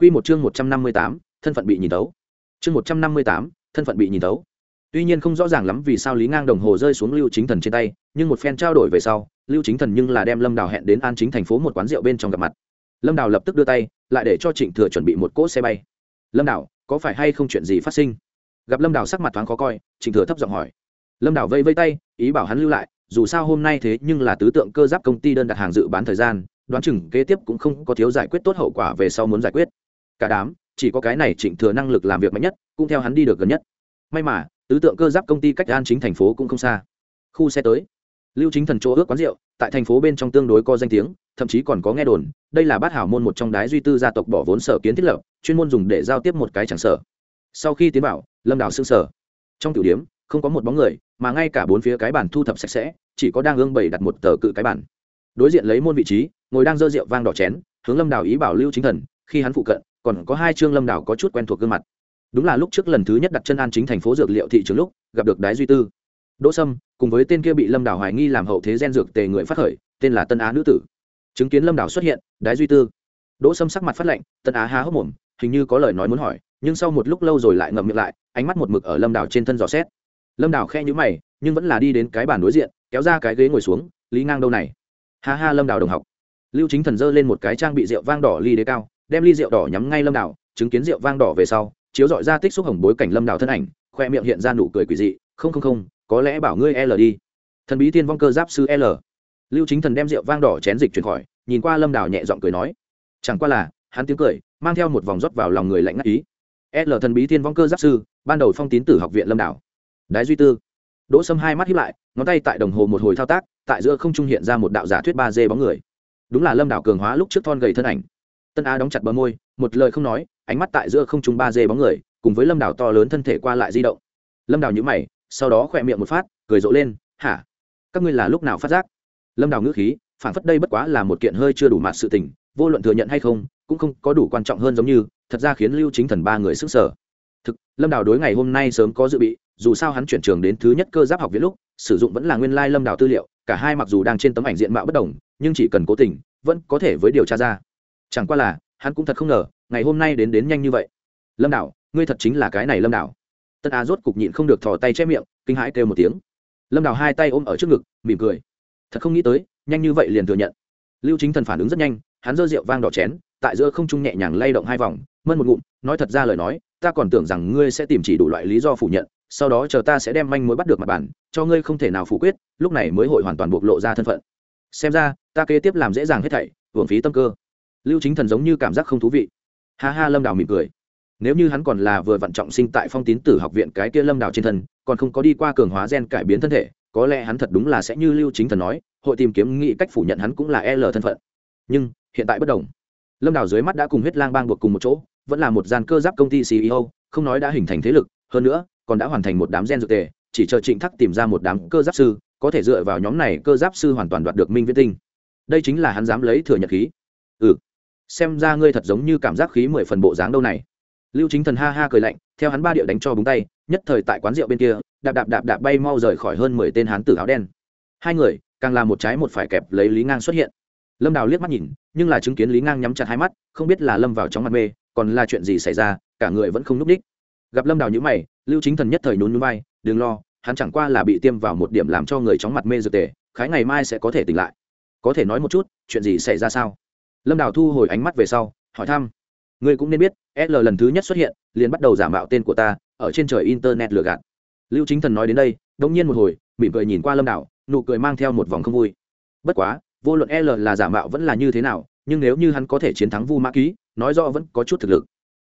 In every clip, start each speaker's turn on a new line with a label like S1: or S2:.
S1: Quy một chương 158, thân phận bị nhìn thấu. Chương 158, thân phận bị nhìn thấu. Tuy nhiên không rõ ràng lắm vì sao Lý Ngang đồng hồ rơi xuống Lưu Chính Thần trên tay, nhưng một phen trao đổi về sau, Lưu Chính Thần nhưng là đem Lâm Đào hẹn đến An Chính thành phố một quán rượu bên trong gặp mặt. Lâm Đào lập tức đưa tay, lại để cho Trịnh Thừa chuẩn bị một cỗ xe bay. "Lâm Đào, có phải hay không chuyện gì phát sinh?" Gặp Lâm Đào sắc mặt thoáng khó coi, Trịnh Thừa thấp giọng hỏi. Lâm Đào vây vây tay, ý bảo hắn lưu lại, dù sao hôm nay thế nhưng là tứ tượng cơ giáp công ty đơn đặt hàng dự bán thời gian, đoán chừng kế tiếp cũng không có thiếu giải quyết tốt hậu quả về sau muốn giải quyết cả đám, chỉ có cái này trịnh thừa năng lực làm việc mạnh nhất, cũng theo hắn đi được gần nhất. May mà, tứ tượng cơ giáp công ty cách an chính thành phố cũng không xa. Khu xe tới. Lưu chính thần chỗ ước quán rượu, tại thành phố bên trong tương đối có danh tiếng, thậm chí còn có nghe đồn, đây là bát hảo môn một trong đái duy tư gia tộc bỏ vốn sở kiến thiết lập, chuyên môn dùng để giao tiếp một cái chẳng sở. Sau khi tiến bảo lâm đảo xương sở. Trong tiểu điếm không có một bóng người, mà ngay cả bốn phía cái bản thu thập sạch sẽ, chỉ có đang ương bày đặt một tờ cự cái bản đối diện lấy môn vị trí, ngồi đang dơ rượu vang đỏ chén, hướng lâm đảo ý bảo lưu chính thần, khi hắn phụ cận còn có hai trương lâm đảo có chút quen thuộc gương mặt. Đúng là lúc trước lần thứ nhất đặt chân an chính thành phố dược liệu thị trường lúc, gặp được đái duy tư. Đỗ sâm, cùng với tên kia bị lâm đảo hoài nghi làm hậu thế gen dược tề người phát khởi, tên là tân á nữ tử. Chứng kiến lâm đảo xuất hiện, đái duy tư. Đỗ sâm sắc mặt phát lệnh tân á há hốc mồm, hình như có lời nói muốn hỏi, nhưng sau một lúc lâu rồi lại ngậm miệng lại, ánh mắt một mực ở lâm đảo trên thân dò xét. Lâm đảo khe nhữ mày, nhưng vẫn là đi đến cái bàn đối diện, kéo ra cái ghế ngồi xuống, lý ngang đâu này? Ha ha, lâm đảo đồng học. Lưu chính thần dơ lên một cái trang bị rượu vang đỏ ly đế cao đem ly rượu đỏ nhắm ngay lâm đảo, chứng kiến rượu vang đỏ về sau, chiếu dọi ra tích xúc hồng bối cảnh lâm đảo thân ảnh, khoe miệng hiện ra nụ cười quỷ dị, không không không, có lẽ bảo ngươi l đi. Thần bí tiên vong cơ giáp sư l. Lưu chính thần đem rượu vang đỏ chén dịch chuyển khỏi, nhìn qua lâm đảo nhẹ giọng cười nói, chẳng qua là, hắn tiếng cười, mang theo một vòng rót vào lòng người lạnh ngắt ý. L thần bí tiên vong cơ giáp sư, ban đầu phong tín tử học viện lâm đảo. Đái duy tư. Đỗ sâm hai mắt hiếp lại, ngón tay tại đồng hồ một hồi thao tác, tại giữa không trung hiện ra một đạo giả thuyết ba d bóng người. Đúng là lâm đảo cường hóa lúc trước thon gầy thân ảnh tân á đóng chặt bờ môi, một lời không nói, ánh mắt tại giữa không trung ba dê bóng người, cùng với lâm đảo to lớn thân thể qua lại di động. Lâm đảo nhữ mày, sau đó khỏe miệng một phát, cười rộ lên, hả? Các ngươi là lúc nào phát giác? Lâm đảo ngữ khí phản phất đây bất quá là một kiện hơi chưa đủ mặt sự tình, vô luận thừa nhận hay không, cũng không có đủ quan trọng hơn giống như, thật ra khiến lưu chính thần ba người sức sở thực, lâm đảo đối ngày hôm nay sớm có dự bị, dù sao hắn chuyển trường đến thứ nhất cơ giáp học viện lúc, sử dụng vẫn là nguyên lai lâm đảo tư liệu, cả hai mặc dù đang trên tấm ảnh diện mạo bất đồng, nhưng chỉ cần cố tình, vẫn có thể với điều tra ra chẳng qua là, hắn cũng thật không ngờ, ngày hôm nay đến đến nhanh như vậy. Lâm đảo ngươi thật chính là cái này lâm đảo tân á rốt cục nhịn không được thò tay che miệng, kinh hãi kêu một tiếng. Lâm đảo hai tay ôm ở trước ngực, mỉm cười. Thật không nghĩ tới, nhanh như vậy liền thừa nhận. Lưu chính thần phản ứng rất nhanh, hắn giơ rượu vang đỏ chén, tại giữa không trung nhẹ nhàng lay động hai vòng mơn một ngụm, nói thật ra lời nói, ta còn tưởng rằng ngươi sẽ tìm chỉ đủ loại lý do phủ nhận, sau đó chờ ta sẽ đem manh mối bắt được mặt bản cho ngươi không thể nào phủ quyết, lúc này mới hội hoàn toàn bộc lộ ra thân phận. Xem ra, ta kế tiếp làm dễ dàng hết thảy, hưởng phí tâm cơ lưu chính thần giống như cảm giác không thú vị. Ha ha, lâm đào mỉm cười. Nếu như hắn còn là vừa vận trọng sinh tại phong tín tử học viện cái kia lâm đào trên thân, còn không có đi qua cường hóa gen cải biến thân thể, có lẽ hắn thật đúng là sẽ như lưu chính thần nói, hội tìm kiếm nghị cách phủ nhận hắn cũng là l thân phận. Nhưng, hiện tại bất đồng. Lâm đào dưới mắt đã cùng huyết lang bang buộc cùng một chỗ, vẫn là một gian cơ giáp công ty ceo không nói đã hình thành thế lực, hơn nữa, còn đã hoàn thành một đám gen dược tề, chỉ chờ trịnh thắc tìm ra một đám cơ giáp sư, có thể dựa vào nhóm này cơ giáp sư hoàn toàn đoạt được minh viễn tinh. Đây chính là hắn dám lấy thừa nhật khí. Ừ xem ra ngươi thật giống như cảm giác khí mười phần bộ dáng đâu này. Lưu chính thần ha ha cười lạnh, theo hắn ba điệu đánh cho búng tay, nhất thời tại quán rượu bên kia, đạp đạp đạp đạp bay mau rời khỏi hơn mười tên hán tử áo đen. Hai người, càng làm một trái một phải kẹp lấy lý ngang xuất hiện. Lâm đào liếc mắt nhìn, nhưng là chứng kiến lý ngang nhắm chặt hai mắt, không biết là lâm vào trong mặt mê, còn là chuyện gì xảy ra, cả người vẫn không núp đích. Gặp lâm đào nhữ mày, lưu chính thần nhất thời nhún nhún vai, đừng lo, hắn chẳng qua là bị tiêm vào một điểm làm cho người chóng mặt mê dược tề, khái ngày mai sẽ có thể tỉnh lại. Có thể nói một chút, chuyện gì xảy ra sao? Lâm đào thu hồi ánh mắt về sau, hỏi thăm. Ngươi cũng nên biết l lần thứ nhất xuất hiện, liền bắt đầu giả mạo tên của ta, ở trên trời internet lừa gạt. Lưu chính thần nói đến đây đông nhiên một hồi, mỉm cười nhìn qua lâm đào, nụ cười mang theo một vòng không vui. Bất quá, vô luận l là giả mạo vẫn là như thế nào, nhưng nếu như hắn có thể chiến thắng vu mã ký, nói rõ vẫn có chút thực lực.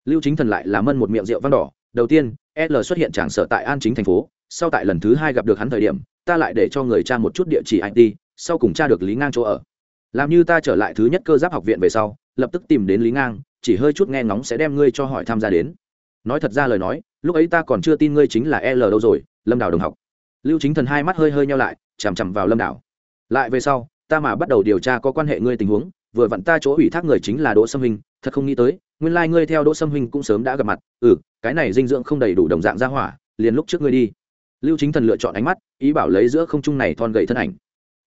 S1: Lưu chính thần lại là mân một miệng rượu văn đỏ. Đầu tiên l xuất hiện trảng sở tại an chính thành phố, sau tại lần thứ hai gặp được hắn thời điểm, ta lại để cho người cha một chút địa chỉ it sau cùng cha được lý ngang chỗ ở làm như ta trở lại thứ nhất cơ giáp học viện về sau, lập tức tìm đến lý ngang, chỉ hơi chút nghe ngóng sẽ đem ngươi cho hỏi tham gia đến. Nói thật ra lời nói, lúc ấy ta còn chưa tin ngươi chính là l đâu rồi, lâm đào đồng học. Lưu chính thần hai mắt hơi hơi nhau lại, chằm chằm vào lâm đào lại về sau, ta mà bắt đầu điều tra có quan hệ ngươi tình huống, vừa vặn ta chỗ ủy thác người chính là đỗ sâm hình, thật không nghĩ tới, nguyên lai、like、ngươi theo đỗ sâm hình cũng sớm đã gặp mặt. Ừ cái này dinh dưỡng không đầy đủ đồng dạng ra hỏa, liền lúc trước ngươi đi. Lưu chính thần lựa chọn ánh mắt, ý bảo lấy giữa không trung này thon gậy thân ảnh.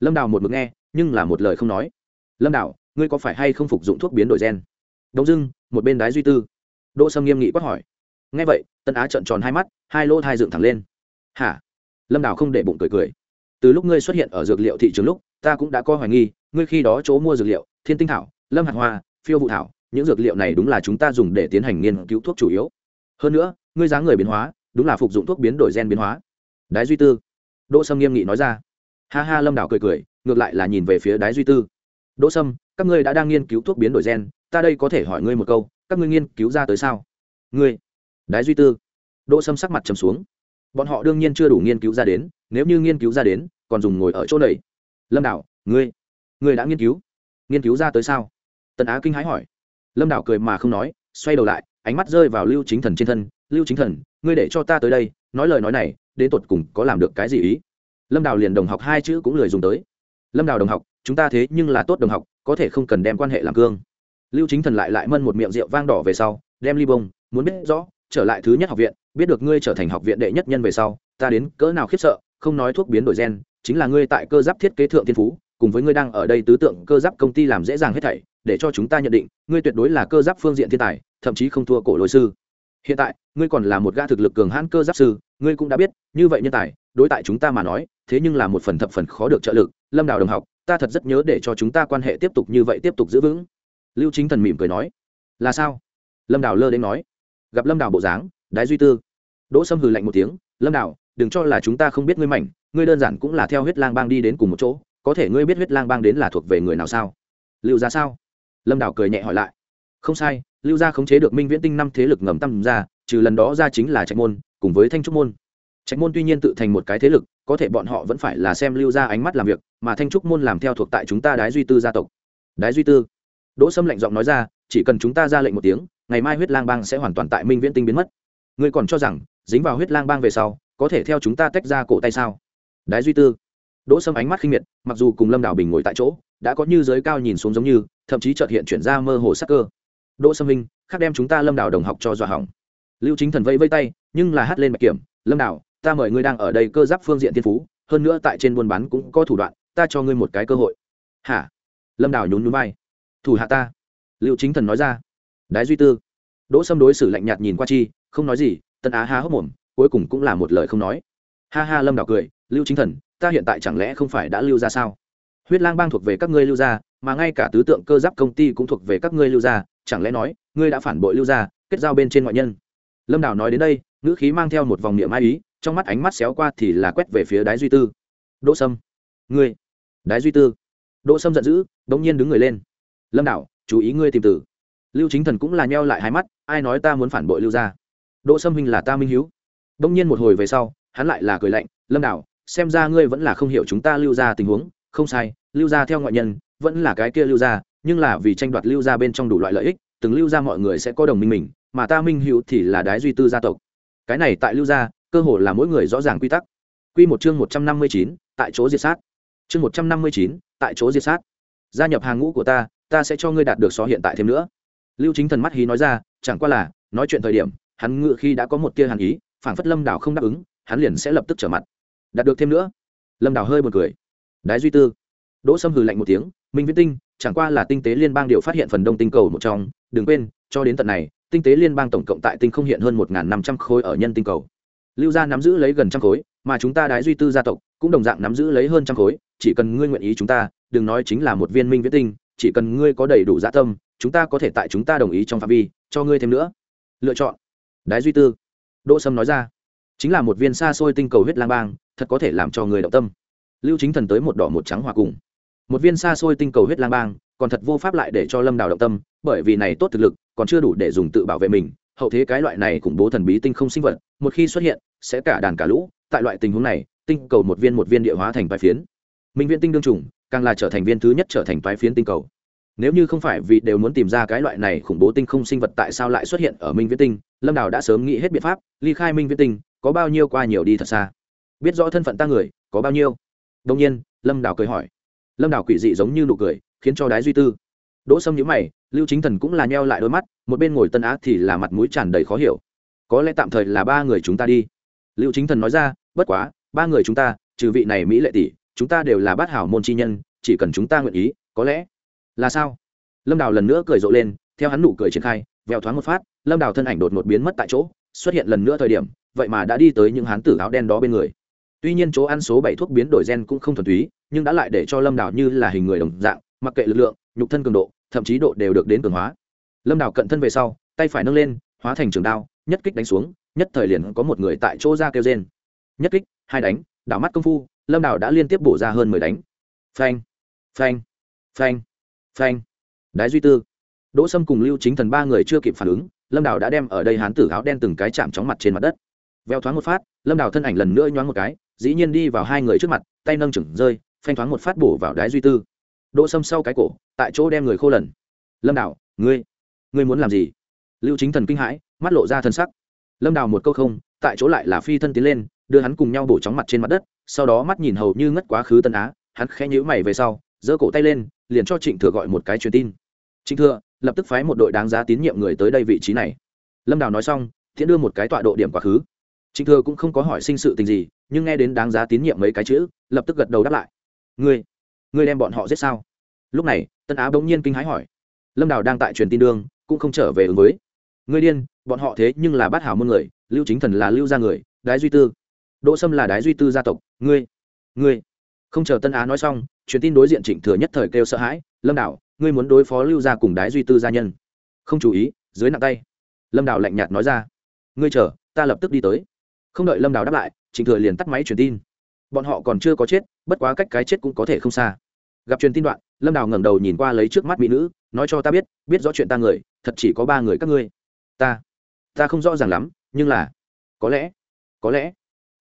S1: Lâm đào một mực nghe nhưng là một lời không nói. Lâm đạo, ngươi có phải hay không phục dụng thuốc biến đổi gen? Đông dưng một bên đái duy tư. Đỗ sâm nghiêm nghị quát hỏi. Ngay vậy, tân á trợn tròn hai mắt, hai lỗ thai dựng thẳng lên. Hả? Lâm đào không để bụng cười cười. Từ lúc ngươi xuất hiện ở dược liệu thị trường lúc, ta cũng đã có hoài nghi, ngươi khi đó chỗ mua dược liệu, thiên tinh thảo, lâm hạt hoa, phiêu vụ thảo, những dược liệu này đúng là chúng ta dùng để tiến hành nghiên cứu thuốc chủ yếu. Hơn nữa, ngươi dáng người biến hóa, đúng là phục dụng thuốc biến đổi gen biến hóa. Đái duy tư. Đỗ sâm nghiêm nghị nói ra. Ha ha, lâm đảo cười cười ngược lại là nhìn về phía đái duy tư. Đỗ sâm, các ngươi đã đang nghiên cứu thuốc biến đổi gen, ta đây có thể hỏi ngươi một câu, các ngươi nghiên cứu ra tới sao? Ngươi? Đái duy tư. Đỗ sâm sắc mặt trầm xuống. Bọn họ đương nhiên chưa đủ nghiên cứu ra đến, nếu như nghiên cứu ra đến, còn dùng ngồi ở chỗ này. Lâm đảo, ngươi ngươi đã nghiên cứu? Nghiên cứu ra tới sao? Tần á kinh hãi hỏi. Lâm đảo cười mà không nói, xoay đầu lại, ánh mắt rơi vào lưu chính thần trên thân. Lưu chính thần, ngươi để cho ta tới đây, nói lời nói này, đến tột cùng có làm được cái gì ý? Lâm đào liền đồng học hai chữ cũng lười dùng tới lâm đào đồng học, chúng ta thế nhưng là tốt đồng học, có thể không cần đem quan hệ làm cương. Lưu chính thần lại lại mân một miệng rượu vang đỏ về sau, đem ly bông, muốn biết rõ, trở lại thứ nhất học viện, biết được ngươi trở thành học viện đệ nhất nhân về sau, ta đến cỡ nào khiếp sợ, không nói thuốc biến đổi gen, chính là ngươi tại cơ giáp thiết kế thượng thiên phú, cùng với ngươi đang ở đây tứ tượng cơ giáp công ty làm dễ dàng hết thảy, để cho chúng ta nhận định, ngươi tuyệt đối là cơ giáp phương diện thiên tài, thậm chí không thua cổ lối sư. Hiện tại ngươi còn là một gã thực lực cường hãn cơ giáp sư, ngươi cũng đã biết, như vậy nhân tài, đối tại chúng ta mà nói, thế nhưng là một phần thập phần khó được trợ lực. Lâm đào đồng học, ta thật rất nhớ để cho chúng ta quan hệ tiếp tục như vậy tiếp tục giữ vững. Lưu chính thần mỉm cười nói, là sao? Lâm đào lơ đến nói, gặp lâm đào bộ dáng, đái duy tư. Đỗ sâm hừ lạnh một tiếng, lâm đào, đừng cho là chúng ta không biết ngươi mảnh, ngươi đơn giản cũng là theo huyết lang bang đi đến cùng một chỗ, có thể ngươi biết huyết lang bang đến là thuộc về người nào sao? Lưu ra sao? Lâm đào cười nhẹ hỏi lại, không sai, lưu gia khống chế được minh viễn tinh năm thế lực ngầm tăng ra trừ lần đó ra chính là trạch môn, cùng với thanh trúc môn. Trạch môn tuy nhiên tự thành một cái thế lực, có thể bọn họ vẫn phải là xem lưu gia ánh mắt làm việc, mà thanh trúc môn làm theo thuộc tại chúng ta đái duy tư gia tộc. Đái duy tư. Đỗ sâm lạnh giọng nói ra, chỉ cần chúng ta ra lệnh một tiếng, ngày mai huyết lang bang sẽ hoàn toàn tại minh viễn tinh biến mất. Ngươi còn cho rằng, dính vào huyết lang bang về sau, có thể theo chúng ta tách ra cổ tay sao? Đái duy tư. Đỗ sâm ánh mắt khinh miệt, mặc dù cùng lâm đào bình ngồi tại chỗ, đã có như giới cao nhìn xuống giống như, thậm chí trợt hiện chuyển ra mơ hồ sắc cơ. Đỗ sâm minh, khác đem chúng ta lâm đào đồng học cho dọa hỏng lưu chính thần vẫy vây tay, nhưng là hát lên bạch kiểm, lâm đào ta mời ngươi đang ở đây cơ giáp phương diện thiên phú, hơn nữa tại trên buôn bán cũng có thủ đoạn, ta cho ngươi một cái cơ hội. Hả? Lâm đào nhún núi vai. Thủ hạ ta. Lưu chính thần nói ra. Đái duy tư. Đỗ sâm đối xử lạnh nhạt nhìn qua chi, không nói gì, tân á há hốc mồm, cuối cùng cũng là một lời không nói. Ha ha, lâm đào cười, lưu chính thần, ta hiện tại chẳng lẽ không phải đã lưu ra sao? Huyết lang bang thuộc về các ngươi lưu ra, mà ngay cả tứ tượng cơ giáp công ty cũng thuộc về các ngươi lưu ra, chẳng lẽ nói, ngươi đã phản bội lưu ra, kết giao bên trên ngoại nhân? Lâm đào nói đến đây, ngữ khí mang theo một vòng niệm ai ý, trong mắt ánh mắt xéo qua thì là quét về phía đái duy tư. Đỗ sâm. Ngươi. Đái duy tư. Đỗ sâm giận dữ đ ỗ n g nhiên đứng người lên. Lâm đảo chú ý ngươi tìm tử. Lưu chính thần cũng là nheo lại hai mắt, ai nói ta muốn phản bội lưu ra đỗ sâm huynh là ta minh hiếu. Đ ỗ n g nhiên một hồi về sau, hắn lại là cười lạnh, lâm đảo xem ra ngươi vẫn là không hiểu chúng ta lưu ra tình huống. Không sai, lưu ra theo ngoại nhân, vẫn là cái kia lưu ra nhưng là vì tranh đoạt lưu ra bên trong đủ loại lợi ích, từng lưu ra mọi người sẽ có đồng minh mình mà ta minh hữu thì là đái duy tư gia tộc. Cái này tại lưu gia, cơ hồ là mỗi người rõ ràng quy tắc. Quy một chương một trăm năm mươi chín, tại chỗ diệt sát. Chương một trăm năm mươi chín, tại chỗ diệt sát. Gia nhập hàng ngũ của ta ta sẽ cho ngươi đạt được so hiện tại thêm nữa. Lưu chính thần mắt hí nói ra, chẳng qua là, nói chuyện thời điểm, hắn ngự khi đã có một tia hàn ý phản phất lâm đảo không đáp ứng, hắn liền sẽ lập tức trở mặt. Đạt được thêm nữa. Lâm đảo hơi buồn cười. Đái duy tư. Đỗ sâm hừ lạnh một tiếng, minh viễn tinh, chẳng qua là tinh tế liên bang điều phát hiện phần đông tinh cầu một trong, đừng quên, cho đến tận này tinh tế liên bang tổng cộng tại tinh không hiện hơn một năm trăm khối ở nhân tinh cầu. Lưu gia nắm giữ lấy gần trăm khối, mà chúng ta đái duy tư gia tộc cũng đồng dạng nắm giữ lấy hơn trăm khối, chỉ cần ngươi nguyện ý chúng ta, đừng nói chính là một viên minh viễn tinh, chỉ cần ngươi có đầy đủ dạ tâm, chúng ta có thể tại chúng ta đồng ý trong phạm vi, cho ngươi thêm nữa. Lựa chọn. Đái duy tư. Đỗ sâm nói ra. Chính là một viên xa xôi tinh cầu huyết lang bang, thật có thể làm cho người động tâm. Lưu chính thần tới một đỏ một trắng hòa cùng. Một viên xa xôi tinh cầu huyết lang bang còn thật vô pháp lại để cho lâm đào động tâm, bởi vì này tốt thực lực, còn chưa đủ để dùng tự bảo vệ mình, hậu thế cái loại này khủng bố thần bí tinh không sinh vật, một khi xuất hiện, sẽ cả đàn cả lũ, tại loại tình huống này, tinh cầu một viên một viên địa hóa thành vài phiến. Minh viễn tinh đương trùng càng là trở thành viên thứ nhất trở thành vài phiến tinh cầu. Nếu như không phải vì đều muốn tìm ra cái loại này khủng bố tinh không sinh vật tại sao lại xuất hiện ở minh viễn tinh, lâm đào đã sớm nghĩ hết biện pháp, ly khai minh viễn tinh, có bao nhiêu qua nhiều đi thật xa. Biết rõ thân phận ta người, có bao nhiêu? Đông nhiên, lâm đào cười hỏi. Lâm đào quỷ dị giống như nụ cười khiến cho đái duy tư. Đỗ sâm nhữ mày, lưu chính thần cũng là nheo lại đôi mắt, một bên ngồi tân á thì là mặt mũi tràn đầy khó hiểu. Có lẽ tạm thời là ba người chúng ta đi. Lưu chính thần nói ra, bất quá, ba người chúng ta, trừ vị này mỹ lệ tỷ, chúng ta đều là bát hảo môn chi nhân, chỉ cần chúng ta nguyện ý, có lẽ là sao? Lâm đào lần nữa cười rộ lên, theo hắn nụ cười triển khai, vèo thoáng một phát, lâm đào thân ảnh đột một biến mất tại chỗ, xuất hiện lần nữa thời điểm, vậy mà đã đi tới những hán tử áo đen đó bên người. Tuy nhiên chỗ ăn số bảy thuốc biến đổi gen cũng không thuần túy, nhưng đã lại để cho lâm đào như là hình người đồng dạng mặc kệ lực lượng, nhục thân cường độ, thậm chí độ đều được đến cường hóa. Lâm đào cận thân về sau, tay phải nâng lên, hóa thành trường đao, nhất kích đánh xuống, nhất thời liền có một người tại chỗ ra kêu trên nhất kích, hai đánh, đảo mắt công phu, lâm đào đã liên tiếp bổ ra hơn mười đánh. Phanh phanh phanh phanh. Đái duy tư, đỗ sâm cùng lưu chính thần ba người chưa kịp phản ứng, lâm đào đã đem ở đây hán tử áo đen từng cái chạm chóng mặt trên mặt đất. Veo thoáng một phát, lâm đào thân ảnh lần nữa nhoáng một cái, dĩ nhiên đi vào hai người trước mặt, tay nâng chừng rơi, phanh thoáng một phát bổ vào đái duy tư đỗ sâm sau cái cổ, tại chỗ đem người khô lần. Lâm đào, ngươi ngươi muốn làm gì? Lưu chính thần kinh hãi, mắt lộ ra thân sắc. Lâm đào một câu không, tại chỗ lại là phi thân tiến lên, đưa hắn cùng nhau bổ chóng mặt trên mặt đất, sau đó mắt nhìn hầu như ngất quá khứ tân á, hắn khẽ nhữ mày về sau, giơ cổ tay lên, liền cho trịnh thừa gọi một cái truyền tin. Trịnh thừa, lập tức phái một đội đáng giá tín nhiệm người tới đây vị trí này. Lâm đào nói xong thiện đưa một cái tọa độ điểm quá khứ. Trịnh thừa cũng không có hỏi sinh sự tình gì, nhưng nghe đến đáng giá tín nhiệm mấy cái chữ, lập tức gật đầu đáp lại. Ngươi ngươi đem bọn họ giết sao? Lúc này, tân á bỗng nhiên kinh hãi hỏi. Lâm đào đang tại truyền tin đương, cũng không trở về ứng với. Ngươi điên, bọn họ thế nhưng là bát hảo môn người, lưu chính thần là lưu gia người, đái duy tư. Đỗ sâm là đái duy tư gia tộc, ngươi ngươi. Không chờ tân á nói xong, truyền tin đối diện trịnh thừa nhất thời kêu sợ hãi. Lâm đảo ngươi muốn đối phó lưu gia cùng đái duy tư gia nhân. Không chú ý, dưới nặng tay. Lâm đảo lạnh nhạt nói ra. Ngươi chờ, ta lập tức đi tới. Không đợi lâm đảo đáp lại, trịnh thừa liền tắt máy truyền tin bọn họ còn chưa có chết, bất quá cách cái chết cũng có thể không xa. Gặp truyền tin đoạn, lâm đào ngẩng đầu nhìn qua lấy trước mắt mỹ nữ, nói cho ta biết biết rõ chuyện ta người, thật chỉ có ba người các ngươi. Ta ta không rõ ràng lắm, nhưng là, có lẽ có lẽ.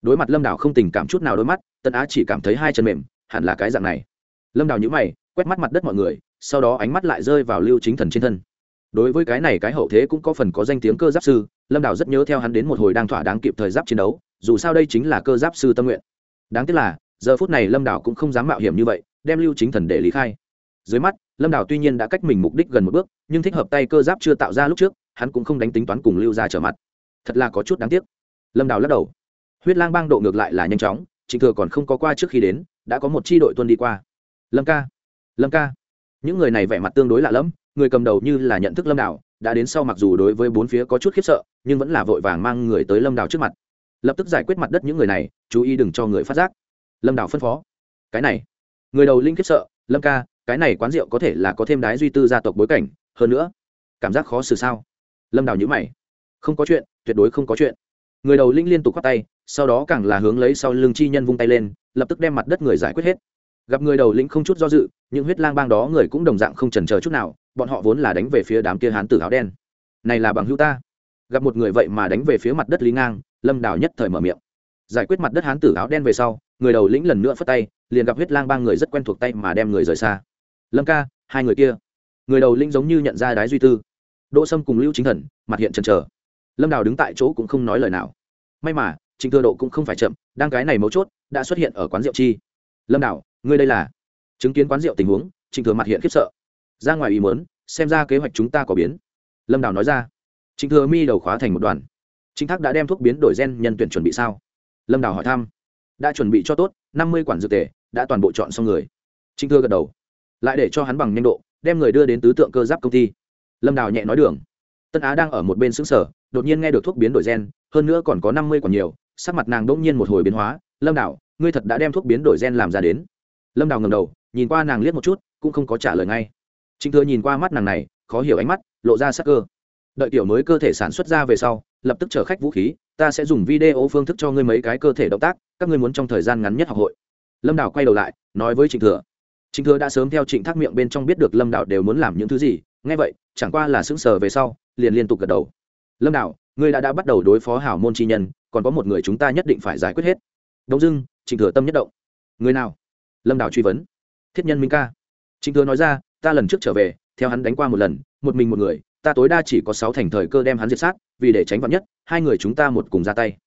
S1: Đối mặt lâm đào không tình cảm chút nào đôi mắt, tân á chỉ cảm thấy hai chân mềm, hẳn là cái dạng này. Lâm đào nhữ mày, quét mắt mặt đất mọi người, sau đó ánh mắt lại rơi vào lưu chính thần trên thân. Đối với cái này cái hậu thế cũng có phần có danh tiếng cơ giáp sư, lâm đào rất nhớ theo hắn đến một hồi đang thỏa đáng kịp thời giáp chiến đấu, dù sao đây chính là cơ giáp sư tâm nguyện đáng tiếc là, giờ phút này lâm đảo cũng không dám mạo hiểm như vậy, đem lưu chính thần để lý khai. Dưới mắt, lâm đảo tuy nhiên đã cách mình mục đích gần một bước, nhưng thích hợp tay cơ giáp chưa tạo ra lúc trước, hắn cũng không đánh tính toán cùng lưu ra trở mặt. Thật là có chút đáng tiếc. Lâm đảo lắc đầu. Huyết lang bang độ ngược lại là nhanh chóng, trịnh thừa còn không có qua trước khi đến, đã có một c h i đội tuân đi qua. Lâm ca. Lâm ca. Những người này vẻ mặt tương đối lạ lẫm, người cầm đầu như là nhận thức lâm đảo đã đến sau mặc dù đối với bốn phía có chút khiếp sợ, nhưng vẫn là vội vàng mang người tới lâm đảo trước mặt. Lập tức giải quyết mặt đất những người này chú ý đừng cho người phát giác. Lâm đào phân phó. Cái này, người đầu linh khiếp sợ, lâm ca, cái này quán rượu có thể là có thêm đái duy tư gia tộc bối cảnh, hơn nữa, cảm giác khó xử sao? Lâm đào nhữ mày. Không có chuyện, tuyệt đối không có chuyện. Người đầu linh liên tục khoác tay, sau đó càng là hướng lấy sau lưng chi nhân vung tay lên, lập tức đem mặt đất người giải quyết hết. Gặp người đầu lĩnh không chút do dự, những huyết lang bang đó người cũng đồng dạng không trần chờ chút nào, bọn họ vốn là đánh về phía đám kia hán tử áo đen. Này là bằng hữu ta. Gặp một người vậy mà đánh về phía mặt đất lý ngang, lâm đào nhất thời mở miệng giải quyết mặt đất hán tử áo đen về sau, người đầu lĩnh lần nữa phất tay, liền gặp huyết lang ba người rất quen thuộc tay mà đem người rời xa. Lâm ca, hai người kia. Người đầu lĩnh giống như nhận ra đái duy tư. Đỗ sâm cùng lưu chính thần, mặt hiện trần trờ lâm đào đứng tại chỗ cũng không nói lời nào. May mà trịnh thừa độ cũng không phải chậm, đang cái này mấu chốt, đã xuất hiện ở quán rượu chi. Lâm đào, ngươi đây là? Chứng kiến quán rượu tình huống trịnh thừa mặt hiện khiếp sợ. Ra ngoài ý mớn xem ra kế hoạch chúng ta có biến. Lâm đào nói ra. Trịnh thừa mi đầu khóa thành một đoàn. Trịnh thác đã đem thuốc biến đổi gen nhân tuyển chuẩn bị sao? Lâm đào hỏi thăm. Đã chuẩn bị cho tốt, năm mươi quản dược tề, đã toàn bộ chọn xong người. Trinh thừa gật đầu. Lại để cho hắn bằng nhanh độ, đem người đưa đến tứ tượng cơ giáp công ty. Lâm đào nhẹ nói đường. Tân á đang ở một bên xứng sở đột nhiên nghe được thuốc biến đổi gen, hơn nữa còn có năm mươi còn nhiều, sắc mặt nàng đ ỗ n g nhiên một hồi biến hóa. Lâm đào, ngươi thật đã đem thuốc biến đổi gen làm ra đến. Lâm đào ngầm đầu, nhìn qua nàng liếc một chút, cũng không có trả lời ngay. Trinh thừa nhìn qua mắt nàng này, khó hiểu ánh mắt, lộ ra sắc cơ. Đợi tiểu mới cơ thể sản xuất ra về sau, lập tức chở khách vũ khí ta sẽ dùng video phương thức cho ngươi mấy cái cơ thể động tác, các ngươi muốn trong thời gian ngắn nhất học hội. Lâm đào quay đầu lại, nói với trịnh thừa. Trịnh thừa đã sớm theo trịnh thác miệng bên trong biết được lâm đào đều muốn làm những thứ gì, nghe vậy, chẳng qua là sững sờ về sau, liền liên tục gật đầu. Lâm đào, ngươi đã đã bắt đầu đối phó hảo môn chi nhân, còn có một người chúng ta nhất định phải giải quyết hết. Đông dưng, trịnh thừa tâm nhất động. Người nào? Lâm đào truy vấn. Thiết nhân minh ca. Trịnh thừa nói ra, ta lần trước trở về, theo hắn đánh qua một lần, một mình một người ta tối đa chỉ có sáu thành thời cơ đem hắn diệt sát, vì để tránh vạn nhất, hai người chúng ta một cùng ra tay.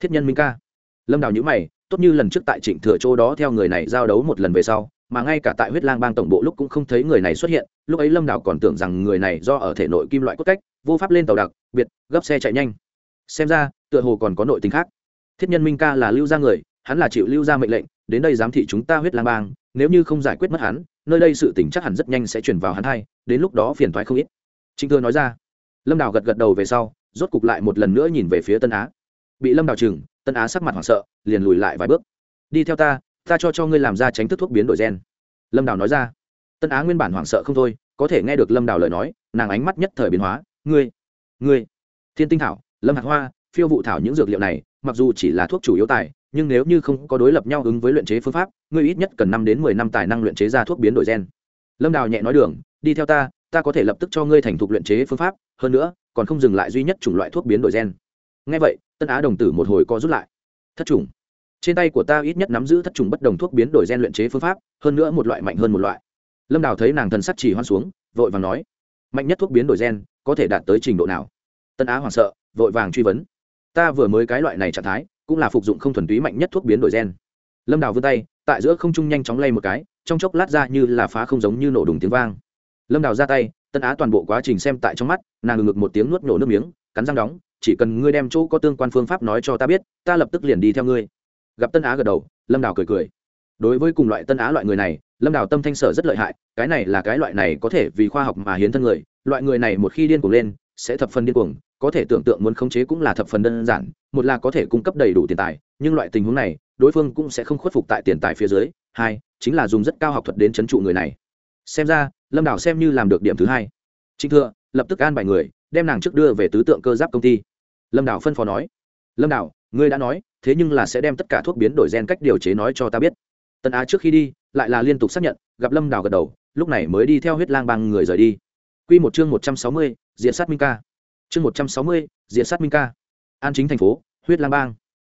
S1: Thiết nhân minh ca. Lâm đào nhữ mày, tốt như lần trước tại trịnh thừa châu đó theo người này giao đấu một lần về sau, mà ngay cả tại huyết lang bang tổng bộ lúc cũng không thấy người này xuất hiện, lúc ấy lâm Đào còn tưởng rằng người này do ở thể nội kim loại cốt cách, vô pháp lên tàu đặc, biệt, gấp xe chạy nhanh. Xem ra, tựa hồ còn có nội tình khác. Thiết nhân minh ca là lưu ra người, hắn là chịu lưu ra mệnh lệnh, đến đây giám thị chúng ta huyết lang bang, nếu như không giải quyết mất hắn, nơi đây sự tỉnh chắc hẳn rất nhanh sẽ chuyển vào hắn hai, đến lúc đó phiền thoái không ít trịnh thừa nói ra. Lâm đào gật gật đầu về sau, rốt cục lại một lần nữa nhìn về phía tân á. Bị lâm đào chừng, tân á sắc mặt hoảng sợ, liền lùi lại vài bước. Đi theo ta ta cho cho ngươi làm ra tránh thức thuốc biến đổi gen. Lâm đào nói ra. Tân á nguyên bản hoảng sợ không thôi, có thể nghe được lâm đào lời nói, nàng ánh mắt nhất thời biến hóa. Ngươi ngươi, thiên tinh thảo, lâm hạt hoa, phiêu vụ thảo những dược liệu này, mặc dù chỉ là thuốc chủ yếu tài, nhưng nếu như không có đối lập nhau ứng với luyện chế phương pháp, ngươi ít nhất cần năm đến mười năm tài năng luyện chế ra thuốc biến đổi gen. Lâm đào nhẹ nói đường, đi theo ta ta có thể lập tức cho ngươi thành thục luyện chế phương pháp, hơn nữa, còn không dừng lại duy nhất chủng loại thuốc biến đổi gen. Ngay vậy, tân á đồng tử một hồi co rút lại. Thất chủng. Trên tay của ta ít nhất nắm giữ thất chủng bất đồng thuốc biến đổi gen luyện chế phương pháp, hơn nữa một loại mạnh hơn một loại. Lâm đào thấy nàng thần sắc chỉ hoan xuống, vội vàng nói, mạnh nhất thuốc biến đổi gen có thể đạt tới trình độ nào? Tân á hoảng sợ, vội vàng truy vấn, ta vừa mới cái loại này trạng thái, cũng là phục dụng không thuần túy mạnh nhất thuốc biến đổi gen. Lâm đào vươn tay, tại giữa không trung nhanh chóng lay một cái, trong chốc lát ra như là phá không giống như nổ đùng tiếng vang lâm đào ra tay, tân á toàn bộ quá trình xem tại trong mắt, nàng ngực một tiếng nuốt nổ nước miếng, cắn răng đóng, chỉ cần ngươi đem chỗ có tương quan phương pháp nói cho ta biết, ta lập tức liền đi theo ngươi. Gặp tân á gật đầu, lâm đào cười cười. Đối với cùng loại tân á loại người này, lâm đào tâm thanh sở rất lợi hại, cái này là cái loại này có thể vì khoa học mà hiến thân người, loại người này một khi điên cuồng lên, sẽ thập phần điên cuồng, có thể tưởng tượng muốn khống chế cũng là thập phần đơn giản, một là có thể cung cấp đầy đủ tiền tài, nhưng loại tình huống này, đối phương cũng sẽ không khuất phục tại tiền tài phía dưới. Hai, chính là dùng rất cao học thuật đến c h ấ n trụ người này xem ra, lâm đảo xem như làm được điểm thứ hai. Trịnh thừa, lập tức an bài người, đem nàng trước đưa về tứ tượng cơ giáp công ty. Lâm đảo phân phó nói, lâm đảo, ngươi đã nói, thế nhưng là sẽ đem tất cả thuốc biến đổi gen cách điều chế nói cho ta biết. Tân á trước khi đi, lại là liên tục xác nhận, gặp lâm đảo gật đầu, lúc này mới đi theo huyết lang bằng người rời đi. Q một chương một trăm sáu mươi diện sát minh ca. Chương một trăm sáu mươi diện sát minh ca. An chính thành phố, huyết lang bang.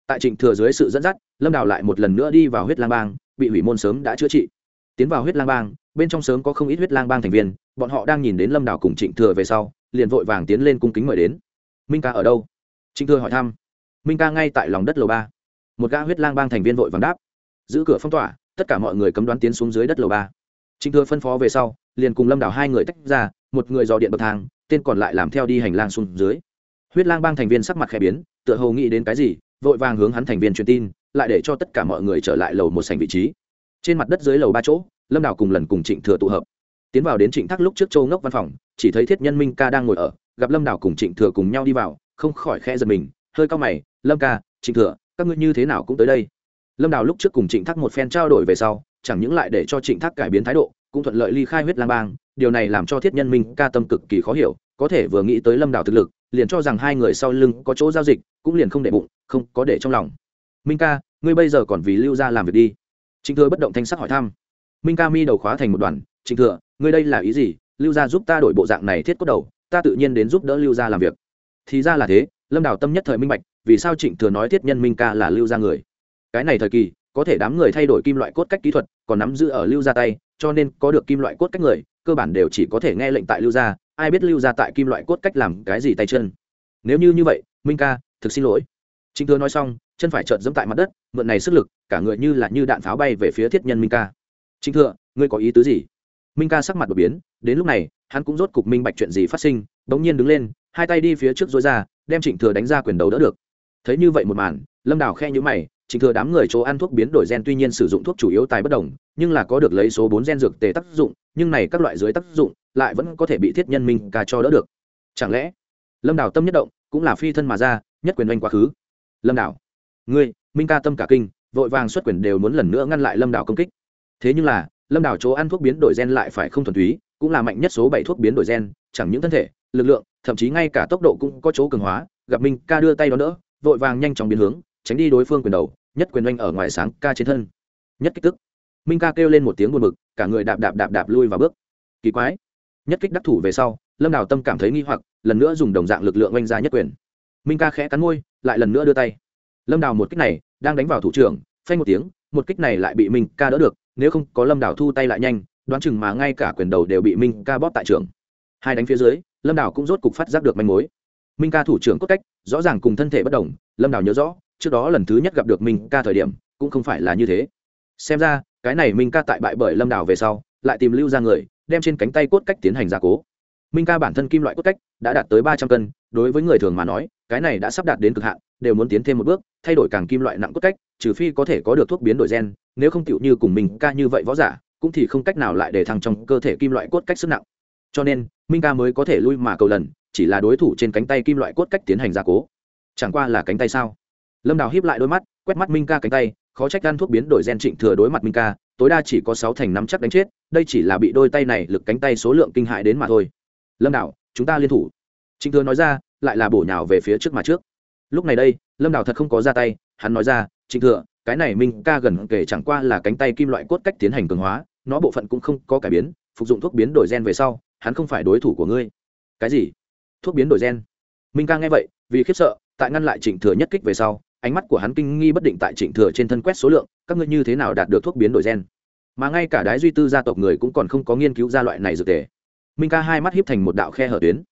S1: Tại trịnh thừa dưới sự dẫn dắt, lâm đào lại một lần nữa đi vào huyết lang bang, bị hủy môn sớm đã chữa trị. Tiến vào huyết lang bang bên trong sớm có không ít huyết lang bang thành viên, bọn họ đang nhìn đến lâm đảo cùng trịnh thừa về sau, liền vội vàng tiến lên cung kính mời đến. Minh ca ở đâu? Trịnh thừa hỏi thăm. Minh ca ngay tại lòng đất lầu ba. Một gã huyết lang bang thành viên vội vàng đáp. Giữ cửa phong tỏa, tất cả mọi người cấm đoán tiến xuống dưới đất lầu ba. Trịnh thừa phân phó về sau, liền cùng lâm đảo hai người tách ra, một người dò điện bậc thang, tên còn lại làm theo đi hành lang xuống dưới. Huyết lang bang thành viên sắc mặt khẽ biến, tựa hồ nghĩ đến cái gì, vội vàng hướng hắn thành viên truyền tin, lại để cho tất cả mọi người trở lại lầu một sảnh vị trí. Trên mặt đất dưới lầu ba chỗ lâm đào cùng lần cùng trịnh thừa tụ hợp. Tiến vào đến trịnh thác lúc trước châu ngốc văn phòng, chỉ thấy thiết nhân minh ca đang ngồi ở, gặp lâm đào cùng trịnh thừa cùng nhau đi vào, không khỏi khẽ giật mình, hơi cao mày, lâm ca, trịnh thừa, các ngươi như thế nào cũng tới đây. Lâm đào lúc trước cùng trịnh thác một phen trao đổi về sau, chẳng những lại để cho trịnh thác cải biến thái độ, cũng thuận lợi ly khai huyết lang bang, điều này làm cho thiết nhân minh ca tâm cực kỳ khó hiểu, có thể vừa nghĩ tới lâm đào thực lực, liền cho rằng hai người sau lưng có chỗ giao dịch, cũng liền không để bụng, không có để trong lòng. Minh ca, ngươi bây giờ còn vì lưu gia làm việc đi. Trịnh thừa bất động thanh sắc hỏi thăm minh ca mi đầu khóa thành một đoàn, trịnh thừa, ngươi đây là ý gì? Lưu gia giúp ta đổi bộ dạng này thiết cốt đầu, ta tự nhiên đến giúp đỡ lưu gia làm việc. Thì ra là thế, lâm đào tâm nhất thời minh bạch, vì sao trịnh thừa nói thiết nhân minh ca là lưu gia người? Cái này thời kỳ, có thể đám người thay đổi kim loại cốt cách kỹ thuật, còn nắm giữ ở lưu gia tay, cho nên có được kim loại cốt cách người, cơ bản đều chỉ có thể nghe lệnh tại lưu gia, ai biết lưu gia tại kim loại cốt cách làm cái gì tay chân. Nếu như như vậy, minh ca, thực xin lỗi. Trịnh thừa nói xong, chân phải trợn dẫm tại mặt đất, mượn này sức lực, cả người như là như đạn pháo bay về phía thiết nhân minh ca trịnh thừa ngươi có ý tứ gì? Minh ca sắc mặt đột biến, đến lúc này, hắn cũng rốt cục minh bạch chuyện gì phát sinh bỗng nhiên đứng lên, hai tay đi phía trước dối ra, đem trịnh thừa đánh ra quyền đầu đỡ được. Thấy như vậy một màn, lâm đào khe nhữ mày, trịnh thừa đám người chỗ ăn thuốc biến đổi gen tuy nhiên sử dụng thuốc chủ yếu tài bất đồng, nhưng là có được lấy số bốn gen dược tề tác dụng, nhưng này các loại dưới tác dụng, lại vẫn có thể bị thiết nhân minh ca cho đỡ được. Chẳng lẽ, lâm đào tâm nhất động, cũng là phi thân mà ra, nhất quyền oanh quá khứ? Lâm đào, ngươi, minh ca tâm cả kinh, vội vàng xuất quyền đều muốn lần nữa ngăn lại lâm đào công kích thế nhưng là, lâm đảo chỗ ăn thuốc biến đổi gen lại phải không thuần túy, cũng là mạnh nhất số bảy thuốc biến đổi gen, chẳng những thân thể, lực lượng, thậm chí ngay cả tốc độ cũng có chỗ cường hóa. Gặp minh ca đưa tay đó nữa vội vàng nhanh chóng biến hướng, tránh đi đối phương quyền đầu, nhất quyền oanh ở ngoài sáng ca trên thân. Nhất kích tức. Minh ca kêu lên một tiếng buồn bực, cả người đạp đạp đạp đạp lui vào bước. Kỳ quái. Nhất kích đắc thủ về sau, lâm đào tâm cảm thấy nghi hoặc, lần nữa dùng đồng dạng lực lượng oanh ra nhất quyền. Minh ca khẽ cắn môi, lại lần nữa đưa tay. Lâm đào một kích này, đang đánh vào thủ trưởng, phanh một tiếng, một kích này lại bị minh ca đỡ được nếu không có lâm đảo thu tay lại nhanh, đoán chừng mà ngay cả quyền đầu đều bị minh ca bóp tại trường. Hai đánh phía dưới, lâm đảo cũng rốt cục phát giác được manh mối. Minh ca thủ trưởng cốt cách, rõ ràng cùng thân thể bất đồng, lâm đảo nhớ rõ, trước đó lần thứ nhất gặp được minh ca thời điểm, cũng không phải là như thế. Xem ra, cái này minh ca tại bại bởi lâm đảo về sau, lại tìm lưu ra người, đem trên cánh tay cốt cách tiến hành gia cố. Minh ca bản thân kim loại cốt cách đã đạt tới ba trăm cân đối với người thường mà nói, cái này đã sắp đạt đến cực hạn, đều muốn tiến thêm một bước, thay đổi càng kim loại nặng cốt cách, trừ phi có thể có được thuốc biến đổi gen, nếu không chịu như cùng mình ca như vậy võ giả, cũng thì không cách nào lại để thăng trong cơ thể kim loại cốt cách sức nặng. Cho nên, minh ca mới có thể lui mà cầu lần, chỉ là đối thủ trên cánh tay kim loại cốt cách tiến hành gia cố. Chẳng qua là cánh tay sao? Lâm đào hiếp lại đôi mắt, quét mắt minh ca cánh tay, khó trách gan thuốc biến đổi gen trịnh thừa đối mặt minh ca, tối đa chỉ có sáu thành năm chắc đánh chết, đây chỉ là bị đôi tay này lực cánh tay số lượng kinh hại đến mà thôi. Lâm đào, chúng ta liên thủ. Trịnh thừa nói ra lại là bổ nhào về phía trước mà trước. Lúc này đây, lâm đào thật không có ra tay, hắn nói ra, trịnh thừa, cái này minh ca gần kể chẳng qua là cánh tay kim loại cốt cách tiến hành cường hóa, nó bộ phận cũng không có cải biến, phục dụng thuốc biến đổi gen về sau, hắn không phải đối thủ của ngươi. Cái gì? Thuốc biến đổi gen? Minh ca nghe vậy, vì khiếp sợ, tại ngăn lại trịnh thừa nhất kích về sau, ánh mắt của hắn kinh nghi bất định tại trịnh thừa trên thân quét số lượng, các ngươi như thế nào đạt được thuốc biến đổi gen? Mà ngay cả đái duy tư gia tộc người cũng còn không có nghiên cứu ra loại này dược tề. Minh ca hai mắt hiếp thành một đạo khe hở tuyến.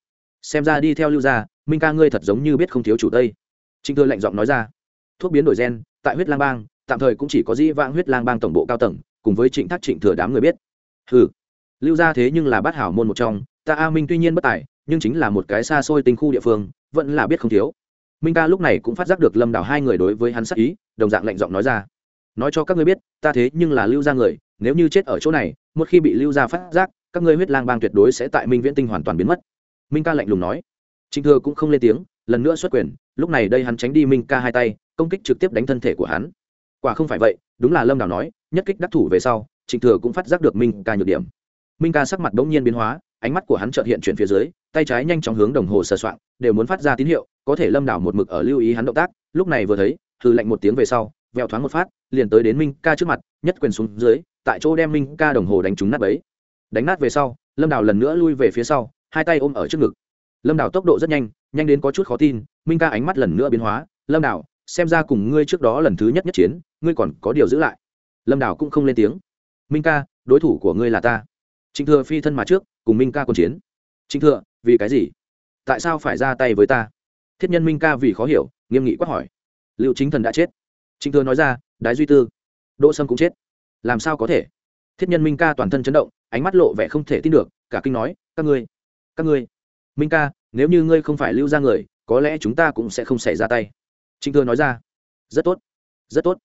S1: Xem ra đi theo lưu gia minh ca ngươi thật giống như biết không thiếu chủ tây. Trịnh thừa lạnh giọng nói ra. Thuốc biến đổi gen, tại huyết lang bang, tạm thời cũng chỉ có dĩ vãng huyết lang bang tổng bộ cao tầng, cùng với trịnh thác trịnh thừa đám người biết. Ừ lưu gia thế nhưng là bát hảo môn một trong, ta a minh tuy nhiên bất tài, nhưng chính là một cái xa xôi tình khu địa phương, vẫn là biết không thiếu. Minh ca lúc này cũng phát giác được lâm đảo hai người đối với hắn sắc ý, đồng dạng lạnh giọng nói ra. Nói cho các ngươi biết, ta thế nhưng là lưu gia người, nếu như chết ở chỗ này, một khi bị lưu gia phát giác, các ngươi huyết lang bang tuyệt đối sẽ tại minh viễn tinh hoàn toàn biến mất. Minh ca lạnh lùng nói trịnh thừa cũng không lên tiếng, lần nữa xuất quyền, lúc này đây hắn tránh đi minh ca hai tay, công kích trực tiếp đánh thân thể của hắn. Quả không phải vậy, đúng là lâm đảo nói, nhất kích đắc thủ về sau, trịnh thừa cũng phát giác được minh ca nhược điểm. Minh ca sắc mặt bỗng nhiên biến hóa, ánh mắt của hắn chợt hiện chuyển phía dưới, tay trái nhanh chóng hướng đồng hồ sờ soạng đều muốn phát ra tín hiệu, có thể lâm đảo một mực ở lưu ý hắn động tác, lúc này vừa thấy hư lạnh một tiếng về sau, vẹo thoáng một phát, liền tới đến minh ca trước mặt, nhất quyền xuống dưới, tại chỗ đem minh ca đồng hồ đánh trúng nát ấy đánh nát về sau, lâm đảo lần nữa lui về phía sau, hai tay ôm ở trước ngực lâm đảo tốc độ rất nhanh nhanh đến có chút khó tin, minh ca ánh mắt lần nữa biến hóa, lâm đảo xem ra cùng ngươi trước đó lần thứ nhất nhất chiến, ngươi còn có điều giữ lại. Lâm đảo cũng không lên tiếng. Minh ca, đối thủ của ngươi là ta. Trịnh thừa phi thân mà trước, cùng minh ca quân chiến. Trịnh thừa, vì cái gì? Tại sao phải ra tay với ta? Thiết nhân minh ca vì khó hiểu, nghiêm nghị quát hỏi. Liệu chính thần đã chết. Trịnh thừa nói ra, đái duy tư, đỗ sâm cũng chết. Làm sao có thể? Thiết nhân minh ca toàn thân chấn động, ánh mắt lộ vẻ không thể tin được, cả kinh nói, các ngươi các ngươi minh ca, nếu như ngươi không phải lưu ra người, có lẽ chúng ta cũng sẽ không xảy ra tay. Trịnh thừa nói ra. Rất tốt rất tốt.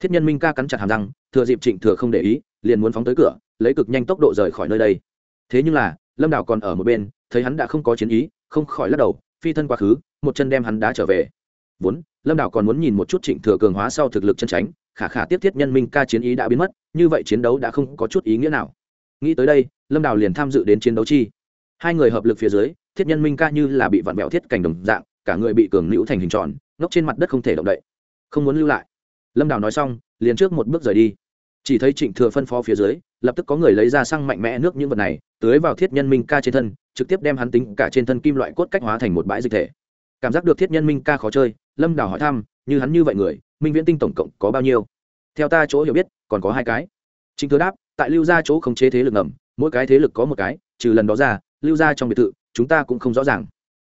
S1: Thiết nhân minh ca cắn chặt hàm răng, thừa dịp trịnh thừa không để ý, liền muốn phóng tới cửa, lấy cực nhanh tốc độ rời khỏi nơi đây. Thế nhưng là, lâm đào còn ở một bên, thấy hắn đã không có chiến ý, không khỏi lắc đầu, phi thân quá khứ, một chân đem hắn đá trở về. Vốn, lâm đào còn muốn nhìn một chút trịnh thừa cường hóa sau thực lực chân tránh, khả khả tiếp thiết nhân minh ca chiến ý đã biến mất, như vậy chiến đấu đã không có chút ý nghĩa nào. Nghĩ tới đây, lâm đào liền tham dự đến chiến đấu chi. Hai người hợp lực phía dưới thiết nhân minh ca như là bị vặn vẹo thiết cảnh đồng dạng, cả người bị cường nữ thành hình tròn, ngốc trên mặt đất không thể động đậy. Không muốn lưu lại. Lâm đào nói xong, liền trước một bước rời đi. Chỉ thấy trịnh thừa phân phó phía dưới, lập tức có người lấy ra xăng mạnh mẽ nước những vật này, tưới vào thiết nhân minh ca trên thân, trực tiếp đem hắn tính cả trên thân kim loại cốt cách hóa thành một bãi dịch thể. Cảm giác được thiết nhân minh ca khó chơi, lâm đào hỏi thăm, như hắn như vậy người, minh viễn tinh tổng cộng có bao nhiêu? Theo ta chỗ hiểu biết, còn có hai cái. Trịnh thừa đáp, tại lưu gia chỗ không chế thế lực ngầm, mỗi cái thế lực có một cái, trừ lần đó ra, lưu gia trong biệt thự chúng ta cũng không rõ ràng.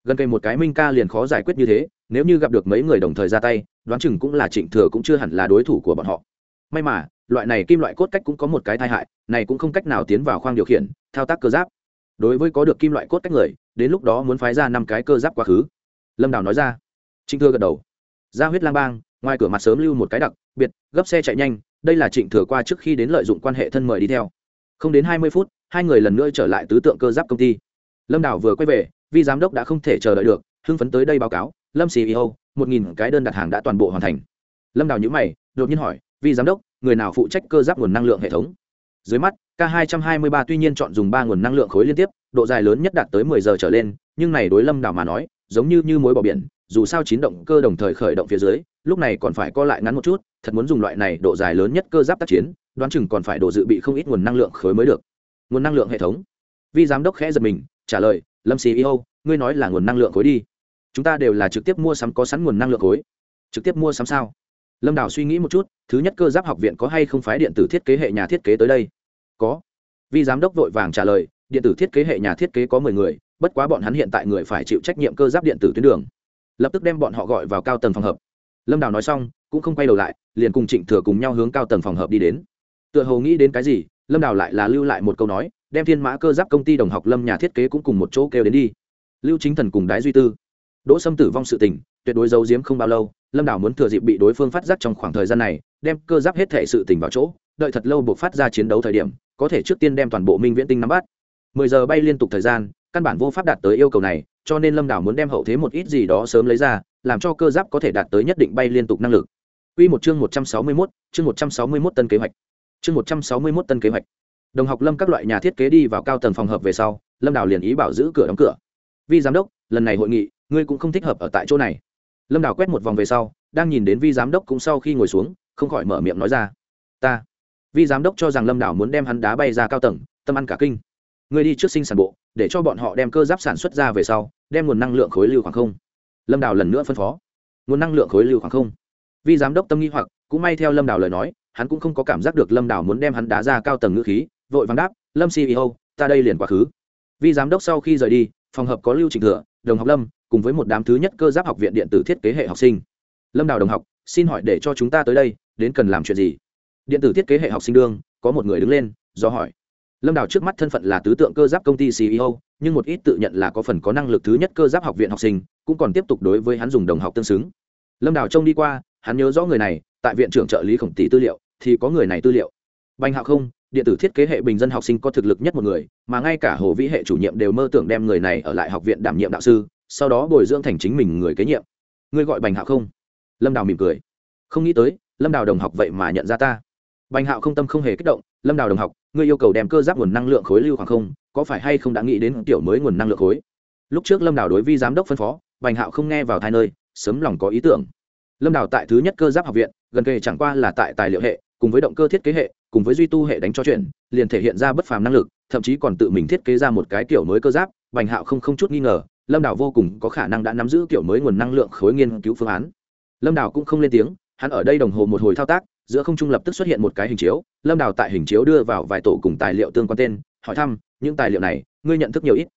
S1: Gần cây một cái minh ca liền khó giải quyết như thế, nếu như gặp được mấy người đồng thời ra tay, đoán chừng cũng là trịnh thừa cũng chưa hẳn là đối thủ của bọn họ. May mà, loại này kim loại cốt cách cũng có một cái tai hại, này cũng không cách nào tiến vào khoang điều khiển, thao tác cơ giáp. Đối với có được kim loại cốt cách người, đến lúc đó muốn phái ra năm cái cơ giáp quá khứ. Lâm đào nói ra. Trịnh thừa gật đầu. Ra huyết lang bang, ngoài cửa mặt sớm lưu một cái đặc, biệt, gấp xe chạy nhanh, đây là trịnh thừa qua trước khi đến lợi dụng quan hệ thân mời đi theo. Không đến hai mươi phút, hai người lần nữa trở lại tứ tượng cơ giáp công ty lâm đào vừa quay về vì giám đốc đã không thể chờ đợi được, hưng phấn tới đây báo cáo, lâm ceo một nghìn cái đơn đặt hàng đã toàn bộ hoàn thành. Lâm đào nhữ mày, đột nhiên hỏi vì giám đốc, người nào phụ trách cơ giáp nguồn năng lượng hệ thống? Dưới mắt, k 223 tuy nhiên chọn dùng ba nguồn năng lượng khối liên tiếp, độ dài lớn nhất đạt tới 10 giờ trở lên, nhưng này đối lâm đảo mà nói, giống như như mối bỏ biển, dù sao chín động cơ đồng thời khởi động phía dưới, lúc này còn phải co lại ngắn một chút, thật muốn dùng loại này độ dài lớn nhất cơ giáp tác chiến, đoán chừng còn phải độ dự bị không ít nguồn năng lượng khối mới được. Nguồn năng lượng hệ thống. Vi giám đốc khẽ giật mình trả lời, lâm ceo ngươi nói là nguồn năng lượng khối đi. Chúng ta đều là trực tiếp mua sắm có sẵn nguồn năng lượng khối. Trực tiếp mua sắm sao? Lâm đào suy nghĩ một chút, thứ nhất cơ giáp học viện có hay không phái điện tử thiết kế hệ nhà thiết kế tới đây? Có. Vì giám đốc vội vàng trả lời, điện tử thiết kế hệ nhà thiết kế có mười người, bất quá bọn hắn hiện tại người phải chịu trách nhiệm cơ giáp điện tử tuyến đường. Lập tức đem bọn họ gọi vào cao tầng phòng hợp. Lâm đào nói xong, cũng không quay đầu lại, liền cùng trịnh thừa cùng nhau hướng cao tầng phòng hợp đi đến. Tựa hồ nghĩ đến cái gì, lâm đào lại là lưu lại một câu nói đem thiên mã cơ giáp công ty đồng học lâm nhà thiết kế cũng cùng một chỗ kêu đến đi lưu chính thần cùng đái duy tư đỗ sâm tử vong sự tình tuyệt đối giấu giếm không bao lâu lâm đảo muốn thừa dịp bị đối phương phát giác trong khoảng thời gian này đem cơ giáp hết thể sự tình vào chỗ đợi thật lâu buộc phát ra chiến đấu thời điểm có thể trước tiên đem toàn bộ minh viễn tinh nắm bắt mười giờ bay liên tục thời gian căn bản vô pháp đạt tới yêu cầu này cho nên lâm đảo muốn đem hậu thế một ít gì đó sớm lấy ra làm cho cơ giáp có thể đạt tới nhất định bay liên tục năng lực Quy một chương 161, chương 161 tân kế hoạch. Chương 161 tân kế hoạch. Đồng học Lâm các loại nhà thiết kế đi vào cao tầng phòng hợp về sau, Lâm Đào liền ý bảo giữ cửa đóng cửa. Vi giám đốc, lần này hội nghị, ngươi cũng không thích hợp ở tại chỗ này. Lâm Đào quét một vòng về sau, đang nhìn đến Vi giám đốc cũng sau khi ngồi xuống, không khỏi mở miệng nói ra. Ta. Vi giám đốc cho rằng Lâm Đào muốn đem hắn đá bay ra cao tầng, tâm ăn cả kinh. Ngươi đi trước sinh sản bộ, để cho bọn họ đem cơ giáp sản xuất ra về sau, đem nguồn năng lượng khối lưu khoảng không. Lâm Đào lần nữa phân phó. Nguồn năng lượng khối lưu khoảng không vi giám đốc tâm nghi hoặc cũng may theo lâm đào lời nói hắn cũng không có cảm giác được lâm đào muốn đem hắn đá ra cao tầng ngữ khí vội vàng đáp, lâm ceo ta đây liền quá khứ. Vi giám đốc sau khi rời đi, phòng hợp có lưu trình thừa, đồng học lâm, cùng với một đám thứ nhất cơ giáp học viện điện tử thiết kế hệ học sinh. Lâm đào đồng học, xin hỏi để cho chúng ta tới đây, đến cần làm chuyện gì? Điện tử thiết kế hệ học sinh đương, có một người đứng lên, do hỏi. Lâm đào trước mắt thân phận là tứ tượng cơ giáp công ty ceo nhưng một ít tự nhận là có phần có năng lực thứ nhất cơ giáp học viện học sinh, cũng còn tiếp tục đối với hắn dùng đồng học tương xứng. Lâm đào trông đi qua, hắn nhớ rõ người này, tại viện trưởng trợ lý khổng tỷ tư liệu, thì có người này tư liệu. Bành hạo không điện tử thiết kế hệ bình dân học sinh có thực lực nhất một người, mà ngay cả hồ vĩ hệ chủ nhiệm đều mơ tưởng đem người này ở lại học viện đảm nhiệm đạo sư, sau đó bồi dưỡng thành chính mình người kế nhiệm. Ngươi gọi bành hạo không? Lâm đào mỉm cười. Không nghĩ tới, lâm đào đồng học vậy mà nhận ra ta. Bành hạo không tâm không hề kích động, lâm đào đồng học, ngươi yêu cầu đem cơ giáp nguồn năng lượng khối lưu khoảng không, có phải hay không đã nghĩ đến tiểu mới nguồn năng lượng khối? Lúc trước lâm đào đối vi giám đốc phân phó, bành hạo không nghe vào hai nơi, sớm lòng có ý tưởng. Lâm đào tại thứ nhất cơ giáp học viện, gần kề chẳng qua là tại tài liệu hệ, cùng với động cơ thiết kế hệ cùng với duy tu hệ đánh cho chuyện, liền thể hiện ra bất phàm năng lực, thậm chí còn tự mình thiết kế ra một cái kiểu mới cơ giáp, bành hạo không không chút nghi ngờ, lâm đào vô cùng có khả năng đã nắm giữ kiểu mới nguồn năng lượng khối nghiên cứu phương án. Lâm đào cũng không lên tiếng, hắn ở đây đồng hồ một hồi thao tác, giữa không trung lập tức xuất hiện một cái hình chiếu, lâm đào tại hình chiếu đưa vào vài tổ cùng tài liệu tương quan tên, hỏi thăm, những tài liệu này, ngươi nhận thức nhiều ít?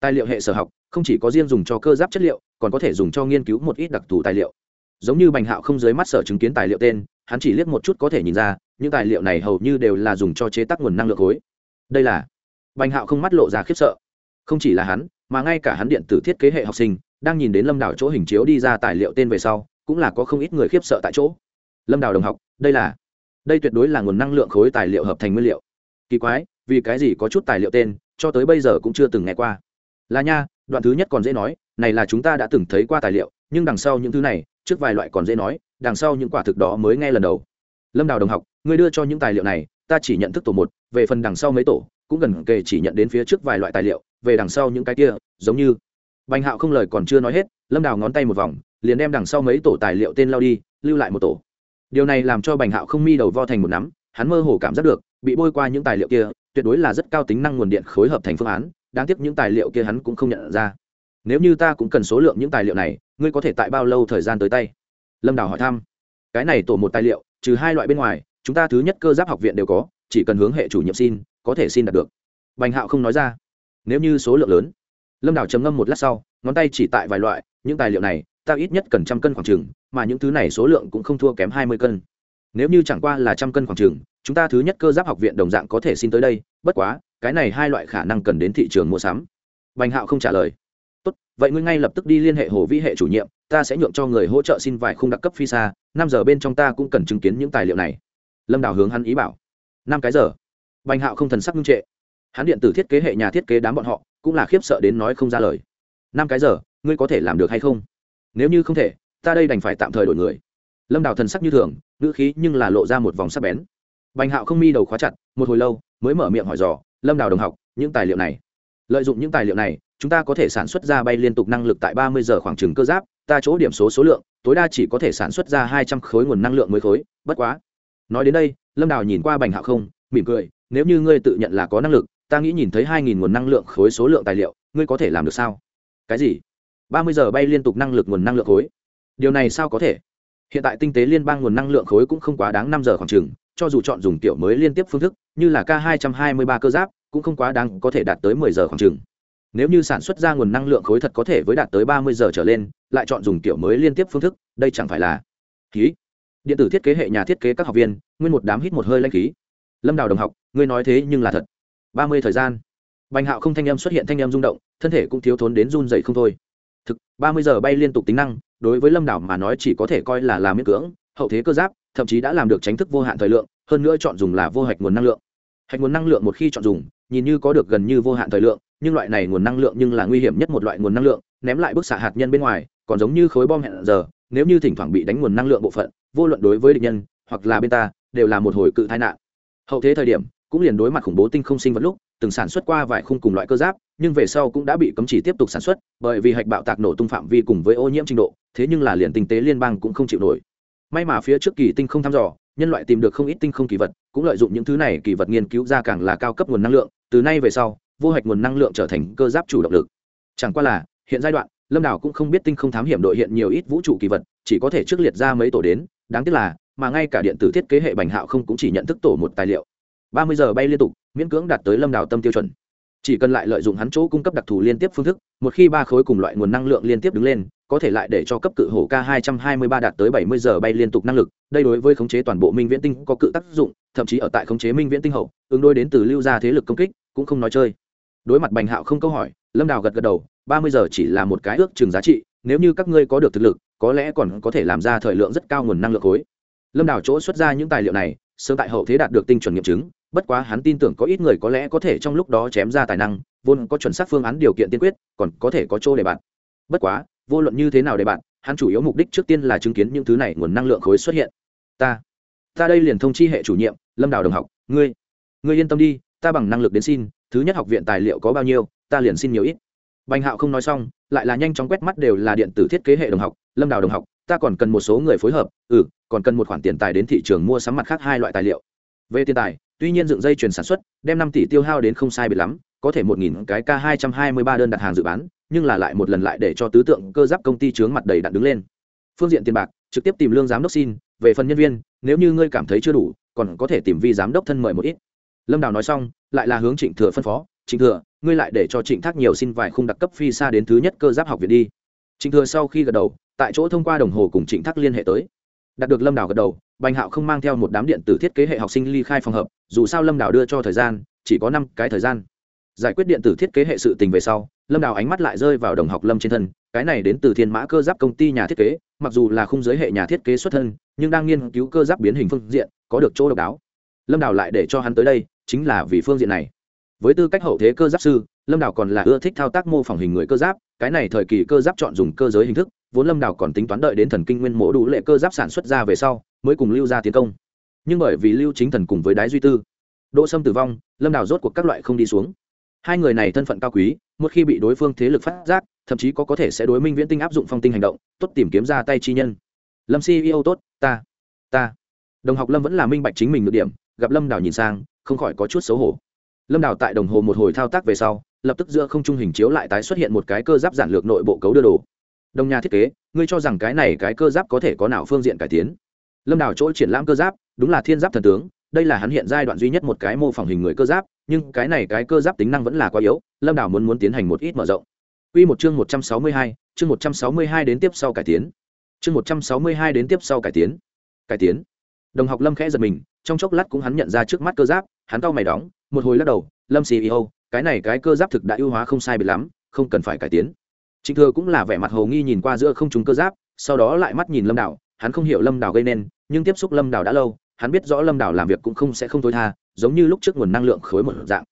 S1: Tài liệu hệ sở học, không chỉ có riêng dùng cho cơ giáp chất liệu, còn có thể dùng cho nghiên cứu một ít đặc thù tài liệu. Giống như bành hạo không dưới mắt sở chứng kiến tài liệu tên, hắn chỉ liếc một chút có thể nhìn ra những tài liệu này hầu như đều là dùng cho chế tác nguồn năng lượng khối. Đây là, bành hạo không mắt lộ ra khiếp sợ. Không chỉ là hắn, mà ngay cả hắn điện tử thiết kế hệ học sinh, đang nhìn đến lâm đảo chỗ hình chiếu đi ra tài liệu tên về sau, cũng là có không ít người khiếp sợ tại chỗ. Lâm đảo đồng học, đây là, đây tuyệt đối là nguồn năng lượng khối tài liệu hợp thành nguyên liệu. Kỳ quái, vì cái gì có chút tài liệu tên, cho tới bây giờ cũng chưa từng nghe qua. Là nha, đoạn thứ nhất còn dễ nói, này là chúng ta đã từng thấy qua tài liệu, nhưng đằng sau những thứ này, trước vài loại còn dễ nói, đằng sau những quả thực đó mới nghe lần đầu. Lâm đào đồng học ngươi đưa cho những tài liệu này, ta chỉ nhận thức tổ một, về phần đằng sau mấy tổ, cũng gần kề chỉ nhận đến phía trước vài loại tài liệu, về đằng sau những cái kia, giống như. Bành hạo không lời còn chưa nói hết, lâm đào ngón tay một vòng, liền đem đằng sau mấy tổ tài liệu tên lao đi, lưu lại một tổ. Điều này làm cho bành hạo không mi đầu vo thành một nắm, hắn mơ hồ cảm giác được, bị bôi qua những tài liệu kia, tuyệt đối là rất cao tính năng nguồn điện khối hợp thành phương án, đáng tiếc những tài liệu kia hắn cũng không nhận ra. Nếu như ta cũng cần số lượng những tài liệu này, ngươi có thể tại bao lâu thời gian tới tay? Lâm đào hỏi thăm. Cái này tổ một tài liệu, trừ hai loại bên ngoài chúng ta thứ nhất cơ giáp học viện đều có, chỉ cần hướng hệ chủ nhiệm xin, có thể xin đạt được. Bành hạo không nói ra. Nếu như số lượng lớn, lâm đào trầm ngâm một lát sau, ngón tay chỉ tại vài loại, những tài liệu này, ta ít nhất cần trăm cân khoảng trừng mà những thứ này số lượng cũng không thua kém hai mươi cân. Nếu như chẳng qua là trăm cân khoảng trừng chúng ta thứ nhất cơ giáp học viện đồng dạng có thể xin tới đây, bất quá, cái này hai loại khả năng cần đến thị trường mua sắm. Bành hạo không trả lời. Tốt, vậy ngươi ngay lập tức đi liên hệ hồ vĩ hệ chủ nhiệm, ta sẽ nhượng cho người hỗ trợ xin vài khung đặc cấp phi xa, năm giờ bên trong ta cũng cần chứng kiến những tài liệu này lâm đào hướng hắn ý bảo năm cái giờ bành hạo không thần sắc ngưng trệ hắn điện tử thiết kế hệ nhà thiết kế đám bọn họ cũng là khiếp sợ đến nói không ra lời năm cái giờ ngươi có thể làm được hay không nếu như không thể ta đây đành phải tạm thời đổi người lâm đào thần sắc như thường ngữ khí nhưng là lộ ra một vòng sắc bén bành hạo không mi đầu khóa chặt một hồi lâu mới mở miệng hỏi dò, lâm đào đồng học, những tài liệu này, lợi dụng những tài liệu này, chúng ta có thể sản xuất ra bay liên tục năng lực tại ba mươi giờ khoảng trừng cơ giáp, ta chỗ điểm số số lượng, tối đa chỉ có thể sản xuất ra hai trăm khối nguồn năng lượng mới khối, bất quá nói đến đây lâm đào nhìn qua bành hạo không mỉm cười nếu như ngươi tự nhận là có năng lực ta nghĩ nhìn thấy hai nghìn nguồn năng lượng khối số lượng tài liệu ngươi có thể làm được sao? Cái gì? Ba mươi giờ bay liên tục năng lực nguồn năng lượng khối. Điều này sao có thể? Hiện tại tinh tế liên bang nguồn năng lượng khối cũng không quá đáng năm giờ khoảng chừng, cho dù chọn dùng tiểu mới liên tiếp phương thức như là k hai trăm hai mươi ba cơ giáp cũng không quá đáng có thể đạt tới mười giờ khoảng chừng. nếu như sản xuất ra nguồn năng lượng khối thật có thể với đạt tới ba mươi giờ trở lên lại chọn dùng kiểu mới liên tiếp phương thức đây chẳng phải là khí điện tử thiết kế hệ nhà thiết kế các học viên, nguyên một đám hít một hơi lanh khí. Lâm đào đồng học, ngươi nói thế nhưng là thật. Ba mươi thời gian. Bành hạo không thanh em xuất hiện thanh em rung động, thân thể cũng thiếu thốn đến run dậy không thôi. Thực, ba mươi giờ bay liên tục tính năng, đối với lâm đảo mà nói chỉ có thể coi là làm miễn cưỡng, hậu thế cơ giáp, thậm chí đã làm được tránh thức vô hạn thời lượng, hơn nữa chọn dùng là vô hạch nguồn năng lượng. Hạch nguồn năng lượng một khi chọn dùng, nhìn như có được gần như vô hạn thời lượng, nhưng loại này nguồn năng lượng nhưng là nguy hiểm nhất một loại nguồn năng lượng, ném lại bức xạ hạt nhân bên ngoài, còn giống như khối bom hẹn giờ, nếu như thỉnh thoảng bị đánh nguồn năng lượng bộ phận vô luận đối với địch nhân, hoặc là bên ta, đều là một hồi cự tai nạn. Hậu thế thời điểm, cũng liền đối mặt khủng bố tinh không sinh vật lúc, từng sản xuất qua vài khung cùng loại cơ giáp, nhưng về sau cũng đã bị cấm chỉ tiếp tục sản xuất, bởi vì hạch bạo tạc nổ tung phạm vi cùng với ô nhiễm trình độ, thế nhưng là liền tinh tế liên bang cũng không chịu nổi. May mà phía trước kỳ tinh không thăm dò, nhân loại tìm được không ít tinh không kỳ vật, cũng lợi dụng những thứ này kỳ vật nghiên cứu ra càng là cao cấp nguồn năng lượng, từ nay về sau, vô hạch nguồn năng lượng trở thành cơ giáp chủ động lực. Chẳng qua là, hiện giai đoạn, lâm đảo cũng không biết tinh không thám hiểm đội hiện nhiều ít vũ trụ kỳ vật, chỉ có thể trước liệt ra mấy tổ đến đáng tiếc là, mà ngay cả điện tử thiết kế hệ bành hạo không cũng chỉ nhận thức tổ một tài liệu. Ba mươi giờ bay liên tục, miễn cưỡng đạt tới lâm đảo tâm tiêu chuẩn. Chỉ cần lại lợi dụng hắn chỗ cung cấp đặc thù liên tiếp phương thức, một khi ba khối cùng loại nguồn năng lượng liên tiếp đứng lên, có thể lại để cho cấp cự hổ k 223 đạt tới 70 giờ bay liên tục năng lực. Đây đối với khống chế toàn bộ minh viễn tinh có cự tác dụng, thậm chí ở tại khống chế minh viễn tinh hậu, ứng đối đến từ lưu ra thế lực công kích, cũng không nói chơi. Đối mặt bành hạo không câu hỏi, lâm đào gật gật đầu 30 giờ chỉ là một cái ước chừng giá trị, nếu như các ngươi có được thực lực có lẽ còn có thể làm ra thời lượng rất cao nguồn năng lượng khối. Lâm đào chỗ xuất ra những tài liệu này, sớm tại hậu thế đạt được tinh chuẩn nghiệm chứng, bất quá hắn tin tưởng có ít người có lẽ có thể trong lúc đó chém ra tài năng, vốn có chuẩn xác phương án điều kiện tiên quyết, còn có thể có chỗ để bạn. Bất quá, vô luận như thế nào để bạn, hắn chủ yếu mục đích trước tiên là chứng kiến những thứ này nguồn năng lượng khối xuất hiện. Ta ta đây liền thông chi hệ chủ nhiệm, lâm đào đồng học, ngươi ngươi yên tâm đi, ta bằng năng lực đến xin, thứ nhất học viện tài liệu có bao nhiêu, ta liền xin nhiều ít. Bành hạo không nói xong, lại là nhanh chóng quét mắt đều là điện tử thiết kế hệ đồng học lâm đào đồng học, ta còn cần một số người phối hợp ừ còn cần một khoản tiền tài đến thị trường mua sắm mặt khác hai loại tài liệu. Về tiền tài, tuy nhiên dựng dây chuyển sản xuất, đem năm tỷ tiêu hao đến không sai biệt lắm, có thể một nghìn cái k hai trăm hai mươi ba đơn đặt hàng dự bán, nhưng là lại một lần lại để cho tứ tượng cơ giáp công ty chướng mặt đầy đặn đứng lên. Phương diện tiền bạc, trực tiếp tìm lương giám đốc xin, về phần nhân viên, nếu như ngươi cảm thấy chưa đủ, còn có thể tìm vi giám đốc thân mời một ít. Lâm đào nói xong, lại là hướng trịnh thừa phân phó, trịnh thừa, ngươi lại để cho trịnh thác nhiều xin vài khung đặc cấp phi xa đến thứ nhất cơ giáp học viện đi. Trịnh thừa sau khi gật đầu tại chỗ thông qua đồng hồ cùng trịnh thác liên hệ tới. Đạt được lâm đào gật đầu, bành hạo không mang theo một đám điện tử thiết kế hệ học sinh ly khai phòng hợp dù sao lâm đào đưa cho thời gian, chỉ có năm cái thời gian. Giải quyết điện tử thiết kế hệ sự tình về sau, lâm đào ánh mắt lại rơi vào đồng học lâm trên thân, cái này đến từ thiên mã cơ giáp công ty nhà thiết kế, mặc dù là khung giới hệ nhà thiết kế xuất thân, nhưng đang nghiên cứu cơ giáp biến hình phương diện, có được chỗ độc đáo. Lâm đào lại để cho hắn tới đây, chính là vì phương diện này. Với tư cách hậu thế cơ giáp sư, lâm đào còn là ưa thích thao tác mô phỏng hình người cơ giáp, cái này thời kỳ cơ giáp chọn dùng cơ giới hình thức vốn lâm đào còn tính toán đợi đến thần kinh nguyên mổ đủ lệ cơ giáp sản xuất ra về sau, mới cùng lưu ra tiến công. Nhưng bởi vì lưu chính thần cùng với đái duy tư, đỗ sâm tử vong, lâm đào rốt cuộc các loại không đi xuống. Hai người này thân phận cao quý, một khi bị đối phương thế lực phát giác, thậm chí có có thể sẽ đối minh viễn tinh áp dụng phong tinh hành động, tốt tìm kiếm ra tay chi nhân. Lâm ceo tốt, ta ta. Đồng học lâm vẫn là minh bạch chính mình được điểm, gặp lâm đào nhìn sang, không khỏi có chút xấu hổ. Lâm đào tại đồng hồ một hồi thao tác về sau, lập tức giữa không trung hình chiếu lại tái xuất hiện một cái cơ giáp giản lược nội bộ cấu đưa đồ đồng nhà thiết kế ngươi cho rằng cái này cái cơ giáp có thể có nào phương diện cải tiến lâm đào chỗ triển lãm cơ giáp đúng là thiên giáp thần tướng đây là hắn hiện giai đoạn duy nhất một cái mô phỏng hình người cơ giáp nhưng cái này cái cơ giáp tính năng vẫn là quá yếu lâm đào muốn muốn tiến hành một ít mở rộng Quy một chương 162, chương 162 đến tiếp sau cải tiến. Chương 162 đến tiếp sau cải tiến. Cải tiến. Đồng học Lâm khẽ giật mình, trong chốc lát cũng hắn nhận ra trước mắt cơ giáp, hắn cau mày đóng, một hồi lắc đầu, Lâm CEO, cái này cái cơ giáp thực đã ưu hóa không sai biệt lắm, không cần phải cải tiến. Trịnh Thừa cũng là vẻ mặt hồ nghi nhìn qua giữa không trung cơ giáp, sau đó lại mắt nhìn Lâm Đào, hắn không hiểu Lâm Đào gây nên, nhưng tiếp xúc Lâm Đào đã lâu, hắn biết rõ Lâm Đào làm việc cũng không sẽ không tối tha, giống như lúc trước nguồn năng lượng khối một dạng.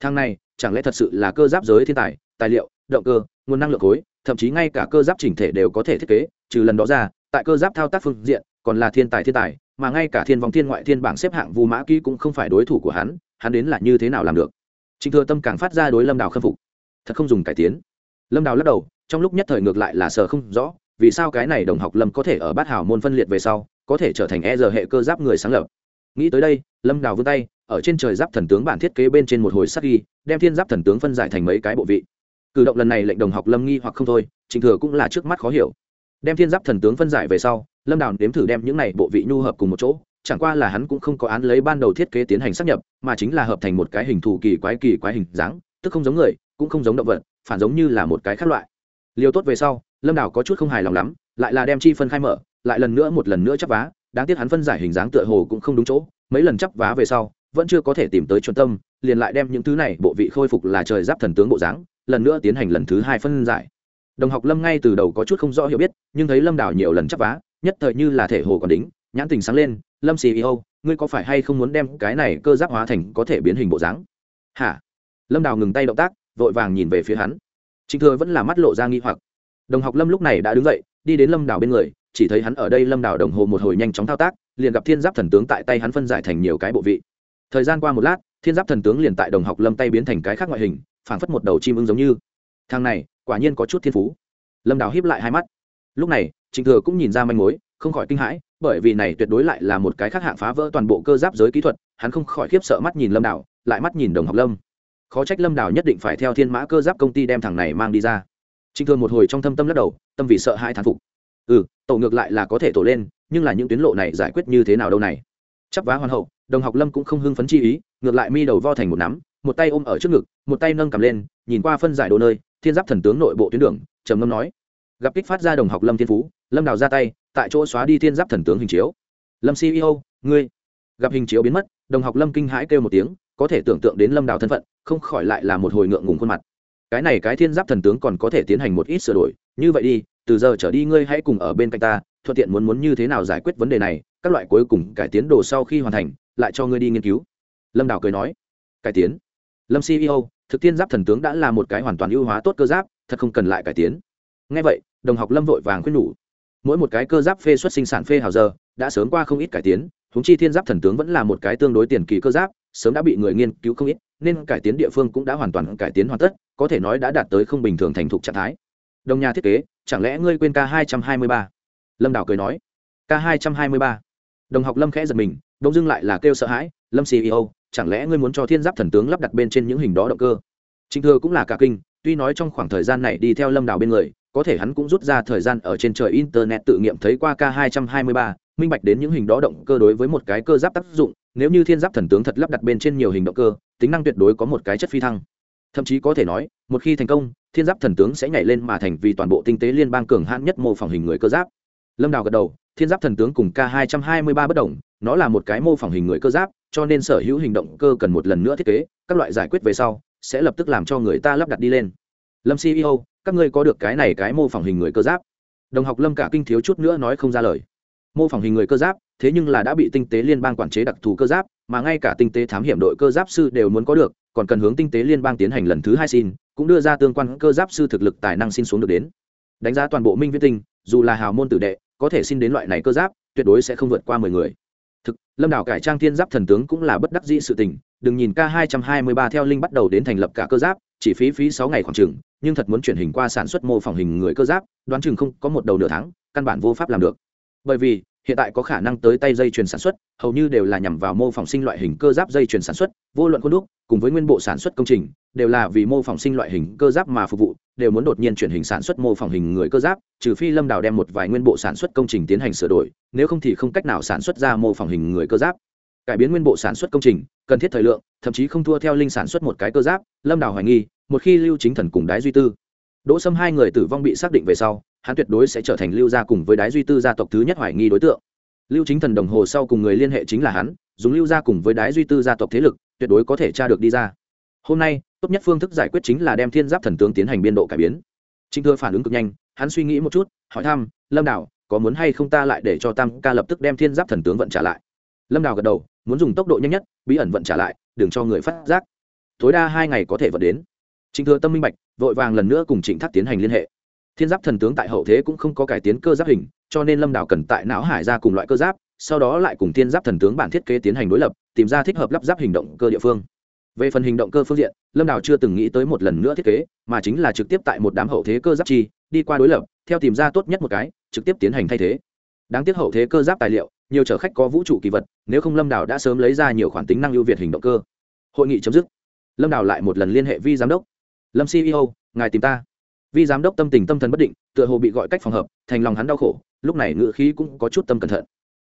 S1: Thang này, chẳng lẽ thật sự là cơ giáp giới thiên tài, tài liệu, động cơ nguồn năng lượng khối thậm chí ngay cả cơ giáp chỉnh thể đều có thể thiết kế trừ lần đó ra tại cơ giáp thao tác phương diện còn là thiên tài thiên tài mà ngay cả thiên vong thiên ngoại thiên bảng xếp hạng vu mã Kỷ cũng không phải đối thủ của hắn hắn đến là như thế nào làm được? Trịnh thừa tâm càng phát ra đối lâm đào khâm phục. Thật không dùng cải tiến. Lâm đào lắc đầu trong lúc nhất thời ngược lại là sợ không rõ, vì sao cái này đồng học lâm có thể ở bát hào môn phân liệt về sau, có thể trở thành e giờ hệ cơ giáp người sáng lập. Nghĩ tới đây, lâm đào vươn tay, ở trên trời giáp thần tướng bản thiết kế bên trên một hồi sắc ghi, đem thiên giáp thần tướng phân giải thành mấy cái bộ vị. Cử động lần này lệnh đồng học lâm nghi hoặc không thôi, trình thừa cũng là trước mắt khó hiểu. Đem thiên giáp thần tướng phân giải về sau, lâm đào đếm thử đem những này bộ vị nhu hợp cùng một chỗ, chẳng qua là hắn cũng không có án lấy ban đầu thiết kế tiến hành sắp nhập, mà chính là hợp thành một cái hình thù kỳ quái kỳ quái hình dáng, tức không giống người, cũng không giống động vật, phản giống như là một cái khác loại liều tốt về sau, lâm Đảo có chút không hài lòng lắm, lại là đem chi phân khai mở, lại lần nữa một lần nữa chắp vá. Đáng tiếc hắn phân giải hình dáng tựa hồ cũng không đúng chỗ, mấy lần chắp vá về sau, vẫn chưa có thể tìm tới chuẩn tâm, liền lại đem những thứ này, bộ vị khôi phục là trời giáp thần tướng bộ dáng, lần nữa tiến hành lần thứ hai phân giải. Đồng học lâm ngay từ đầu có chút không rõ hiểu biết, nhưng thấy lâm Đảo nhiều lần chấp vá, nhất thời như là thể hồ còn đính, nhãn tình sáng lên, lâm ceo ngươi có phải hay không muốn đem cái này cơ giáp hóa thành có thể biến hình bộ dáng? Hả? Lâm đào ngừng tay động tác, vội vàng nhìn về phía hắn. Trình thừa vẫn là mắt lộ ra nghi hoặc. Đồng học lâm lúc này đã đứng dậy, đi đến lâm đào bên người, chỉ thấy hắn ở đây lâm đào đồng hồ một hồi nhanh chóng thao tác, liền gặp thiên giáp thần tướng tại tay hắn phân giải thành nhiều cái bộ vị. Thời gian qua một lát, thiên giáp thần tướng liền tại đồng học lâm tay biến thành cái khác ngoại hình, phảng phất một đầu chim ưng giống như. Thằng này, quả nhiên có chút thiên phú. Lâm đào hiếp lại hai mắt. Lúc này, Trình thừa cũng nhìn ra manh mối, không khỏi kinh hãi, bởi vì này tuyệt đối lại là một cái khác hạng phá vỡ toàn bộ cơ giáp giới kỹ thuật, hắn không khỏi khiếp sợ mắt nhìn lâm đào, lại mắt nhìn đồng học lâm khó trách lâm đào nhất định phải theo thiên mã cơ giáp công ty đem thằng này mang đi ra. Trịnh Thương một hồi trong thâm tâm lắc đầu, tâm vì sợ hai thán phục. Ừ tổ ngược lại là có thể tổ lên, nhưng là những tuyến lộ này giải quyết như thế nào đâu này? Chắp vá hoàn hậu, đồng học lâm cũng không hưng phấn chi ý, ngược lại mi đầu vo thành một nắm, một tay ôm ở trước ngực, một tay nâng cầm lên, nhìn qua phân giải đồ nơi, thiên giáp thần tướng nội bộ tuyến đường, trầm ngâm nói. Gặp kích phát ra đồng học lâm thiên phú, lâm đào ra tay, tại chỗ xóa đi thiên giáp thần tướng hình chiếu. Lâm ceo ngươi. Gặp hình chiếu biến mất, đồng học lâm kinh hãi kêu một tiếng có thể tưởng tượng đến lâm đào thân phận, không khỏi lại là một hồi ngượng ngùng khuôn mặt. Cái này cái thiên giáp thần tướng còn có thể tiến hành một ít sửa đổi, như vậy đi, từ giờ trở đi ngươi hãy cùng ở bên cạnh ta, thuận tiện muốn muốn như thế nào giải quyết vấn đề này, các loại cuối cùng cải tiến đồ sau khi hoàn thành, lại cho ngươi đi nghiên cứu. Lâm đào cười nói. Cải tiến? Lâm ceo thực tiên giáp thần tướng đã là một cái hoàn toàn ưu hóa tốt cơ giáp, thật không cần lại cải tiến. Ngay vậy, đồng học lâm vội vàng khuyên nhủ. Mỗi một cái cơ giáp phê xuất sinh sản phê hào giờ, đã sớm qua không ít cải tiến thúng chi thiên giáp thần tướng vẫn là một cái tương đối tiền kỳ cơ giáp sớm đã bị người nghiên cứu không ít, nên cải tiến địa phương cũng đã hoàn toàn cải tiến hoàn tất, có thể nói đã đạt tới không bình thường thành thục trạng thái. Đồng nhà thiết kế, chẳng lẽ ngươi quên k hai trăm hai mươi ba? Lâm Đào cười nói. K hai trăm hai mươi ba. Đồng học lâm khẽ giật mình đông dưng lại là kêu sợ hãi, lâm ceo chẳng lẽ ngươi muốn cho thiên giáp thần tướng lắp đặt bên trên những hình đó động cơ? Trịnh thừa cũng là cả kinh, tuy nói trong khoảng thời gian này đi theo lâm đào bên người, có thể hắn cũng rút ra thời gian ở trên trời internet tự nghiệm thấy qua k 223 minh bạch đến những hình đó động cơ đối với một cái cơ giáp tác dụng nếu như thiên giáp thần tướng thật lắp đặt bên trên nhiều hình động cơ, tính năng tuyệt đối có một cái chất phi thăng. Thậm chí có thể nói, một khi thành công, thiên giáp thần tướng sẽ nhảy lên mà thành vì toàn bộ tinh tế liên bang cường hãn nhất mô phỏng hình người cơ giáp. Lâm đào gật đầu, thiên giáp thần tướng cùng k 223 bất đồng nó là một cái mô phỏng hình người cơ giáp, cho nên sở hữu hình động cơ cần một lần nữa thiết kế, các loại giải quyết về sau, sẽ lập tức làm cho người ta lắp đặt đi lên. Lâm ceo các ngươi có được cái này cái mô phỏng hình người cơ giáp? Đồng học lâm cả kinh thiếu chút nữa nói không ra lời mô phỏng hình người cơ giáp, thế nhưng là đã bị tinh tế liên bang quản chế đặc thù cơ giáp, mà ngay cả tinh tế thám hiểm đội cơ giáp sư đều muốn có được, còn cần hướng tinh tế liên bang tiến hành lần thứ hai xin, cũng đưa ra tương quan cơ giáp sư thực lực tài năng xin xuống được đến. Đánh giá toàn bộ minh viết tinh, dù là hào môn tử đệ, có thể xin đến loại này cơ giáp, tuyệt đối sẽ không vượt qua mười người. Thực, lâm đảo cải trang thiên giáp thần tướng cũng là bất đắc dĩ sự tình, đừng nhìn k 223 theo linh bắt đầu đến thành lập cả cơ giáp, chỉ phí phí sáu ngày khoảng chừng, nhưng thật muốn chuyển hình qua sản xuất mô phỏng hình người cơ giáp, đoán chừng không có một đầu nửa tháng, căn bản vô pháp làm được bởi vì, hiện tại có khả năng tới tay dây chuyền sản xuất, hầu như đều là nhằm vào mô phỏng sinh loại hình cơ giáp dây chuyền sản xuất, vô luận khuôn đúc, cùng với nguyên bộ sản xuất công trình, đều là vì mô phỏng sinh loại hình cơ giáp mà phục vụ, đều muốn đột nhiên chuyển hình sản xuất mô phỏng hình người cơ giáp, trừ phi lâm đào đem một vài nguyên bộ sản xuất công trình tiến hành sửa đổi, nếu không thì không cách nào sản xuất ra mô phỏng hình người cơ giáp. Cải biến nguyên bộ sản xuất công trình, cần thiết thời lượng, thậm chí không thua theo linh sản xuất một cái cơ giáp, lâm đào hoài nghi, một khi lưu chính thần cùng đái duy tư đỗ sâm hai người tử vong bị xác định về sau, hắn tuyệt đối sẽ trở thành lưu gia cùng với đái duy tư gia tộc thứ nhất hoài nghi đối tượng. Lưu chính thần đồng hồ sau cùng người liên hệ chính là hắn, dùng lưu gia cùng với đái duy tư gia tộc thế lực, tuyệt đối có thể tra được đi ra. Hôm nay, tốt nhất phương thức giải quyết chính là đem thiên giáp thần tướng tiến hành biên độ cải biến. Trinh thừa phản ứng cực nhanh, hắn suy nghĩ một chút, hỏi thăm, lâm đảo có muốn hay không ta lại để cho tam ca lập tức đem thiên giáp thần tướng vận trả lại? Lâm đào gật đầu, muốn dùng tốc độ nhanh nhất, bí ẩn vận trả lại, đừng cho người phát giác. Tối đa hai ngày có thể vận đến trịnh thừa tâm minh bạch, vội vàng lần nữa cùng trịnh thác tiến hành liên hệ. Thiên giáp thần tướng tại hậu thế cũng không có cải tiến cơ giáp hình, cho nên lâm đào cần tại não hải ra cùng loại cơ giáp, sau đó lại cùng thiên giáp thần tướng bản thiết kế tiến hành đối lập, tìm ra thích hợp lắp ráp hình động cơ địa phương. Về phần hình động cơ phương diện, lâm đào chưa từng nghĩ tới một lần nữa thiết kế, mà chính là trực tiếp tại một đám hậu thế cơ giáp chi, đi qua đối lập, theo tìm ra tốt nhất một cái, trực tiếp tiến hành thay thế. Đáng tiếc hậu thế cơ giáp tài liệu, nhiều chở khách có vũ trụ kỳ vật, nếu không lâm đào đã sớm lấy ra nhiều khoản tính năng ưu việt hình động cơ. Hội nghị chấm dứt. Lâm đào lại một lần liên hệ vi giám đốc lâm ceo ngài tìm ta. Vi giám đốc tâm tình tâm thần bất định, tựa hồ bị gọi cách phòng hợp, thành lòng hắn đau khổ, lúc này ngự khí cũng có chút tâm cẩn thận.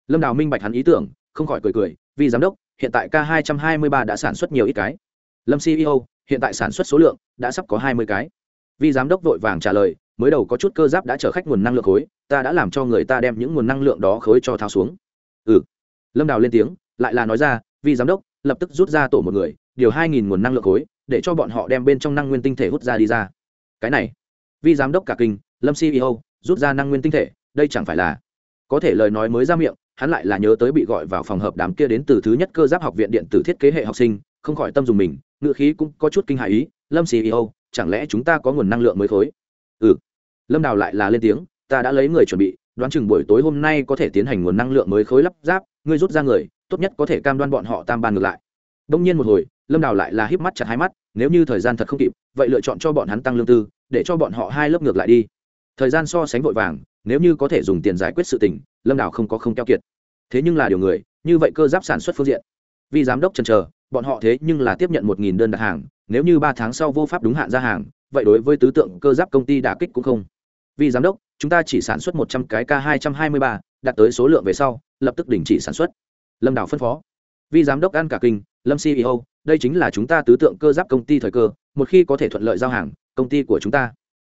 S1: Lâm đào minh bạch hắn ý tưởng, không khỏi cười cười, vi giám đốc, hiện tại k hai trăm hai mươi ba đã sản xuất nhiều ít cái. Lâm ceo hiện tại sản xuất số lượng đã sắp có hai mươi cái. Vi giám đốc vội vàng trả lời, mới đầu có chút cơ giáp đã chở khách nguồn năng lượng khối, ta đã làm cho người ta đem những nguồn năng lượng đó khối cho tháo xuống. Ừ. Lâm đào lên tiếng, lại là nói ra, vi giám đốc, lập tức rút ra tổ một người, điều hai nghìn nguồn năng lượng khối để cho bọn họ đem bên trong năng nguyên tinh thể hút ra đi ra. Cái này, vi giám đốc cả kinh, lâm ceo rút ra năng nguyên tinh thể, đây chẳng phải là, có thể lời nói mới ra miệng, hắn lại là nhớ tới bị gọi vào phòng hợp đám kia đến từ thứ nhất cơ giáp học viện điện tử thiết kế hệ học sinh, không khỏi tâm dùng mình ngựa khí cũng có chút kinh hại ý, lâm ceo chẳng lẽ chúng ta có nguồn năng lượng mới khối ừ. Lâm đào lại là lên tiếng, ta đã lấy người chuẩn bị, đoán chừng buổi tối hôm nay có thể tiến hành nguồn năng lượng mới khối lắp ráp, ngươi rút ra người, tốt nhất có thể cam đoan bọn họ tam ban ngược lại. Đông nhiên một hồi lâm đào lại là híp mắt chặt hai mắt nếu như thời gian thật không kịp vậy lựa chọn cho bọn hắn tăng lương tư để cho bọn họ hai lớp ngược lại đi thời gian so sánh vội vàng nếu như có thể dùng tiền giải quyết sự tình lâm đào không có không keo kiệt thế nhưng là điều người như vậy cơ giáp sản xuất phương diện vì giám đốc trần chờ bọn họ thế nhưng là tiếp nhận một nghìn đơn đặt hàng nếu như ba tháng sau vô pháp đúng hạn ra hàng vậy đối với tứ tượng cơ giáp công ty đả kích cũng không vì giám đốc chúng ta chỉ sản xuất một trăm cái k hai trăm hai mươi ba đạt tới số lượng về sau lập tức đình chỉ sản xuất lâm đảo phân phó vì giám đốc ăn cả kinh lâm ceo đây chính là chúng ta tứ tượng cơ giáp công ty thời cơ, một khi có thể thuận lợi giao hàng, công ty của chúng ta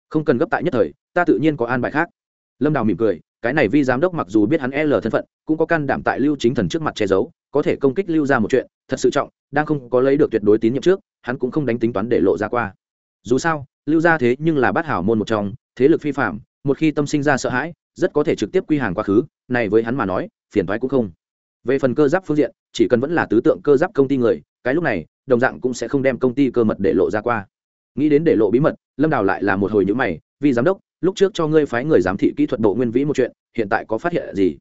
S1: không cần gấp tại nhất thời, ta tự nhiên có an bài khác. Lâm đào mỉm cười, cái này vi giám đốc mặc dù biết hắn l thân phận, cũng có can đảm tại lưu chính thần trước mặt che giấu, có thể công kích lưu ra một chuyện, thật sự trọng, đang không có lấy được tuyệt đối tín nhiệm trước, hắn cũng không đánh tính toán để lộ ra qua. Dù sao, lưu ra thế nhưng là bát hảo môn một trong, thế lực phi phạm một khi tâm sinh ra sợ hãi, rất có thể trực tiếp quy hàng quá khứ, này với hắn mà nói, phiền thoái cũng không. Về phần cơ giáp phương diện chỉ cần vẫn là tứ tượng cơ giáp công ty người, cái lúc này, đồng dạng cũng sẽ không đem công ty cơ mật để lộ ra qua. Nghĩ đến để lộ bí mật, lâm đào lại là một hồi nhữ mày, vì giám đốc, lúc trước cho ngươi phái người giám thị kỹ thuật bộ nguyên vĩ một chuyện, hiện tại có phát hiện gì?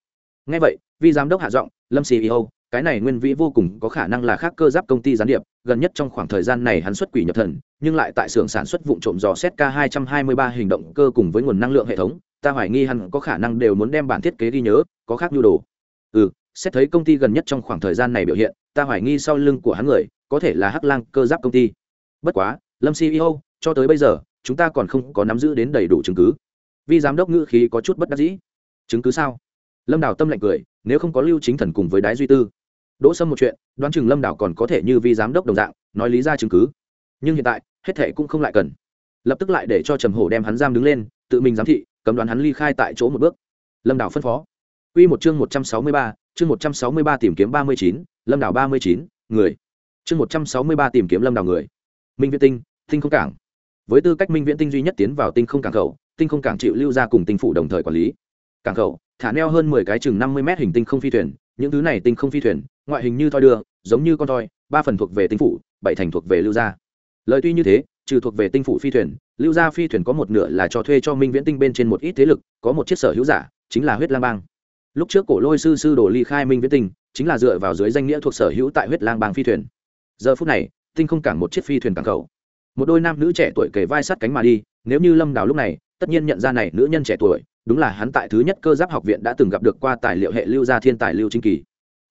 S1: Ngay vậy, vì giám đốc hạ giọng, lâm ceo cái này nguyên vĩ vô cùng có khả năng là khác cơ giáp công ty gián điệp, gần nhất trong khoảng thời gian này hắn xuất quỷ nhập thần, nhưng lại tại xưởng sản xuất vụ trộm dò xét k 223 hình động cơ cùng với nguồn năng lượng hệ thống, ta hoài nghi hắn có khả năng đều muốn đem bản thiết kế ghi nhớ, có khác nhu đồ. Ừ xét thấy công ty gần nhất trong khoảng thời gian này biểu hiện, ta hoài nghi sau lưng của hắn người, có thể là hắc lang cơ giáp công ty. Bất quá, lâm ceo cho tới bây giờ, chúng ta còn không có nắm giữ đến đầy đủ chứng cứ. Vì giám đốc ngữ khí có chút bất đắc dĩ. Chứng cứ sao? Lâm đào tâm lạnh cười, nếu không có lưu chính thần cùng với đái duy tư. Đỗ sâm một chuyện, đoán chừng lâm đảo còn có thể như vi giám đốc đồng dạng, nói lý ra chứng cứ. Nhưng hiện tại, hết thệ cũng không lại cần. Lập tức lại để cho trầm hổ đem hắn giam đứng lên, tự mình giám thị, cấm đoán hắn ly khai tại chỗ một bước. Lâm đảo phân phó. Quy một chương một trăm sáu mươi ba, chương một trăm sáu mươi ba tìm kiếm ba mươi chín, Lâm Đảo ba mươi chín, người. Chương một trăm sáu mươi ba tìm kiếm Lâm Đảo người. Minh Viễn Tinh, Tinh không cảng. Với tư cách Minh Viễn Tinh duy nhất tiến vào Tinh không cảng khẩu, Tinh không cảng chịu lưu ra cùng Tinh phủ đồng thời quản lý. Cảng khẩu, thả neo hơn mười cái chừng năm mươi mét hình tinh không phi thuyền, những thứ này tinh không phi thuyền, ngoại hình như thoi đưa giống như con thoi ba phần thuộc về tinh phủ bảy thành thuộc về lưu gia lời tuy như thế trừ thuộc về tinh phủ phi thuyền lưu gia phi thuyền có một nửa là cho thuê cho minh viễn tinh bên trên một ít thế lực có một chiếc sở hữu giả chính là huyết lang bang lúc trước cổ lôi sư sư đồ ly khai minh viễn tinh, chính là dựa vào dưới danh nghĩa thuộc sở hữu tại huyết lang bang phi thuyền. Giờ phút này, tinh không cảng một chiếc phi thuyền cảng khẩu. Một đôi nam nữ trẻ tuổi kề vai sát cánh mà đi, nếu như lâm đào lúc này, tất nhiên nhận ra này nữ nhân trẻ tuổi, đúng là hắn tại thứ nhất cơ giáp học viện đã từng gặp được qua tài liệu hệ lưu gia thiên tài lưu chính kỳ.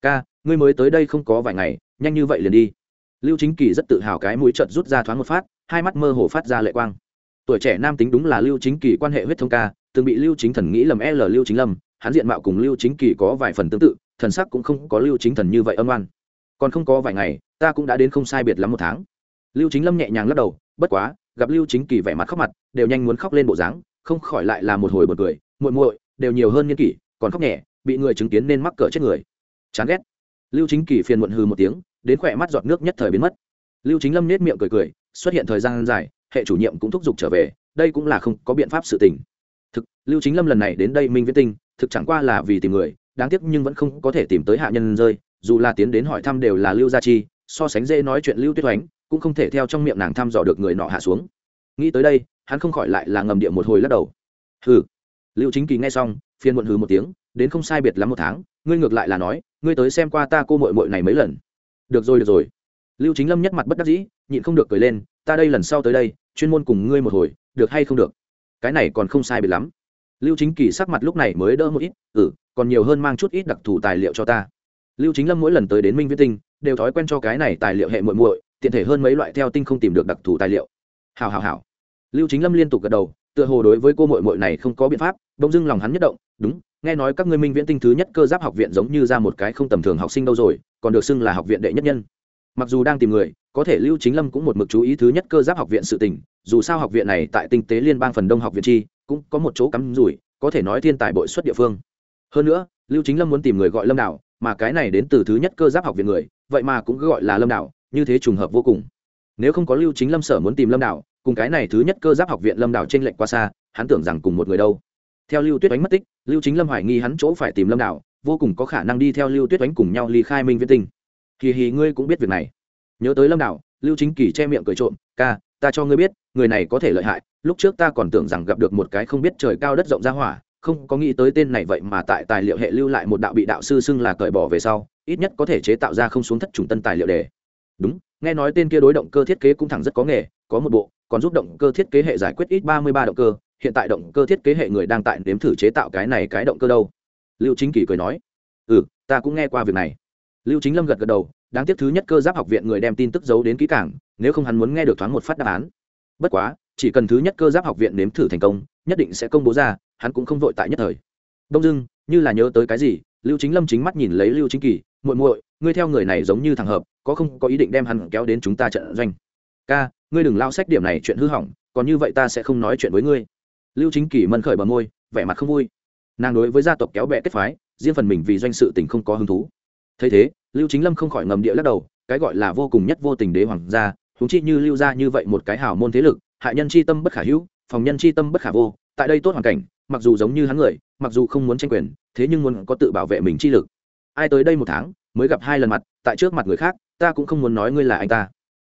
S1: Ca, ngươi mới tới đây không có vài ngày, nhanh như vậy liền đi. Lưu chính kỳ rất tự hào cái mũi trợt rút ra thoáng một phát, hai mắt mơ hồ phát ra lệ quang. Tuổi trẻ nam tính đúng là lưu chính kỳ quan hệ huyết thông ca, từng bị lưu chính thần nghĩ lầm l lưu chính lâm hắn diện mạo cùng lưu chính kỳ có vài phần tương tự, thần sắc cũng không có lưu chính thần như vậy âm oan. Còn không có vài ngày, ta cũng đã đến không sai biệt lắm một tháng. Lưu chính lâm nhẹ nhàng lắc đầu, bất quá, gặp lưu chính kỳ vẻ mặt khóc mặt, đều nhanh muốn khóc lên bộ dáng, không khỏi lại là một hồi bật cười, muội muội, đều nhiều hơn niên kỷ, còn khóc nhẹ, bị người chứng kiến nên mắc cỡ chết người. Chán ghét. Lưu chính kỳ phiền muộn hư một tiếng, đến khỏe mắt giọt nước nhất thời biến mất. Lưu chính lâm nết miệng cười cười, xuất hiện thời gian dài, hệ chủ nhiệm cũng thúc giục trở về, đây cũng là không có biện pháp sự tình. Thực, lưu chính lâm lần này đến đây minh viễn tinh thực chẳng qua là vì tìm người, đáng tiếc nhưng vẫn không có thể tìm tới hạ nhân rơi, dù là tiến đến hỏi thăm đều là lưu gia chi, so sánh dễ nói chuyện lưu tuyết oánh, cũng không thể theo trong miệng nàng thăm dò được người nọ hạ xuống. Nghĩ tới đây, hắn không khỏi lại là ngầm địa một hồi lắc đầu. Hừ. Lưu chính kỳ nghe xong phiên muộn hừ một tiếng, đến không sai biệt lắm một tháng, ngươi ngược lại là nói, ngươi tới xem qua ta cô mội mội này mấy lần. Được rồi được rồi. Lưu chính lâm nhất mặt bất đắc dĩ, nhịn không được cười lên, ta đây lần sau tới đây, chuyên môn cùng ngươi một hồi, được hay không được? Cái này còn không sai biệt lắm lưu chính kỳ sắc mặt lúc này mới đỡ một ít ừ còn nhiều hơn mang chút ít đặc thù tài liệu cho ta. Lưu chính lâm mỗi lần tới đến minh viết tinh đều thói quen cho cái này tài liệu hệ muội muội tiện thể hơn mấy loại theo tinh không tìm được đặc thù tài liệu. Hào hào hào lưu chính lâm liên tục gật đầu tựa hồ đối với cô muội muội này không có biện pháp bỗng dưng lòng hắn nhất động đúng nghe nói các ngươi minh viễn tinh thứ nhất cơ giáp học viện giống như ra một cái không tầm thường học sinh đâu rồi còn được xưng là học viện đệ nhất nhân. Mặc dù đang tìm người có thể lưu chính lâm cũng một mực chú ý thứ nhất cơ giáp học viện sự tình, dù sao học viện này tại tinh tế liên bang phần đông học viện chi cũng có một chỗ cắm rủi, có thể nói thiên tài bội xuất địa phương. Hơn nữa, lưu chính lâm muốn tìm người gọi lâm đạo mà cái này đến từ thứ nhất cơ giáp học viện người, vậy mà cũng gọi là lâm đạo như thế trùng hợp vô cùng. Nếu không có lưu chính lâm sở muốn tìm lâm đạo cùng cái này thứ nhất cơ giáp học viện lâm đạo trên lệnh qua xa, hắn tưởng rằng cùng một người đâu. Theo lưu tuyết đánh mất tích, lưu chính lâm hoài nghi hắn chỗ phải tìm lâm đạo vô cùng có khả năng đi theo lưu tuyết oánh cùng nhau ly khai minh viễn tinh. Kỳ hì, ngươi cũng biết việc này. Nhớ tới lâm đảo, lưu chính kỳ che miệng cười trộm, ca, ta cho ngươi biết, người này có thể lợi hại lúc trước ta còn tưởng rằng gặp được một cái không biết trời cao đất rộng ra hỏa, không có nghĩ tới tên này vậy mà tại tài liệu hệ lưu lại một đạo bị đạo sư xưng là cởi bỏ về sau, ít nhất có thể chế tạo ra không xuống thất trùng tân tài liệu đề. Đúng, nghe nói tên kia đối động cơ thiết kế cũng thẳng rất có nghề, có một bộ, còn giúp động cơ thiết kế hệ giải quyết ít ba mươi ba động cơ, hiện tại động cơ thiết kế hệ người đang tại nếm thử chế tạo cái này cái động cơ đâu. Lưu chính kỳ cười nói ừ ta cũng nghe qua việc này. Lưu chính lâm gật gật đầu, đáng tiếc thứ nhất cơ giáp học viện người đem tin tức giấu đến kỹ cảng nếu không hắn muốn nghe được thoáng một phát đáp án. Bất quá chỉ cần thứ nhất cơ giáp học viện nếm thử thành công, nhất định sẽ công bố ra, hắn cũng không vội tại nhất thời. Đông dưng như là nhớ tới cái gì, lưu chính lâm chính mắt nhìn lấy lưu chính kỳ, muội muội, ngươi theo người này giống như thằng hợp, có không, có ý định đem hắn kéo đến chúng ta trận doanh? Ca, ngươi đừng lao sách điểm này chuyện hư hỏng, còn như vậy ta sẽ không nói chuyện với ngươi. Lưu chính kỳ mân khởi bờ môi, vẻ mặt không vui. Nàng đối với gia tộc kéo bẹ kết phái, riêng phần mình vì doanh sự tình không có hứng thú. Thấy thế, lưu chính lâm không khỏi ngầm địa lắc đầu, cái gọi là vô cùng nhất vô tình đế hoàng gia húng chi như lưu gia như vậy một cái hào môn thế lực hại nhân chi tâm bất khả hữu, phòng nhân chi tâm bất khả vô, tại đây tốt hoàn cảnh, mặc dù giống như hắn người, mặc dù không muốn tranh quyền, thế nhưng muốn có tự bảo vệ mình chi lực. Ai tới đây một tháng, mới gặp hai lần mặt, tại trước mặt người khác, ta cũng không muốn nói ngươi là anh ta.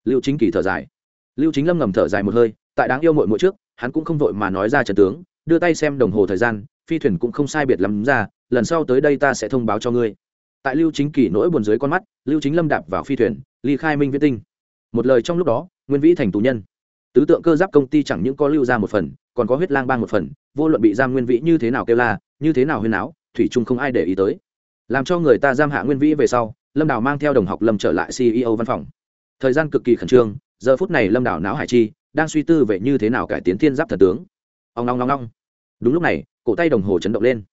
S1: Lưu chính kỳ thở dài. Lưu chính lâm ngầm thở dài một hơi, tại đáng yêu mội mỗi trước, hắn cũng không vội mà nói ra trần tướng, đưa tay xem đồng hồ thời gian, phi thuyền cũng không sai biệt lắm ra, lần sau tới đây ta sẽ thông báo cho ngươi. Tại lưu chính kỳ nỗi buồn dưới con mắt, lưu chính lâm đạp vào phi thuyền, ly khai minh viễn tinh. Một lời trong lúc đó, nguyên vĩ thành tù nhân tứ tượng cơ giáp công ty chẳng những có lưu ra một phần, còn có huyết lang bang một phần, vô luận bị giam nguyên vĩ như thế nào kêu la, như thế nào huyên áo, thủy trung không ai để ý tới. Làm cho người ta giam hạ nguyên vĩ về sau, lâm đào mang theo đồng học lâm trở lại ceo văn phòng. Thời gian cực kỳ khẩn trương, giờ phút này lâm đào não hải chi, đang suy tư về như thế nào cải tiến thiên giáp thần tướng. Ông long long long đúng lúc này, cổ tay đồng hồ chấn động lên.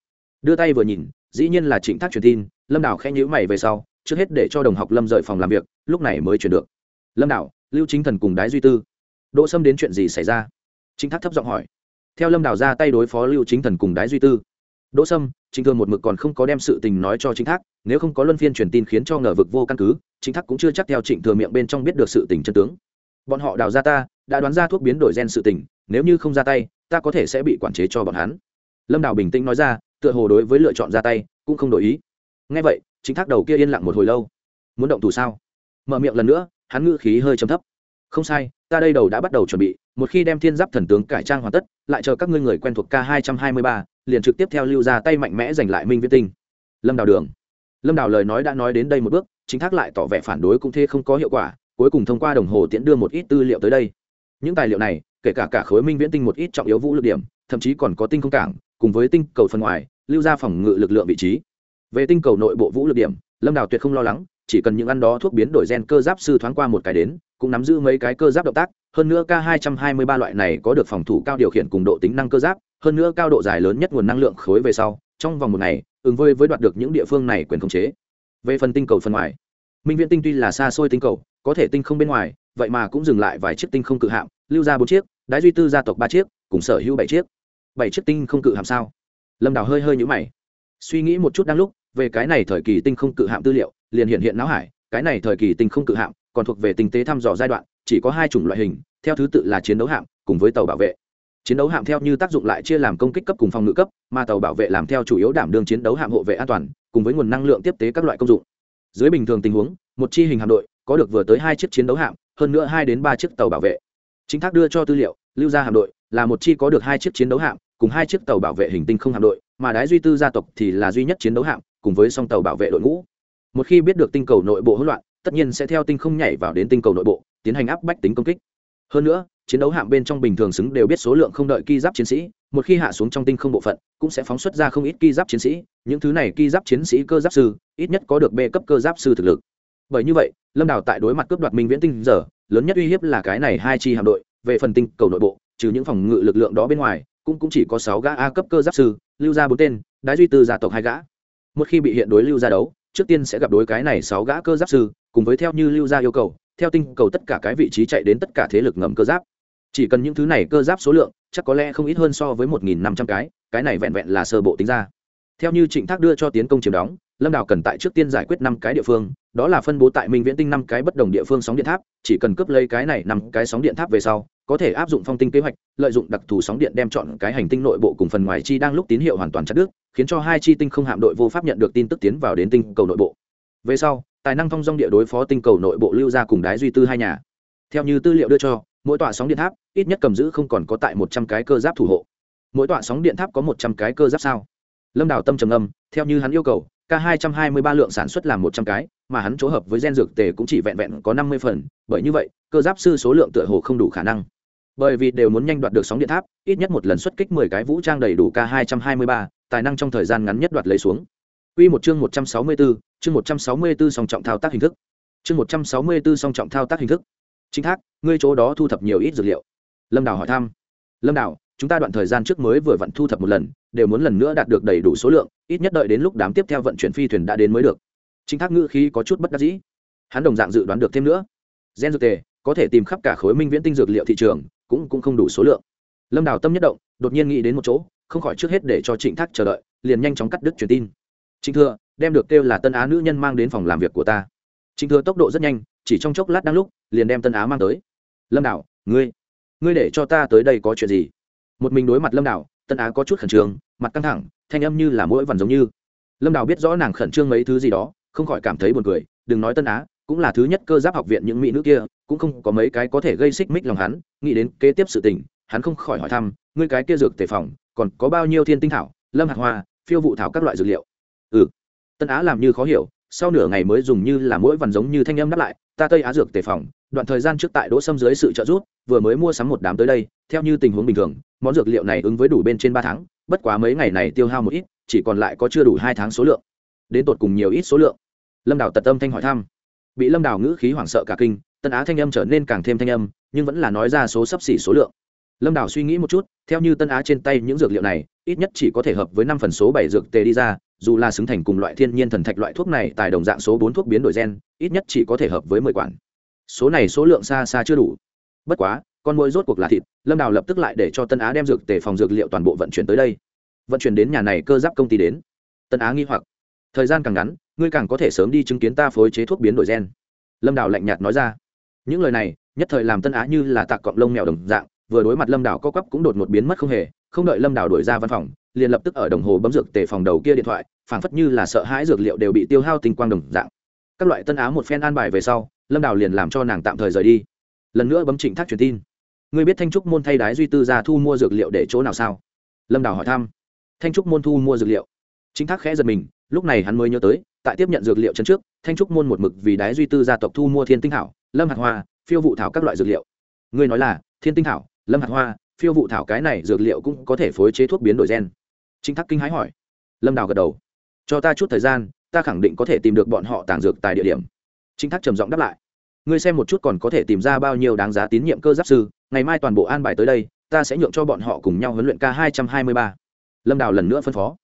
S1: Đưa tay vừa nhìn, dĩ nhiên là trịnh thác truyền tin, lâm đào khẽ nhữ mày về sau, trước hết để cho đồng học lâm rời phòng làm việc, lúc này mới chuyển được. Lâm đào, lưu chính thần cùng đái duy tư đỗ sâm đến chuyện gì xảy ra? Chính thác thấp giọng hỏi. Theo lâm đào ra tay đối phó lưu chính thần cùng đái duy tư. Đỗ sâm chính thường một mực còn không có đem sự tình nói cho chính thác, nếu không có luân phiên truyền tin khiến cho ngờ vực vô căn cứ chính thác cũng chưa chắc theo trịnh thừa miệng bên trong biết được sự tình chân tướng. Bọn họ đào ra ta, đã đoán ra thuốc biến đổi gen sự tình, nếu như không ra tay, ta có thể sẽ bị quản chế cho bọn hắn. Lâm đào bình tĩnh nói ra, tựa hồ đối với lựa chọn ra tay, cũng không đổi ý. Ngay vậy chính thác đầu kia yên lặng một hồi lâu. Muốn động thủ sao? Mở miệng lần nữa, hắn ngữ khí hơi chấm thấp không sai, ta đây đầu đã bắt đầu chuẩn bị, một khi đem thiên giáp thần tướng cải trang hoàn tất, lại chờ các ngươi người quen thuộc k hai trăm hai mươi ba, liền trực tiếp theo lưu ra tay mạnh mẽ giành lại minh viễn tinh. Lâm đào đường. Lâm đào lời nói đã nói đến đây một bước, chính thác lại tỏ vẻ phản đối cũng thế không có hiệu quả, cuối cùng thông qua đồng hồ tiễn đưa một ít tư liệu tới đây. Những tài liệu này, kể cả cả khối minh viễn tinh một ít trọng yếu vũ lực điểm, thậm chí còn có tinh không cảng, cùng với tinh cầu phần ngoài, lưu ra phòng ngự lực lượng vị trí. Về tinh cầu nội bộ vũ lực điểm, lâm đào tuyệt không lo lắng, chỉ cần những ăn đó thuốc biến đổi gen cơ giáp sư thoáng qua một cái đến cũng nắm giữ mấy cái cơ giáp động tác, hơn nữa k 223 loại này có được phòng thủ cao điều khiển cùng độ tính năng cơ giáp, hơn nữa cao độ dài lớn nhất nguồn năng lượng khối về sau, trong vòng một ngày, ứng với với đoạt được những địa phương này quyền khống chế. Về phần tinh cầu phần ngoài, minh viễn tinh tuy là xa xôi tinh cầu, có thể tinh không bên ngoài, vậy mà cũng dừng lại vài chiếc tinh không cự hạm, lưu ra bốn chiếc, đái duy tư gia tộc ba chiếc, cùng sở hữu bảy chiếc. Bảy chiếc tinh không cự hạm sao? Lâm đào hơi hơi nhũ mày. Suy nghĩ một chút đang lúc, về cái này thời kỳ tinh không cự hạm tư liệu, liền hiện hiện não hải, cái này thời kỳ tinh không cự hạm còn thuộc về tinh tế thăm dò giai đoạn, chỉ có hai chủng loại hình, theo thứ tự là chiến đấu hạm, cùng với tàu bảo vệ. Chiến đấu hạm theo như tác dụng lại chia làm công kích cấp cùng phòng ngự cấp, mà tàu bảo vệ làm theo chủ yếu đảm đương chiến đấu hạm hộ vệ an toàn, cùng với nguồn năng lượng tiếp tế các loại công dụng. Dưới bình thường tình huống, một chi hình hạm đội có được vừa tới hai chiếc chiến đấu hạm, hơn nữa hai đến ba chiếc tàu bảo vệ. Chính thác đưa cho tư liệu, lưu ra hạm đội là một chi có được hai chiếc chiến đấu hạm, cùng hai chiếc tàu bảo vệ hình tinh không hạm đội, mà đái duy tư gia tộc thì là duy nhất chiến đấu hạm, cùng với song tàu bảo vệ đội ngũ. Một khi biết được tinh cầu nội bộ hỗn loạn tất nhiên sẽ theo tinh không nhảy vào đến tinh cầu nội bộ, tiến hành áp bách tính công kích. Hơn nữa, chiến đấu hạm bên trong bình thường xứng đều biết số lượng không đợi ki giáp chiến sĩ, một khi hạ xuống trong tinh không bộ phận, cũng sẽ phóng xuất ra không ít ki giáp chiến sĩ, những thứ này ki giáp chiến sĩ cơ giáp sư, ít nhất có được b cấp cơ giáp sư thực lực. Bởi như vậy, lâm đào tại đối mặt cướp đoạt minh viễn tinh giờ, lớn nhất uy hiếp là cái này hai chi hạm đội, về phần tinh cầu nội bộ, trừ những phòng ngự lực lượng đó bên ngoài, cũng cũng chỉ có sáu gã a cấp cơ giáp sư, lưu ra bốn tên, đái duy tư gia tộc hai gã. Một khi bị hiện đối lưu ra đấu trước tiên sẽ gặp đối cái này sáu gã cơ giáp sư, cùng với theo như lưu gia yêu cầu, theo tinh cầu tất cả cái vị trí chạy đến tất cả thế lực ngầm cơ giáp. Chỉ cần những thứ này cơ giáp số lượng, chắc có lẽ không ít hơn so với một nghìn năm trăm cái cái này vẹn vẹn là sơ bộ tính ra. Theo như trịnh thác đưa cho tiến công chiếm đóng, lâm đào cần tại trước tiên giải quyết năm cái địa phương, đó là phân bố tại minh viễn tinh năm cái bất đồng địa phương sóng điện tháp, chỉ cần cướp lấy cái này năm cái sóng điện tháp về sau có thể áp dụng phong tinh kế hoạch, lợi dụng đặc thù sóng điện đem chọn cái hành tinh nội bộ cùng phần ngoài chi đang lúc tín hiệu hoàn toàn chặt đứt, khiến cho hai chi tinh không hạm đội vô pháp nhận được tin tức tiến vào đến tinh cầu nội bộ. Về sau, tài năng thông dong địa đối phó tinh cầu nội bộ lưu ra cùng đái duy tư hai nhà. Theo như tư liệu đưa cho, mỗi tọa sóng điện tháp, ít nhất cầm giữ không còn có tại một trăm cái cơ giáp thủ hộ. Mỗi tọa sóng điện tháp có một trăm cái cơ giáp sao? Lâm đào tâm trầm âm theo như hắn yêu cầu, k hai trăm hai mươi ba lượng sản xuất làm một trăm cái, mà hắn chỗ hợp với gen dược tề cũng chỉ vẹn vẹn có năm mươi phần, bởi như vậy, cơ giáp sư số lượng tựa hồ không đủ khả năng bởi vì đều muốn nhanh đoạt được sóng điện tháp ít nhất một lần xuất kích mười cái vũ trang đầy đủ k hai trăm hai mươi ba tài năng trong thời gian ngắn nhất đoạt lấy xuống Quy một chương một trăm sáu mươi 164, chương một trăm sáu mươi 164 song trọng thao tác hình thức. Chương một trăm sáu mươi 164 song trọng thao tác hình thức. Chính thác, ngươi chỗ đó thu thập nhiều ít dược liệu. Lâm Đào hỏi thăm. Lâm Đào, chúng ta đoạn thời gian trước mới vừa vận thu thập một lần, đều muốn lần nữa đạt được đầy đủ số lượng, ít nhất đợi đến lúc đám tiếp theo vận chuyển phi thuyền đã đến mới được. Chính thác ngữ khí có chút bất đắc dĩ. Hắn đồng dạng dự đoán được thêm nữa. Gen dược tề có thể tìm khắp cả khối minh viễn tinh dược liệu thị trường, cũng cũng không đủ số lượng. Lâm Đào tâm nhất động, đột nhiên nghĩ đến một chỗ, không khỏi trước hết để cho Trịnh Thác chờ đợi, liền nhanh chóng cắt đứt truyền tin. Trịnh thừa đem được kêu là tân á nữ nhân mang đến phòng làm việc của ta. Trịnh thừa tốc độ rất nhanh chỉ trong chốc lát đang lúc liền đem tân á mang tới. Lâm Đào, ngươi ngươi để cho ta tới đây có chuyện gì? Một mình đối mặt lâm Đào, tân á có chút khẩn trương mặt căng thẳng thanh âm như là mỗi vằn giống như. Lâm Đào biết rõ nàng khẩn trương mấy thứ gì đó không khỏi cảm thấy buồn cười đừng nói tân á cũng là thứ nhất cơ giáp học viện những mỹ nữ kia, cũng không có mấy cái có thể gây xích mích lòng hắn, nghĩ đến kế tiếp sự tình, hắn không khỏi hỏi thăm, ngươi cái kia dược tề phòng, còn có bao nhiêu thiên tinh thảo, lâm hạt hoa, phiêu vụ thảo các loại dược liệu? Ừ. Tân á làm như khó hiểu, sau nửa ngày mới dùng như là mỗi vằn giống như thanh âm đáp lại, ta tây á dược tề phòng, đoạn thời gian trước tại đỗ sâm dưới sự trợ giúp, vừa mới mua sắm một đám tới đây, theo như tình huống bình thường, món dược liệu này ứng với đủ bên trên ba tháng, bất quá mấy ngày này tiêu hao một ít, chỉ còn lại có chưa đủ hai tháng số lượng, đến tột cùng nhiều ít số lượng. Lâm đào tật tâm thanh hỏi thăm bị lâm đào ngữ khí hoảng sợ cả kinh, tân á thanh âm trở nên càng thêm thanh âm, nhưng vẫn là nói ra số sấp xỉ số lượng. Lâm đào suy nghĩ một chút, theo như tân á trên tay những dược liệu này, ít nhất chỉ có thể hợp với năm phần số bảy dược tề đi ra, dù là xứng thành cùng loại thiên nhiên thần thạch loại thuốc này tại đồng dạng số bốn thuốc biến đổi gen, ít nhất chỉ có thể hợp với mười quản. Số này số lượng xa xa chưa đủ. Bất quá, con môi rốt cuộc là thịt, lâm đào lập tức lại để cho tân á đem dược tề phòng dược liệu toàn bộ vận chuyển tới đây. Vận chuyển đến nhà này cơ giáp công ty đến. Tân á nghi hoặc thời gian càng ngắn, ngươi càng có thể sớm đi chứng kiến ta phối chế thuốc biến đổi gen. Lâm đào lạnh nhạt nói ra. Những lời này, nhất thời làm tân á như là tạc cọng lông mèo đồng dạng, vừa đối mặt lâm đào co cắp cũng đột một biến mất không hề, không đợi lâm đào đuổi ra văn phòng, liền lập tức ở đồng hồ bấm dược tề phòng đầu kia điện thoại, phảng phất như là sợ hãi dược liệu đều bị tiêu hao tinh quang đồng dạng. Các loại tân Á một phen an bài về sau, lâm đào liền làm cho nàng tạm thời rời đi. Lần nữa bấm trịnh thác truyền tin. Ngươi biết thanh trúc môn thay đái duy tư ra thu mua dược liệu để chỗ nào sao? Lâm đào hỏi thăm. Thanh trúc môn thu mua dược liệu. Chính thác khẽ giật mình lúc này hắn mới nhớ tới, tại tiếp nhận dược liệu chân trước, thanh trúc môn một mực vì đái duy tư gia tộc thu mua thiên tinh thảo lâm hạt hoa, phiêu vụ thảo các loại dược liệu. Ngươi nói là, thiên tinh thảo lâm hạt hoa, phiêu vụ thảo cái này dược liệu cũng có thể phối chế thuốc biến đổi gen. Chính thắc kinh hái hỏi. Lâm đào gật đầu. Cho ta chút thời gian, ta khẳng định có thể tìm được bọn họ tàng dược tại địa điểm. Chính thắc trầm giọng đáp lại. Ngươi xem một chút còn có thể tìm ra bao nhiêu đáng giá tín nhiệm cơ giáp sư, ngày mai toàn bộ an bài tới đây, ta sẽ nhượng cho bọn họ cùng nhau huấn luyện k hai trăm hai mươi ba. Lâm đào lần nữa phân phó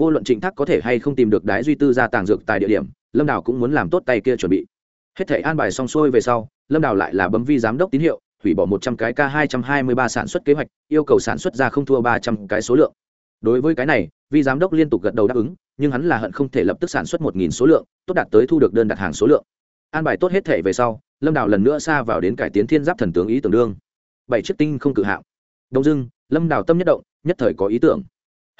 S1: vô luận trịnh thác có thể hay không tìm được đái duy tư ra tàng dược tại địa điểm, lâm đào cũng muốn làm tốt tay kia chuẩn bị. Hết thể an bài xong xuôi về sau, lâm đào lại là bấm vi giám đốc tín hiệu, hủy bỏ một trăm cái k hai trăm hai mươi ba sản xuất kế hoạch, yêu cầu sản xuất ra không thua ba trăm cái số lượng. Đối với cái này, vi giám đốc liên tục gật đầu đáp ứng, nhưng hắn là hận không thể lập tức sản xuất một nghìn số lượng, tốt đạt tới thu được đơn đặt hàng số lượng. An bài tốt hết thể về sau, lâm đào lần nữa xa vào đến cải tiến thiên giáp thần tướng ý tưởng đương. Bảy chiếc tinh không cự hạng đông dưng lâm đào tâm nhất động, nhất thời có ý tưởng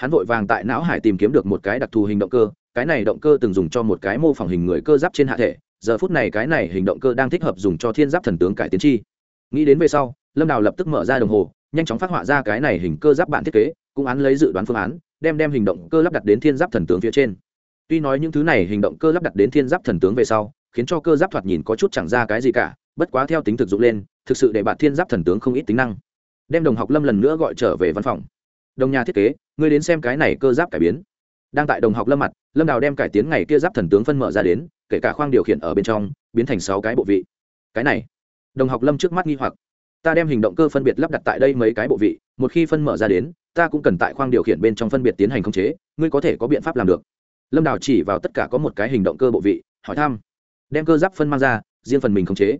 S1: hắn vội vàng tại não hải tìm kiếm được một cái đặc thù hình động cơ, cái này động cơ từng dùng cho một cái mô phỏng hình người cơ giáp trên hạ thể, giờ phút này cái này hình động cơ đang thích hợp dùng cho thiên giáp thần tướng cải tiến chi. Nghĩ đến về sau, lâm đào lập tức mở ra đồng hồ, nhanh chóng phát họa ra cái này hình cơ giáp bản thiết kế, cũng án lấy dự đoán phương án, đem đem hình động cơ lắp đặt đến thiên giáp thần tướng phía trên. Tuy nói những thứ này hình động cơ lắp đặt đến thiên giáp thần tướng về sau, khiến cho cơ giáp thoạt nhìn có chút chẳng ra cái gì cả, bất quá theo tính thực dụng lên, thực sự để bạn thiên giáp thần tướng không ít tính năng. Đem đồng học lâm lần nữa gọi trở về văn phòng. Đồng nhà thiết kế ngươi đến xem cái này cơ giáp cải biến. Đang tại đồng học lâm mặt, lâm đào đem cải tiến ngày kia giáp thần tướng phân mở ra đến, kể cả khoang điều khiển ở bên trong, biến thành sáu cái bộ vị. Cái này, đồng học lâm trước mắt nghi hoặc. Ta đem hình động cơ phân biệt lắp đặt tại đây mấy cái bộ vị, một khi phân mở ra đến, ta cũng cần tại khoang điều khiển bên trong phân biệt tiến hành khống chế, ngươi có thể có biện pháp làm được. Lâm đào chỉ vào tất cả có một cái hình động cơ bộ vị, hỏi thăm. Đem cơ giáp phân mang ra, riêng phần mình khống chế.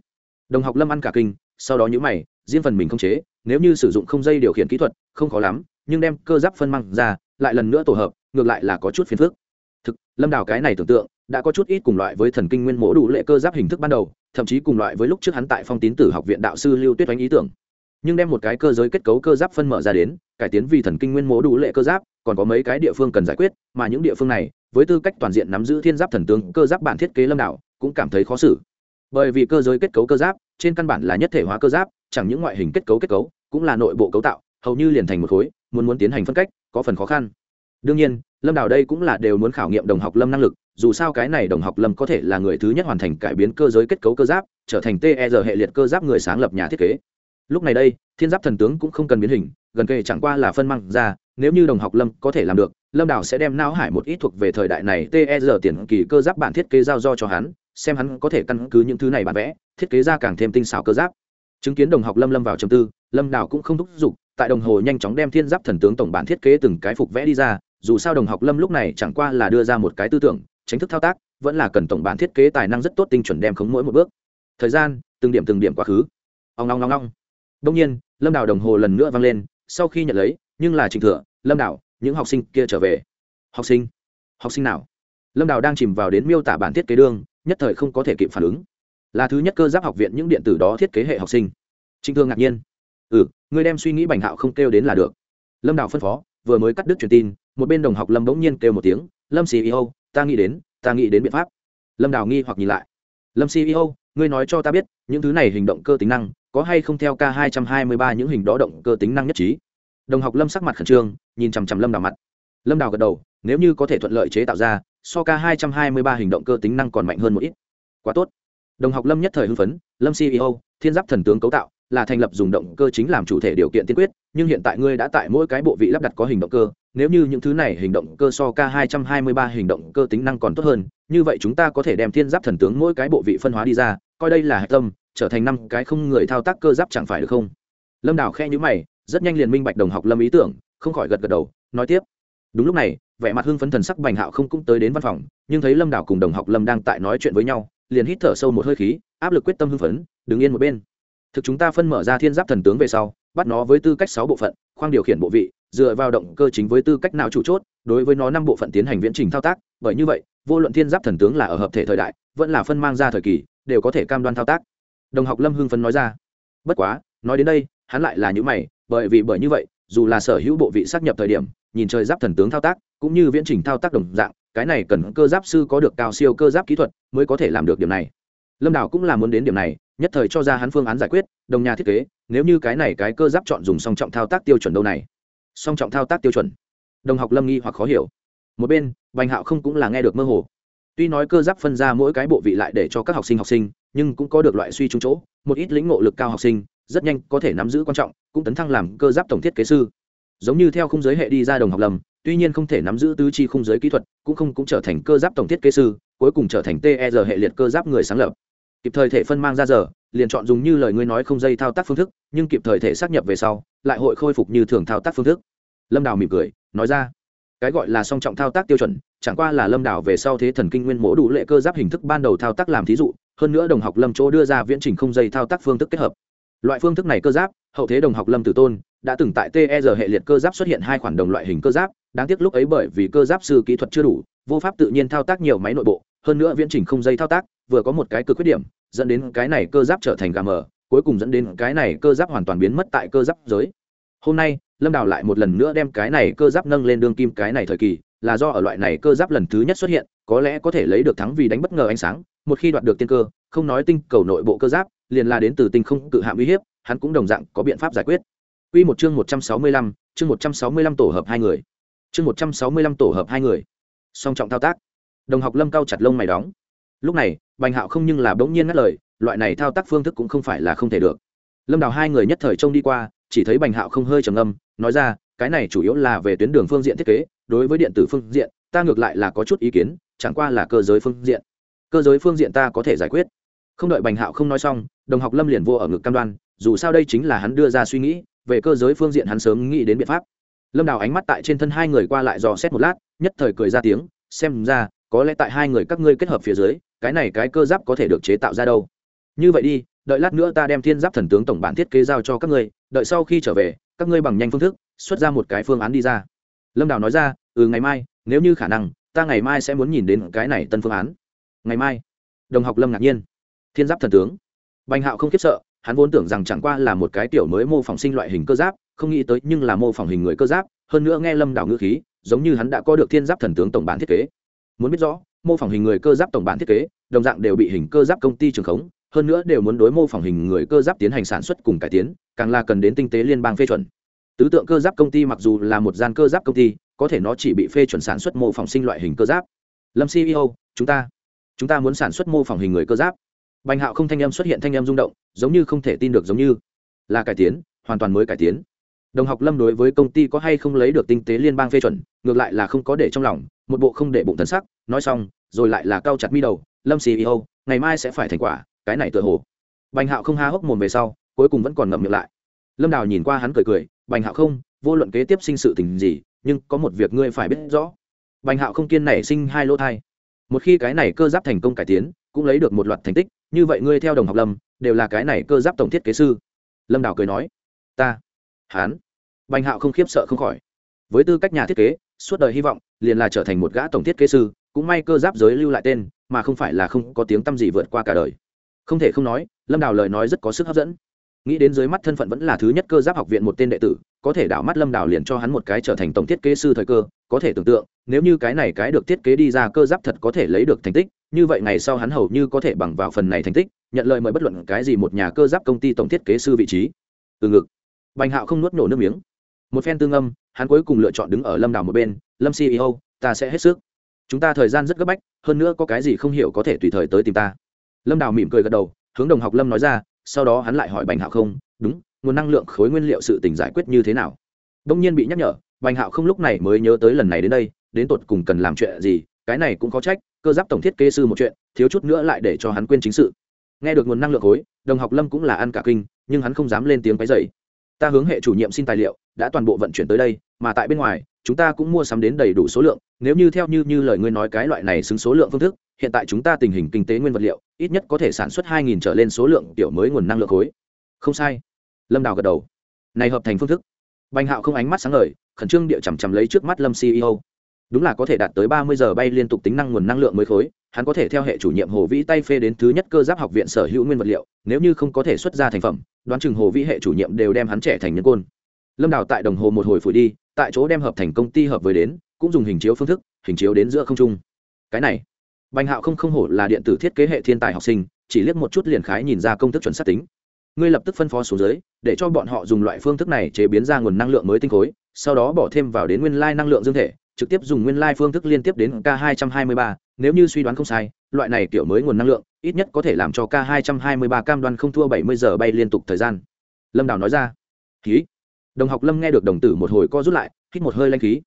S1: Đồng học lâm ăn cả kinh, sau đó nhữ mày, riêng phần mình khống chế, nếu như sử dụng không dây điều khiển kỹ thuật, không khó lắm nhưng đem cơ giáp phân mang ra, lại lần nữa tổ hợp, ngược lại là có chút phiền phức. Thực, lâm đào cái này tưởng tượng, đã có chút ít cùng loại với thần kinh nguyên mỗ đủ lệ cơ giáp hình thức ban đầu, thậm chí cùng loại với lúc trước hắn tại phong tín tử học viện đạo sư lưu tuyết oanh ý tưởng. Nhưng đem một cái cơ giới kết cấu cơ giáp phân mở ra đến, cải tiến vì thần kinh nguyên mố đủ lệ cơ giáp, còn có mấy cái địa phương cần giải quyết, mà những địa phương này, với tư cách toàn diện nắm giữ thiên giáp thần tướng, cơ giáp bản thiết kế lâm đạo cũng cảm thấy khó xử. Bởi vì cơ giới kết cấu cơ giáp, trên căn bản là nhất thể hóa cơ giáp, chẳng những ngoại hình kết cấu kết cấu, cũng là nội bộ cấu tạo, hầu như liền thành một khối muốn muốn tiến hành phân cách, có phần khó khăn. Đương nhiên, lâm đào đây cũng là đều muốn khảo nghiệm đồng học lâm năng lực, dù sao cái này đồng học lâm có thể là người thứ nhất hoàn thành cải biến cơ giới kết cấu cơ giáp, trở thành ter hệ liệt cơ giáp người sáng lập nhà thiết kế. Lúc này đây, thiên giáp thần tướng cũng không cần biến hình, gần kề chẳng qua là phân măng ra, nếu như đồng học lâm có thể làm được, lâm đào sẽ đem não hải một ít thuộc về thời đại này ter tiền kỳ cơ giáp bản thiết kế giao do cho hắn, xem hắn có thể căn cứ những thứ này bản vẽ, thiết kế ra càng thêm tinh xảo cơ giáp. Chứng kiến đồng học lâm lâm vào trầm tư, lâm đào cũng không thúc giục tại đồng hồ nhanh chóng đem thiên giáp thần tướng tổng bản thiết kế từng cái phục vẽ đi ra, dù sao đồng học lâm lúc này chẳng qua là đưa ra một cái tư tưởng tránh thức thao tác, vẫn là cần tổng bản thiết kế tài năng rất tốt tinh chuẩn đem khống mỗi một bước. Thời gian, từng điểm từng điểm quá khứ. Ông long long long đông nhiên, lâm đào đồng hồ lần nữa vang lên, sau khi nhận lấy, nhưng là trình thừa, lâm đào những học sinh kia trở về. Học sinh? Học sinh nào? Lâm đào đang chìm vào đến miêu tả bản thiết kế đương nhất thời không có thể kịp phản ứng. Là thứ nhất cơ giáp học viện những điện tử đó thiết kế hệ học sinh. Trinh thương ngạc nhiên ừ ngươi đem suy nghĩ bành hạo không kêu đến là được. Lâm đào phân phó, vừa mới cắt đứt truyền tin, một bên đồng học lâm bỗng nhiên kêu một tiếng, lâm ceo ta nghĩ đến, ta nghĩ đến biện pháp. Lâm đào nghi hoặc nhìn lại. Lâm ceo ngươi nói cho ta biết, những thứ này hình động cơ tính năng, có hay không theo k hai trăm hai mươi ba những hình đó động cơ tính năng nhất trí? Đồng học lâm sắc mặt khẩn trương, nhìn chằm chằm lâm đào mặt. Lâm đào gật đầu, nếu như có thể thuận lợi chế tạo ra, so k hai trăm hai mươi ba hình động cơ tính năng còn mạnh hơn một ít. Quá tốt. Đồng học lâm nhất thời hưng phấn, lâm ceo thiên giáp thần tướng cấu tạo là thành lập dùng động cơ chính làm chủ thể điều kiện tiên quyết, nhưng hiện tại ngươi đã tại mỗi cái bộ vị lắp đặt có hình động cơ, nếu như những thứ này hình động cơ so k 223 hình động cơ tính năng còn tốt hơn, như vậy chúng ta có thể đem thiên giáp thần tướng mỗi cái bộ vị phân hóa đi ra, coi đây là hạch tâm, trở thành năm cái không người thao tác cơ giáp chẳng phải được không? Lâm đào khe nhữ mày, rất nhanh liền minh bạch đồng học lâm ý tưởng, không khỏi gật gật đầu, nói tiếp. Đúng lúc này, vẻ mặt hưng phấn thần sắc bành hạo không cũng tới đến văn phòng, nhưng thấy lâm đào cùng đồng học lâm đang tại nói chuyện với nhau, liền hít thở sâu một hơi khí, áp lực quyết tâm hưng phấn, đứng yên một bên thực chúng ta phân mở ra thiên giáp thần tướng về sau, bắt nó với tư cách sáu bộ phận, khoang điều khiển bộ vị, dựa vào động cơ chính với tư cách nào chủ chốt, đối với nó năm bộ phận tiến hành viễn trình thao tác. Bởi như vậy, vô luận thiên giáp thần tướng là ở hợp thể thời đại, vẫn là phân mang ra thời kỳ, đều có thể cam đoan thao tác. Đồng học lâm hưng phấn nói ra. Bất quá, nói đến đây, hắn lại là những mày, bởi vì bởi như vậy, dù là sở hữu bộ vị xác nhập thời điểm, nhìn trời giáp thần tướng thao tác, cũng như viễn trình thao tác đồng dạng, cái này cần cơ giáp sư có được cao siêu cơ giáp kỹ thuật mới có thể làm được điểm này. Lâm đảo cũng là muốn đến điểm này nhất thời cho ra hắn phương án giải quyết, đồng nhà thiết kế, nếu như cái này cái cơ giáp chọn dùng song trọng thao tác tiêu chuẩn đâu này? Song trọng thao tác tiêu chuẩn. Đồng học lâm nghi hoặc khó hiểu. Một bên, bành hạo không cũng là nghe được mơ hồ. Tuy nói cơ giáp phân ra mỗi cái bộ vị lại để cho các học sinh học sinh, nhưng cũng có được loại suy trúng chỗ, một ít lĩnh ngộ lực cao học sinh, rất nhanh có thể nắm giữ quan trọng, cũng tấn thăng làm cơ giáp tổng thiết kế sư. Giống như theo khung giới hệ đi ra đồng học lầm tuy nhiên không thể nắm giữ tứ chi khung giới kỹ thuật, cũng không cũng trở thành cơ giáp tổng thiết kế sư, cuối cùng trở thành ter hệ liệt cơ giáp người sáng lập kịp thời thể phân mang ra giờ, liền chọn dùng như lời ngươi nói không dây thao tác phương thức, nhưng kịp thời thể xác nhập về sau, lại hội khôi phục như thường thao tác phương thức. Lâm đào mỉm cười, nói ra, cái gọi là song trọng thao tác tiêu chuẩn, chẳng qua là lâm đảo về sau thế thần kinh nguyên mổ đủ lệ cơ giáp hình thức ban đầu thao tác làm thí dụ, hơn nữa đồng học lâm chỗ đưa ra viễn trình không dây thao tác phương thức kết hợp. Loại phương thức này cơ giáp, hậu thế đồng học lâm tử tôn đã từng tại ter hệ liệt cơ giáp xuất hiện hai khoản đồng loại hình cơ giáp, đáng tiếc lúc ấy bởi vì cơ giáp sư kỹ thuật chưa đủ, vô pháp tự nhiên thao tác nhiều máy nội bộ hơn nữa viễn trình không dây thao tác vừa có một cái cực khuyết điểm dẫn đến cái này cơ giáp trở thành gà mờ cuối cùng dẫn đến cái này cơ giáp hoàn toàn biến mất tại cơ giáp giới hôm nay lâm đào lại một lần nữa đem cái này cơ giáp nâng lên đương kim cái này thời kỳ là do ở loại này cơ giáp lần thứ nhất xuất hiện có lẽ có thể lấy được thắng vì đánh bất ngờ ánh sáng một khi đoạt được tiên cơ không nói tinh cầu nội bộ cơ giáp liền là đến từ tinh không cự hạm uy hiếp hắn cũng đồng dạng có biện pháp giải quyết Quy một chương 165, chương 165 tổ hợp hai người. Chương 165 tổ hợp hai người. Song trọng thao tác. Đồng học Lâm cao chặt lông mày đóng. Lúc này, Bành Hạo không nhưng là bỗng nhiên ngắt lời, loại này thao tác phương thức cũng không phải là không thể được. Lâm Đào hai người nhất thời trông đi qua, chỉ thấy Bành Hạo không hơi trầm ngâm, nói ra, cái này chủ yếu là về tuyến đường phương diện thiết kế, đối với điện tử phương diện, ta ngược lại là có chút ý kiến, chẳng qua là cơ giới phương diện. Cơ giới phương diện ta có thể giải quyết. Không đợi Bành Hạo không nói xong, đồng học Lâm liền vô ở ngực cam đoan, dù sao đây chính là hắn đưa ra suy nghĩ, về cơ giới phương diện hắn sớm nghĩ đến biện pháp lâm đào ánh mắt tại trên thân hai người qua lại dò xét một lát nhất thời cười ra tiếng xem ra có lẽ tại hai người các ngươi kết hợp phía dưới, cái này cái cơ giáp có thể được chế tạo ra đâu. Như vậy đi, đợi lát nữa ta đem thiên giáp thần tướng tổng bản thiết kế giao cho các ngươi, đợi sau khi trở về, các ngươi bằng nhanh phương thức, xuất ra một cái phương án đi ra. Lâm đào nói ra ừ ngày mai, nếu như khả năng, ta ngày mai sẽ muốn nhìn đến cái này tân phương án. Ngày mai? Đồng học lâm ngạc nhiên. Thiên giáp thần tướng? Bành hạo không khiếp sợ, hắn vốn tưởng rằng chẳng qua là một cái tiểu mới mô phỏng sinh loại hình cơ giáp, không nghĩ tới nhưng là mô phỏng hình người cơ giáp, hơn nữa nghe lâm đảo ngữ khí, giống như hắn đã có được thiên giáp thần tướng tổng bản thiết kế muốn biết rõ, mô phỏng hình người cơ giáp tổng bản thiết kế, đồng dạng đều bị hình cơ giáp công ty trường khống, hơn nữa đều muốn đối mô phỏng hình người cơ giáp tiến hành sản xuất cùng cải tiến, càng là cần đến tinh tế liên bang phê chuẩn. Tứ tượng cơ giáp công ty mặc dù là một gian cơ giáp công ty, có thể nó chỉ bị phê chuẩn sản xuất mô phỏng sinh loại hình cơ giáp. Lâm ceo chúng ta chúng ta muốn sản xuất mô phỏng hình người cơ giáp. Bành hạo không thanh em xuất hiện thanh em rung động, giống như không thể tin được giống như. Là cải tiến, hoàn toàn mới cải tiến. Đồng học lâm đối với công ty có hay không lấy được tinh tế liên bang phê chuẩn, ngược lại là không có để trong lòng một bộ không để bụng thần sắc, nói xong, rồi lại là cao chặt mi đầu, lâm ceo ngày mai sẽ phải thành quả, cái này tựa hồ. Bành hạo không há hốc mồm về sau, cuối cùng vẫn còn ngậm miệng lại. Lâm đào nhìn qua hắn cười cười, bành hạo không, vô luận kế tiếp sinh sự tình gì, nhưng có một việc ngươi phải biết rõ. Bành hạo không kiên nảy sinh hai lỗ thai. Một khi cái này cơ giáp thành công cải tiến, cũng lấy được một loạt thành tích, như vậy ngươi theo đồng học lâm, đều là cái này cơ giáp tổng thiết kế sư. Lâm đào cười nói, ta hán bành hạo không khiếp sợ không khỏi. Với tư cách nhà thiết kế suốt đời hy vọng, liền là trở thành một gã tổng thiết kế sư, cũng may cơ giáp giới lưu lại tên, mà không phải là không có tiếng t â m gì vượt qua cả đời. Không thể không nói, lâm đào lời nói rất có sức hấp dẫn. Nghĩ đến dưới mắt thân phận vẫn là thứ nhất cơ giáp học viện một tên đệ tử, có thể đảo mắt lâm đào liền cho hắn một cái trở thành tổng thiết kế sư thời cơ, có thể tưởng tượng, nếu như cái này cái được thiết kế đi ra cơ giáp thật có thể lấy được thành tích, như vậy ngày sau hắn hầu như có thể bằng vào phần này thành tích, nhận lời mời bất luận cái gì một nhà cơ giáp công ty tổng thiết kế sư vị trí. Từ ngực. Bành hạo không nuốt nổ nước miếng một phen tương âm hắn cuối cùng lựa chọn đứng ở lâm đào một bên, lâm ceo ta sẽ hết sức. Chúng ta thời gian rất gấp bách, hơn nữa có cái gì không hiểu có thể tùy thời tới tìm ta. Lâm đào mỉm cười gật đầu, hướng đồng học lâm nói ra, sau đó hắn lại hỏi bành hạo không, đúng, nguồn năng lượng khối nguyên liệu sự tỉnh giải quyết như thế nào? Đông nhiên bị nhắc nhở, bành hạo không lúc này mới nhớ tới lần này đến đây, đến tột cùng cần làm chuyện gì, cái này cũng có trách, cơ giáp tổng thiết kế sư một chuyện, thiếu chút nữa lại để cho hắn quên chính sự. Nghe được nguồn năng lượng khối, đồng học lâm cũng là ăn cả kinh, nhưng hắn không dám lên tiếng cái dày ta hướng hệ chủ nhiệm xin tài liệu, đã toàn bộ vận chuyển tới đây, mà tại bên ngoài, chúng ta cũng mua sắm đến đầy đủ số lượng. Nếu như theo như như lời ngươi nói cái loại này xứng số lượng phương thức, hiện tại chúng ta tình hình kinh tế nguyên vật liệu, ít nhất có thể sản xuất hai nghìn trở lên số lượng tiểu mới nguồn năng lượng khối. Không sai. Lâm đào gật đầu. Này hợp thành phương thức. Bành hạo không ánh mắt sáng ngời, khẩn trương địa chằm chằm lấy trước mắt lâm ceo đúng là có thể đạt tới ba mươi giờ bay liên tục tính năng nguồn năng lượng mới khối, hắn có thể theo hệ chủ nhiệm hồ vĩ tay phê đến thứ nhất cơ giáp học viện sở hữu nguyên vật liệu, nếu như không có thể xuất ra thành phẩm, đoán chừng hồ vĩ hệ chủ nhiệm đều đem hắn trẻ thành nhân côn. Lâm đào tại đồng hồ một hồi phủi đi, tại chỗ đem hợp thành công ty hợp với đến, cũng dùng hình chiếu phương thức, hình chiếu đến giữa không trung. Cái này, bành hạo không không hổ là điện tử thiết kế hệ thiên tài học sinh, chỉ liếc một chút liền khái nhìn ra công thức chuẩn xác tính. Ngươi lập tức phân phó xuống dưới, để cho bọn họ dùng loại phương thức này chế biến ra nguồn năng lượng mới tinh khối, sau đó bỏ thêm vào đến nguyên lai năng lượng dương thể trực tiếp dùng nguyên lai phương thức liên tiếp đến k 223 nếu như suy đoán không sai, loại này kiểu mới nguồn năng lượng, ít nhất có thể làm cho k 223 cam đoan không thua 70 giờ bay liên tục thời gian. Lâm đào nói ra. Khí đồng học lâm nghe được đồng tử một hồi co rút lại, hít một hơi lanh khí.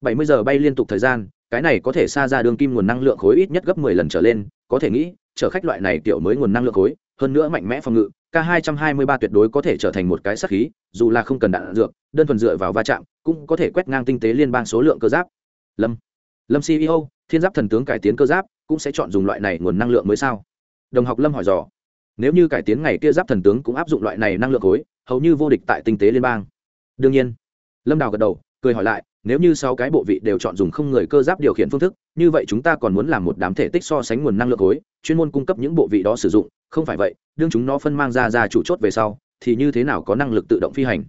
S1: 70 giờ bay liên tục thời gian, cái này có thể xa ra đường kim nguồn năng lượng khối ít nhất gấp 10 lần trở lên, có thể nghĩ, chở khách loại này kiểu mới nguồn năng lượng khối, hơn nữa mạnh mẽ phòng ngự, k 223 tuyệt đối có thể trở thành một cái sát khí, dù là không cần đạn dược, đơn thuần dựa vào va chạm, cũng có thể quét ngang tinh tế liên bang số lượng cơ giáp lâm lâm ceo thiên giáp thần tướng cải tiến cơ giáp cũng sẽ chọn dùng loại này nguồn năng lượng mới sao đồng học lâm hỏi dò nếu như cải tiến ngày kia giáp thần tướng cũng áp dụng loại này năng lượng khối hầu như vô địch tại tinh tế liên bang đương nhiên lâm đào gật đầu cười hỏi lại nếu như sáu cái bộ vị đều chọn dùng không người cơ giáp điều khiển phương thức như vậy chúng ta còn muốn làm một đám thể tích so sánh nguồn năng lượng khối chuyên môn cung cấp những bộ vị đó sử dụng không phải vậy đương chúng nó phân mang ra ra chủ chốt về sau thì như thế nào có năng lực tự động phi hành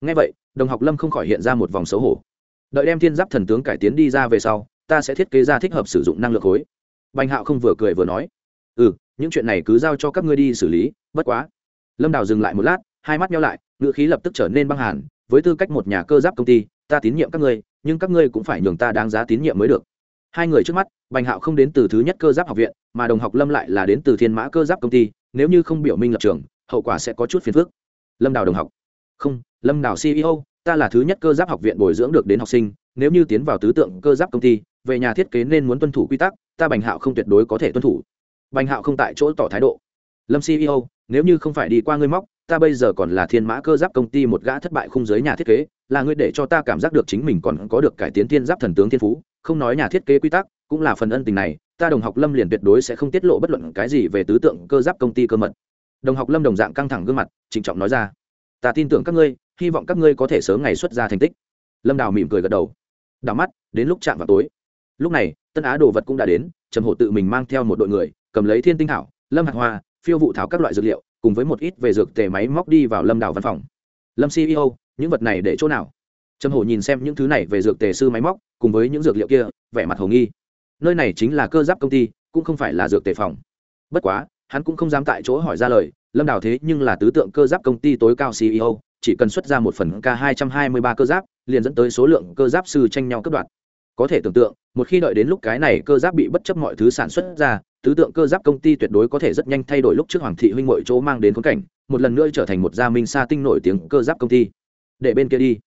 S1: ngay vậy đồng học lâm không khỏi hiện ra một vòng xấu hổ đợi đem thiên giáp thần tướng cải tiến đi ra về sau, ta sẽ thiết kế ra thích hợp sử dụng năng lượng khối. Bành hạo không vừa cười vừa nói. Ừ những chuyện này cứ giao cho các ngươi đi xử lý, bất quá. Lâm đào dừng lại một lát, hai mắt nhau lại ngựa khí lập tức trở nên băng hàn. Với tư cách một nhà cơ giáp công ty, ta tín nhiệm các ngươi, nhưng các ngươi cũng phải nhường ta đáng giá tín nhiệm mới được. Hai người trước mắt, bành hạo không đến từ thứ nhất cơ giáp học viện, mà đồng học lâm lại là đến từ thiên mã cơ giáp công ty, nếu như không biểu minh lập trường, hậu quả sẽ có chút phiền phức. Lâm đào đồng học. Không, lâm đào ceo ta là thứ nhất cơ giáp học viện bồi dưỡng được đến học sinh, nếu như tiến vào tứ tượng cơ giáp công ty, về nhà thiết kế nên muốn tuân thủ quy tắc, ta bành hạo không tuyệt đối có thể tuân thủ. Bành hạo không tại chỗ tỏ thái độ. Lâm ceo nếu như không phải đi qua ngươi móc, ta bây giờ còn là thiên mã cơ giáp công ty một gã thất bại khung giới nhà thiết kế, là ngươi để cho ta cảm giác được chính mình còn có được cải tiến thiên giáp thần tướng thiên phú, không nói nhà thiết kế quy tắc, cũng là phần ân tình này, ta đồng học lâm liền tuyệt đối sẽ không tiết lộ bất luận cái gì về tứ tượng cơ giáp công ty cơ mật. Đồng học lâm đồng dạng căng thẳng gương mặt, trịnh trọng nói ra. Ta tin tưởng các ngươi hy vọng các ngươi có thể sớm ngày xuất ra thành tích. Lâm đào mỉm cười gật đầu. Đào mắt, đến lúc chạm vào tối. Lúc này, tân á đồ vật cũng đã đến, trầm Hổ tự mình mang theo một đội người, cầm lấy thiên tinh thảo, lâm hạt hoa, phiêu vụ thảo các loại dược liệu, cùng với một ít về dược tề máy móc đi vào lâm Đào văn phòng. Lâm ceo những vật này để chỗ nào? Trầm Hổ nhìn xem những thứ này về dược tề sư máy móc, cùng với những dược liệu kia, vẻ mặt hồ nghi. Nơi này chính là cơ giáp công ty, cũng không phải là dược tề phòng. Bất quá, hắn cũng không dám tại chỗ hỏi ra lời, lâm đào thế nhưng là tứ tượng cơ giáp công ty tối cao ceo chỉ cần xuất ra một phần k 223 cơ giáp, liền dẫn tới số lượng cơ giáp sư tranh nhau cấp đoạt. Có thể tưởng tượng, một khi đợi đến lúc cái này cơ giáp bị bất chấp mọi thứ sản xuất ra, tứ tượng cơ giáp công ty tuyệt đối có thể rất nhanh thay đổi lúc trước hoàng thị huynh mọi chỗ mang đến khốn cảnh, một lần nữa trở thành một gia minh sa tinh nổi tiếng cơ giáp công ty. Để bên kia đi.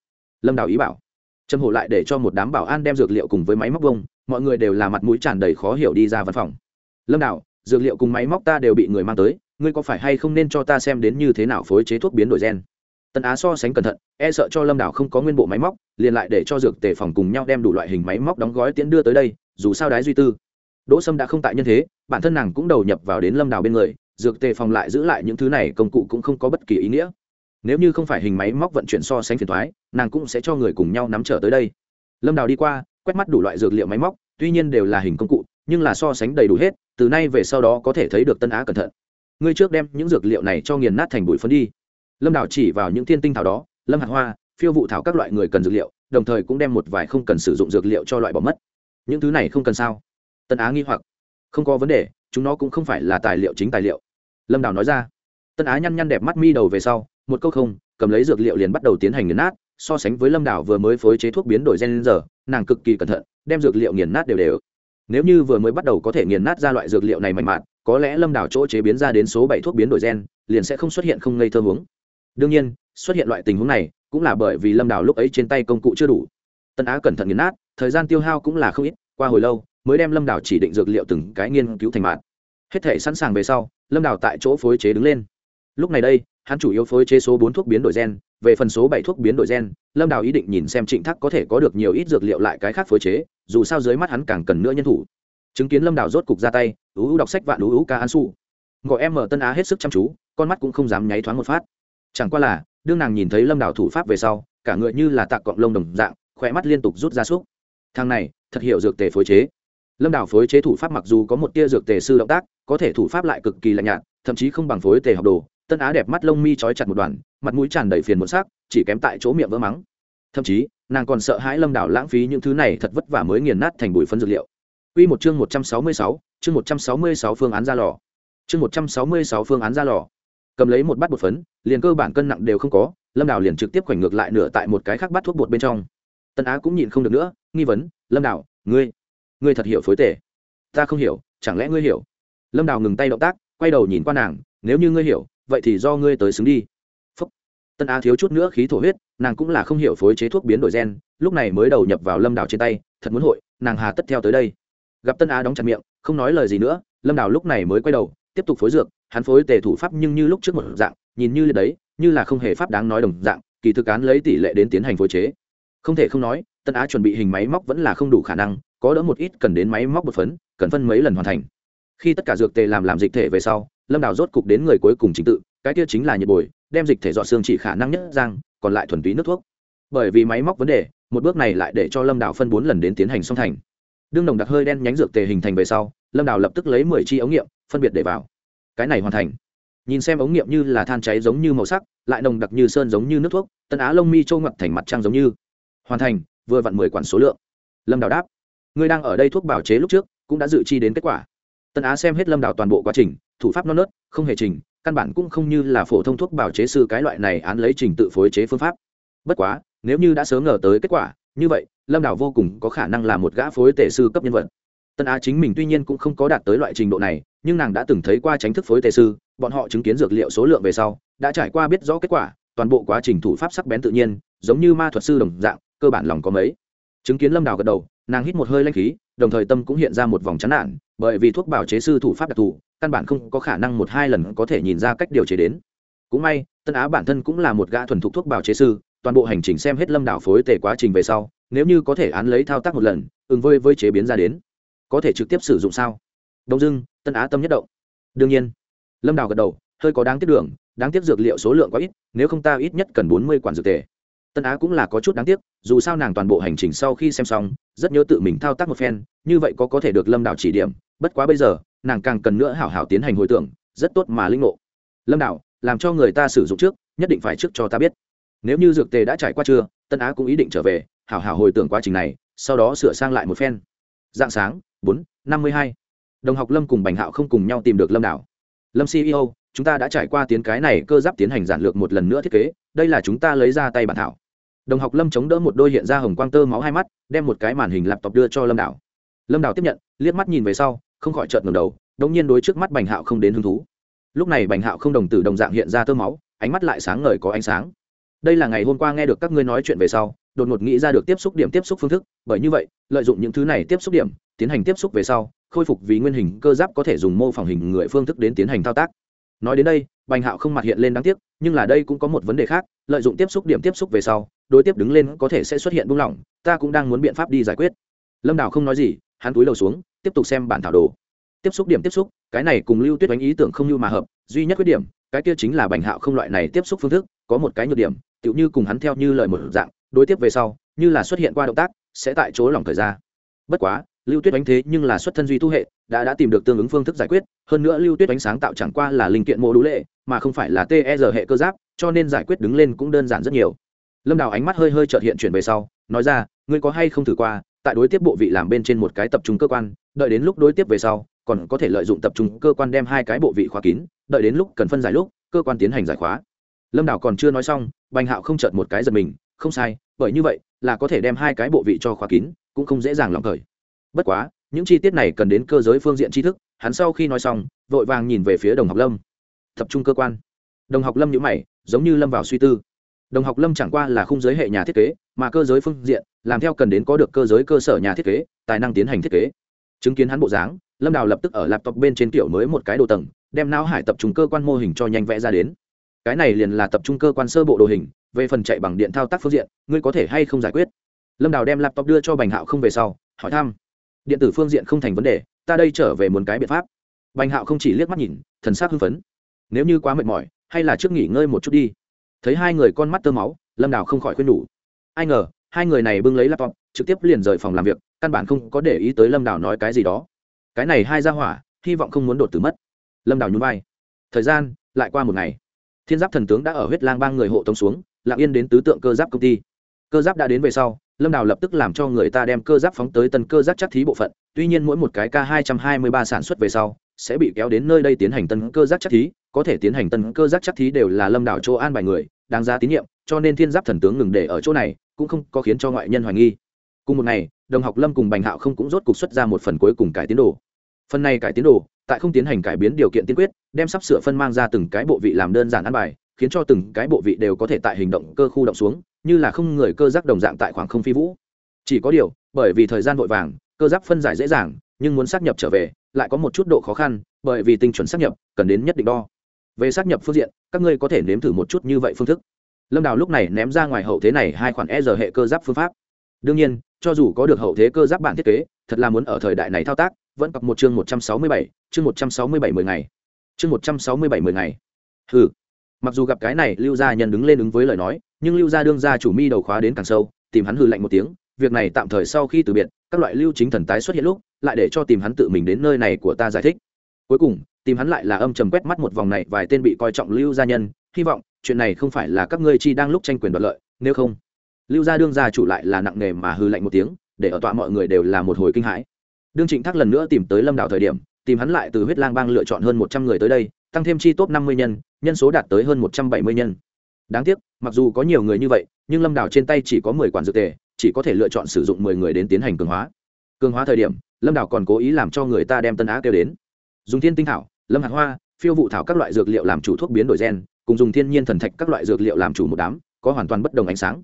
S1: Lâm đào ý bảo. Trâm hộ lại để cho một đám bảo an đem dược liệu cùng với máy móc bông, mọi người đều là mặt mũi tràn đầy khó hiểu đi ra văn phòng. Lâm đào, dược liệu cùng máy móc ta đều bị người mang tới, ngươi có phải hay không nên cho ta xem đến như thế nào phối chế thuốc biến đổi gen? Tân á so sánh cẩn thận e sợ cho lâm đảo không có nguyên bộ máy móc, liền lại để cho dược tề phòng cùng nhau đem đủ loại hình máy móc đóng gói tiễn đưa tới đây, dù sao đái duy tư. Đỗ sâm đã không tại nhân thế, bản thân nàng cũng đầu nhập vào đến lâm đảo bên người, dược tề phòng lại giữ lại những thứ này công cụ cũng không có bất kỳ ý nghĩa. Nếu như không phải hình máy móc vận chuyển so sánh phiền thoái nàng cũng sẽ cho người cùng nhau nắm trở tới đây. Lâm đào đi qua, quét mắt đủ loại dược liệu máy móc, tuy nhiên đều là hình công cụ, nhưng là so sánh đầy đủ hết, từ nay về sau đó có thể thấy được tân á cẩn thận. Ngươi trước đem những dược liệu này cho nghiền nát thành bụi phấn đi lâm đào chỉ vào những thiên tinh thảo đó, lâm hạt hoa, phiêu vụ thảo các loại người cần dược liệu, đồng thời cũng đem một vài không cần sử dụng dược liệu cho loại bỏ mất. Những thứ này không cần sao? Tân á nghi hoặc. Không có vấn đề, chúng nó cũng không phải là tài liệu chính tài liệu. Lâm đào nói ra. Tân á nhăn nhăn đẹp mắt mi đầu về sau, một câu không, cầm lấy dược liệu liền bắt đầu tiến hành nghiền nát, so sánh với lâm đảo vừa mới phối chế thuốc biến đổi gen giờ, nàng cực kỳ cẩn thận, đem dược liệu nghiền nát đều đều. Nếu như vừa mới bắt đầu có thể nghiền nát ra loại dược liệu này mạnh mạn có lẽ lâm đảo chỗ chế biến ra đến số bảy thuốc biến đổi gen, liền sẽ không xuất hiện không ngây thơ hướng đương nhiên, xuất hiện loại tình huống này cũng là bởi vì lâm đảo lúc ấy trên tay công cụ chưa đủ. Tân á cẩn thận nghiền nát, thời gian tiêu hao cũng là không ít, qua hồi lâu mới đem lâm đảo chỉ định dược liệu từng cái nghiên cứu thành mạng hết thể sẵn sàng về sau, lâm đảo tại chỗ phối chế đứng lên. Lúc này đây, hắn chủ yếu phối chế số bốn thuốc biến đổi gen, về phần số bảy thuốc biến đổi gen, lâm đào ý định nhìn xem trịnh thác có thể có được nhiều ít dược liệu lại cái khác phối chế, dù sao dưới mắt hắn càng cần nữa nhân thủ. Chứng kiến lâm đào rốt cục ra tay, ú ú đọc sách vạn ú ú ca an su gọi em mở tân á hết sức chăm chú, con mắt cũng không dám nháy thoáng một phát chẳng qua là đương nàng nhìn thấy lâm đảo thủ pháp về sau cả người như là tạc cọng lông đồng dạng khỏe mắt liên tục rút ra súc thằng này thật hiểu dược tề phối chế lâm đảo phối chế thủ pháp mặc dù có một tia dược tề sư động tác có thể thủ pháp lại cực kỳ lạnh nhạt thậm chí không bằng phối tề học đồ tân á đẹp mắt lông mi trói chặt một đoàn mặt mũi tràn đầy phiền một xác chỉ kém tại chỗ miệng vỡ mắng thậm chí nàng còn sợ hãi lâm đảo lãng phí những thứ này thật vất vả mới nghiền nát thành bụi phân dược liệu Quy một chương 166, chương 166 phương án ra lò. Chương 166 phương án ra lò. Cầm lấy một bát bột phấn, liền cơ bản cân nặng đều không có, Lâm Đào liền trực tiếp khoảnh ngược lại nửa tại một cái khác bát thuốc bột bên trong. Tân Á cũng nhìn không được nữa, nghi vấn, "Lâm Đào, ngươi, ngươi thật hiểu phối tể?" "Ta không hiểu, chẳng lẽ ngươi hiểu?" Lâm Đào ngừng tay động tác, quay đầu nhìn qua nàng, "Nếu như ngươi hiểu, vậy thì do ngươi tới xứng đi Phúc. tân á thiếu chút nữa khí thổ huyết nàng cũng là không hiểu phối chế thuốc biến đổi gen lúc này mới đầu nhập vào lâm đào trên tay thật muốn hội nàng hà tất theo tới đây gặp tân á đóng chặt miệng không nói lời gì nữa lâm đào lúc này mới quay đầu tiếp tục phối dược hắn phối tề thủ pháp nhưng như lúc trước một dạng, nhìn như đấy, như là không hề pháp đáng nói đồng dạng, kỳ thực án lấy tỷ lệ đến tiến hành phối chế. Không thể không nói, tân á chuẩn bị hình máy móc vẫn là không đủ khả năng, có đỡ một ít cần đến máy móc một phấn, cần phân mấy lần hoàn thành. Khi tất cả dược tề làm làm dịch thể về sau, lâm đào rốt cục đến người cuối cùng chính tự, cái kia chính là nhiệt bồi, đem dịch thể dọ xương chỉ khả năng nhất giang, còn lại thuần túy nước thuốc. Bởi vì máy móc vấn đề, một bước này lại để cho lâm đào phân bốn lần đến tiến hành song thành. Đương đồng đặc hơi đen nhánh dược tề hình thành về sau, lâm đào lập tức lấy mười chi ống nghiệm, phân biệt để vào cái này hoàn thành. Nhìn xem ống nghiệm như là than cháy giống như màu sắc, lại nồng đặc như sơn giống như nước thuốc, tân á lông mi trâu ngập thành mặt trăng giống như. Hoàn thành, vừa vặn mười quản số lượng. Lâm đào đáp, ngươi đang ở đây thuốc bảo chế lúc trước, cũng đã dự chi đến kết quả. Tân á xem hết lâm đào toàn bộ quá trình, thủ pháp non nớt, không hề trình, căn bản cũng không như là phổ thông thuốc bảo chế sư cái loại này án lấy trình tự phối chế phương pháp. Bất quá, nếu như đã sớm ngờ tới kết quả, như vậy, lâm đào vô cùng có khả năng là một gã phối tể sư cấp nhân vật tân á chính mình tuy nhiên cũng không có đạt tới loại trình độ này, nhưng nàng đã từng thấy qua tránh thức phối tề sư, bọn họ chứng kiến dược liệu số lượng về sau, đã trải qua biết rõ kết quả, toàn bộ quá trình thủ pháp sắc bén tự nhiên, giống như ma thuật sư đồng dạng, cơ bản lòng có mấy. Chứng kiến lâm đào gật đầu, nàng hít một hơi lanh khí, đồng thời tâm cũng hiện ra một vòng chán nản, bởi vì thuốc bảo chế sư thủ pháp đặc thù, căn bản không có khả năng một hai lần có thể nhìn ra cách điều chế đến. Cũng may, tân á bản thân cũng là một gã thuần thục thuốc bảo chế sư, toàn bộ hành trình xem hết lâm đảo phối tề quá trình về sau, nếu như có thể án lấy thao tác một lần, ứng vơi với chế biến ra đến có thể trực tiếp sử dụng sao? Đông dưng tân á tâm nhất động. Đương nhiên. Lâm đảo gật đầu, hơi có đáng tiếc đường, đáng tiếc dược liệu số lượng quá ít, nếu không ta ít nhất cần bốn mươi quản dược tề. Tân á cũng là có chút đáng tiếc, dù sao nàng toàn bộ hành trình sau khi xem xong, rất nhớ tự mình thao tác một phen, như vậy có có thể được lâm đảo chỉ điểm, bất quá bây giờ, nàng càng cần nữa hảo hảo tiến hành hồi tưởng, rất tốt mà linh ngộ. Lâm đảo làm cho người ta sử dụng trước, nhất định phải trước cho ta biết. Nếu như dược tề đã trải qua chưa, tân á cũng ý định trở về, hảo hảo hồi tưởng quá trình này, sau đó sửa sang lại một phen. Dạng sáng bốn, năm mươi hai. Đồng học lâm cùng bành hạo không cùng nhau tìm được lâm đảo. Lâm ceo chúng ta đã trải qua tiến cái này cơ giáp tiến hành giản lược một lần nữa thiết kế, đây là chúng ta lấy ra tay bản thảo. Đồng học lâm chống đỡ một đôi hiện ra hồng quang tơ máu hai mắt, đem một cái màn hình laptop đưa cho lâm đảo. Lâm đảo tiếp nhận, liếc mắt nhìn về sau, không khỏi trợn ngầm đầu, đống nhiên đối trước mắt bành hạo không đến hứng thú. Lúc này bành hạo không đồng tử đồng dạng hiện ra tơ máu, ánh mắt lại sáng ngời có ánh sáng. Đây là ngày hôm qua nghe được các ngươi nói chuyện về sau đột ngột nghĩ ra được tiếp xúc điểm tiếp xúc phương thức, bởi như vậy, lợi dụng những thứ này tiếp xúc điểm, tiến hành tiếp xúc về sau, khôi phục vì nguyên hình cơ giáp có thể dùng mô phỏng hình người phương thức đến tiến hành thao tác. Nói đến đây, bành hạo không mặt hiện lên đáng tiếc, nhưng là đây cũng có một vấn đề khác, lợi dụng tiếp xúc điểm tiếp xúc về sau, đối tiếp đứng lên có thể sẽ xuất hiện buông lỏng, ta cũng đang muốn biện pháp đi giải quyết. Lâm đào không nói gì, hắn túi đầu xuống, tiếp tục xem bản thảo đồ. Tiếp xúc điểm tiếp xúc, cái này cùng lưu tuyết đánh ý tưởng không như mà hợp, duy nhất khuyết điểm, cái kia chính là bành hạo không loại này tiếp xúc phương thức, có một cái nhược điểm, tựu như cùng hắn theo như lời một dạng đối tiếp về sau, như là xuất hiện qua động tác, sẽ tại chỗ lỏng thời ra bất quá, lưu tuyết đánh thế nhưng là xuất thân duy tu hệ, đã đã tìm được tương ứng phương thức giải quyết, hơn nữa lưu tuyết đánh sáng tạo chẳng qua là linh kiện mô đũ lệ, mà không phải là ter hệ cơ giáp, cho nên giải quyết đứng lên cũng đơn giản rất nhiều. Lâm đào ánh mắt hơi hơi trợt hiện chuyển về sau, nói ra, ngươi có hay không thử qua, tại đối tiếp bộ vị làm bên trên một cái tập trung cơ quan, đợi đến lúc đối tiếp về sau, còn có thể lợi dụng tập trung cơ quan đem hai cái bộ vị khóa kín, đợi đến lúc cần phân giải lúc, cơ quan tiến hành giải khóa. Lâm đào còn chưa nói xong, bành hạo không chợt một cái giật mình không sai, bởi như vậy là có thể đem hai cái bộ vị cho khóa kín, cũng không dễ dàng lòng thời. Bất quá, những chi tiết này cần đến cơ giới phương diện tri thức, hắn sau khi nói xong, vội vàng nhìn về phía đồng học lâm. Tập trung cơ quan. Đồng học lâm nhữ mày, giống như lâm vào suy tư. Đồng học lâm chẳng qua là khung giới hệ nhà thiết kế, mà cơ giới phương diện, làm theo cần đến có được cơ giới cơ sở nhà thiết kế, tài năng tiến hành thiết kế. Chứng kiến hắn bộ dáng, lâm đào lập tức ở laptop bên trên kiểu mới một cái đồ tầng, đem não hải tập trung cơ quan mô hình cho nhanh vẽ ra đến cái này liền là tập trung cơ quan sơ bộ đồ hình, về phần chạy bằng điện thao tác phương diện, ngươi có thể hay không giải quyết? Lâm đào đem laptop đưa cho bành hạo không về sau, hỏi thăm. Điện tử phương diện không thành vấn đề, ta đây trở về một cái biện pháp. Bành hạo không chỉ liếc mắt nhìn, thần s á c hưng phấn. Nếu như quá mệt mỏi, hay là trước nghỉ ngơi một chút đi. Thấy hai người con mắt tơ máu, lâm đào không khỏi khuyên nhủ. Ai ngờ, hai người này bưng lấy laptop, trực tiếp liền rời phòng làm việc, căn bản không có để ý tới lâm đào nói cái gì đó. Cái này hai ra hỏa, hy vọng không muốn đột tử mất. Lâm đào nhún vai. Thời gian lại qua một ngày thiên giáp thần tướng đã ở huyết lang bang người hộ tống xuống lạng yên đến tứ tượng cơ giáp công ty. Cơ giáp đã đến về sau, lâm đào lập tức làm cho người ta đem cơ giáp phóng tới tân cơ giáp chắc thí bộ phận, tuy nhiên mỗi một cái k hai trăm hai mươi ba sản xuất về sau, sẽ bị kéo đến nơi đây tiến hành tân cơ giáp chắc thí, có thể tiến hành tân cơ giáp chắc thí đều là lâm đảo chỗ an bài người, đáng ra tín nhiệm, cho nên thiên giáp thần tướng ngừng để ở chỗ này, cũng không có khiến cho ngoại nhân hoài nghi. Cùng một ngày, đồng học lâm cùng bành hạo không cũng rốt cục xuất ra một phần cuối cùng cải tiến đồ. Phần này cải tiến đồ tại không tiến hành cải biến điều kiện tiên quyết, đem sắp sửa phân mang ra từng cái bộ vị làm đơn giản ăn bài, khiến cho từng cái bộ vị đều có thể tại hình động cơ khu động xuống, như là không người cơ giác đồng dạng tại khoảng không phi vũ. Chỉ có điều, bởi vì thời gian vội vàng, cơ giác phân giải dễ dàng, nhưng muốn xác nhập trở về, lại có một chút độ khó khăn, bởi vì tinh chuẩn xác nhập, cần đến nhất định đo. Về xác nhập phương diện, các ngươi có thể nếm thử một chút như vậy phương thức. Lâm đào lúc này ném ra ngoài hậu thế này hai khoản e r hệ cơ giáp phương pháp. Đương nhiên, cho dù có được hậu thế cơ giáp bản thiết kế, thật là muốn ở thời đại này thao tác, vẫn cặp một chương một trăm sáu mươi bảy chương một trăm sáu mươi bảy mười ngày. Chương một trăm sáu mươi bảy mười ngày. Hừ, mặc dù gặp cái này lưu gia nhân đứng lên ứng với lời nói nhưng lưu gia đương gia chủ mi đầu khóa đến càng sâu tìm hắn hư lạnh một tiếng việc này tạm thời sau khi từ biệt các loại lưu chính thần tái xuất hiện lúc lại để cho tìm hắn tự mình đến nơi này của ta giải thích. Cuối cùng tìm hắn lại là âm trầm quét mắt một vòng này vài tên bị coi trọng lưu gia nhân hy vọng chuyện này không phải là các ngươi chi đang lúc tranh quyền đoạt lợi nếu không lưu gia đương gia chủ lại là nặng nề mà hư lạnh một tiếng để ở tọa mọi người đều là một hồi kinh hãi. Đương trịnh thác lần nữa tìm tới lâm đảo thời điểm tìm hắn lại từ huyết lang bang lựa chọn hơn một trăm người tới đây, tăng thêm chi top năm mươi nhân nhân số đạt tới hơn một trăm bảy mươi nhân. Đáng tiếc, mặc dù có nhiều người như vậy, nhưng lâm đảo trên tay chỉ có mười quản dược tề, chỉ có thể lựa chọn sử dụng mười người đến tiến hành cường hóa. Cường hóa thời điểm, lâm đảo còn cố ý làm cho người ta đem tân á kêu đến. Dùng thiên tinh thảo, lâm hạt hoa, phiêu vụ thảo các loại dược liệu làm chủ thuốc biến đổi gen, cùng dùng thiên nhiên thần thạch các loại dược liệu làm chủ một đám, có hoàn toàn bất đồng ánh sáng.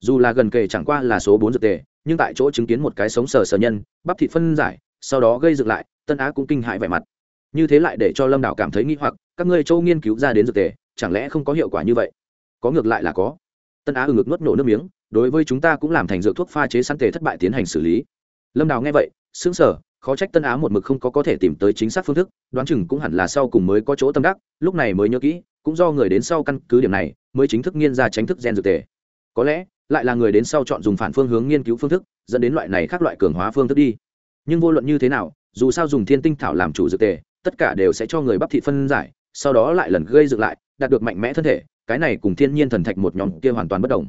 S1: Dù là gần kề chẳng qua là số bốn dược tề, nhưng tại chỗ chứng kiến một cái sống sờ sờ nhân, bắp thịt phân giải, sau đó gây dựng lại tân á cũng kinh hại vẻ mặt. Như thế lại để cho lâm đảo cảm thấy nghi hoặc, các ngươi châu nghiên cứu ra đến dược tề, chẳng lẽ không có hiệu quả như vậy? Có ngược lại là có. Tân á ừ ngực nuốt nổ nước miếng, đối với chúng ta cũng làm thành dược thuốc pha chế sẵn tề thất bại tiến hành xử lý. Lâm đào nghe vậy xứng sở khó trách tân á một mực không có có thể tìm tới chính xác phương thức, đoán chừng cũng hẳn là sau cùng mới có chỗ tâm đắc, lúc này mới nhớ kỹ, cũng do người đến sau căn cứ điểm này, mới chính thức nghiên ra tránh thức gen dược tề. Có lẽ, lại là người đến sau chọn dùng phản phương hướng nghiên cứu phương thức, dẫn đến loại này khác loại cường hóa phương thức đi. Nhưng vô luận như thế nào dù sao dùng thiên tinh thảo làm chủ dược tề, tất cả đều sẽ cho người bắp thị phân giải, sau đó lại lần gây dựng lại, đạt được mạnh mẽ thân thể, cái này cùng thiên nhiên thần thạch một nhóm kia hoàn toàn bất đồng.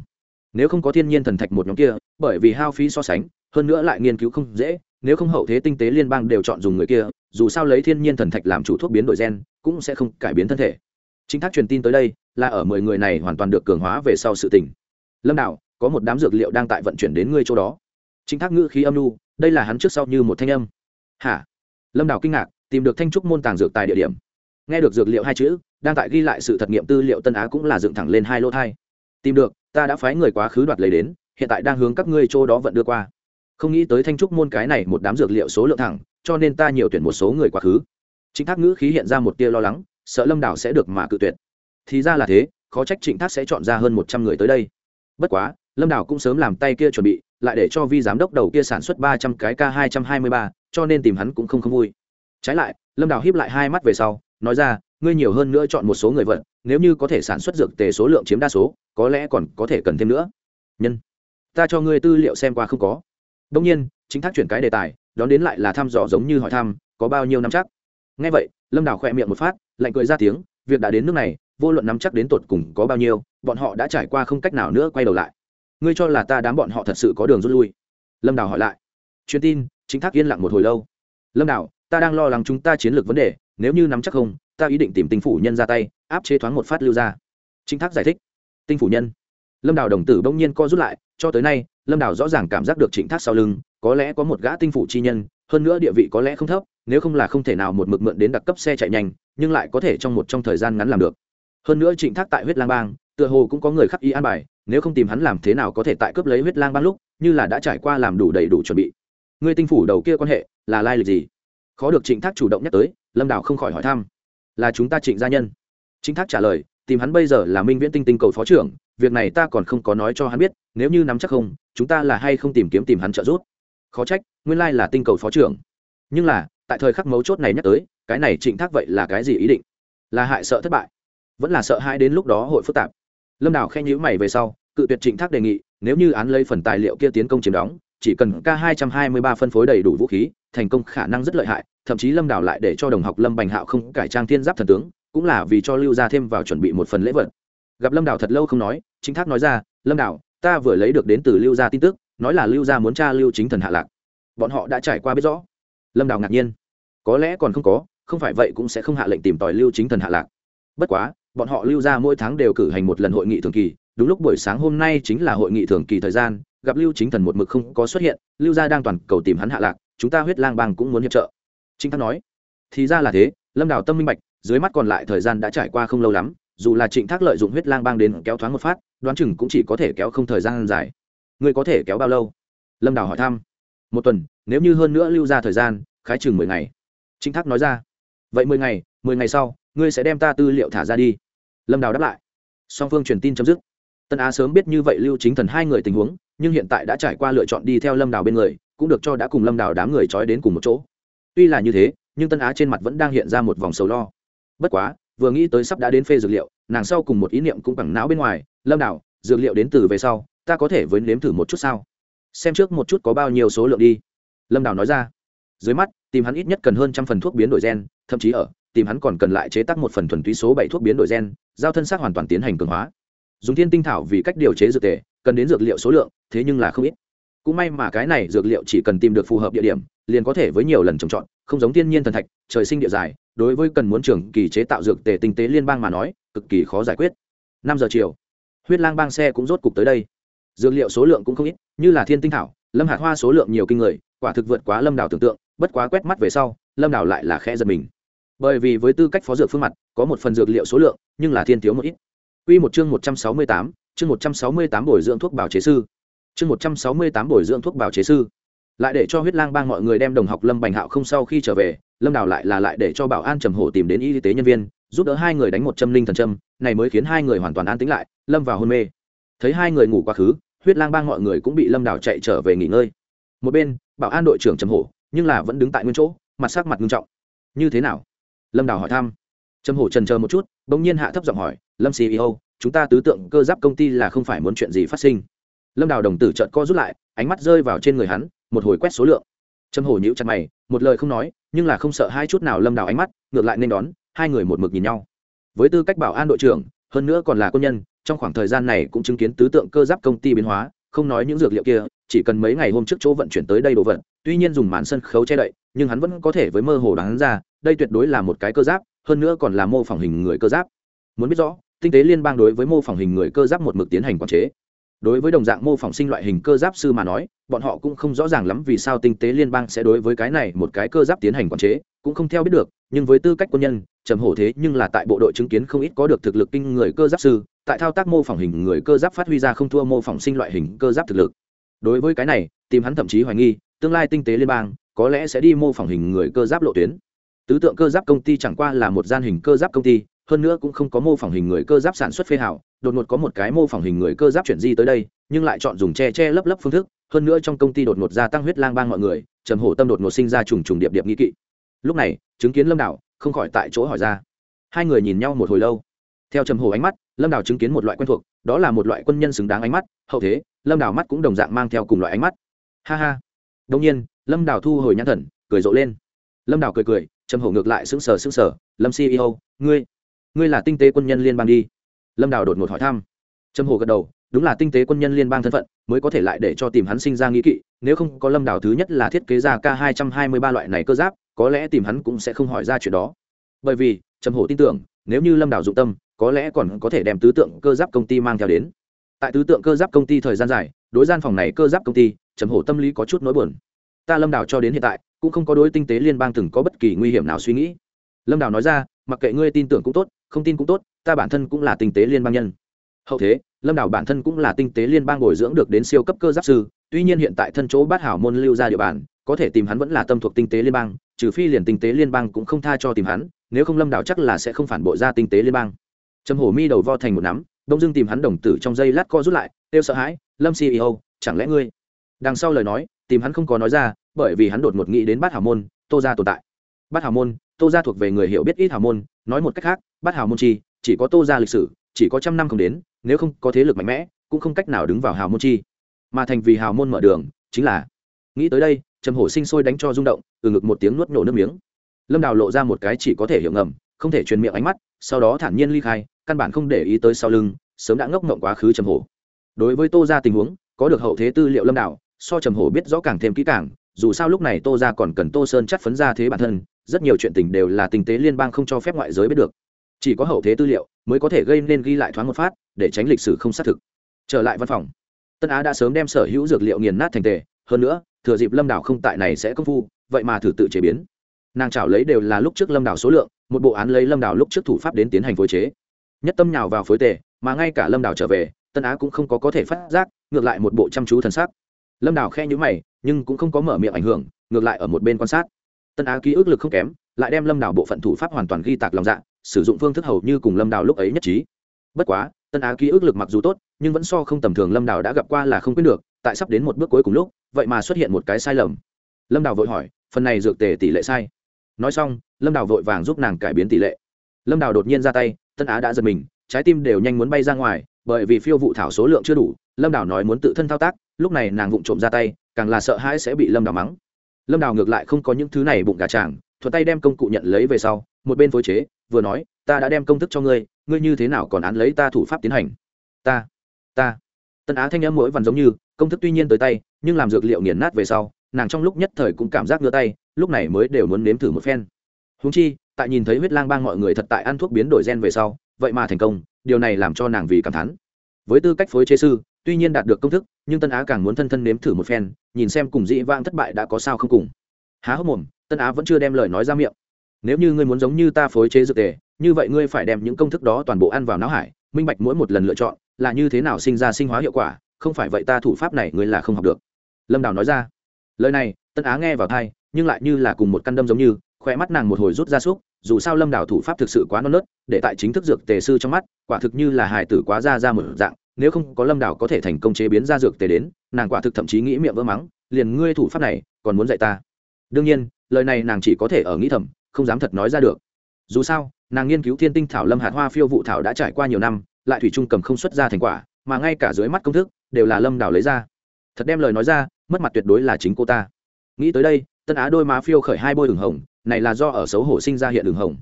S1: Nếu không có thiên nhiên thần thạch một nhóm kia, bởi vì hao phí so sánh, hơn nữa lại nghiên cứu không dễ, nếu không hậu thế tinh tế liên bang đều chọn dùng người kia, dù sao lấy thiên nhiên thần thạch làm chủ thuốc biến đổi gen, cũng sẽ không cải biến thân thể. Chính thác truyền tin tới đây, là ở mười người này hoàn toàn được cường hóa về sau sự tình. Lâm đạo, có một đám dược liệu đang tại vận chuyển đến ngươi chỗ đó. Chính thác ngữ khí âm lưu đây là hắn trước sau như một thanh âm hả? Lâm đào kinh ngạc, tìm được thanh trúc môn tàng dược tài địa điểm. Nghe được dược liệu hai chữ, đang tại ghi lại sự thật nghiệm tư liệu tân á cũng là dựng thẳng lên hai lỗ thai. Tìm được, ta đã phái người quá khứ đoạt lấy đến, hiện tại đang hướng các ngươi chỗ đó vận đưa qua. Không nghĩ tới thanh trúc môn cái này một đám dược liệu số lượng thẳng, cho nên ta nhiều tuyển một số người quá khứ. Chính thác ngữ khí hiện ra một tia lo lắng, sợ lâm đảo sẽ được mà cự tuyệt. Thì ra là thế, khó trách trịnh thác sẽ chọn ra hơn một trăm người tới đây. Bất quá, lâm đảo cũng sớm làm tay kia chuẩn bị, lại để cho vi giám đốc đầu kia sản xuất ba trăm cái k hai trăm hai mươi ba cho nên tìm hắn cũng không không vui. Trái lại, lâm đào hiếp lại hai mắt về sau, nói ra, ngươi nhiều hơn nữa chọn một số người vận, nếu như có thể sản xuất dược tề số lượng chiếm đa số, có lẽ còn có thể cần thêm nữa. Nhân, ta cho ngươi tư liệu xem qua không có. Đông nhiên, chính thác chuyển cái đề tài, đón đến lại là thăm dò giống như hỏi thăm, có bao nhiêu năm chắc? Ngay vậy, lâm đào khỏe miệng một phát, lạnh cười ra tiếng, việc đã đến nước này, vô luận nắm chắc đến tột cùng có bao nhiêu, bọn họ đã trải qua không cách nào nữa quay đầu lại. Ngươi cho là ta đám bọn họ thật sự có đường rút lui? Lâm đào hỏi lại. Truyền tin chính thác yên lặng một hồi lâu. Lâm đạo, ta đang lo lắng chúng ta chiến lược vấn đề, nếu như nắm chắc không, ta ý định tìm tinh phủ nhân ra tay, áp chế thoáng một phát lưu ra. Chính thác giải thích. Tinh phủ nhân. Lâm đào đồng tử bỗng nhiên co rút lại, cho tới nay, lâm đào rõ ràng cảm giác được trịnh thác sau lưng, có lẽ có một gã tinh phủ chi nhân, hơn nữa địa vị có lẽ không thấp, nếu không là không thể nào một mực mượn đến đặc cấp xe chạy nhanh, nhưng lại có thể trong một trong thời gian ngắn làm được. Hơn nữa trịnh thác tại huyết lang bang, tựa hồ cũng có người khắc ý an bài, nếu không tìm hắn làm thế nào có thể tại cướp lấy huyết lang bang lúc, như là đã trải qua làm đủ đầy đủ chuẩn bị. Ngươi tinh phủ đầu kia quan hệ là lai lịch gì? Khó được trịnh thác chủ động nhắc tới, lâm đào không khỏi hỏi thăm. Là chúng ta trịnh gia nhân. Chính thác trả lời, tìm hắn bây giờ là minh viễn tinh tinh cầu phó trưởng, việc này ta còn không có nói cho hắn biết, nếu như nắm chắc không, chúng ta là hay không tìm kiếm tìm hắn trợ giúp? Khó trách, nguyên lai là tinh cầu phó trưởng. Nhưng là, tại thời khắc mấu chốt này nhắc tới, cái này trịnh thác vậy là cái gì ý định? Là hại sợ thất bại. Vẫn là sợ hãi đến lúc đó hội phức tạp. Lâm đào khen nhữ mày về sau, cự tuyệt trịnh thác đề nghị, nếu như án lấy phần tài liệu kia tiến công chiếm đóng chỉ cần k hai trăm hai mươi ba phân phối đầy đủ vũ khí, thành công khả năng rất lợi hại, thậm chí lâm đào lại để cho đồng học lâm bành hạo không cải trang thiên giáp thần tướng, cũng là vì cho lưu gia thêm vào chuẩn bị một phần lễ vật. Gặp lâm đào thật lâu không nói, chính thác nói ra, lâm đào, ta vừa lấy được đến từ lưu gia tin tức, nói là lưu gia muốn tra lưu chính thần hạ lạc. Bọn họ đã trải qua biết rõ. Lâm đào ngạc nhiên. Có lẽ còn không có, không phải vậy cũng sẽ không hạ lệnh tìm tòi lưu chính thần hạ lạc. Bất quá, bọn họ lưu ra mỗi tháng đều cử hành một lần hội nghị thường kỳ, đúng lúc buổi sáng hôm nay chính là hội nghị thường kỳ thời gian gặp lưu chính thần một mực không có xuất hiện, lưu gia đang toàn cầu tìm hắn hạ lạc, chúng ta huyết lang bang cũng muốn hiệp trợ. Chính thác nói, thì ra là thế, lâm đào tâm minh bạch, dưới mắt còn lại thời gian đã trải qua không lâu lắm, dù là trịnh thác lợi dụng huyết lang bang đến kéo thoáng một phát, đoán chừng cũng chỉ có thể kéo không thời gian dài. Ngươi có thể kéo bao lâu? Lâm đào hỏi thăm. Một tuần, nếu như hơn nữa lưu ra thời gian, khái chừng mười ngày. Trịnh thác nói ra. Vậy mười ngày mười ngày sau, ngươi sẽ đem ta tư liệu thả ra đi. Lâm đào đáp lại. Song phương truyền tin chấm dứt. Tân á sớm biết như vậy lưu chính thần hai người tình huống nhưng hiện tại đã trải qua lựa chọn đi theo lâm đào bên người cũng được cho đã cùng lâm đào đám người trói đến cùng một chỗ. Tuy là như thế nhưng tân á trên mặt vẫn đang hiện ra một vòng sầu lo. Bất quá vừa nghĩ tới sắp đã đến phê dược liệu nàng sau cùng một ý niệm cũng bằng não bên ngoài lâm Đào, dược liệu đến từ về sau ta có thể với nếm thử một chút sao? Xem trước một chút có bao nhiêu số lượng đi. Lâm Đào nói ra. Dưới mắt tìm hắn ít nhất cần hơn trăm phần thuốc biến đổi gen thậm chí ở tìm hắn còn cần lại chế tác một phần thuần túy số bảy thuốc biến đổi gen giao thân xác hoàn toàn tiến hành cường hóa. Dùng thiên tinh thảo vì cách điều chế dược tề cần đến dược liệu số lượng thế nhưng là không ít. Cũng may mà cái này dược liệu chỉ cần tìm được phù hợp địa điểm liền có thể với nhiều lần trồng trọt không giống thiên nhiên thần thạch trời sinh địa dài đối với cần muốn trường kỳ chế tạo dược tề tinh tế liên bang mà nói cực kỳ khó giải quyết. Năm giờ chiều huyết lang bang xe cũng rốt cục tới đây. Dược liệu số lượng cũng không ít như là thiên tinh thảo lâm hạt hoa số lượng nhiều kinh người quả thực vượt quá lâm đảo tưởng tượng bất quá quét mắt về sau lâm đảo lại là khe giật mình. Bởi vì với tư cách phó dược phương mặt có một phần dược liệu số lượng nhưng là thiên thiếu một ít. Quy một chương 168, chương một trăm sáu mươi tám bồi dưỡng thuốc bảo chế sư. Chương một trăm sáu mươi tám bồi dưỡng thuốc bảo chế sư. Lại để cho huyết lang bang mọi người đem đồng học lâm bành hạo không sau khi trở về, lâm đào lại là lại để cho bảo an trầm hổ tìm đến y tế nhân viên, giúp đỡ hai người đánh một châm linh thần châm, này mới khiến hai người hoàn toàn an tĩnh lại, lâm vào hôn mê. Thấy hai người ngủ quá khứ, huyết lang bang mọi người cũng bị lâm đào chạy trở về nghỉ ngơi. Một bên, bảo an đội trưởng trầm hổ, nhưng là vẫn đứng tại nguyên chỗ, mặt sắc mặt nghiêm trọng. Như thế nào? Lâm đào hỏi thăm. Trầm hổ trần chờ một chút, bỗng nhiên hạ thấp giọng hỏi, lâm ceo chúng ta tứ tượng cơ giáp công ty là không phải muốn chuyện gì phát sinh. Lâm đào đồng tử trợn co rút lại, ánh mắt rơi vào trên người hắn, một hồi quét số lượng. Trâm hổ nhíu chặt mày, một lời không nói, nhưng là không sợ hai chút nào lâm đào ánh mắt, ngược lại nên đón, hai người một mực nhìn nhau. Với tư cách bảo an đội trưởng, hơn nữa còn là quân nhân, trong khoảng thời gian này cũng chứng kiến tứ tượng cơ giáp công ty biến hóa, không nói những dược liệu kia, chỉ cần mấy ngày hôm trước chỗ vận chuyển tới đây đồ vật, tuy nhiên dùng màn sân khấu che đậy, nhưng hắn vẫn có thể với mơ hồ đoán ra, đây tuyệt đối là một cái cơ giáp, hơn nữa còn là mô phỏng hình người cơ giáp. Muốn biết rõ tinh tế liên bang đối với mô phỏng hình người cơ giáp một mực tiến hành quản chế. Đối với đồng dạng mô phỏng sinh loại hình cơ giáp sư mà nói, bọn họ cũng không rõ ràng lắm vì sao tinh tế liên bang sẽ đối với cái này một cái cơ giáp tiến hành quản chế, cũng không theo biết được, nhưng với tư cách quân nhân, trầm hổ thế nhưng là tại bộ đội chứng kiến không ít có được thực lực kinh người cơ giáp sư, tại thao tác mô phỏng hình người cơ giáp phát huy ra không thua mô phỏng sinh loại hình cơ giáp thực lực. Đối với cái này, tìm hắn thậm chí hoài nghi, tương lai tinh tế liên bang có lẽ sẽ đi mô phỏng hình người cơ giáp lộ tuyến. Tứ tượng cơ giáp công ty chẳng qua là một gian hình cơ giáp công ty hơn nữa cũng không có mô phỏng hình người cơ giáp sản xuất phê hảo đột ngột có một cái mô phỏng hình người cơ giáp chuyển di tới đây, nhưng lại chọn dùng che che lấp lấp phương thức. Hơn nữa trong công ty đột ngột gia tăng huyết lang bang mọi người, trầm hổ tâm đột ngột sinh ra trùng trùng điệp điệp nghi kỵ. Lúc này, chứng kiến lâm đảo, không khỏi tại chỗ hỏi ra. Hai người nhìn nhau một hồi lâu. Theo trầm hổ ánh mắt, lâm đảo chứng kiến một loại quen thuộc, đó là một loại quân nhân xứng đáng ánh mắt, hậu thế, lâm đảo mắt cũng đồng dạng mang theo cùng loại ánh mắt. Ha ha. Đông nhiên, lâm đảo thu hồi nhãn thần, cười rộ lên. Lâm đảo cười cười, trầm hổ ngược lại sững sờ sững sờ, lâm ceo ngươi ngươi là tinh tế quân nhân liên bang đi. Lâm đào đột ngột hỏi thăm. Trâm hồ gật đầu, đúng là tinh tế quân nhân liên bang thân phận, mới có thể lại để cho tìm hắn sinh ra nghĩ kỵ, nếu không có lâm đào thứ nhất là thiết kế ra k hai trăm hai mươi ba loại này cơ giáp, có lẽ tìm hắn cũng sẽ không hỏi ra chuyện đó. Bởi vì Trâm hồ tin tưởng, nếu như lâm đào dụng tâm, có lẽ còn có thể đem tứ tượng cơ giáp công ty mang theo đến. Tại tứ tượng cơ giáp công ty thời gian dài, đối gian phòng này cơ giáp công ty, trầm Hổ tâm lý có chút nỗi buồn. Ta lâm đào cho đến hiện tại, cũng không có đối tinh tế liên bang từng có bất kỳ nguy hiểm nào suy nghĩ. Lâm đào nói ra, mặc kệ ngươi tin tưởng cũng tốt không tin cũng tốt, ta bản thân cũng là tinh tế liên bang nhân. Hậu thế, lâm đảo bản thân cũng là tinh tế liên bang bồi dưỡng được đến siêu cấp cơ giáp sư, tuy nhiên hiện tại thân chỗ bát hảo môn lưu ra địa bàn, có thể tìm hắn vẫn là tâm thuộc tinh tế liên bang, trừ phi liền tinh tế liên bang cũng không tha cho tìm hắn, nếu không lâm đảo chắc là sẽ không phản bội ra tinh tế liên bang. Trầm hổ mi đầu vo thành một nắm, đông dưng tìm hắn đồng tử trong dây lát co rút lại têu sợ hãi, lâm ceo chẳng lẽ ngươi? Đằng sau lời nói, tìm hắn không có nói ra, bởi vì hắn đột ngột nghĩ đến bát hảo môn, tô ra tồn tại bát hảo môn, tô ra thuộc về người hiểu biết ít hảo môn, nói một cách khác, bát hảo môn chi, chỉ có tô ra lịch sử, chỉ có trăm năm không đến, nếu không có thế lực mạnh mẽ, cũng không cách nào đứng vào hào môn chi. Mà thành vì hào môn mở đường, chính là, nghĩ tới đây, trầm hổ sinh sôi đánh cho rung động, từ ngực một tiếng nuốt nổ nước miếng. Lâm đào lộ ra một cái chỉ có thể hiểu ngầm, không thể truyền miệng ánh mắt, sau đó thản nhiên ly khai, căn bản không để ý tới sau lưng, sớm đã ngốc ngộng quá khứ trầm hổ. Đối với tô ra tình huống, có được hậu thế tư liệu lâm đào, so trầm hổ biết rõ càng thêm kỹ càng, dù sao lúc này tô ra còn cần tô sơn chắc phấn ra thế bản thân rất nhiều chuyện tình đều là tình tế liên bang không cho phép ngoại giới biết được. Chỉ có hậu thế tư liệu mới có thể gây nên ghi lại thoáng một phát, để tránh lịch sử không xác thực. Trở lại văn phòng. Tân á đã sớm đem sở hữu dược liệu nghiền nát thành tề, hơn nữa, thừa dịp lâm đảo không tại này sẽ công phu, vậy mà thử tự chế biến. Nàng chảo lấy đều là lúc trước lâm đảo số lượng, một bộ án lấy lâm đảo lúc trước thủ pháp đến tiến hành phối chế. Nhất tâm nhào vào phối tề, mà ngay cả lâm đảo trở về, tân á cũng không có có thể phát giác, ngược lại một bộ chăm chú thần sắc. Lâm đảo khe nhũ mày, nhưng cũng không có mở miệng ảnh hưởng, ngược lại ở một bên quan sát tân á ký ức lực không kém, lại đem lâm đảo bộ phận thủ pháp hoàn toàn ghi tạc lòng dạ sử dụng phương thức hầu như cùng lâm đảo lúc ấy nhất trí. Bất quá, tân á ký ức lực mặc dù tốt, nhưng vẫn so không tầm thường lâm đảo đã gặp qua là không quyết được, tại sắp đến một bước cuối cùng lúc, vậy mà xuất hiện một cái sai lầm. Lâm đảo vội hỏi, phần này dược tề tỷ lệ sai? Nói xong, lâm đảo vội vàng giúp nàng cải biến tỷ lệ. Lâm đảo đột nhiên ra tay, tân á đã giật mình, trái tim đều nhanh muốn bay ra ngoài, bởi vì phiêu vụ thảo số lượng chưa đủ, lâm đảo nói muốn tự thân thao tác, lúc này nàng vụng trộm ra tay, càng là sợ hãi sẽ bị lâm đảo mắng lâm đào ngược lại không có những thứ này bụng gà tràng thuận tay đem công cụ nhận lấy về sau, một bên phối chế, vừa nói, ta đã đem công thức cho ngươi ngươi như thế nào còn án lấy ta thủ pháp tiến hành? Ta ta. Tân á thanh âm mỗi vằn giống như, công thức tuy nhiên tới tay, nhưng làm dược liệu nghiền nát về sau, nàng trong lúc nhất thời cũng cảm giác ngứa tay, lúc này mới đều muốn nếm thử một phen. Húng chi, tại nhìn thấy huyết lang bang mọi người thật tại ăn thuốc biến đổi gen về sau, vậy mà thành công, điều này làm cho nàng vì cảm thán. Với tư cách phối chế sư tuy nhiên đạt được công thức, nhưng tân á càng muốn thân thân nếm thử một phen, nhìn xem cùng dĩ vãng thất bại đã có sao không cùng. Há hốc mồm, tân á vẫn chưa đem lời nói ra miệng. Nếu như ngươi muốn giống như ta phối chế dược tề, như vậy ngươi phải đem những công thức đó toàn bộ ăn vào não hải, minh bạch mỗi một lần lựa chọn là như thế nào sinh ra sinh hóa hiệu quả, không phải vậy ta thủ pháp này ngươi là không học được. Lâm đào nói ra. Lời này, tân á nghe vào thai nhưng lại như là cùng một căn đâm giống như khỏe mắt nàng một hồi rút ra súc, dù sao lâm đào thủ pháp thực sự quá non nớt, để tại chính thức dược tề sư trong mắt, quả thực như là hài tử quá ra ra một dạng nếu không có lâm đảo có thể thành công chế biến ra dược tề đến, nàng quả thực thậm chí nghĩ miệng vỡ mắng, liền ngươi thủ pháp này, còn muốn dạy ta. Đương nhiên, lời này nàng chỉ có thể ở nghĩ thầm, không dám thật nói ra được. Dù sao, nàng nghiên cứu thiên tinh thảo lâm hạt hoa phiêu vụ thảo đã trải qua nhiều năm, lại thủy trung cầm không xuất ra thành quả, mà ngay cả dưới mắt công thức, đều là lâm đảo lấy ra. Thật đem lời nói ra, mất mặt tuyệt đối là chính cô ta. Nghĩ tới đây, tân á đôi má phiêu khởi hai bôi đường hồng, này là do ở xấu hổ sinh ra hiện đường hồng.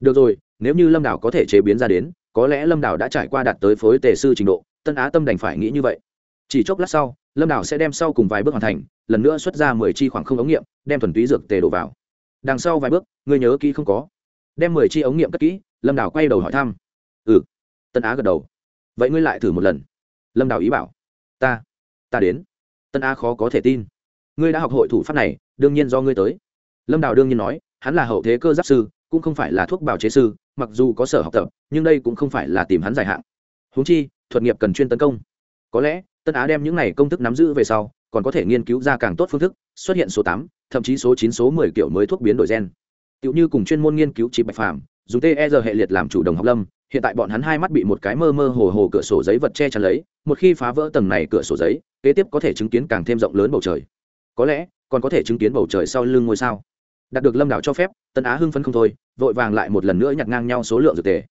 S1: Được rồi, nếu như lâm đảo có thể chế biến ra đến, có lẽ lâm đảo đã trải qua đạt tới phối tề sư trình độ tân á tâm đành phải nghĩ như vậy. Chỉ chốc lát sau, lâm đảo sẽ đem sau cùng vài bước hoàn thành, lần nữa xuất ra mười chi khoảng không ống nghiệm, đem thuần túy dược tề đổ vào. Đằng sau vài bước, ngươi nhớ kỹ không có. Đem mười chi ống nghiệm cất kỹ, lâm đảo quay đầu hỏi thăm. Ừ. Tân á gật đầu. Vậy ngươi lại thử một lần. Lâm đảo ý bảo. Ta. Ta đến. Tân á khó có thể tin. Ngươi đã học hội thủ pháp này, đương nhiên do ngươi tới. Lâm đào đương nhiên nói, hắn là hậu thế cơ giáp sư, cũng không phải là thuốc bào chế sư, mặc dù có sở học tập, nhưng đây cũng không phải là tìm hắn dài hạn húng chi thuật nghiệp cần chuyên tấn công. Có lẽ, tân á đem những này công thức nắm giữ về sau, còn có thể nghiên cứu ra càng tốt phương thức, xuất hiện số tám, thậm chí số chín, số mười kiểu mới thuốc biến đổi gen. Tựu như cùng chuyên môn nghiên cứu chị bạch phàm, dùng ter hệ liệt làm chủ đồng học lâm, hiện tại bọn hắn hai mắt bị một cái mơ mơ hồ hồ cửa sổ giấy vật che chắn lấy, một khi phá vỡ tầng này cửa sổ giấy, kế tiếp có thể chứng kiến càng thêm rộng lớn bầu trời. Có lẽ, còn có thể chứng kiến bầu trời sau lưng ngôi sao. Đạt được lâm đảo cho phép, tân á hưng phấn không thôi, vội vàng lại một lần nữa nhặt ngang nhau số lượng dược tề.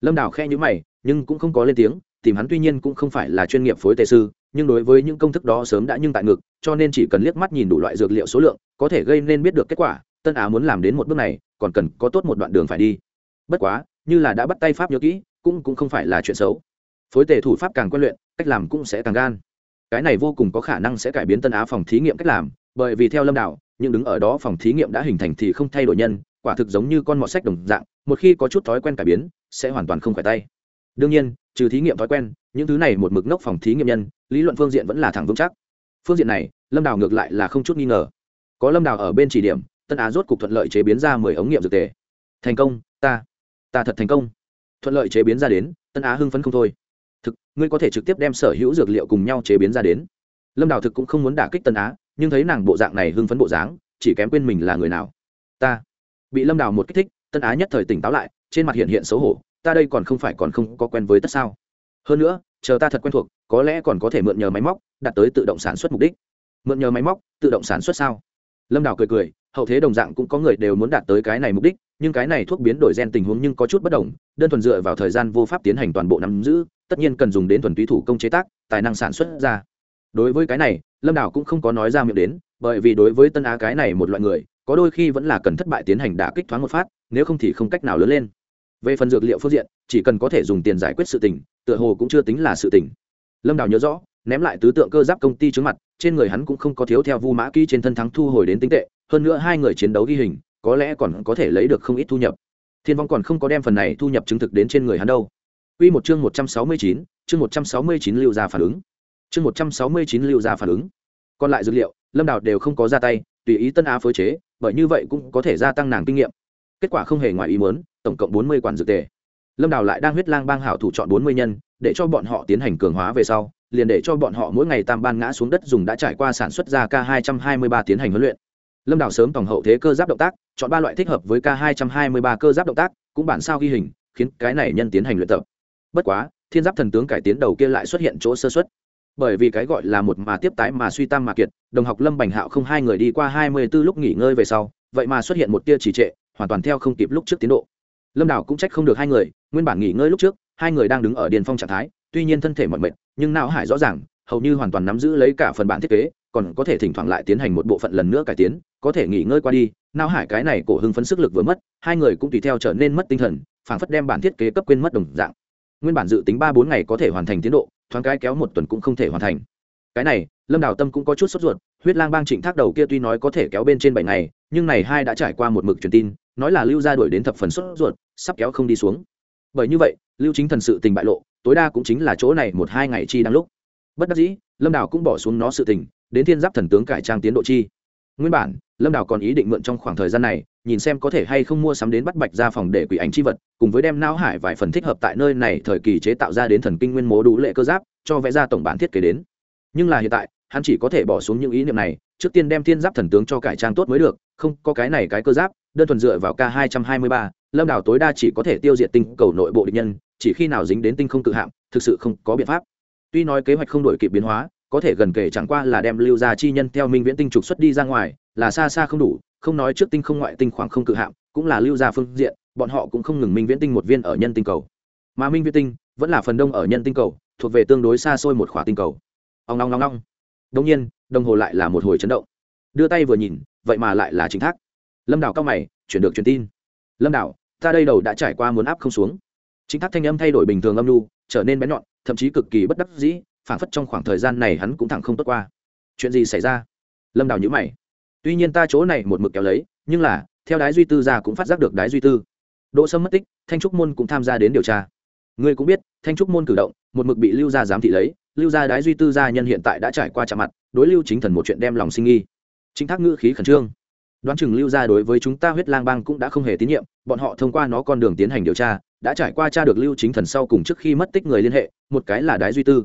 S1: Lâm đảo khe nhữ mày, nhưng cũng không có lên tiếng tìm hắn tuy nhiên cũng không phải là chuyên nghiệp phối tề sư, nhưng đối với những công thức đó sớm đã nhưng tại ngực, cho nên chỉ cần liếc mắt nhìn đủ loại dược liệu số lượng, có thể gây nên biết được kết quả, tân á muốn làm đến một bước này, còn cần có tốt một đoạn đường phải đi. Bất quá, như là đã bắt tay pháp nhớ kỹ, cũng cũng không phải là chuyện xấu. Phối tề thủ pháp càng quen luyện, cách làm cũng sẽ càng gan. Cái này vô cùng có khả năng sẽ cải biến tân á phòng thí nghiệm cách làm, bởi vì theo lâm đạo, những đứng ở đó phòng thí nghiệm đã hình thành thì không thay đổi nhân, quả thực giống như con mọt sách đồng dạng, một khi có chút thói quen cải biến, sẽ hoàn toàn không phải tay. Đương nhiên trừ thí nghiệm thói quen, những thứ này một mực nốc phòng thí nghiệm nhân, lý luận phương diện vẫn là thẳng vững chắc. Phương diện này, lâm đào ngược lại là không chút nghi ngờ. Có lâm đào ở bên chỉ điểm, tân á rốt cục thuận lợi chế biến ra mười ống nghiệm dược tề. Thành công, ta ta thật thành công. Thuận lợi chế biến ra đến, tân á hưng phấn không thôi. Thực, ngươi có thể trực tiếp đem sở hữu dược liệu cùng nhau chế biến ra đến. Lâm đào thực cũng không muốn đả kích tân á, nhưng thấy nàng bộ dạng này hưng phấn bộ dáng, chỉ kém quên mình là người nào. Ta. Bị lâm đào một kích thích, tân á nhất thời tỉnh táo lại, trên mặt hiện hiện xấu hổ ta đây còn không phải còn không có quen với tất sao? Hơn nữa, chờ ta thật quen thuộc, có lẽ còn có thể mượn nhờ máy móc, đạt tới tự động sản xuất mục đích. Mượn nhờ máy móc, tự động sản xuất sao? Lâm đào cười cười, hậu thế đồng dạng cũng có người đều muốn đạt tới cái này mục đích, nhưng cái này thuốc biến đổi gen tình huống nhưng có chút bất đồng, đơn thuần dựa vào thời gian vô pháp tiến hành toàn bộ nắm giữ, tất nhiên cần dùng đến thuần túy thủ công chế tác, tài năng sản xuất ra. Đối với cái này, lâm Đào cũng không có nói ra miệng đến, bởi vì đối với tân á cái này một loại người, có đôi khi vẫn là cần thất bại tiến hành đả kích thoáng một phát, nếu không thì không cách nào lớn lên về phần dược liệu phương diện chỉ cần có thể dùng tiền giải quyết sự tình tựa hồ cũng chưa tính là sự tình lâm đào nhớ rõ ném lại tứ tượng cơ giáp công ty trước mặt trên người hắn cũng không có thiếu theo vu mã ký trên thân thắng thu hồi đến tinh tệ hơn nữa hai người chiến đấu ghi hình có lẽ còn có thể lấy được không ít thu nhập thiên vong còn không có đem phần này thu nhập chứng thực đến trên người hắn đâu Quy một chương 169, chương 169 lưu ra phản ứng. Chương 169 lưu ra phản ứng. Còn lại dữ liệu, Lâm Đào đều không có ra tay, tùy ý Tân Á phối chế, bởi như vậy cũng có thể gia tăng nàng kinh nghiệm. Kết quả không hề ngoài ý muốn, tổng cộng 40 quản dược tề. Lâm Đào lại đang huyết lang bang hảo thủ chọn 40 nhân, để cho bọn họ tiến hành cường hóa về sau, liền để cho bọn họ mỗi ngày tam ban ngã xuống đất dùng đã trải qua sản xuất ra K223 tiến hành huấn luyện. Lâm Đào sớm tổng hậu thế cơ giáp động tác, chọn ba loại thích hợp với K223 cơ giáp động tác, cũng bản sao ghi hình, khiến cái này nhân tiến hành luyện tập bất quá thiên giáp thần tướng cải tiến đầu kia lại xuất hiện chỗ sơ xuất bởi vì cái gọi là một mà tiếp tái mà suy tam mà kiệt đồng học lâm bành hạo không hai người đi qua hai mươi b ố lúc nghỉ ngơi về sau vậy mà xuất hiện một tia trì trệ hoàn toàn theo không kịp lúc trước tiến độ lâm đảo cũng trách không được hai người, nguyên bản nghỉ ngơi lúc trước, hai người đang đứng ở điền phong trạng thái, tuy nhiên thân thể mọi mệt, nhưng não hải rõ ràng, hầu như hoàn toàn nắm giữ lấy cả phần bản thiết kế, còn có thể thỉnh thoảng lại tiến hành một bộ phận lần nữa cải tiến, có thể nghỉ ngơi qua đi, não hải cái này cổ hưng phấn sức lực vừa mất, hai người cũng tùy theo trở nên mất tinh thần, phảng phất đem bản thiết kế cấp quên mất đồng dạng. Nguyên bản dự tính ba bốn ngày có thể hoàn thành tiến độ, thoáng cái kéo một tuần cũng không thể hoàn thành. Cái này, lâm đào tâm cũng có chút sốt ruột, huyết lang bang trịnh thác đầu kia tuy nói có thể kéo bên trên bảy ngày, nhưng này hai đã trải qua một mực truyền tin nói là lưu ra đuổi đến thập phần sốt ruột, sắp kéo không đi xuống. Bởi như vậy, lưu chính thần sự tình bại lộ, tối đa cũng chính là chỗ này một hai ngày chi đang lúc. Bất đắc dĩ, lâm đào cũng bỏ xuống nó sự tình, đến thiên giáp thần tướng cải trang tiến độ chi. Nguyên bản, lâm đào còn ý định mượn trong khoảng thời gian này, nhìn xem có thể hay không mua sắm đến bắt bạch ra phòng để quỷ ảnh chi vật, cùng với đem não hải vài phần thích hợp tại nơi này thời kỳ chế tạo ra đến thần kinh nguyên mố đủ lệ cơ giáp, cho vẽ ra tổng bản thiết kế đến. Nhưng là hiện tại, hắn chỉ có thể bỏ xuống những ý niệm này, trước tiên đem thiên giáp thần tướng cho cải trang tốt mới được, không có cái này cái cơ giáp đơn thuần dựa vào k hai trăm hai mươi ba, lâm đào tối đa chỉ có thể tiêu diệt tinh cầu nội bộ địch nhân, chỉ khi nào dính đến tinh không cự hạm, thực sự không có biện pháp. Tuy nói kế hoạch không đổi kịp biến hóa, có thể gần kể chẳng qua là đem lưu ra chi nhân theo minh viễn tinh trục xuất đi ra ngoài, là xa xa không đủ, không nói trước tinh không ngoại tinh khoảng không cự hạm, cũng là lưu ra phương diện, bọn họ cũng không ngừng minh viễn tinh một viên ở nhân tinh cầu. Mà minh viễn tinh vẫn là phần đông ở nhân tinh cầu, thuộc về tương đối xa xôi một khỏa tinh cầu. Ông long long long. Đông nhiên, đồng hồ lại là một hồi chấn động. Đưa tay vừa nhìn, vậy mà lại là chính thác lâm đảo cao mày, chuyển được truyền tin. Lâm đảo, ta đây đầu đã trải qua muốn áp không xuống. Chính thác thanh âm thay đổi bình thường âm lưu trở nên bén nhọn, thậm chí cực kỳ bất đắc dĩ phản phất trong khoảng thời gian này hắn cũng thẳng không tốt qua. Chuyện gì xảy ra? Lâm đảo nhữ mày. Tuy nhiên ta chỗ này một mực kéo lấy, nhưng là, theo đái duy tư ra cũng phát giác được đái duy tư. Đỗ sâm mất tích, thanh trúc môn cũng tham gia đến điều tra. Ngươi cũng biết, thanh trúc môn cử động, một mực bị lưu gia giám thị lấy, lưu gia đái duy tư gia nhân hiện tại đã trải qua chạm mặt, đối lưu chính thần một chuyện đem lòng sinh nghi. Chính thác ngữ khí khẩn trương đoán chừng lưu gia đối với chúng ta huyết lang bang cũng đã không hề tín nhiệm, bọn họ thông qua nó con đường tiến hành điều tra, đã trải qua tra được lưu chính thần sau cùng trước khi mất tích người liên hệ, một cái là đái duy tư.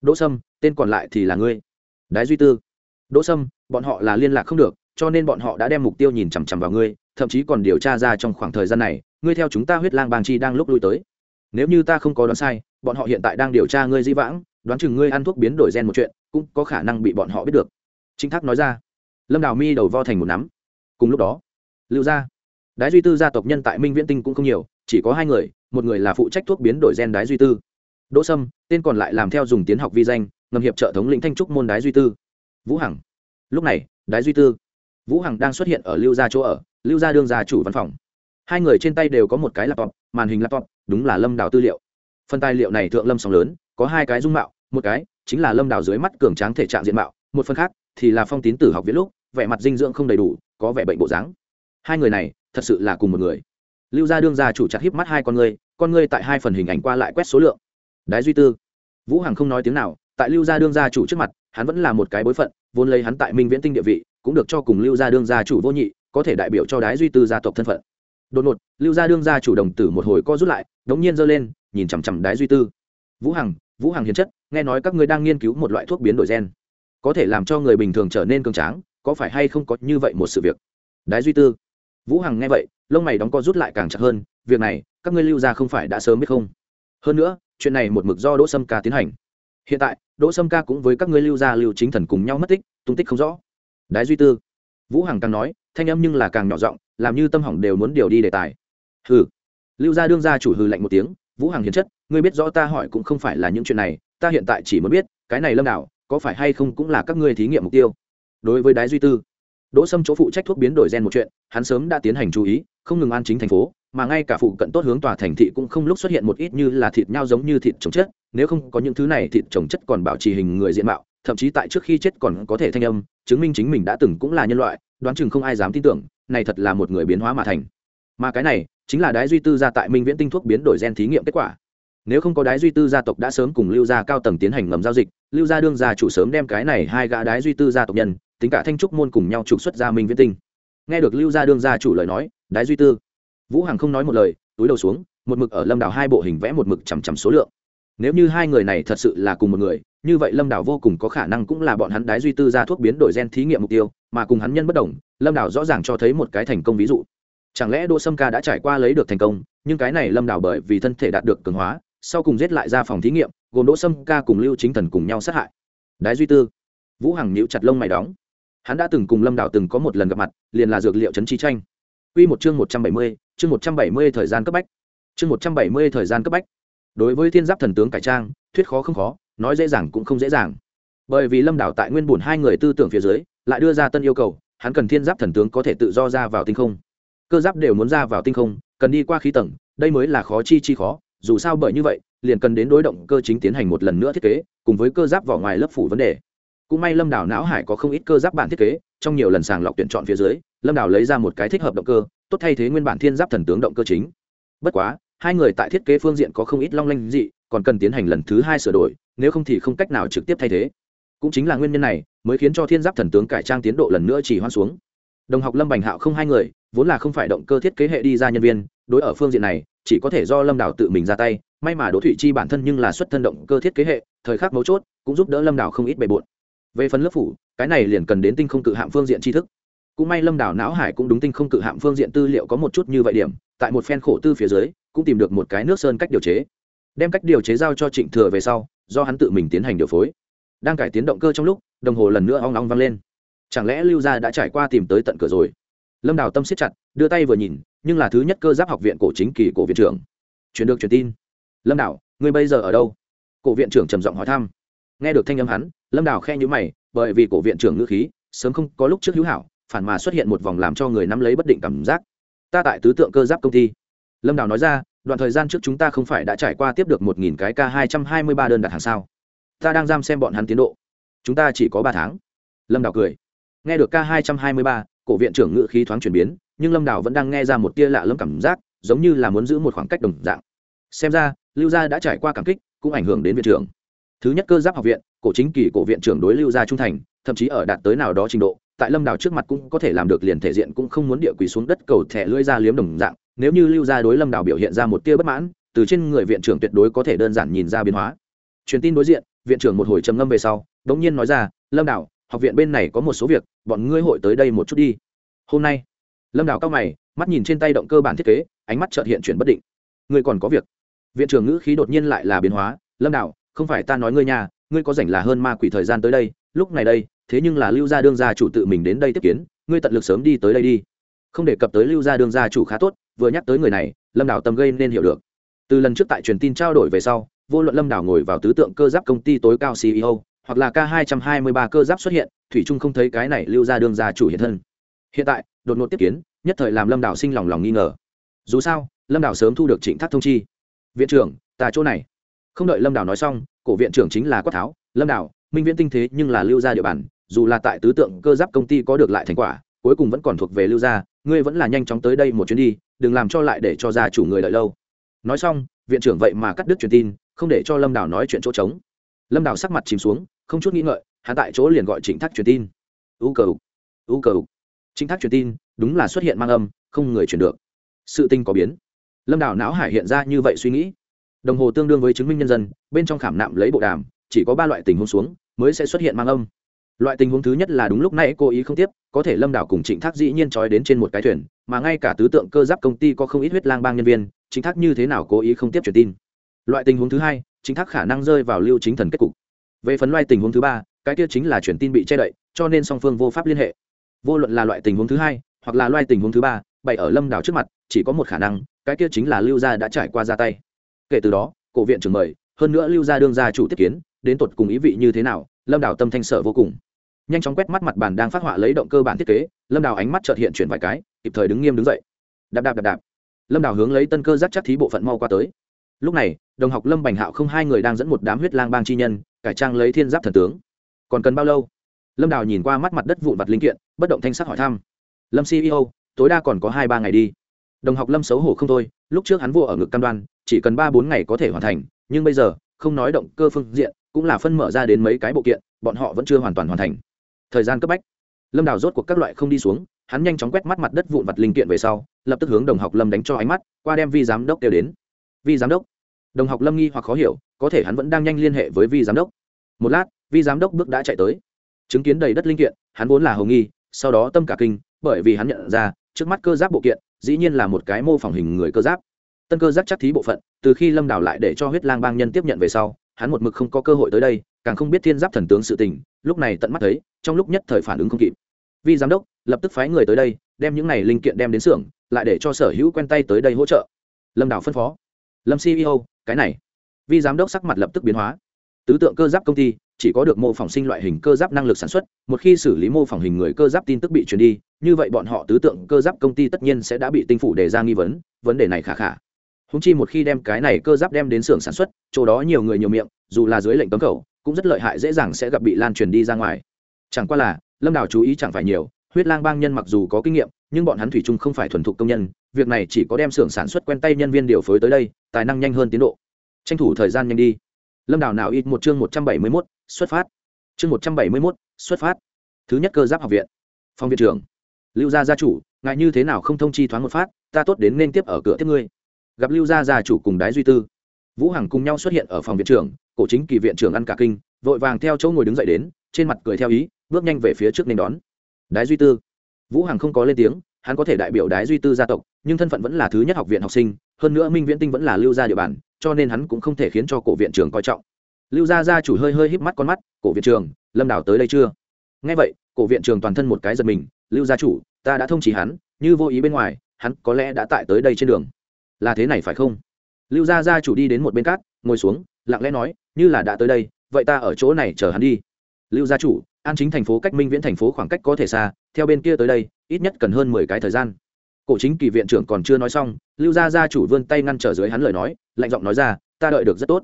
S1: Đỗ sâm, tên còn lại thì là ngươi. Đái duy tư. Đỗ sâm, bọn họ là liên lạc không được, cho nên bọn họ đã đem mục tiêu nhìn chằm chằm vào ngươi, thậm chí còn điều tra ra trong khoảng thời gian này, ngươi theo chúng ta huyết lang bang chi đang lúc lui tới. Nếu như ta không có đoán sai, bọn họ hiện tại đang điều tra ngươi di vãng, đoán chừng ngươi ăn thuốc biến đổi gen một chuyện, cũng có khả năng bị bọn họ biết được. Chính thác nói ra. Lâm đào mi đầu vo thành một nắm cùng lúc đó, lưu gia, đái duy tư gia tộc nhân tại minh viễn tinh cũng không nhiều, chỉ có hai người, một người là phụ trách thuốc biến đổi gen đái duy tư. Đỗ sâm, tên còn lại làm theo dùng tiến học vi danh, ngầm hiệp trợ thống lĩnh thanh trúc môn đái duy tư. Vũ hằng, lúc này, đái duy tư, vũ hằng đang xuất hiện ở lưu gia chỗ ở, lưu gia đương gia chủ văn phòng. Hai người trên tay đều có một cái laptop, màn hình laptop, đúng là lâm đào tư liệu. Phần tài liệu này thượng lâm sóng lớn, có hai cái dung mạo, một cái chính là lâm đào dưới mắt cường tráng thể trạng diện mạo, một phần khác thì là phong tín tử học viết lúc, vẻ mặt dinh dưỡng không đầy đủ có vẻ bệnh bộ dáng. Hai người này, thật sự là cùng một người. Lưu gia đương gia chủ chặt híp mắt hai con người con người tại hai phần hình ảnh qua lại quét số lượng. Đái duy tư. Vũ hằng không nói tiếng nào, tại lưu gia đương gia chủ trước mặt, hắn vẫn là một cái bối phận, vốn lấy hắn tại minh viễn tinh địa vị, cũng được cho cùng lưu gia đương gia chủ vô nhị, có thể đại biểu cho đái duy tư gia tộc thân phận. Đột ngột, lưu gia đương gia chủ đồng tử một hồi co rút lại, đống nhiên giơ lên, nhìn chằm chằm đái duy tư. Vũ hằng vũ hằng hiền chất, nghe nói các ngươi đang nghiên cứu một loại thuốc biến đổi gen. Có thể làm cho người bình thường trở nên cường tráng có phải hay không có như vậy một sự việc? Đái duy tư. Vũ hằng nghe vậy lông mày đóng co rút lại càng chặt hơn việc này các ngươi lưu gia không phải đã sớm biết không? Hơn nữa chuyện này một mực do đỗ sâm ca tiến hành. Hiện tại đỗ sâm ca cũng với các ngươi lưu gia lưu chính thần cùng nhau mất tích tung tích không rõ. Đái duy tư. Vũ hằng càng nói thanh âm nhưng là càng nhỏ giọng làm như tâm hỏng đều muốn điều đi đề tài. Hừ. Lưu gia đương gia chủ hừ lạnh một tiếng vũ hằng hiến chất ngươi biết rõ ta hỏi cũng không phải là những chuyện này ta hiện tại chỉ muốn biết cái này lâm đảo, có phải hay không cũng là các ngươi thí nghiệm mục tiêu? Đối với đái duy tư. Đỗ sâm chỗ phụ trách thuốc biến đổi gen một chuyện, hắn sớm đã tiến hành chú ý, không ngừng an chính thành phố, mà ngay cả phụ cận tốt hướng tòa thành thị cũng không lúc xuất hiện một ít như là thịt nhau giống như thịt trồng chất, nếu không có những thứ này thịt trồng chất còn bảo trì hình người diện mạo, thậm chí tại trước khi chết còn có thể thanh âm, chứng minh chính mình đã từng cũng là nhân loại, đoán chừng không ai dám tin tưởng, này thật là một người biến hóa mà thành. Mà cái này, chính là đái duy tư ra tại minh viễn tinh thuốc biến đổi gen thí nghiệm kết quả. Nếu không có đái duy tư gia tộc đã sớm cùng lưu gia cao tầng tiến hành ngầm giao dịch, lưu gia đương gia chủ sớm đem cái này hai gã đái duy tư gia tộc nhân tính cả thanh trúc môn cùng nhau trục xuất ra minh viễn tinh. Nghe được lưu gia đương gia chủ lời nói, đái duy tư, vũ hằng không nói một lời, túi đầu xuống, một mực ở lâm đảo hai bộ hình vẽ một mực chằm chằm số lượng. Nếu như hai người này thật sự là cùng một người, như vậy lâm đảo vô cùng có khả năng cũng là bọn hắn đái duy tư ra thuốc biến đổi gen thí nghiệm mục tiêu, mà cùng hắn nhân bất đồng, lâm đảo rõ ràng cho thấy một cái thành công ví dụ. Chẳng lẽ đỗ sâm ca đã trải qua lấy được thành công, nhưng cái này lâm đảo bởi vì thân thể đạt được cường hóa, sau cùng giết lại ra phòng thí nghiệm, gồm đỗ sâm ca cùng lưu chính thần cùng nhau sát hại. Đái duy tư, vũ hằng nhíu chặt lông mày đóng hắn đã từng cùng lâm đảo từng có một lần gặp mặt liền là dược liệu chấn chi tranh Quy một chương 170, chương 170 thời gian cấp bách. Chương 170 thời gian cấp bách. Đối với Thiên Giáp thần tướng cải trang, thuyết khó không khó, nói dễ dàng cũng không dễ dàng. Bởi vì Lâm Đảo tại nguyên buồn hai người tư tưởng phía dưới, lại đưa ra tân yêu cầu, hắn cần Thiên Giáp thần tướng có thể tự do ra vào tinh không. Cơ giáp đều muốn ra vào tinh không, cần đi qua khí tầng, đây mới là khó chi chi khó, dù sao bởi như vậy, liền cần đến đối động cơ chính tiến hành một lần nữa thiết kế, cùng với cơ giáp vỏ ngoài lớp phủ vấn đề. Cũng may Lâm Đảo não hải có không ít cơ giáp bản thiết kế, trong nhiều lần sàng lọc tuyển chọn phía dưới, lâm đảo lấy ra một cái thích hợp động cơ tốt thay thế nguyên bản thiên giáp thần tướng động cơ chính. Bất quá hai người tại thiết kế phương diện có không ít long lanh dị còn cần tiến hành lần thứ hai sửa đổi nếu không thì không cách nào trực tiếp thay thế. Cũng chính là nguyên nhân này mới khiến cho thiên giáp thần tướng cải trang tiến độ lần nữa chỉ hoan xuống. Đồng học lâm bành hạo không hai người vốn là không phải động cơ thiết kế hệ đi ra nhân viên đối ở phương diện này chỉ có thể do lâm đảo tự mình ra tay may mà đỗ thụy chi bản thân nhưng là xuất thân động cơ thiết kế hệ thời khắc mấu chốt cũng giúp đỡ lâm đảo không ít bề bộn về phần lớp phủ, cái này liền cần đến tinh không cự hạm phương diện tri thức. Cũng may lâm đảo não hải cũng đúng tinh không cự hạm phương diện tư liệu có một chút như vậy điểm, tại một phen khổ tư phía dưới, cũng tìm được một cái nước sơn cách điều chế. Đem cách điều chế giao cho trịnh thừa về sau, do hắn tự mình tiến hành điều phối. Đang cải tiến động cơ trong lúc, đồng hồ lần nữa ong ong vang lên. Chẳng lẽ lưu gia đã trải qua tìm tới tận cửa rồi? Lâm đào tâm siết chặt, đưa tay vừa nhìn, nhưng là thứ nhất cơ giáp học viện cổ chính kỳ cổ viện trưởng. Chuyển được truyền tin. Lâm đào, ngươi bây giờ ở đâu? Cổ viện trưởng trầm giọng hỏi thăm. Nghe được thanh âm hắn lâm đào khe nhữ mày, bởi vì cổ viện trưởng ngữ khí sớm không có lúc trước hữu hảo, phản mà xuất hiện một vòng làm cho người nắm lấy bất định cảm giác. Ta tại tứ tượng cơ giáp công ty. Lâm đào nói ra, đoạn thời gian trước chúng ta không phải đã trải qua tiếp được một nghìn cái k hai trăm hai mươi ba đơn đặt hàng sao? Ta đang giam xem bọn hắn tiến độ. Chúng ta chỉ có ba tháng. Lâm đào cười. Nghe được k hai trăm hai mươi ba, cổ viện trưởng ngữ khí thoáng chuyển biến, nhưng lâm đào vẫn đang nghe ra một tia lạ lâm cảm giác, giống như là muốn giữ một khoảng cách đồng dạng. Xem ra, lưu gia đã trải qua cảm kích, cũng ảnh hưởng đến viện trưởng thứ nhất cơ giáp học viện, cổ chính kỳ cổ viện trưởng đối lưu gia trung thành, thậm chí ở đạt tới nào đó trình độ, tại lâm đào trước mặt cũng có thể làm được liền thể diện cũng không muốn địa quỳ xuống đất cầu thẻ lưỡi ra liếm đồng dạng. Nếu như lưu gia đối lâm đào biểu hiện ra một tia bất mãn, từ trên người viện trưởng tuyệt đối có thể đơn giản nhìn ra biến hóa. Truyền tin đối diện, viện trưởng một hồi trầm ngâm về sau bỗng nhiên nói ra, lâm đào, học viện bên này có một số việc, bọn ngươi hội tới đây một chút đi. Hôm nay? Lâm đào cao mày, mắt nhìn trên tay động cơ bản thiết kế, ánh mắt trợt hiện chuyển bất định. Ngươi còn có việc. Viện trưởng ngữ khí đột nhiên lại là biến hóa, lâm đào không phải ta nói ngươi nhà ngươi có rảnh là hơn ma quỷ thời gian tới đây, lúc này đây, thế nhưng là lưu gia đương gia chủ tự mình đến đây tiếp kiến, ngươi tận lực sớm đi tới đây đi. Không đề cập tới lưu gia đương gia chủ khá tốt, vừa nhắc tới người này, lâm đảo tâm gây nên hiểu được. Từ lần trước tại truyền tin trao đổi về sau, vô luận lâm đảo ngồi vào tứ tượng cơ giáp công ty tối cao ceo hoặc là k hai trăm hai mươi ba cơ giáp xuất hiện, thủy trung không thấy cái này lưu gia đương gia chủ hiện thân. Hiện tại, đột ngột tiếp kiến, nhất thời làm lâm đảo sinh lòng lòng nghi ngờ. Dù sao, lâm đảo sớm thu được trịnh thác thông chi. Viện trưởng tại chỗ này không đợi lâm Đào nói xong cổ viện trưởng chính là quát tháo lâm Đào, minh viễn tinh thế nhưng là lưu gia địa bàn dù là tại tứ tượng cơ giáp công ty có được lại thành quả cuối cùng vẫn còn thuộc về lưu gia ngươi vẫn là nhanh chóng tới đây một chuyến đi đừng làm cho lại để cho gia chủ người đợi lâu. Nói xong viện trưởng vậy mà cắt đứt truyền tin không để cho lâm đào nói chuyện chỗ trống. Lâm đào sắc mặt chìm xuống không chút nghĩ ngợi hắn tại chỗ liền gọi trịnh thác truyền tin. U cầu u cầu trịnh thác truyền tin đúng là xuất hiện mang âm không người truyền được. Sự tinh có biến. Lâm đào não hải hiện ra như vậy suy nghĩ đồng hồ tương đương với chứng minh nhân dân, bên trong khảm nạm lấy bộ đàm, chỉ có ba loại tình huống xuống, mới sẽ xuất hiện mang âm. Loại tình huống thứ nhất là đúng lúc này cố ý không tiếp, có thể lâm đảo cùng trịnh thác dĩ nhiên trói đến trên một cái thuyền, mà ngay cả tứ tượng cơ giáp công ty có không ít huyết lang bang nhân viên chính thác như thế nào cố ý không tiếp truyền tin. Loại tình huống thứ hai chính thác khả năng rơi vào lưu chính thần kết cục. Về phần loại tình huống thứ ba, cái kia chính là truyền tin bị che đậy, cho nên song phương vô pháp liên hệ. Vô luận là loại tình huống thứ hai, hoặc là loại tình huống thứ ba, bày ở lâm đảo trước mặt, chỉ có một khả năng, cái kia chính là lưu gia đã trải qua ra tay kể từ đó, cổ viện trưởng mời, hơn nữa lưu gia đương gia chủ tiếp kiến, đến tột cùng ý vị như thế nào, lâm Đào tâm thanh sợ vô cùng. Nhanh chóng quét mắt mặt bàn đang phát họa lấy động cơ bản thiết kế, lâm đào ánh mắt trợt hiện chuyển vài cái, kịp thời đứng nghiêm đứng dậy. Đạp đạp đạp đạp. Lâm đào hướng lấy tân cơ giác chắc thí bộ phận mau qua tới. Lúc này, đồng học lâm bành hạo không hai người đang dẫn một đám huyết lang bang chi nhân, cải trang lấy thiên giáp thần tướng. Còn cần bao lâu? Lâm đào nhìn qua mắt mặt đất vụn vặt linh kiện, bất động thanh sắc hỏi thăm. Lâm ceo tối đa còn có hai ba ngày đi. Đồng học lâm xấu hổ không thôi, lúc trước hắn vua ở ngực cam đoan chỉ cần ba bốn ngày có thể hoàn thành, nhưng bây giờ, không nói động cơ phương diện, cũng là phân mở ra đến mấy cái bộ kiện, bọn họ vẫn chưa hoàn toàn hoàn thành. Thời gian cấp bách. Lâm đào rốt cuộc các loại không đi xuống, hắn nhanh chóng quét mắt mặt đất vụn vặt linh kiện về sau, lập tức hướng đồng học lâm đánh cho ánh mắt, qua đem vi giám đốc kêu đến. Vi giám đốc. Đồng học lâm nghi hoặc khó hiểu, có thể hắn vẫn đang nhanh liên hệ với vi giám đốc. Một lát, vi giám đốc bước đã chạy tới. Chứng kiến đầy đất linh kiện, hắn vốn là hầu nghi, sau đó tâm cả kinh, bởi vì hắn nhận ra, trước mắt cơ giáp bộ kiện, dĩ nhiên là một cái mô phỏng hình người cơ giáp tân cơ giáp chắc thí bộ phận, từ khi lâm đào lại để cho huyết lang bang nhân tiếp nhận về sau, hắn một mực không có cơ hội tới đây, càng không biết thiên giáp thần tướng sự tình, lúc này tận mắt thấy, trong lúc nhất thời phản ứng không kịp. Vi giám đốc, lập tức phái người tới đây, đem những này linh kiện đem đến xưởng, lại để cho sở hữu quen tay tới đây hỗ trợ. Lâm đảo phân phó. Lâm ceo cái này. Vi giám đốc sắc mặt lập tức biến hóa. Tứ tượng cơ giáp công ty, chỉ có được mô phỏng sinh loại hình cơ giáp năng lực sản xuất, một khi xử lý mô phỏng hình người cơ giáp tin tức bị truyền đi, như vậy bọn họ tứ tượng cơ giáp công ty tất nhiên sẽ đã bị tinh phủ đề ra nghi vấn vấn đề này khả khả húng chi một khi đem cái này cơ giáp đem đến xưởng sản xuất, chỗ đó nhiều người nhiều miệng, dù là dưới lệnh cấm khẩu, cũng rất lợi hại dễ dàng sẽ gặp bị lan truyền đi ra ngoài. Chẳng qua là, lâm đào chú ý chẳng phải nhiều, huyết lang bang nhân mặc dù có kinh nghiệm, nhưng bọn hắn thủy chung không phải thuần thục công nhân, việc này chỉ có đem xưởng sản xuất quen tay nhân viên điều phối tới đây, tài năng nhanh hơn tiến độ. Tranh thủ thời gian nhanh đi. Lâm đào nào ít một chương một trăm bảy mươi mốt, xuất phát. Chương một trăm bảy mươi mốt, xuất phát. Thứ nhất cơ giáp học viện. Phòng viện trưởng. Lưu gia gia chủ ngại như thế nào không thông chi thoáng một phát, ta tốt đến nên tiếp ở cửa tiếp ngươi gặp lưu gia gia chủ cùng đái duy tư. Vũ hằng cùng nhau xuất hiện ở phòng viện trưởng, cổ chính kỳ viện trưởng ăn cả kinh, vội vàng theo chỗ ngồi đứng dậy đến, trên mặt cười theo ý, bước nhanh về phía trước nên đón. Đái duy tư. Vũ hằng không có lên tiếng, hắn có thể đại biểu đái duy tư gia tộc, nhưng thân phận vẫn là thứ nhất học viện học sinh, hơn nữa minh viễn tinh vẫn là lưu gia địa bàn, cho nên hắn cũng không thể khiến cho cổ viện trưởng coi trọng. Lưu gia gia chủ hơi hơi híp mắt con mắt, cổ viện trưởng, lâm đảo tới đây chưa? Nghe vậy, cổ viện trưởng toàn thân một cái giật mình, lưu gia chủ, ta đã thông chỉ hắn, như vô ý bên ngoài, hắn có lẽ đã tại tới đây trên đường là thế này phải không? Lưu gia gia chủ đi đến một bên cát, ngồi xuống, lặng lẽ nói, như là đã tới đây, vậy ta ở chỗ này chờ hắn đi. Lưu gia chủ, an chính thành phố cách minh viễn thành phố khoảng cách có thể xa, theo bên kia tới đây, ít nhất cần hơn mười cái thời gian. Cổ chính kỳ viện trưởng còn chưa nói xong, lưu gia gia chủ vươn tay ngăn trở dưới hắn lời nói, lạnh giọng nói ra, ta đợi được rất tốt.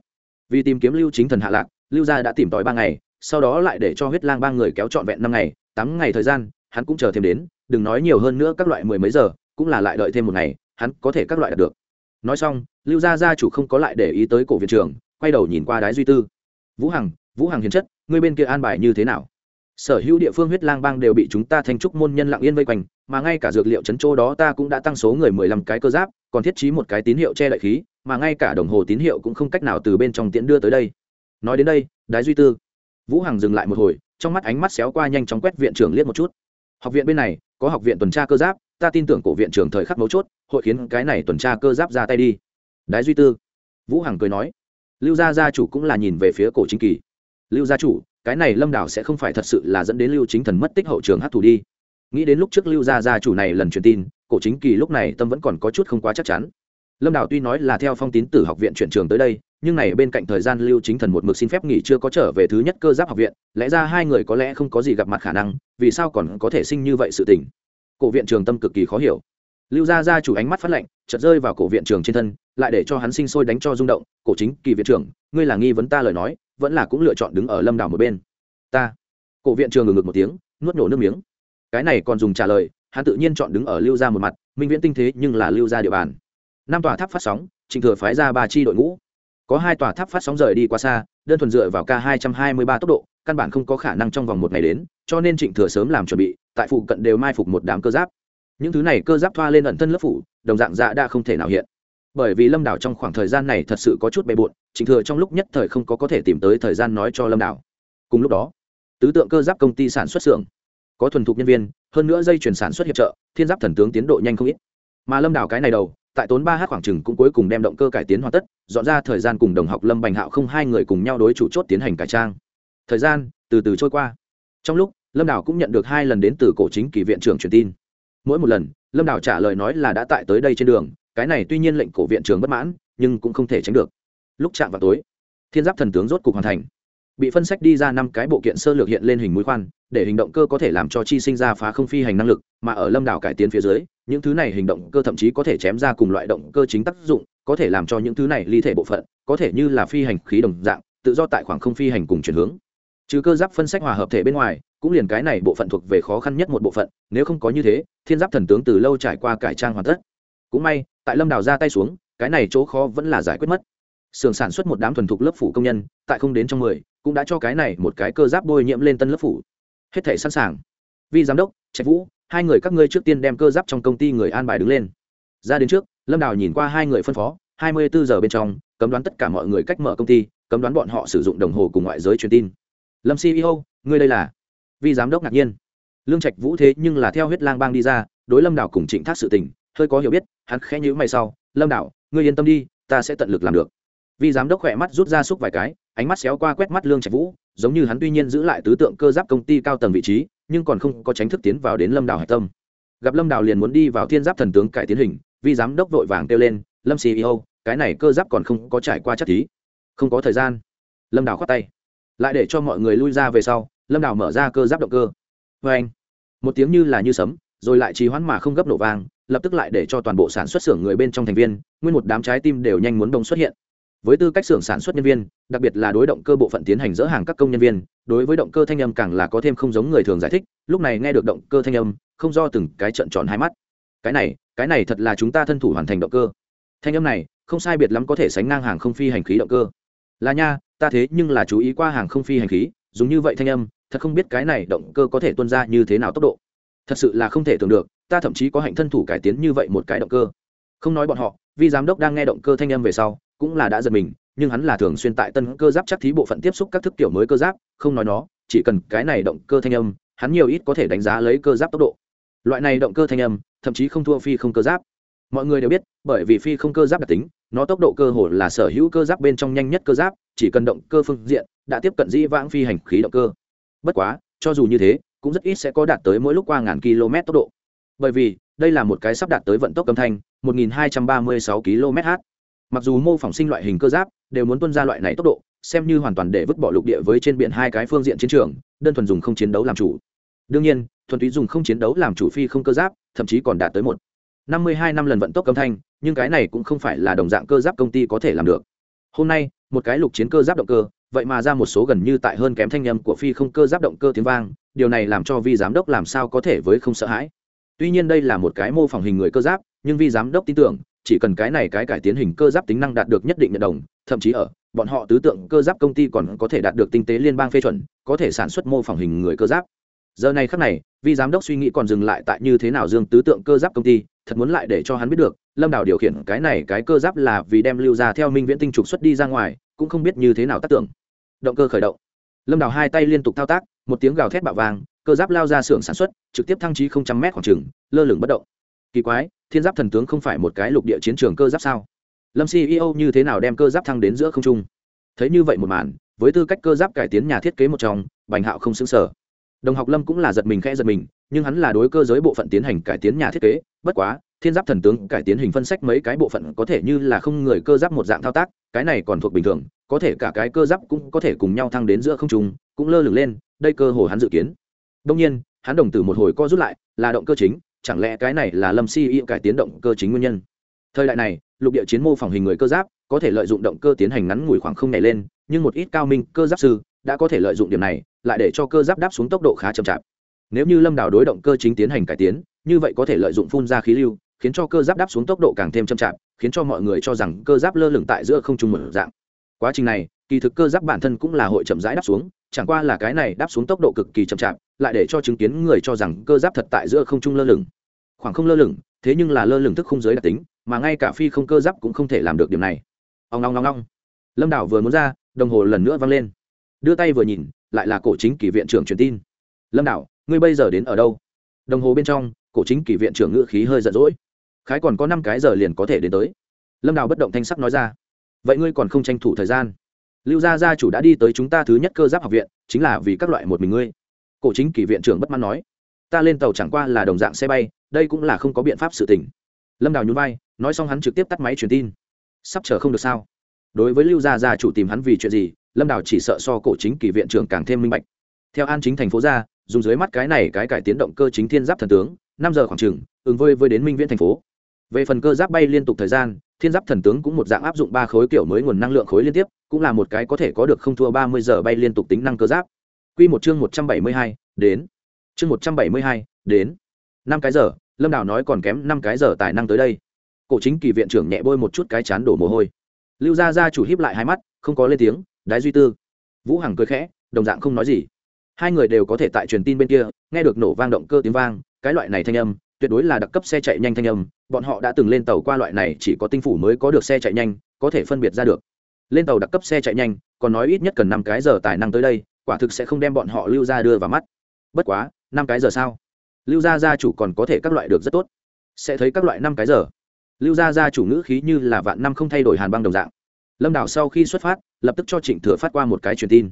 S1: Vì tìm kiếm lưu chính thần hạ lạc, lưu gia đã tìm tòi ba ngày, sau đó lại để cho huyết lang ba người kéo trọn vẹn năm ngày, tám ngày thời gian, hắn cũng chờ thêm đến, đừng nói nhiều hơn nữa các loại mười mấy giờ, cũng là lại đợi thêm một ngày, hắn có thể các loại đạt được nói xong, lưu gia gia chủ không có lại để ý tới cổ viện trưởng, quay đầu nhìn qua đái duy tư. Vũ hằng vũ hằng hiền chất, ngươi bên kia an bài như thế nào? Sở hữu địa phương huyết lang bang đều bị chúng ta thành trúc môn nhân lặng yên vây quanh, mà ngay cả dược liệu chấn chỗ đó ta cũng đã tăng số người mười lăm cái cơ giáp, còn thiết trí một cái tín hiệu che lại khí, mà ngay cả đồng hồ tín hiệu cũng không cách nào từ bên trong tiễn đưa tới đây. Nói đến đây, đái duy tư. Vũ hằng dừng lại một hồi, trong mắt ánh mắt xéo qua nhanh chóng quét viện trưởng liếc một chút. Học viện bên này, có học viện tuần tra cơ giáp ta tin tưởng cổ viện trưởng thời khắc mấu chốt, hội khiến cái này tuần tra cơ giáp ra tay đi. Đái duy tư. Vũ hằng cười nói. Lưu gia gia chủ cũng là nhìn về phía cổ chính kỳ. Lưu gia chủ, cái này lâm đảo sẽ không phải thật sự là dẫn đến lưu chính thần mất tích hậu trường hát thủ đi. Nghĩ đến lúc trước lưu gia gia chủ này lần truyền tin, cổ chính kỳ lúc này tâm vẫn còn có chút không quá chắc chắn. Lâm đảo tuy nói là theo phong tín tử học viện chuyển trường tới đây, nhưng này bên cạnh thời gian lưu chính thần một mực xin phép nghỉ chưa có trở về thứ nhất cơ giáp học viện, lẽ ra hai người có lẽ không có gì gặp mặt khả năng, vì sao còn có thể sinh như vậy sự tình? Cổ viện trường tâm cực kỳ khó hiểu. Lưu gia gia chủ ánh mắt phát lạnh, chợt rơi vào cổ viện trường trên thân, lại để cho hắn sinh sôi đánh cho rung động. Cổ chính, kỳ viện trưởng, ngươi là nghi vấn ta lời nói, vẫn là cũng lựa chọn đứng ở lâm đảo một bên. Ta. Cổ viện trường ngừng ngực một tiếng, nuốt nổ nước miếng. Cái này còn dùng trả lời, hắn tự nhiên chọn đứng ở lưu gia một mặt, minh viễn tinh thế nhưng là lưu gia địa bàn. Năm tòa tháp phát sóng trình thừa phái ra ba chi đội ngũ. Có hai tòa tháp phát sóng rời đi quá xa, đơn thuần dựa vào k hai trăm hai mươi ba tốc độ, căn bản không có khả năng trong vòng một ngày đến cho nên trịnh thừa sớm làm chuẩn bị, tại phụ cận đều mai phục một đám cơ giáp. Những thứ này cơ giáp thoa lên ẩn thân lớp phủ, đồng dạng dạ đã không thể nào hiện. Bởi vì lâm đảo trong khoảng thời gian này thật sự có chút bề bộn, trịnh thừa trong lúc nhất thời không có có thể tìm tới thời gian nói cho lâm đảo. Cùng lúc đó, tứ tượng cơ giáp công ty sản xuất xưởng, có thuần thục nhân viên, hơn nữa dây chuyển sản xuất hiệp trợ, thiên giáp thần tướng tiến độ nhanh không ít. Mà lâm đảo cái này đầu, tại tốn ba h khoảng chừng cũng cuối cùng đem động cơ cải tiến hoàn tất, dọn ra thời gian cùng đồng học lâm bành hạo không hai người cùng nhau đối chủ chốt tiến hành cải trang. Thời gian từ từ trôi qua trong lúc, lâm đảo cũng nhận được hai lần đến từ cổ chính kỳ viện trưởng truyền tin. Mỗi một lần, lâm đảo trả lời nói là đã tại tới đây trên đường, cái này tuy nhiên lệnh cổ viện trưởng bất mãn, nhưng cũng không thể tránh được. Lúc chạm vào tối, thiên giáp thần tướng rốt cục hoàn thành. Bị phân sách đi ra năm cái bộ kiện sơ lược hiện lên hình mũi khoan, để hình động cơ có thể làm cho chi sinh ra phá không phi hành năng lực, mà ở lâm đảo cải tiến phía dưới, những thứ này hình động cơ thậm chí có thể chém ra cùng loại động cơ chính tác dụng, có thể làm cho những thứ này ly thể bộ phận, có thể như là phi hành khí đồng dạng, tự do tại khoảng không phi hành cùng chuyển hướng trừ cơ giáp phân sách hòa hợp thể bên ngoài, cũng liền cái này bộ phận thuộc về khó khăn nhất một bộ phận, nếu không có như thế, thiên giáp thần tướng từ lâu trải qua cải trang hoàn tất. Cũng may, tại lâm đào ra tay xuống, cái này chỗ khó vẫn là giải quyết mất. Xưởng sản xuất một đám thuần thục lớp phủ công nhân, tại không đến trong mười, cũng đã cho cái này một cái cơ giáp bôi nhiễm lên tân lớp phủ. Hết thể sẵn sàng. Vi giám đốc, trạch vũ, hai người các ngươi trước tiên đem cơ giáp trong công ty người an bài đứng lên. Ra đến trước, lâm đào nhìn qua hai người phân phó, hai mươi bốn giờ bên trong, cấm đoán tất cả mọi người cách mở công ty, cấm đoán bọn họ sử dụng đồng hồ cùng ngoại giới truyền tin lâm ceo ngươi đây là? Vi giám đốc ngạc nhiên. Lương trạch vũ thế nhưng là theo huyết lang bang đi ra, đối lâm đảo cùng trịnh thác sự tình, hơi có hiểu biết, hắn khẽ nhữ mày sau, lâm đảo, ngươi yên tâm đi, ta sẽ tận lực làm được. Vi giám đốc khỏe mắt rút ra xúc vài cái, ánh mắt xéo qua quét mắt lương trạch vũ, giống như hắn tuy nhiên giữ lại tứ tượng cơ giáp công ty cao tầng vị trí, nhưng còn không có tránh thức tiến vào đến lâm đảo hạch tâm. Gặp lâm đảo liền muốn đi vào thiên giáp thần tướng cải tiến hình, vi giám đốc vội vàng kêu lên, lâm ceo cái này cơ giáp còn không có trải qua chất thí không có thời gian. Lâm đảo khoát tay lại để cho mọi người lui ra về sau, lâm đảo mở ra cơ giáp động cơ. Vê anh, một tiếng như là như sấm, rồi lại trì hoãn mà không gấp nổ vang, lập tức lại để cho toàn bộ sản xuất xưởng người bên trong thành viên, nguyên một đám trái tim đều nhanh muốn đông xuất hiện. Với tư cách xưởng sản xuất nhân viên, đặc biệt là đối động cơ bộ phận tiến hành dỡ hàng các công nhân viên, đối với động cơ thanh âm càng là có thêm không giống người thường giải thích, lúc này nghe được động cơ thanh âm, không do từng cái trận tròn hai mắt. Cái này cái này thật là chúng ta thân thủ hoàn thành động cơ. Thanh âm này, không sai biệt lắm có thể sánh ngang hàng không phi hành khí động cơ. Là nha ta thế nhưng là chú ý qua hàng không phi hành khí, dùng như vậy thanh âm, thật không biết cái này động cơ có thể tuân ra như thế nào tốc độ. Thật sự là không thể tưởng được, ta thậm chí có hạnh thân thủ cải tiến như vậy một cái động cơ. Không nói bọn họ vì giám đốc đang nghe động cơ thanh âm về sau, cũng là đã giật mình, nhưng hắn là thường xuyên tại tân cơ giáp chắc thí bộ phận tiếp xúc các thức kiểu mới cơ giáp, không nói nó, chỉ cần cái này động cơ thanh âm, hắn nhiều ít có thể đánh giá lấy cơ giáp tốc độ. Loại này động cơ thanh âm, thậm chí không thua phi không cơ giáp mọi người đều biết, bởi vì phi không cơ giáp đặc tính, nó tốc độ cơ hồ là sở hữu cơ giáp bên trong nhanh nhất cơ giáp, chỉ cần động cơ phương diện, đã tiếp cận dĩ vãng phi hành khí động cơ. Bất quá, cho dù như thế, cũng rất ít sẽ có đạt tới mỗi lúc qua ngàn km tốc độ. Bởi vì, đây là một cái sắp đạt tới vận tốc âm thanh 1236 km/h mặc dù mô phỏng sinh loại hình cơ giáp đều muốn tuân ra loại này tốc độ, xem như hoàn toàn để vứt bỏ lục địa với trên biển hai cái phương diện chiến trường, đơn thuần dùng không chiến đấu làm chủ. Đương nhiên, thuần túy dùng không chiến đấu làm chủ phi không cơ giáp, thậm chí còn đạt tới một năm mươi hai năm lần vận tốc âm thanh, nhưng cái này cũng không phải là đồng dạng cơ giáp công ty có thể làm được. Hôm nay, một cái lục chiến cơ giáp động cơ, vậy mà ra một số gần như tại hơn kém thanh âm của phi không cơ giáp động cơ tiếng vang, điều này làm cho vi giám đốc làm sao có thể với không sợ hãi. Tuy nhiên đây là một cái mô phỏng hình người cơ giáp, nhưng vi giám đốc tin tưởng, chỉ cần cái này cái cải tiến hình cơ giáp tính năng đạt được nhất định nhận đồng, thậm chí ở, bọn họ tứ tượng cơ giáp công ty còn có thể đạt được tinh tế liên bang phê chuẩn, có thể sản xuất mô phỏng hình người cơ giáp. Giờ này khắc này, vi giám đốc suy nghĩ còn dừng lại tại như thế nào dương tứ tượng cơ giáp công ty thật muốn lại để cho hắn biết được, lâm đào điều khiển cái này cái cơ giáp là vì đem lưu ra theo minh viễn tinh trục xuất đi ra ngoài, cũng không biết như thế nào tác tưởng. Động cơ khởi động. Lâm đào hai tay liên tục thao tác, một tiếng gào thét bạo vàng cơ giáp lao ra xưởng sản xuất, trực tiếp thăng trí không trăm mét khoảng trừng lơ lửng bất động. Kỳ quái, thiên giáp thần tướng không phải một cái lục địa chiến trường cơ giáp sao? Lâm ceo như thế nào đem cơ giáp thăng đến giữa không trung? Thấy như vậy một màn, với tư cách cơ giáp cải tiến nhà thiết kế một trong, bành hạo không xứng sở đồng học lâm cũng là giật mình khẽ giật mình nhưng hắn là đối cơ giới bộ phận tiến hành cải tiến nhà thiết kế, bất quá, thiên giáp thần tướng cải tiến hình phân sách mấy cái bộ phận có thể như là không người cơ giáp một dạng thao tác, cái này còn thuộc bình thường, có thể cả cái cơ giáp cũng có thể cùng nhau thăng đến giữa không trung, cũng lơ lửng lên, đây cơ hồ hắn dự kiến. Đông nhiên, hắn đồng tử một hồi co rút lại, là động cơ chính, chẳng lẽ cái này là lâm si y cải tiến động cơ chính nguyên nhân? Thời đại này, lục địa chiến mô phỏng hình người cơ giáp, có thể lợi dụng động cơ tiến hành ngắn ngủi khoảng không nhảy lên, nhưng một ít cao minh cơ giáp sư, đã có thể lợi dụng điểm này, lại để cho cơ giáp đáp xuống tốc độ khá chậm chạp nếu như lâm đảo đối động cơ chính tiến hành cải tiến, như vậy có thể lợi dụng phun ra khí lưu, khiến cho cơ giáp đáp xuống tốc độ càng thêm chậm chạp, khiến cho mọi người cho rằng cơ giáp lơ lửng tại giữa không trung một dạng. Quá trình này, kỳ thực cơ giáp bản thân cũng là hội chậm rãi đáp xuống, chẳng qua là cái này đáp xuống tốc độ cực kỳ chậm chạp, lại để cho chứng kiến người cho rằng cơ giáp thật tại giữa không trung lơ lửng. Khoảng không lơ lửng, thế nhưng là lơ lửng thức không giới đặc tính, mà ngay cả phi không cơ giáp cũng không thể làm được điểm này. Ông long long long lâm đảo vừa muốn ra, đồng hồ lần nữa vang lên. Đưa tay vừa nhìn, lại là cổ chính kỷ viện trưởng truyền tin. Lâm đảo ngươi bây giờ đến ở đâu? Đồng hồ bên trong, cổ chính kỷ viện trưởng ngữ khí hơi giận dỗi. Khái còn có năm cái giờ liền có thể đến tới. Lâm Đào bất động thanh sắc nói ra. Vậy ngươi còn không tranh thủ thời gian? Lưu gia gia chủ đã đi tới chúng ta thứ nhất cơ giáp học viện, chính là vì các loại một mình ngươi. Cổ chính kỷ viện trưởng bất mãn nói. Ta lên tàu chẳng qua là đồng dạng xe bay, đây cũng là không có biện pháp sự tình. Lâm đào nhún vai, nói xong hắn trực tiếp tắt máy truyền tin. Sắp chờ không được sao? Đối với lưu gia gia chủ tìm hắn vì chuyện gì, lâm đào chỉ sợ so cổ chính kỷ viện trưởng càng thêm minh bạch. Theo an chính thành phố ra dùng dưới mắt cái này cái cải tiến động cơ chính thiên giáp thần tướng, năm giờ khoảng chừng, ứng vơi với đến minh viễn thành phố. Về phần cơ giáp bay liên tục thời gian, thiên giáp thần tướng cũng một dạng áp dụng ba khối kiểu mới nguồn năng lượng khối liên tiếp, cũng là một cái có thể có được không thua ba mươi giờ bay liên tục tính năng cơ giáp. Q một chương một trăm bảy mươi hai, đến. Chương một trăm bảy mươi hai, đến. Năm cái giờ, lâm đào nói còn kém năm cái giờ tài năng tới đây. Cổ chính kỳ viện trưởng nhẹ bôi một chút cái chán đổ mồ hôi. Lưu gia gia chủ hiếp lại hai mắt, không có lên tiếng, đái duy tư. Vũ hằng cười khẽ, đồng dạng không nói gì hai người đều có thể tại truyền tin bên kia, nghe được nổ vang động cơ tiếng vang, cái loại này thanh âm, tuyệt đối là đặc cấp xe chạy nhanh thanh âm, bọn họ đã từng lên tàu qua loại này, chỉ có tinh phủ mới có được xe chạy nhanh, có thể phân biệt ra được. Lên tàu đặc cấp xe chạy nhanh, còn nói ít nhất cần năm cái giờ tài năng tới đây, quả thực sẽ không đem bọn họ lưu ra đưa vào mắt. Bất quá, năm cái giờ sao? Lưu gia gia chủ còn có thể các loại được rất tốt. Sẽ thấy các loại năm cái giờ. Lưu gia gia chủ ngữ khí như là vạn năm không thay đổi hàn băng đồng dạng. Lâm đảo sau khi xuất phát, lập tức cho trịnh thừa phát qua một cái truyền tin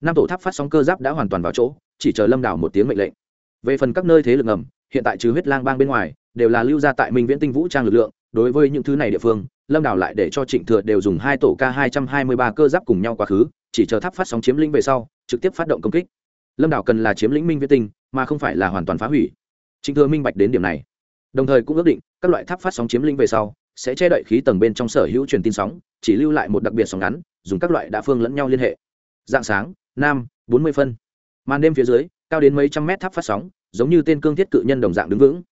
S1: năm tổ tháp phát sóng cơ giáp đã hoàn toàn vào chỗ, chỉ chờ lâm đảo một tiếng mệnh lệnh. Về phần các nơi thế lực ngầm, hiện tại trừ huyết lang bang bên ngoài, đều là lưu gia tại minh viễn tinh vũ trang lực lượng. Đối với những thứ này địa phương, lâm đảo lại để cho trịnh thừa đều dùng hai tổ k hai trăm hai mươi ba cơ giáp cùng nhau quá khứ, chỉ chờ tháp phát sóng chiếm lĩnh về sau, trực tiếp phát động công kích. Lâm đảo cần là chiếm lĩnh minh viễn tinh, mà không phải là hoàn toàn phá hủy. Trịnh thừa minh bạch đến điểm này. Đồng thời cũng ước định, các loại tháp phát sóng chiếm lĩnh về sau, sẽ che đậy khí tầng bên trong sở hữu truyền tin sóng, chỉ lưu lại một đặc biệt sóng ngắn, dùng các loại đa phương lẫn nhau liên hệ. Dạng sáng nam, bốn mươi phân. Màn đêm phía dưới, cao đến mấy trăm mét tháp phát sóng, giống như tên cương thiết cự nhân đồng dạng đứng vững.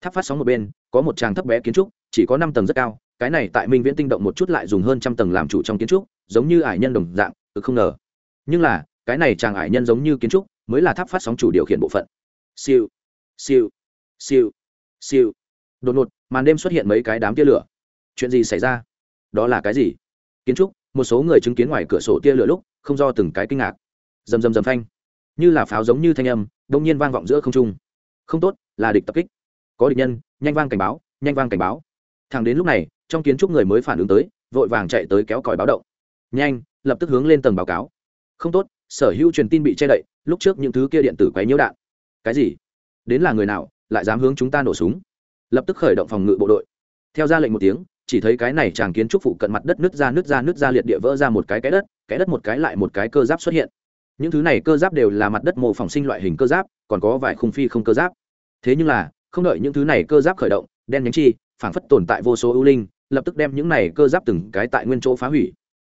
S1: Tháp phát sóng một bên, có một tràng thấp bé kiến trúc, chỉ có năm tầng rất cao, cái này tại minh viễn tinh động một chút lại dùng hơn trăm tầng làm chủ trong kiến trúc, giống như ải nhân đồng dạng cực không ngờ. Nhưng là, cái này chàng ải nhân giống như kiến trúc, mới là tháp phát sóng chủ điều khiển bộ phận. Siêu siêu siêu siêu. Đột ngột, màn đêm xuất hiện mấy cái đám tia lửa. Chuyện gì xảy ra? Đó là cái gì? Kiến trúc, một số người chứng kiến ngoài cửa sổ tia lửa lúc, không do từng cái kinh ngạc rầm rầm rầm phanh. Như là pháo giống như thanh âm đông nhiên vang vọng giữa không trung. Không tốt, là địch tập kích. Có địch nhân, nhanh vang cảnh báo, nhanh vang cảnh báo. Thẳng đến lúc này, trong kiến trúc người mới phản ứng tới, vội vàng chạy tới kéo còi báo động. Nhanh, lập tức hướng lên tầng báo cáo. Không tốt, sở hữu truyền tin bị che đậy, lúc trước những thứ kia điện tử quấy nhiễu đạn. Cái gì? Đến là người nào, lại dám hướng chúng ta nổ súng? Lập tức khởi động phòng ngự bộ đội. Theo ra lệnh một tiếng, chỉ thấy cái này chàng kiến trúc phụ cận mặt đất nứt ra nứt ra nứt ra liệt địa vỡ ra một cái cái đất cái đất một cái lại một cái cơ giáp xuất hiện những thứ này cơ giáp đều là mặt đất mô phỏng sinh loại hình cơ giáp, còn có vài khung phi không cơ giáp. Thế nhưng là, không đợi những thứ này cơ giáp khởi động, đen nhánh chi, phảng phất tồn tại vô số ưu linh, lập tức đem những này cơ giáp từng cái tại nguyên chỗ phá hủy.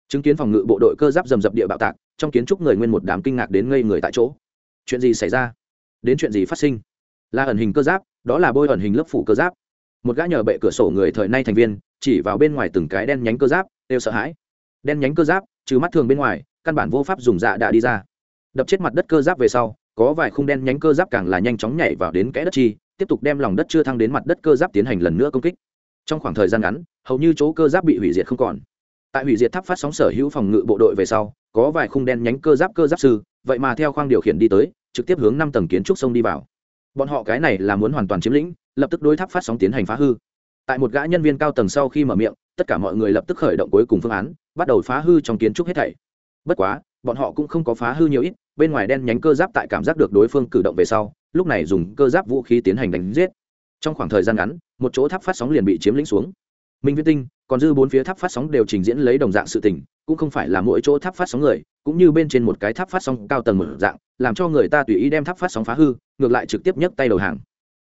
S1: Chứng kiến phòng ngự bộ đội cơ giáp rầm rập địa bạo tạc, trong kiến trúc người nguyên một đám kinh ngạc đến ngây người tại chỗ. Chuyện gì xảy ra? Đến chuyện gì phát sinh? Là ẩn hình cơ giáp, đó là bôi ẩn hình lớp phủ cơ giáp. Một gã nhờ bệ cửa sổ người thời nay thành viên, chỉ vào bên ngoài từng cái đen nhánh cơ giáp, đều sợ hãi. Đen nhánh cơ giáp, trừ mắt thường bên ngoài, căn bản vô pháp dùng dạ đã đi ra đập chết mặt đất cơ giáp về sau, có vài khung đen nhánh cơ giáp càng là nhanh chóng nhảy vào đến kẽ đất chi, tiếp tục đem lòng đất chưa thăng đến mặt đất cơ giáp tiến hành lần nữa công kích. Trong khoảng thời gian ngắn, hầu như chỗ cơ giáp bị hủy diệt không còn. Tại hủy diệt tháp phát sóng sở hữu phòng ngự bộ đội về sau, có vài khung đen nhánh cơ giáp cơ giáp sư, vậy mà theo khoang điều khiển đi tới, trực tiếp hướng năm tầng kiến trúc sông đi vào. Bọn họ cái này là muốn hoàn toàn chiếm lĩnh, lập tức đối tháp phát sóng tiến hành phá hư. Tại một gã nhân viên cao tầng sau khi mở miệng, tất cả mọi người lập tức khởi động cuối cùng phương án, bắt đầu phá hư trong kiến trúc hết thảy. Bất quá bọn họ cũng không có phá hư nhiều ít, bên ngoài đen nhánh cơ giáp tại cảm giác được đối phương cử động về sau, lúc này dùng cơ giáp vũ khí tiến hành đánh giết. Trong khoảng thời gian ngắn, một chỗ tháp phát sóng liền bị chiếm lĩnh xuống. Minh viễn tinh, còn dư bốn phía tháp phát sóng đều trình diễn lấy đồng dạng sự tình, cũng không phải là mỗi chỗ tháp phát sóng người, cũng như bên trên một cái tháp phát sóng cao tầng một dạng, làm cho người ta tùy ý đem tháp phát sóng phá hư, ngược lại trực tiếp nhấc tay đầu hàng.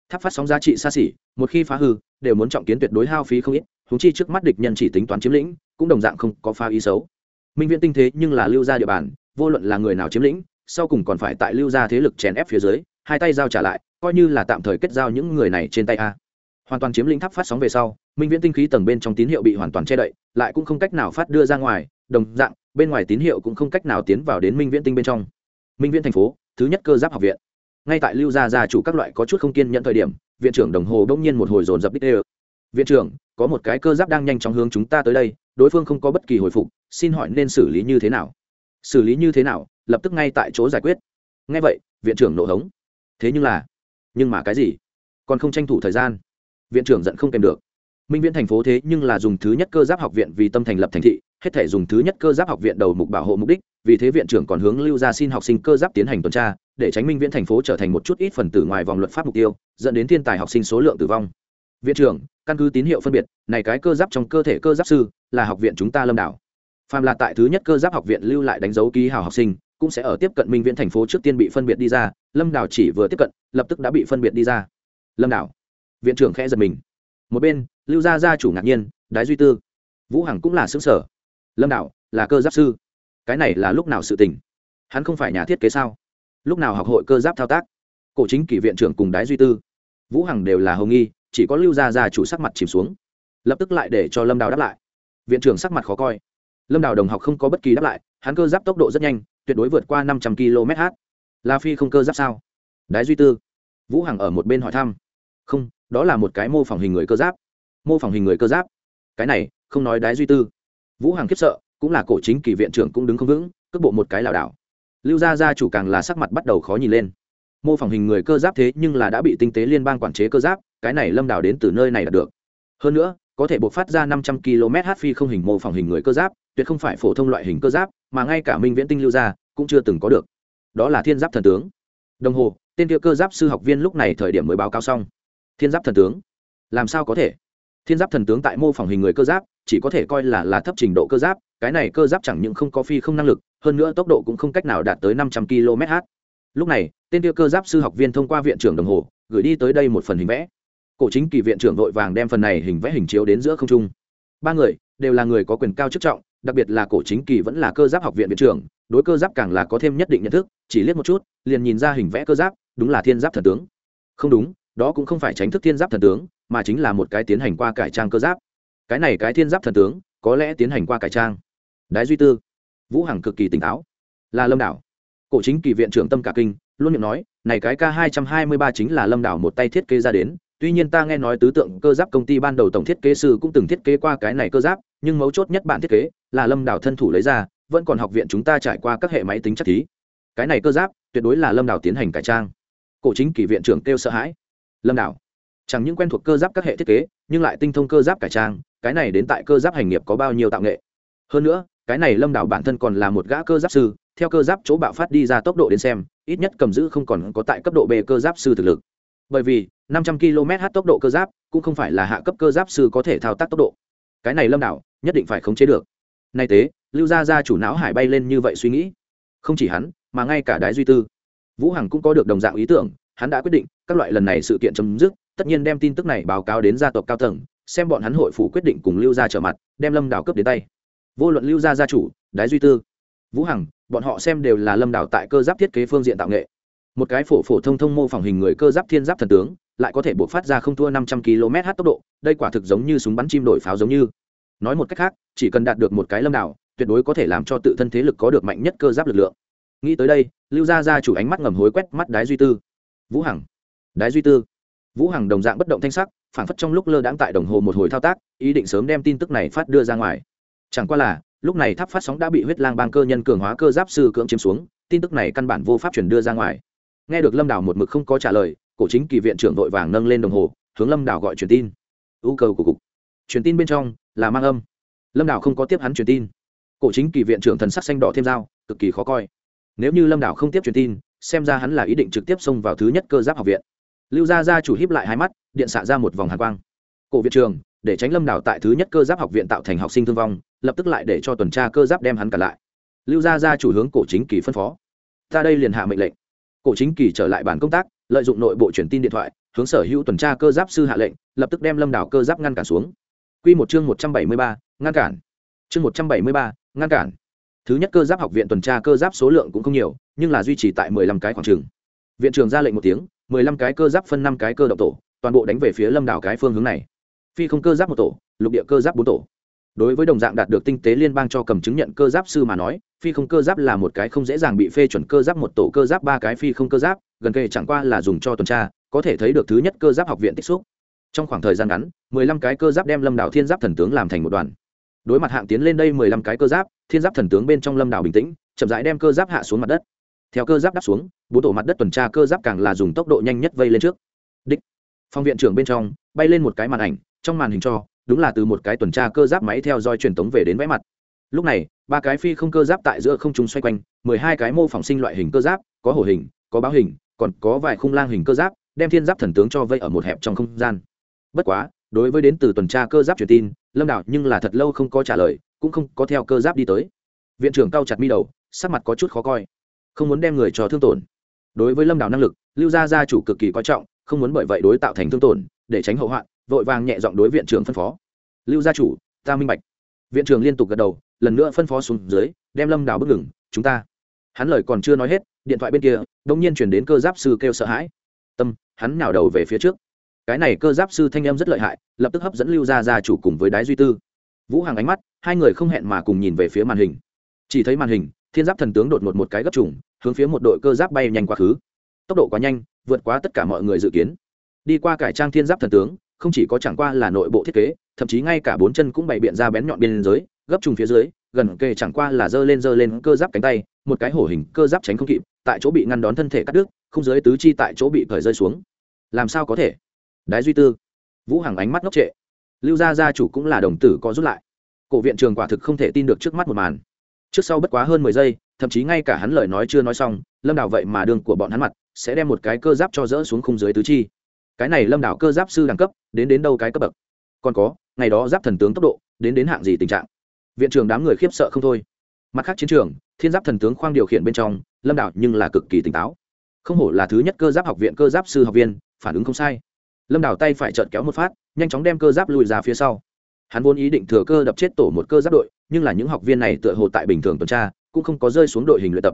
S1: Tháp phát sóng giá trị xa xỉ, một khi phá hư, đều muốn trọng kiến tuyệt đối hao phí không ít húng chi trước mắt địch nhân chỉ tính toán chiếm lĩnh, cũng đồng dạng không có pha ý xấu minh viễn tinh thế nhưng là lưu Gia địa bàn, vô luận là người nào chiếm lĩnh, sau cùng còn phải tại lưu Gia thế lực chèn ép phía dưới, hai tay giao trả lại, coi như là tạm thời kết giao những người này trên tay a. Hoàn toàn chiếm lĩnh tháp phát sóng về sau, minh viễn tinh khí tầng bên trong tín hiệu bị hoàn toàn che đậy, lại cũng không cách nào phát đưa ra ngoài, đồng dạng, bên ngoài tín hiệu cũng không cách nào tiến vào đến minh viễn tinh bên trong. Minh viễn thành phố, thứ nhất cơ giáp học viện. Ngay tại lưu gia gia chủ các loại có chút không kiên nhận thời điểm, viện trưởng đồng hồ đông nhiên một hồi dồn dập đích đê viện trưởng, có một cái cơ giáp đang nhanh chóng hướng chúng ta tới đây đối phương không có bất kỳ hồi phục, xin hỏi nên xử lý như thế nào? Xử lý như thế nào? Lập tức ngay tại chỗ giải quyết. Ngay vậy, viện trưởng nổ hống. Thế nhưng là, nhưng mà cái gì? Còn không tranh thủ thời gian. Viện trưởng giận không kèm được. Minh viễn thành phố thế nhưng là dùng thứ nhất cơ giáp học viện vì tâm thành lập thành thị, hết thể dùng thứ nhất cơ giáp học viện đầu mục bảo hộ mục đích, vì thế viện trưởng còn hướng lưu ra xin học sinh cơ giáp tiến hành tuần tra, để tránh minh viễn thành phố trở thành một chút ít phần tử ngoài vòng luật pháp mục tiêu, dẫn đến thiên tài học sinh số lượng tử vong viện trưởng, căn cứ tín hiệu phân biệt, này cái cơ giáp trong cơ thể cơ giáp sư là học viện chúng ta lâm đảo. Phàm là tại thứ nhất cơ giáp học viện lưu lại đánh dấu ký hào học sinh, cũng sẽ ở tiếp cận minh viễn thành phố trước tiên bị phân biệt đi ra, lâm đảo chỉ vừa tiếp cận, lập tức đã bị phân biệt đi ra. Lâm đảo. Viện trưởng khẽ giật mình. Một bên, lưu gia gia chủ ngạc nhiên, đái duy tư. Vũ hằng cũng là xứng sở. Lâm đảo, là cơ giáp sư. Cái này là lúc nào sự tình? Hắn không phải nhà thiết kế sao? Lúc nào học hội cơ giáp thao tác? Cổ chính kỷ viện trưởng cùng đái duy tư. Vũ hằng đều là hồng nghi chỉ có lưu gia gia chủ sắc mặt chìm xuống. Lập tức lại để cho lâm đào đáp lại. Viện trưởng sắc mặt khó coi. Lâm đào đồng học không có bất kỳ đáp lại, hắn cơ giáp tốc độ rất nhanh, tuyệt đối vượt qua năm trăm km/h la phi không cơ giáp sao? Đái duy tư. Vũ hằng ở một bên hỏi thăm. Không, đó là một cái mô phỏng hình người cơ giáp. Mô phỏng hình người cơ giáp. Cái này, không nói đái duy tư. Vũ hằng khiếp sợ, cũng là cổ chính kỳ viện trưởng cũng đứng không vững, cước bộ một cái lảo đảo. Lưu gia gia chủ càng là sắc mặt bắt đầu khó nhìn lên. Mô phỏng hình người cơ giáp thế nhưng là đã bị tinh tế liên bang quản chế cơ giáp cái này lâm đảo đến từ nơi này là được. Hơn nữa, có thể buộc phát ra năm trăm km h phi không hình mô phỏng hình người cơ giáp, tuyệt không phải phổ thông loại hình cơ giáp, mà ngay cả minh viễn tinh lưu gia cũng chưa từng có được. Đó là thiên giáp thần tướng. Đồng hồ, tên kia cơ giáp sư học viên lúc này thời điểm mới báo cáo xong. Thiên giáp thần tướng? Làm sao có thể? Thiên giáp thần tướng tại mô phỏng hình người cơ giáp, chỉ có thể coi là là thấp trình độ cơ giáp, cái này cơ giáp chẳng những không có phi không năng lực, hơn nữa tốc độ cũng không cách nào đạt tới năm trăm km/h lúc này, tên kia cơ giáp sư học viên thông qua viện trưởng đồng hồ, gửi đi tới đây một phần hình vẽ cổ chính kỳ viện trưởng vội vàng đem phần này hình vẽ hình chiếu đến giữa không trung. Ba người đều là người có quyền cao chức trọng, đặc biệt là cổ chính kỳ vẫn là cơ giáp học viện viện trưởng, đối cơ giáp càng là có thêm nhất định nhận thức, chỉ liếc một chút, liền nhìn ra hình vẽ cơ giáp, đúng là thiên giáp thần tướng. Không đúng, đó cũng không phải tránh thức thiên giáp thần tướng, mà chính là một cái tiến hành qua cải trang cơ giáp. Cái này cái thiên giáp thần tướng, có lẽ tiến hành qua cải trang. Đái duy tư, vũ hằng cực kỳ tỉnh táo. Là lâm đảo. Cổ chính kỳ viện trưởng tâm cả kinh, luôn miệng nói, này cái k hai trăm hai mươi ba chính là lâm đảo một tay thiết kế ra đến tuy nhiên ta nghe nói tứ tượng cơ giáp công ty ban đầu tổng thiết kế sư cũng từng thiết kế qua cái này cơ giáp, nhưng mấu chốt nhất bản thiết kế là lâm đảo thân thủ lấy ra, vẫn còn học viện chúng ta trải qua các hệ máy tính chất thí. Cái này cơ giáp tuyệt đối là lâm đảo tiến hành cải trang. Cổ chính kỳ viện trưởng kêu sợ hãi. Lâm đảo chẳng những quen thuộc cơ giáp các hệ thiết kế, nhưng lại tinh thông cơ giáp cải trang, cái này đến tại cơ giáp hành nghiệp có bao nhiêu tạo nghệ? Hơn nữa, cái này lâm đảo bản thân còn là một gã cơ giáp sư, theo cơ giáp chỗ bạo phát đi ra tốc độ đến xem, ít nhất cầm giữ không còn có tại cấp độ b cơ giáp sư thực lực bởi vì 500 km/h tốc độ cơ giáp cũng không phải là hạ cấp cơ giáp sư có thể thao tác tốc độ. Cái này lâm đảo, nhất định phải khống chế được. Nay tế, lưu gia gia chủ não hải bay lên như vậy suy nghĩ. Không chỉ hắn, mà ngay cả đái duy tư. Vũ hằng cũng có được đồng dạng ý tưởng, hắn đã quyết định các loại lần này sự kiện chấm dứt, tất nhiên đem tin tức này báo cáo đến gia tộc cao tầng, xem bọn hắn hội phủ quyết định cùng lưu gia trở mặt, đem lâm đảo cướp đến tay. Vô luận lưu gia gia chủ, đái duy tư, vũ hằng, bọn họ xem đều là lâm đảo tại cơ giáp thiết kế phương diện tạo nghệ một cái phổ phổ thông thông mô phỏng hình người cơ giáp thiên giáp thần tướng, lại có thể buộc phát ra không thua năm trăm km h tốc độ, đây quả thực giống như súng bắn chim đổi pháo giống như. Nói một cách khác, chỉ cần đạt được một cái lâm đảo, tuyệt đối có thể làm cho tự thân thế lực có được mạnh nhất cơ giáp lực lượng. Nghĩ tới đây, lưu gia gia chủ ánh mắt ngầm hối quét mắt đái duy tư. Vũ hằng. Đái duy tư. Vũ hằng đồng dạng bất động thanh sắc phản phất trong lúc lơ đãng tại đồng hồ một hồi thao tác, ý định sớm đem tin tức này phát đưa ra ngoài. Chẳng qua là, lúc này tháp phát sóng đã bị huyết lang bang cơ nhân cường hóa cơ giáp sư cưỡng chiếm xuống, tin tức này căn bản vô pháp chuyển đưa ra ngoài nghe được lâm đảo một mực không có trả lời, cổ chính kỳ viện trưởng vội vàng nâng lên đồng hồ, hướng lâm đảo gọi truyền tin. Ưu cầu của cục. Truyền tin bên trong là mang âm. Lâm đảo không có tiếp hắn truyền tin. Cổ chính kỳ viện trưởng thần sắc xanh đỏ thêm dao, cực kỳ khó coi. Nếu như lâm đảo không tiếp truyền tin, xem ra hắn là ý định trực tiếp xông vào thứ nhất cơ giáp học viện. Lưu gia gia chủ hiếp lại hai mắt, điện xạ ra một vòng hàn quang. Cổ viện trường để tránh lâm đảo tại thứ nhất cơ giáp học viện tạo thành học sinh thương vong, lập tức lại để cho tuần tra cơ giáp đem hắn cả lại. Lưu gia gia chủ hướng cổ chính kỳ phân phó. Ta đây liền hạ mệnh lệnh cổ chính kỳ trở lại bản công tác, lợi dụng nội bộ truyền tin điện thoại, hướng sở hữu tuần tra cơ giáp sư hạ lệnh, lập tức đem lâm đảo cơ giáp ngăn cản xuống. Q một chương một trăm bảy mươi ba, ngăn cản. Chương một trăm bảy mươi ba, ngăn cản. Thứ nhất cơ giáp học viện tuần tra cơ giáp số lượng cũng không nhiều, nhưng là duy trì tại mười lăm cái khoảng trường. Viện trưởng ra lệnh một tiếng, mười lăm cái cơ giáp phân năm cái cơ động tổ, toàn bộ đánh về phía lâm đảo cái phương hướng này. Phi không cơ giáp một tổ, lục địa cơ giáp bốn tổ đối với đồng dạng đạt được tinh tế liên bang cho cầm chứng nhận cơ giáp sư mà nói, phi không cơ giáp là một cái không dễ dàng bị phê chuẩn cơ giáp một tổ cơ giáp ba cái phi không cơ giáp, gần kề chẳng qua là dùng cho tuần tra, có thể thấy được thứ nhất cơ giáp học viện tích xúc. Trong khoảng thời gian ngắn, mười lăm cái cơ giáp đem lâm đảo thiên giáp thần tướng làm thành một đoàn. Đối mặt hạng tiến lên đây mười lăm cái cơ giáp, thiên giáp thần tướng bên trong lâm đảo bình tĩnh, chậm rãi đem cơ giáp hạ xuống mặt đất. Theo cơ giáp đáp xuống, bốn tổ mặt đất tuần tra cơ giáp càng là dùng tốc độ nhanh nhất vây lên trước. Đích. Phòng viện trưởng bên trong, bay lên một cái màn ảnh, trong màn hình cho đúng là từ một cái tuần tra cơ giáp máy theo dõi truyền tống về đến vẽ mặt. Lúc này, ba cái phi không cơ giáp tại giữa không trung xoay quanh, mười hai cái mô phỏng sinh loại hình cơ giáp, có hổ hình, có báo hình, còn có vài khung lang hình cơ giáp, đem thiên giáp thần tướng cho vây ở một hẹp trong không gian. Bất quá, đối với đến từ tuần tra cơ giáp truyền tin, lâm đạo nhưng là thật lâu không có trả lời, cũng không có theo cơ giáp đi tới. Viện trưởng cao chặt mi đầu, sắc mặt có chút khó coi. Không muốn đem người cho thương tổn. Đối với lâm đảo năng lực, lưu gia gia chủ cực kỳ coi trọng, không muốn bởi vậy đối tạo thành thương tổn, để tránh hậu hoạn, vội vàng nhẹ giọng đối viện trưởng phân phó lưu gia chủ, ta minh bạch. Viện trưởng liên tục gật đầu, lần nữa phân phó xuống dưới, đem lâm đảo bước ngừng, chúng ta. Hắn lời còn chưa nói hết, điện thoại bên kia đông nhiên chuyển đến cơ giáp sư kêu sợ hãi. Tâm, hắn nhào đầu về phía trước. Cái này cơ giáp sư thanh em rất lợi hại, lập tức hấp dẫn lưu gia gia chủ cùng với đái duy tư. Vũ hàng ánh mắt, hai người không hẹn mà cùng nhìn về phía màn hình. Chỉ thấy màn hình, thiên giáp thần tướng đột ngột một cái gấp trùng, hướng phía một đội cơ giáp bay nhanh quá khứ. Tốc độ quá nhanh, vượt quá tất cả mọi người dự kiến. Đi qua cải trang thiên giáp thần tướng không chỉ có chẳng qua là nội bộ thiết kế, thậm chí ngay cả bốn chân cũng bày biện ra bén nhọn biên giới, gấp trùng phía dưới, gần kề chẳng qua là giơ lên giơ lên cơ giáp cánh tay, một cái hổ hình cơ giáp tránh không kịp, tại chỗ bị ngăn đón thân thể cắt đứt, không dưới tứ chi tại chỗ bị cởi rơi xuống. Làm sao có thể? Đái duy tư. Vũ hằng ánh mắt ngốc trệ. Lưu gia gia chủ cũng là đồng tử có rút lại. Cổ viện trường quả thực không thể tin được trước mắt một màn. Trước sau bất quá hơn mười giây, thậm chí ngay cả hắn lời nói chưa nói xong, lâm đào vậy mà đường của bọn hắn mặt, sẽ đem một cái cơ giáp cho dỡ xuống khung dưới tứ chi cái này lâm đảo cơ giáp sư đẳng cấp, đến đến đâu cái cấp bậc? Còn có, ngày đó giáp thần tướng tốc độ, đến đến hạng gì tình trạng? Viện trưởng đám người khiếp sợ không thôi. Mặt khác chiến trường, thiên giáp thần tướng khoang điều khiển bên trong, lâm đảo nhưng là cực kỳ tỉnh táo. Không hổ là thứ nhất cơ giáp học viện cơ giáp sư học viên, phản ứng không sai. Lâm đảo tay phải trợn kéo một phát, nhanh chóng đem cơ giáp lùi ra phía sau. Hắn vốn ý định thừa cơ đập chết tổ một cơ giáp đội, nhưng là những học viên này tựa hồ tại bình thường tuần tra, cũng không có rơi xuống đội hình luyện tập.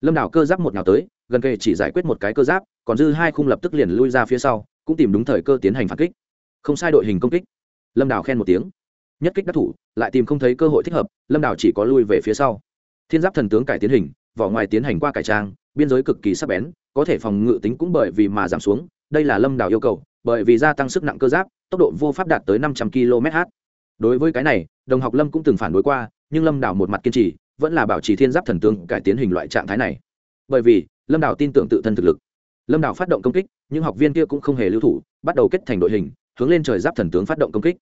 S1: Lâm đảo cơ giáp một nào tới, gần kề chỉ giải quyết một cái cơ giáp, còn dư hai khung lập tức liền lui ra phía sau cũng tìm đúng thời cơ tiến hành phản kích. Không sai đội hình công kích. Lâm Đào khen một tiếng. Nhất kích đắc thủ, lại tìm không thấy cơ hội thích hợp, lâm Đào chỉ có lui về phía sau. Thiên giáp thần tướng cải tiến hình, vỏ ngoài tiến hành qua cải trang, biên giới cực kỳ sắc bén, có thể phòng ngự tính cũng bởi vì mà giảm xuống, đây là lâm Đào yêu cầu, bởi vì gia tăng sức nặng cơ giáp, tốc độ vô pháp đạt tới năm trăm km/h đối với cái này, đồng học lâm cũng từng phản đối qua, nhưng lâm Đào một mặt kiên trì, vẫn là bảo trì thiên giáp thần tướng cải tiến hình loại trạng thái này. Bởi vì, lâm Đào tin tưởng tự thân thực lực lâm đảo phát động công kích, những học viên kia cũng không hề lưu thủ, bắt đầu kết thành đội hình, hướng lên trời giáp thần tướng phát động công kích.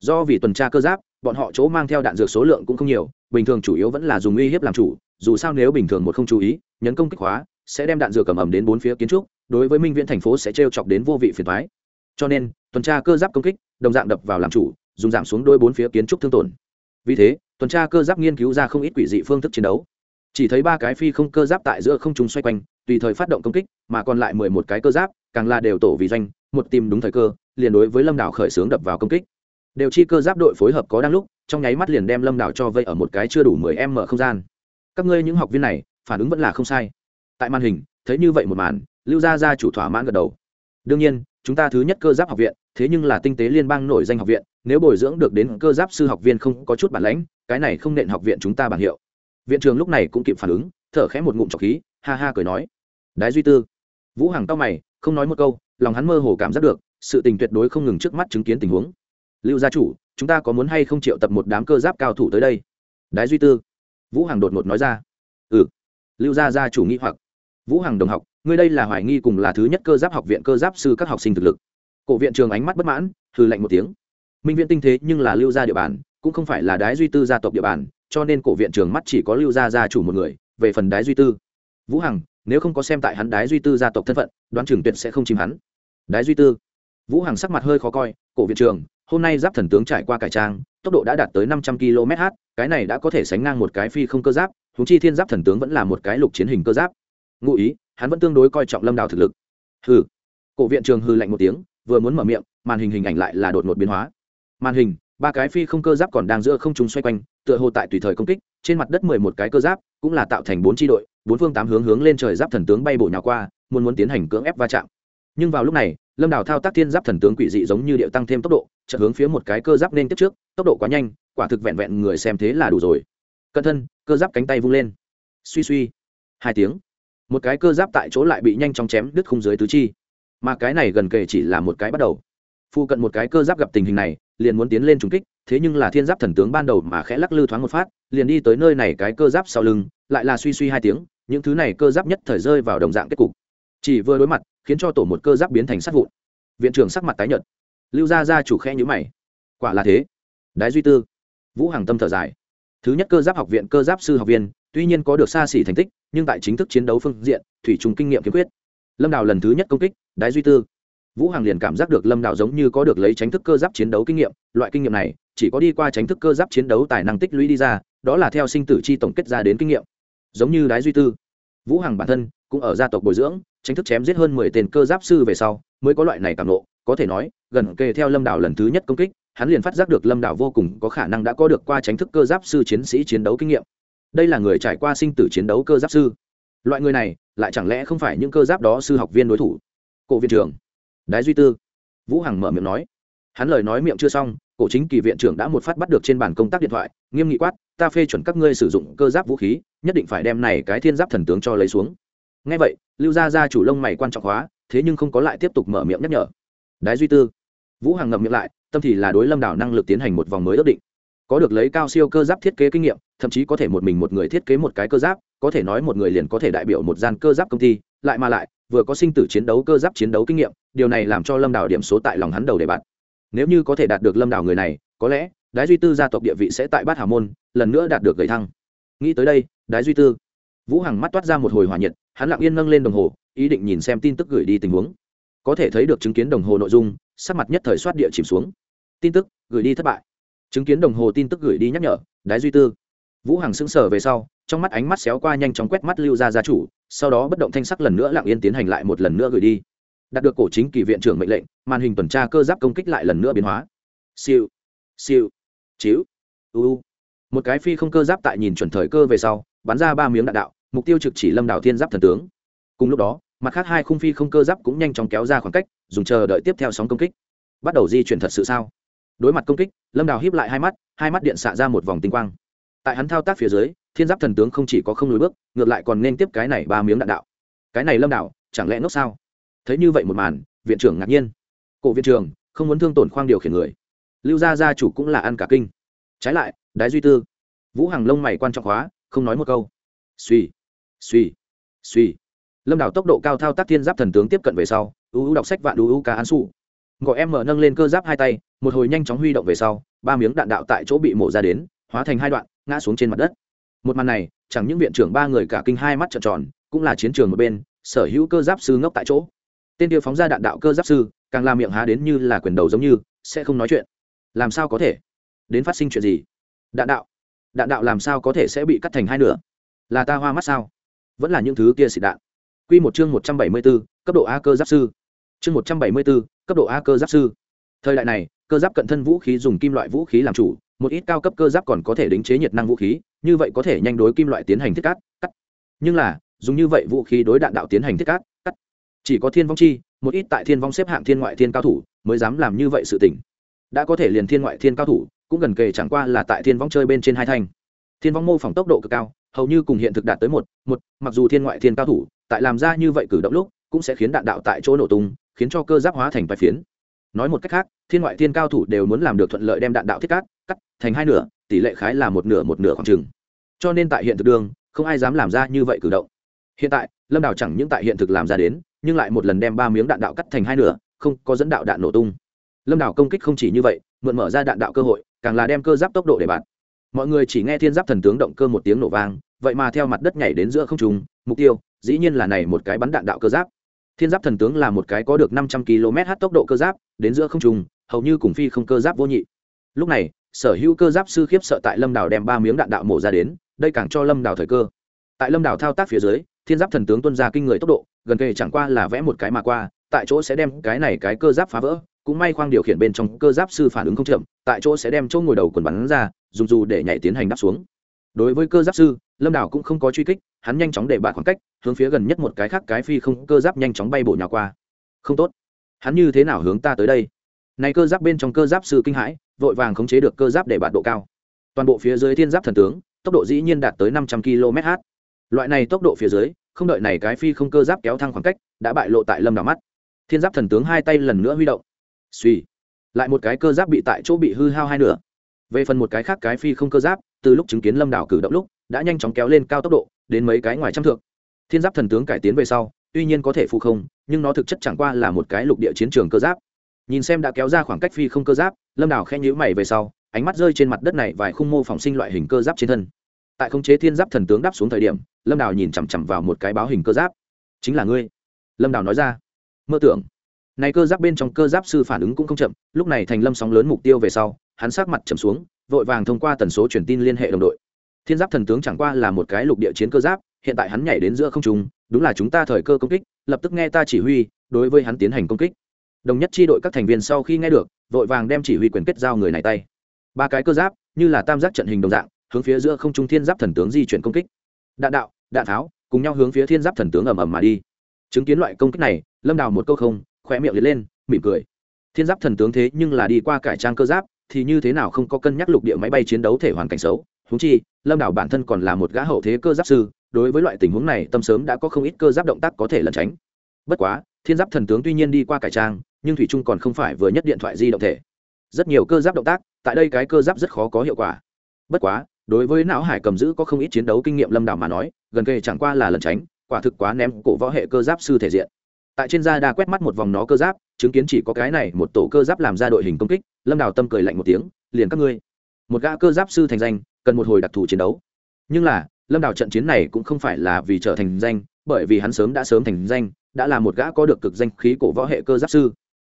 S1: Do vì tuần tra cơ giáp, bọn họ chỗ mang theo đạn dược số lượng cũng không nhiều, bình thường chủ yếu vẫn là dùng uy hiếp làm chủ, dù sao nếu bình thường một không chú ý, nhấn công kích hóa, sẽ đem đạn dược cầm ẩm đến bốn phía kiến trúc, đối với minh viễn thành phố sẽ t chọc đến vô vị phiền thoái cho nên, tuần tra cơ giáp công kích, đồng dạng đập vào làm chủ, dùng giảm xuống đôi bốn phía kiến trúc thương tổn. Vì thế, tuần tra cơ giáp nghiên cứu ra không ít quỷ dị phương thức chiến đấu. Chỉ thấy ba cái phi không cơ giáp tại giữa không chúng xoay quanh tùy thời phát động công kích, mà còn lại mười một cái cơ giáp, càng là đều tổ vì doanh, một tìm đúng thời cơ, liền đối với lâm đảo khởi xướng đập vào công kích. Đều chi cơ giáp đội phối hợp có đang lúc, trong nháy mắt liền đem lâm đảo cho vây ở một cái chưa đủ mười em mở không gian. Các ngươi những học viên này, phản ứng vẫn là không sai. Tại màn hình, thấy như vậy một màn, lưu gia gia chủ thỏa mãn gật đầu. Đương nhiên, chúng ta thứ nhất cơ giáp học viện, thế nhưng là tinh tế liên bang nổi danh học viện, nếu bồi dưỡng được đến cơ giáp sư học viên không có chút bản lãnh, cái này không nện học viện chúng ta bản hiệu. Viện trường lúc này cũng kịp phản ứng, thở khẽ một ngụm trọc khí, ha ha cười nói đái duy tư. Vũ hằng tao mày, không nói một câu, lòng hắn mơ hồ cảm giác được, sự tình tuyệt đối không ngừng trước mắt chứng kiến tình huống. Lưu gia chủ, chúng ta có muốn hay không triệu tập một đám cơ giáp cao thủ tới đây? Đái duy tư. Vũ hằng đột ngột nói ra. Ừ. Lưu gia gia chủ nghĩ hoặc. Vũ hằng đồng học, ngươi đây là hoài nghi cùng là thứ nhất cơ giáp học viện cơ giáp sư các học sinh thực lực. Cổ viện trường ánh mắt bất mãn, hừ lạnh một tiếng. Minh viện tinh thế nhưng là lưu gia địa bàn, cũng không phải là đái duy tư gia tộc địa bàn, cho nên cổ viện trường mắt chỉ có lưu gia gia chủ một người, về phần đái duy tư. Vũ hằng nếu không có xem tại hắn đái duy tư gia tộc thân phận, đoán trường tuyệt sẽ không chìm hắn. Đái duy tư. Vũ hằng sắc mặt hơi khó coi, cổ viện trường, hôm nay giáp thần tướng trải qua cải trang, tốc độ đã đạt tới năm trăm km/h cái này đã có thể sánh ngang một cái phi không cơ giáp thú chi thiên giáp thần tướng vẫn là một cái lục chiến hình cơ giáp. Ngụ ý, hắn vẫn tương đối coi trọng lâm đào thực lực. Hừ. Cổ viện trường hư lạnh một tiếng, vừa muốn mở miệng, màn hình hình ảnh lại là đột ngột biến hóa. Màn hình, ba cái phi không cơ giáp còn đang giữa không trung xoay quanh, tựa hồ tại tùy thời công kích, trên mặt đất mười một cái cơ giáp cũng là tạo thành bốn tri đội bốn phương tám hướng hướng lên trời giáp thần tướng bay bổ nhào qua, muốn muốn tiến hành cưỡng ép va chạm. Nhưng vào lúc này, lâm đào thao tác thiên giáp thần tướng quỷ dị giống như điệu tăng thêm tốc độ, chợt hướng phía một cái cơ giáp nên tiếp trước, tốc độ quá nhanh, quả thực vẹn vẹn người xem thế là đủ rồi. Cẩn thân cơ giáp cánh tay vung lên. Suy suy. Hai tiếng. Một cái cơ giáp tại chỗ lại bị nhanh chóng chém đứt khung dưới tứ chi. Mà cái này gần kề chỉ là một cái bắt đầu. Phu cận một cái cơ giáp gặp tình hình này, liền muốn tiến lên trúng kích, thế nhưng là thiên giáp thần tướng ban đầu mà khẽ lắc lư thoáng một phát liền đi tới nơi này cái cơ giáp sau lưng, lại là suy suy hai tiếng, những thứ này cơ giáp nhất thời rơi vào đồng dạng kết cục. Chỉ vừa đối mặt, khiến cho tổ một cơ giáp biến thành sát vụn. Viện trưởng sắc mặt tái nhợt. Lưu gia gia chủ khe nhữ mày. Quả là thế. Đái duy tư. Vũ hàng tâm thở dài. Thứ nhất cơ giáp học viện, cơ giáp sư học viên, tuy nhiên có được xa xỉ thành tích, nhưng tại chính thức chiến đấu phương diện, thủy trùng kinh nghiệm kiếm quyết. Lâm đào lần thứ nhất công kích, đái duy tư. Vũ hàng liền cảm giác được lâm đào giống như có được lấy tránh thức cơ giáp chiến đấu kinh nghiệm. Loại kinh nghiệm này, chỉ có đi qua tránh thức cơ giáp chiến đấu tài năng tích lũy đi ra đó là theo sinh tử chi tổng kết ra đến kinh nghiệm. Giống như đái duy tư, vũ hằng bản thân cũng ở gia tộc bồi dưỡng tránh thức chém giết hơn mười tên cơ giáp sư về sau mới có loại này cảm nộ có thể nói, gần kề theo lâm đảo lần thứ nhất công kích, hắn liền phát giác được lâm đảo vô cùng có khả năng đã có được qua tránh thức cơ giáp sư chiến sĩ chiến đấu kinh nghiệm. Đây là người trải qua sinh tử chiến đấu cơ giáp sư. Loại người này lại chẳng lẽ không phải những cơ giáp đó sư học viên đối thủ? Cổ viện trưởng đái duy tư, vũ hằng mở miệng nói. Hắn lời nói miệng chưa xong cổ chính kỳ viện trưởng đã một phát bắt được trên bàn công tác điện thoại, nghiêm nghị quát, ta phê chuẩn các ngươi sử dụng cơ giáp vũ khí, nhất định phải đem này cái thiên giáp thần tướng cho lấy xuống. Ngay vậy, lưu gia gia chủ lông mày quan trọng hóa, thế nhưng không có lại tiếp tục mở miệng nhắc nhở. Đái duy tư, vũ hằng ngậm miệng lại, tâm thì là đối lâm đảo năng lực tiến hành một vòng mới ước định. Có được lấy cao siêu cơ giáp thiết kế kinh nghiệm, thậm chí có thể một mình một người thiết kế một cái cơ giáp, có thể nói một người liền có thể đại biểu một gian cơ giáp công ty, lại mà lại, vừa có sinh tử chiến đấu cơ giáp chiến đấu kinh nghiệm, điều này làm cho lâm đảo điểm số tại lòng hắn đầu để bạn nếu như có thể đạt được lâm đảo người này, có lẽ đái duy tư gia tộc địa vị sẽ tại bát Hà môn lần nữa đạt được gầy thăng. Nghĩ tới đây, đái duy tư, vũ hằng mắt toát ra một hồi hỏa nhiệt, hắn lặng yên nâng lên đồng hồ, ý định nhìn xem tin tức gửi đi tình huống. Có thể thấy được chứng kiến đồng hồ nội dung, sắc mặt nhất thời soát địa chìm xuống. Tin tức gửi đi thất bại. Chứng kiến đồng hồ tin tức gửi đi nhắc nhở, đái duy tư. Vũ hằng sững sờ về sau, trong mắt ánh mắt xéo qua nhanh chóng quét mắt lưu ra gia chủ, sau đó bất động thanh sắc lần nữa lặng yên tiến hành lại một lần nữa gửi đi đạt được cổ chính kỳ viện trưởng mệnh lệnh, màn hình tuần tra cơ giáp công kích lại lần nữa biến hóa. Siêu siêu, chiếu uu một cái phi không cơ giáp tại nhìn chuẩn thời cơ về sau, bắn ra ba miếng đạn đạo, mục tiêu trực chỉ lâm đảo thiên giáp thần tướng. Cùng lúc đó, mặt khác hai khung phi không cơ giáp cũng nhanh chóng kéo ra khoảng cách, dùng chờ đợi tiếp theo sóng công kích. Bắt đầu di chuyển thật sự sao? Đối mặt công kích, lâm đào hiếp lại hai mắt hai mắt điện xạ ra một vòng tinh quang. Tại hắn thao tác phía dưới, thiên giáp thần tướng không chỉ có không lùi bước, ngược lại còn nên tiếp cái này ba miếng đạn đạo. Cái này lâm đảo chẳng lẽ ngốc sao? Thấy như vậy một màn, viện trưởng ngạc nhiên. Cổ viện trưởng, không muốn thương tổn khoang điều khiển người. Lưu gia gia chủ cũng là ăn cả kinh. Trái lại, đái duy tư, vũ hàng lông mày quan trọng hóa, không nói một câu. Suy suy suy. Lâm đảo tốc độ cao thao tác thiên giáp thần tướng tiếp cận về sau, ưu đọc sách vạn uu ca án su gọi em mở nâng lên cơ giáp hai tay, một hồi nhanh chóng huy động về sau, ba miếng đạn đạo tại chỗ bị mổ ra đến, hóa thành hai đoạn, ngã xuống trên mặt đất. Một màn này, chẳng những viện trưởng ba người cả kinh hai mắt trợn tròn, cũng là chiến trường một bên, sở hữu cơ giáp sư ngốc tại chỗ tên tiêu phóng ra đạn đạo cơ giáp sư, càng làm miệng há đến như là quyền đầu giống như, sẽ không nói chuyện. Làm sao có thể? Đến phát sinh chuyện gì? Đạn đạo. Đạn đạo làm sao có thể sẽ bị cắt thành hai nửa? Là ta hoa mắt sao? Vẫn là những thứ kia xịt đạn. Q một chương một trăm bảy mươi bốn cấp độ a cơ giáp sư. Chương một trăm bảy mươi bốn cấp độ a cơ giáp sư. Thời đại này, cơ giáp cận thân vũ khí dùng kim loại vũ khí làm chủ, một ít cao cấp cơ giáp còn có thể đính chế nhiệt năng vũ khí, như vậy có thể nhanh đối kim loại tiến hành thiết cắt cắt. Nhưng là, dùng như vậy vũ khí đối đạn đạo tiến hành thiết cắt cắt chỉ có thiên vong chi, một ít tại thiên vong xếp hạng thiên ngoại thiên cao thủ, mới dám làm như vậy sự tỉnh đã có thể liền thiên ngoại thiên cao thủ, cũng gần kề chẳng qua là tại thiên vong chơi bên trên hai thanh. Thiên vong mô phỏng tốc độ cực cao, hầu như cùng hiện thực đạt tới một một, mặc dù thiên ngoại thiên cao thủ, tại làm ra như vậy cử động lúc, cũng sẽ khiến đạn đạo tại chỗ nổ tung, khiến cho cơ giáp hóa thành vài phiến. Nói một cách khác, thiên ngoại thiên cao thủ đều muốn làm được thuận lợi đem đạn đạo thiết cắt cắt thành hai nửa, tỷ lệ khái là một nửa một nửa khoảng chừng. Cho nên tại hiện thực đường, không ai dám làm ra như vậy cử động. Hiện tại, lâm đảo chẳng những tại hiện thực làm ra đến nhưng lại một lần đem ba miếng đạn đạo cắt thành hai nửa, không có dẫn đạo đạn nổ tung. Lâm đảo công kích không chỉ như vậy, mượn mở ra đạn đạo cơ hội, càng là đem cơ giáp tốc độ để bạn. Mọi người chỉ nghe thiên giáp thần tướng động cơ một tiếng nổ vang, vậy mà theo mặt đất nhảy đến giữa không trung, mục tiêu, dĩ nhiên là này một cái bắn đạn đạo cơ giáp. Thiên giáp thần tướng là một cái có được năm trăm km h tốc độ cơ giáp, đến giữa không trung, hầu như cùng phi không cơ giáp vô nhị. Lúc này, sở hữu cơ giáp sư khiếp sợ tại lâm đảo đem ba miếng đạn đạo mổ ra đến, đây càng cho lâm đảo thời cơ. Tại lâm đảo thao tác phía dưới, thiên giáp thần tướng tuân ra kinh người tốc độ gần kề chẳng qua là vẽ một cái mà qua, tại chỗ sẽ đem cái này cái cơ giáp phá vỡ, cũng may khoang điều khiển bên trong cơ giáp sư phản ứng không chậm, tại chỗ sẽ đem chỗ ngồi đầu quần bắn ra, dùng dù để nhảy tiến hành đáp xuống. Đối với cơ giáp sư, lâm đảo cũng không có truy kích, hắn nhanh chóng để bạn khoảng cách, hướng phía gần nhất một cái khác cái phi không cơ giáp nhanh chóng bay bổ nhào qua. Không tốt. Hắn như thế nào hướng ta tới đây? Này cơ giáp bên trong cơ giáp sư kinh hãi, vội vàng khống chế được cơ giáp để bạn độ cao. Toàn bộ phía dưới thiên giáp thần tướng, tốc độ dĩ nhiên đạt tới năm trăm km/h loại này tốc độ phía dưới không đợi này cái phi không cơ giáp kéo thăng khoảng cách, đã bại lộ tại lâm đảo mắt. Thiên giáp thần tướng hai tay lần nữa huy động. Suy lại một cái cơ giáp bị tại chỗ bị hư hao hai nửa. Về phần một cái khác cái phi không cơ giáp, từ lúc chứng kiến lâm đảo cử động lúc, đã nhanh chóng kéo lên cao tốc độ, đến mấy cái ngoài trăm thượng thiên giáp thần tướng cải tiến về sau, tuy nhiên có thể phụ không, nhưng nó thực chất chẳng qua là một cái lục địa chiến trường cơ giáp. Nhìn xem đã kéo ra khoảng cách phi không cơ giáp, lâm đảo khen nhữ mày về sau, ánh mắt rơi trên mặt đất này vài khung mô phỏng sinh loại hình cơ giáp trên thân tại khống chế thiên giáp thần tướng đáp xuống thời điểm, lâm đào nhìn chằm chằm vào một cái báo hình cơ giáp. Chính là ngươi. Lâm đào nói ra. Mơ tưởng. Này cơ giáp bên trong cơ giáp sư phản ứng cũng không chậm, lúc này thành lâm sóng lớn mục tiêu về sau, hắn sát mặt chậm xuống, vội vàng thông qua tần số truyền tin liên hệ đồng đội. Thiên giáp thần tướng chẳng qua là một cái lục địa chiến cơ giáp, hiện tại hắn nhảy đến giữa không trung, đúng là chúng ta thời cơ công kích, lập tức nghe ta chỉ huy, đối với hắn tiến hành công kích. Đồng nhất chi đội các thành viên sau khi nghe được, vội vàng đem chỉ huy quyền kết giao người này tay. Ba cái cơ giáp, như là tam giác trận hình đồng dạng hướng phía giữa không trung thiên giáp thần tướng di chuyển công kích. Đạn đạo đạn tháo, cùng nhau hướng phía thiên giáp thần tướng ầm ầm mà đi. Chứng kiến loại công kích này, lâm đào một câu không khỏe miệng liệt lên, mỉm cười. Thiên giáp thần tướng thế nhưng là đi qua cải trang cơ giáp, thì như thế nào không có cân nhắc lục địa máy bay chiến đấu thể hoàn cảnh xấu. Húng chi, lâm đảo bản thân còn là một gã hậu thế cơ giáp sư, đối với loại tình huống này tâm sớm đã có không ít cơ giáp động tác có thể lẩn tránh. Bất quá, thiên giáp thần tướng tuy nhiên đi qua cải trang, nhưng thủy trung còn không phải vừa nhất điện thoại di động thể. Rất nhiều cơ giáp động tác, tại đây cái cơ giáp rất khó có hiệu quả. Bất quá đối với não hải cầm giữ có không ít chiến đấu kinh nghiệm lâm đảo mà nói, gần kề chẳng qua là lẩn tránh, quả thực quá ném cổ võ hệ cơ giáp sư thể diện. Tại trên da đa quét mắt một vòng nó cơ giáp, chứng kiến chỉ có cái này một tổ cơ giáp làm ra đội hình công kích, lâm đào tâm cười lạnh một tiếng, liền các ngươi, một gã cơ giáp sư thành danh, cần một hồi đặc thù chiến đấu. Nhưng là, lâm đào trận chiến này cũng không phải là vì trở thành danh, bởi vì hắn sớm đã sớm thành danh, đã là một gã có được cực danh khí cổ võ hệ cơ giáp sư.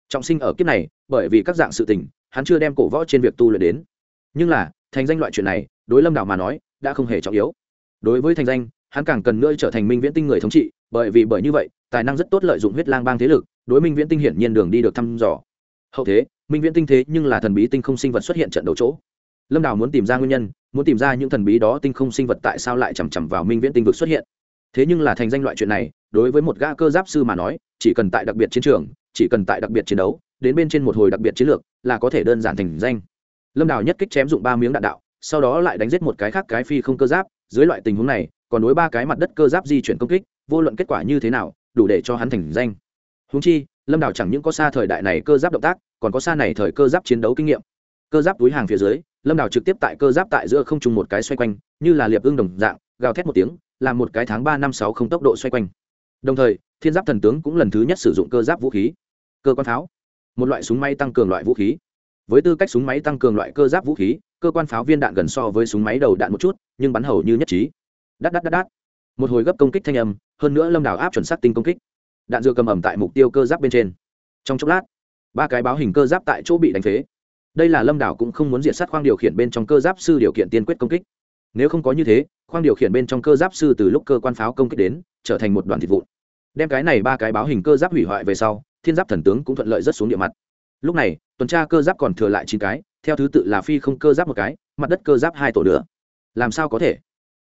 S1: Trọng sinh ở kiếp này, bởi vì các dạng sự tình, hắn chưa đem cổ võ trên việc tu luyện đến. Nhưng là, thành danh loại chuyện này đối lâm đào mà nói, đã không hề trọng yếu. Đối với thành danh, hắn càng cần nữa trở thành minh viễn tinh người thống trị, bởi vì bởi như vậy, tài năng rất tốt lợi dụng huyết lang bang thế lực, đối minh viễn tinh hiển nhiên đường đi được thăm dò. Hậu thế, minh viễn tinh thế nhưng là thần bí tinh không sinh vật xuất hiện trận đấu chỗ. Lâm đào muốn tìm ra nguyên nhân, muốn tìm ra những thần bí đó tinh không sinh vật tại sao lại chằm chằm vào minh viễn tinh vực xuất hiện. Thế nhưng là thành danh loại chuyện này, đối với một gã cơ giáp sư mà nói, chỉ cần tại đặc biệt chiến trường, chỉ cần tại đặc biệt chiến đấu, đến bên trên một hồi đặc biệt chiến lược, là có thể đơn giản thành danh. Lâm đào nhất kích chém dụng ba miếng đạn đạo sau đó lại đánh giết một cái khác cái phi không cơ giáp. Dưới loại tình huống này, còn đối ba cái mặt đất cơ giáp di chuyển công kích, vô luận kết quả như thế nào, đủ để cho hắn thành danh. Húng chi, lâm đảo chẳng những có xa thời đại này cơ giáp động tác, còn có xa này thời cơ giáp chiến đấu kinh nghiệm. Cơ giáp túi hàng phía dưới, lâm đảo trực tiếp tại cơ giáp tại giữa không trùng một cái xoay quanh, như là liệp ương đồng dạng, gào thét một tiếng, làm một cái tháng ba năm sáu không tốc độ xoay quanh. Đồng thời, thiên giáp thần tướng cũng lần thứ nhất sử dụng cơ giáp vũ khí. Cơ quan pháo. Một loại súng máy tăng cường loại vũ khí với tư cách súng máy tăng cường loại cơ giáp vũ khí, cơ quan pháo viên đạn gần so với súng máy đầu đạn một chút, nhưng bắn hầu như nhất trí. Đắt đắt đắt đắt một hồi gấp công kích thanh âm, hơn nữa lâm đảo áp chuẩn xác tinh công kích. Đạn dựa cầm ẩm tại mục tiêu cơ giáp bên trên. Trong chốc lát, ba cái báo hình cơ giáp tại chỗ bị đánh phế. Đây là lâm đảo cũng không muốn diệt sát khoang điều khiển bên trong cơ giáp sư điều kiện tiên quyết công kích. Nếu không có như thế, khoang điều khiển bên trong cơ giáp sư từ lúc cơ quan pháo công kích đến, trở thành một đoàn thịt vụn. Đem cái này ba cái báo hình cơ giáp hủy hoại về sau, thiên giáp thần tướng cũng thuận lợi rất xuống địa mặt lúc này, tuần tra cơ giáp còn thừa lại chín cái, theo thứ tự là phi không cơ giáp một cái, mặt đất cơ giáp hai tổ nữa. Làm sao có thể?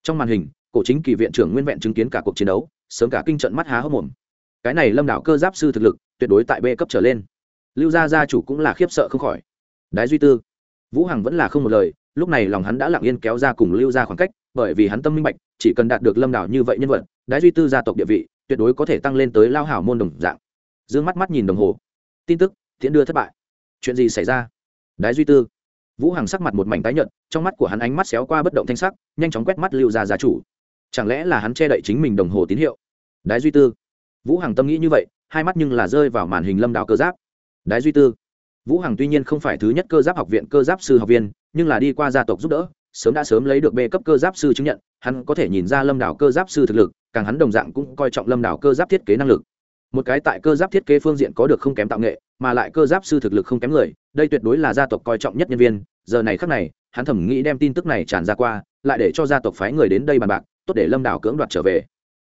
S1: Trong màn hình, cổ chính kỳ viện trưởng nguyên vẹn chứng kiến cả cuộc chiến đấu, sớm cả kinh trận mắt há hốc mồm. Cái này lâm đảo cơ giáp sư thực lực, tuyệt đối tại b cấp trở lên. Lưu gia gia chủ cũng là khiếp sợ không khỏi. Đái duy tư, vũ hằng vẫn là không một lời, lúc này lòng hắn đã lặng yên kéo ra cùng lưu ra khoảng cách, bởi vì hắn tâm minh bạch, chỉ cần đạt được lâm đảo như vậy nhân vật, đái duy tư gia tộc địa vị, tuyệt đối có thể tăng lên tới lao hảo môn đồng dạng. D ư ơ n g mắt mắt nhìn đồng hồ. Tin tức tiễn đưa thất bại. Chuyện gì xảy ra? Đái duy tư. Vũ hằng sắc mặt một mảnh tái nhợt, trong mắt của hắn ánh mắt xéo qua bất động thanh sắc, nhanh chóng quét mắt lưu ra gia chủ. Chẳng lẽ là hắn che đậy chính mình đồng hồ tín hiệu? Đái duy tư. Vũ hằng tâm nghĩ như vậy, hai mắt nhưng là rơi vào màn hình lâm đảo cơ giáp. Đái duy tư. Vũ hằng tuy nhiên không phải thứ nhất cơ giáp học viện cơ giáp sư học viên, nhưng là đi qua gia tộc giúp đỡ, sớm đã sớm lấy được bê cấp cơ giáp sư chứng nhận, hắn có thể nhìn ra lâm đảo cơ giáp sư thực lực, càng hắn đồng dạng cũng coi trọng lâm đảo cơ giáp thiết kế năng lực một cái tại cơ giáp thiết kế phương diện có được không kém tạo nghệ, mà lại cơ giáp sư thực lực không kém người, đây tuyệt đối là gia tộc coi trọng nhất nhân viên. Giờ này khác này, hắn thẩm nghĩ đem tin tức này tràn ra qua, lại để cho gia tộc phái người đến đây bàn bạc, tốt để lâm đảo cưỡng đoạt trở về.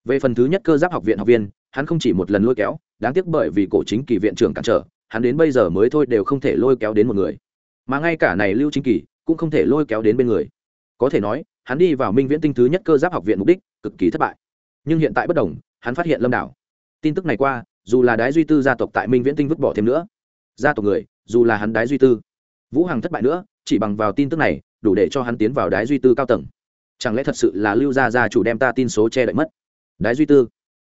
S1: Về phần thứ nhất cơ giáp học viện học viên, hắn không chỉ một lần lôi kéo, đáng tiếc bởi vì cổ chính kỳ viện trưởng cản trở, hắn đến bây giờ mới thôi đều không thể lôi kéo đến một người. Mà ngay cả này lưu chính kỳ cũng không thể lôi kéo đến bên người. Có thể nói, hắn đi vào minh viễn tinh thứ nhất cơ giáp học viện mục đích cực kỳ thất bại. Nhưng hiện tại bất đồng, hắn phát hiện lâm đảo tin tức này qua, dù là đái duy tư gia tộc tại minh viễn tinh vứt bỏ thêm nữa, gia tộc người, dù là hắn đái duy tư, vũ hằng thất bại nữa, chỉ bằng vào tin tức này, đủ để cho hắn tiến vào đái duy tư cao tầng. Chẳng lẽ thật sự là lưu gia gia chủ đem ta tin số che đậy mất? Đái duy tư,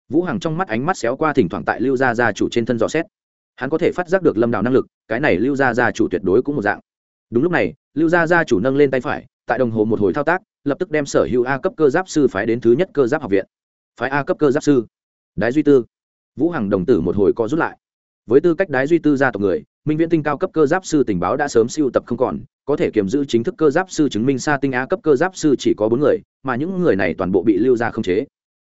S1: vũ hằng trong mắt ánh mắt xéo qua thỉnh thoảng tại lưu gia gia chủ trên thân dò xét. Hắn có thể phát giác được lâm đào năng lực, cái này lưu gia gia chủ tuyệt đối cũng một dạng. Đúng lúc này, lưu gia gia chủ nâng lên tay phải, tại đồng hồ một hồi thao tác, lập tức đem sở hữu a cấp cơ giáp sư phái đến thứ nhất cơ giáp học viện. Phái a cấp cơ giáp sư. Đái duy tư vũ hằng đồng tử một hồi co rút lại. Với tư cách đái duy tư gia tộc người, minh viễn tinh cao cấp cơ giáp sư tình báo đã sớm siêu tập không còn, có thể kiểm giữ chính thức cơ giáp sư chứng minh xa tinh Á cấp cơ giáp sư chỉ có bốn người, mà những người này toàn bộ bị lưu ra không chế.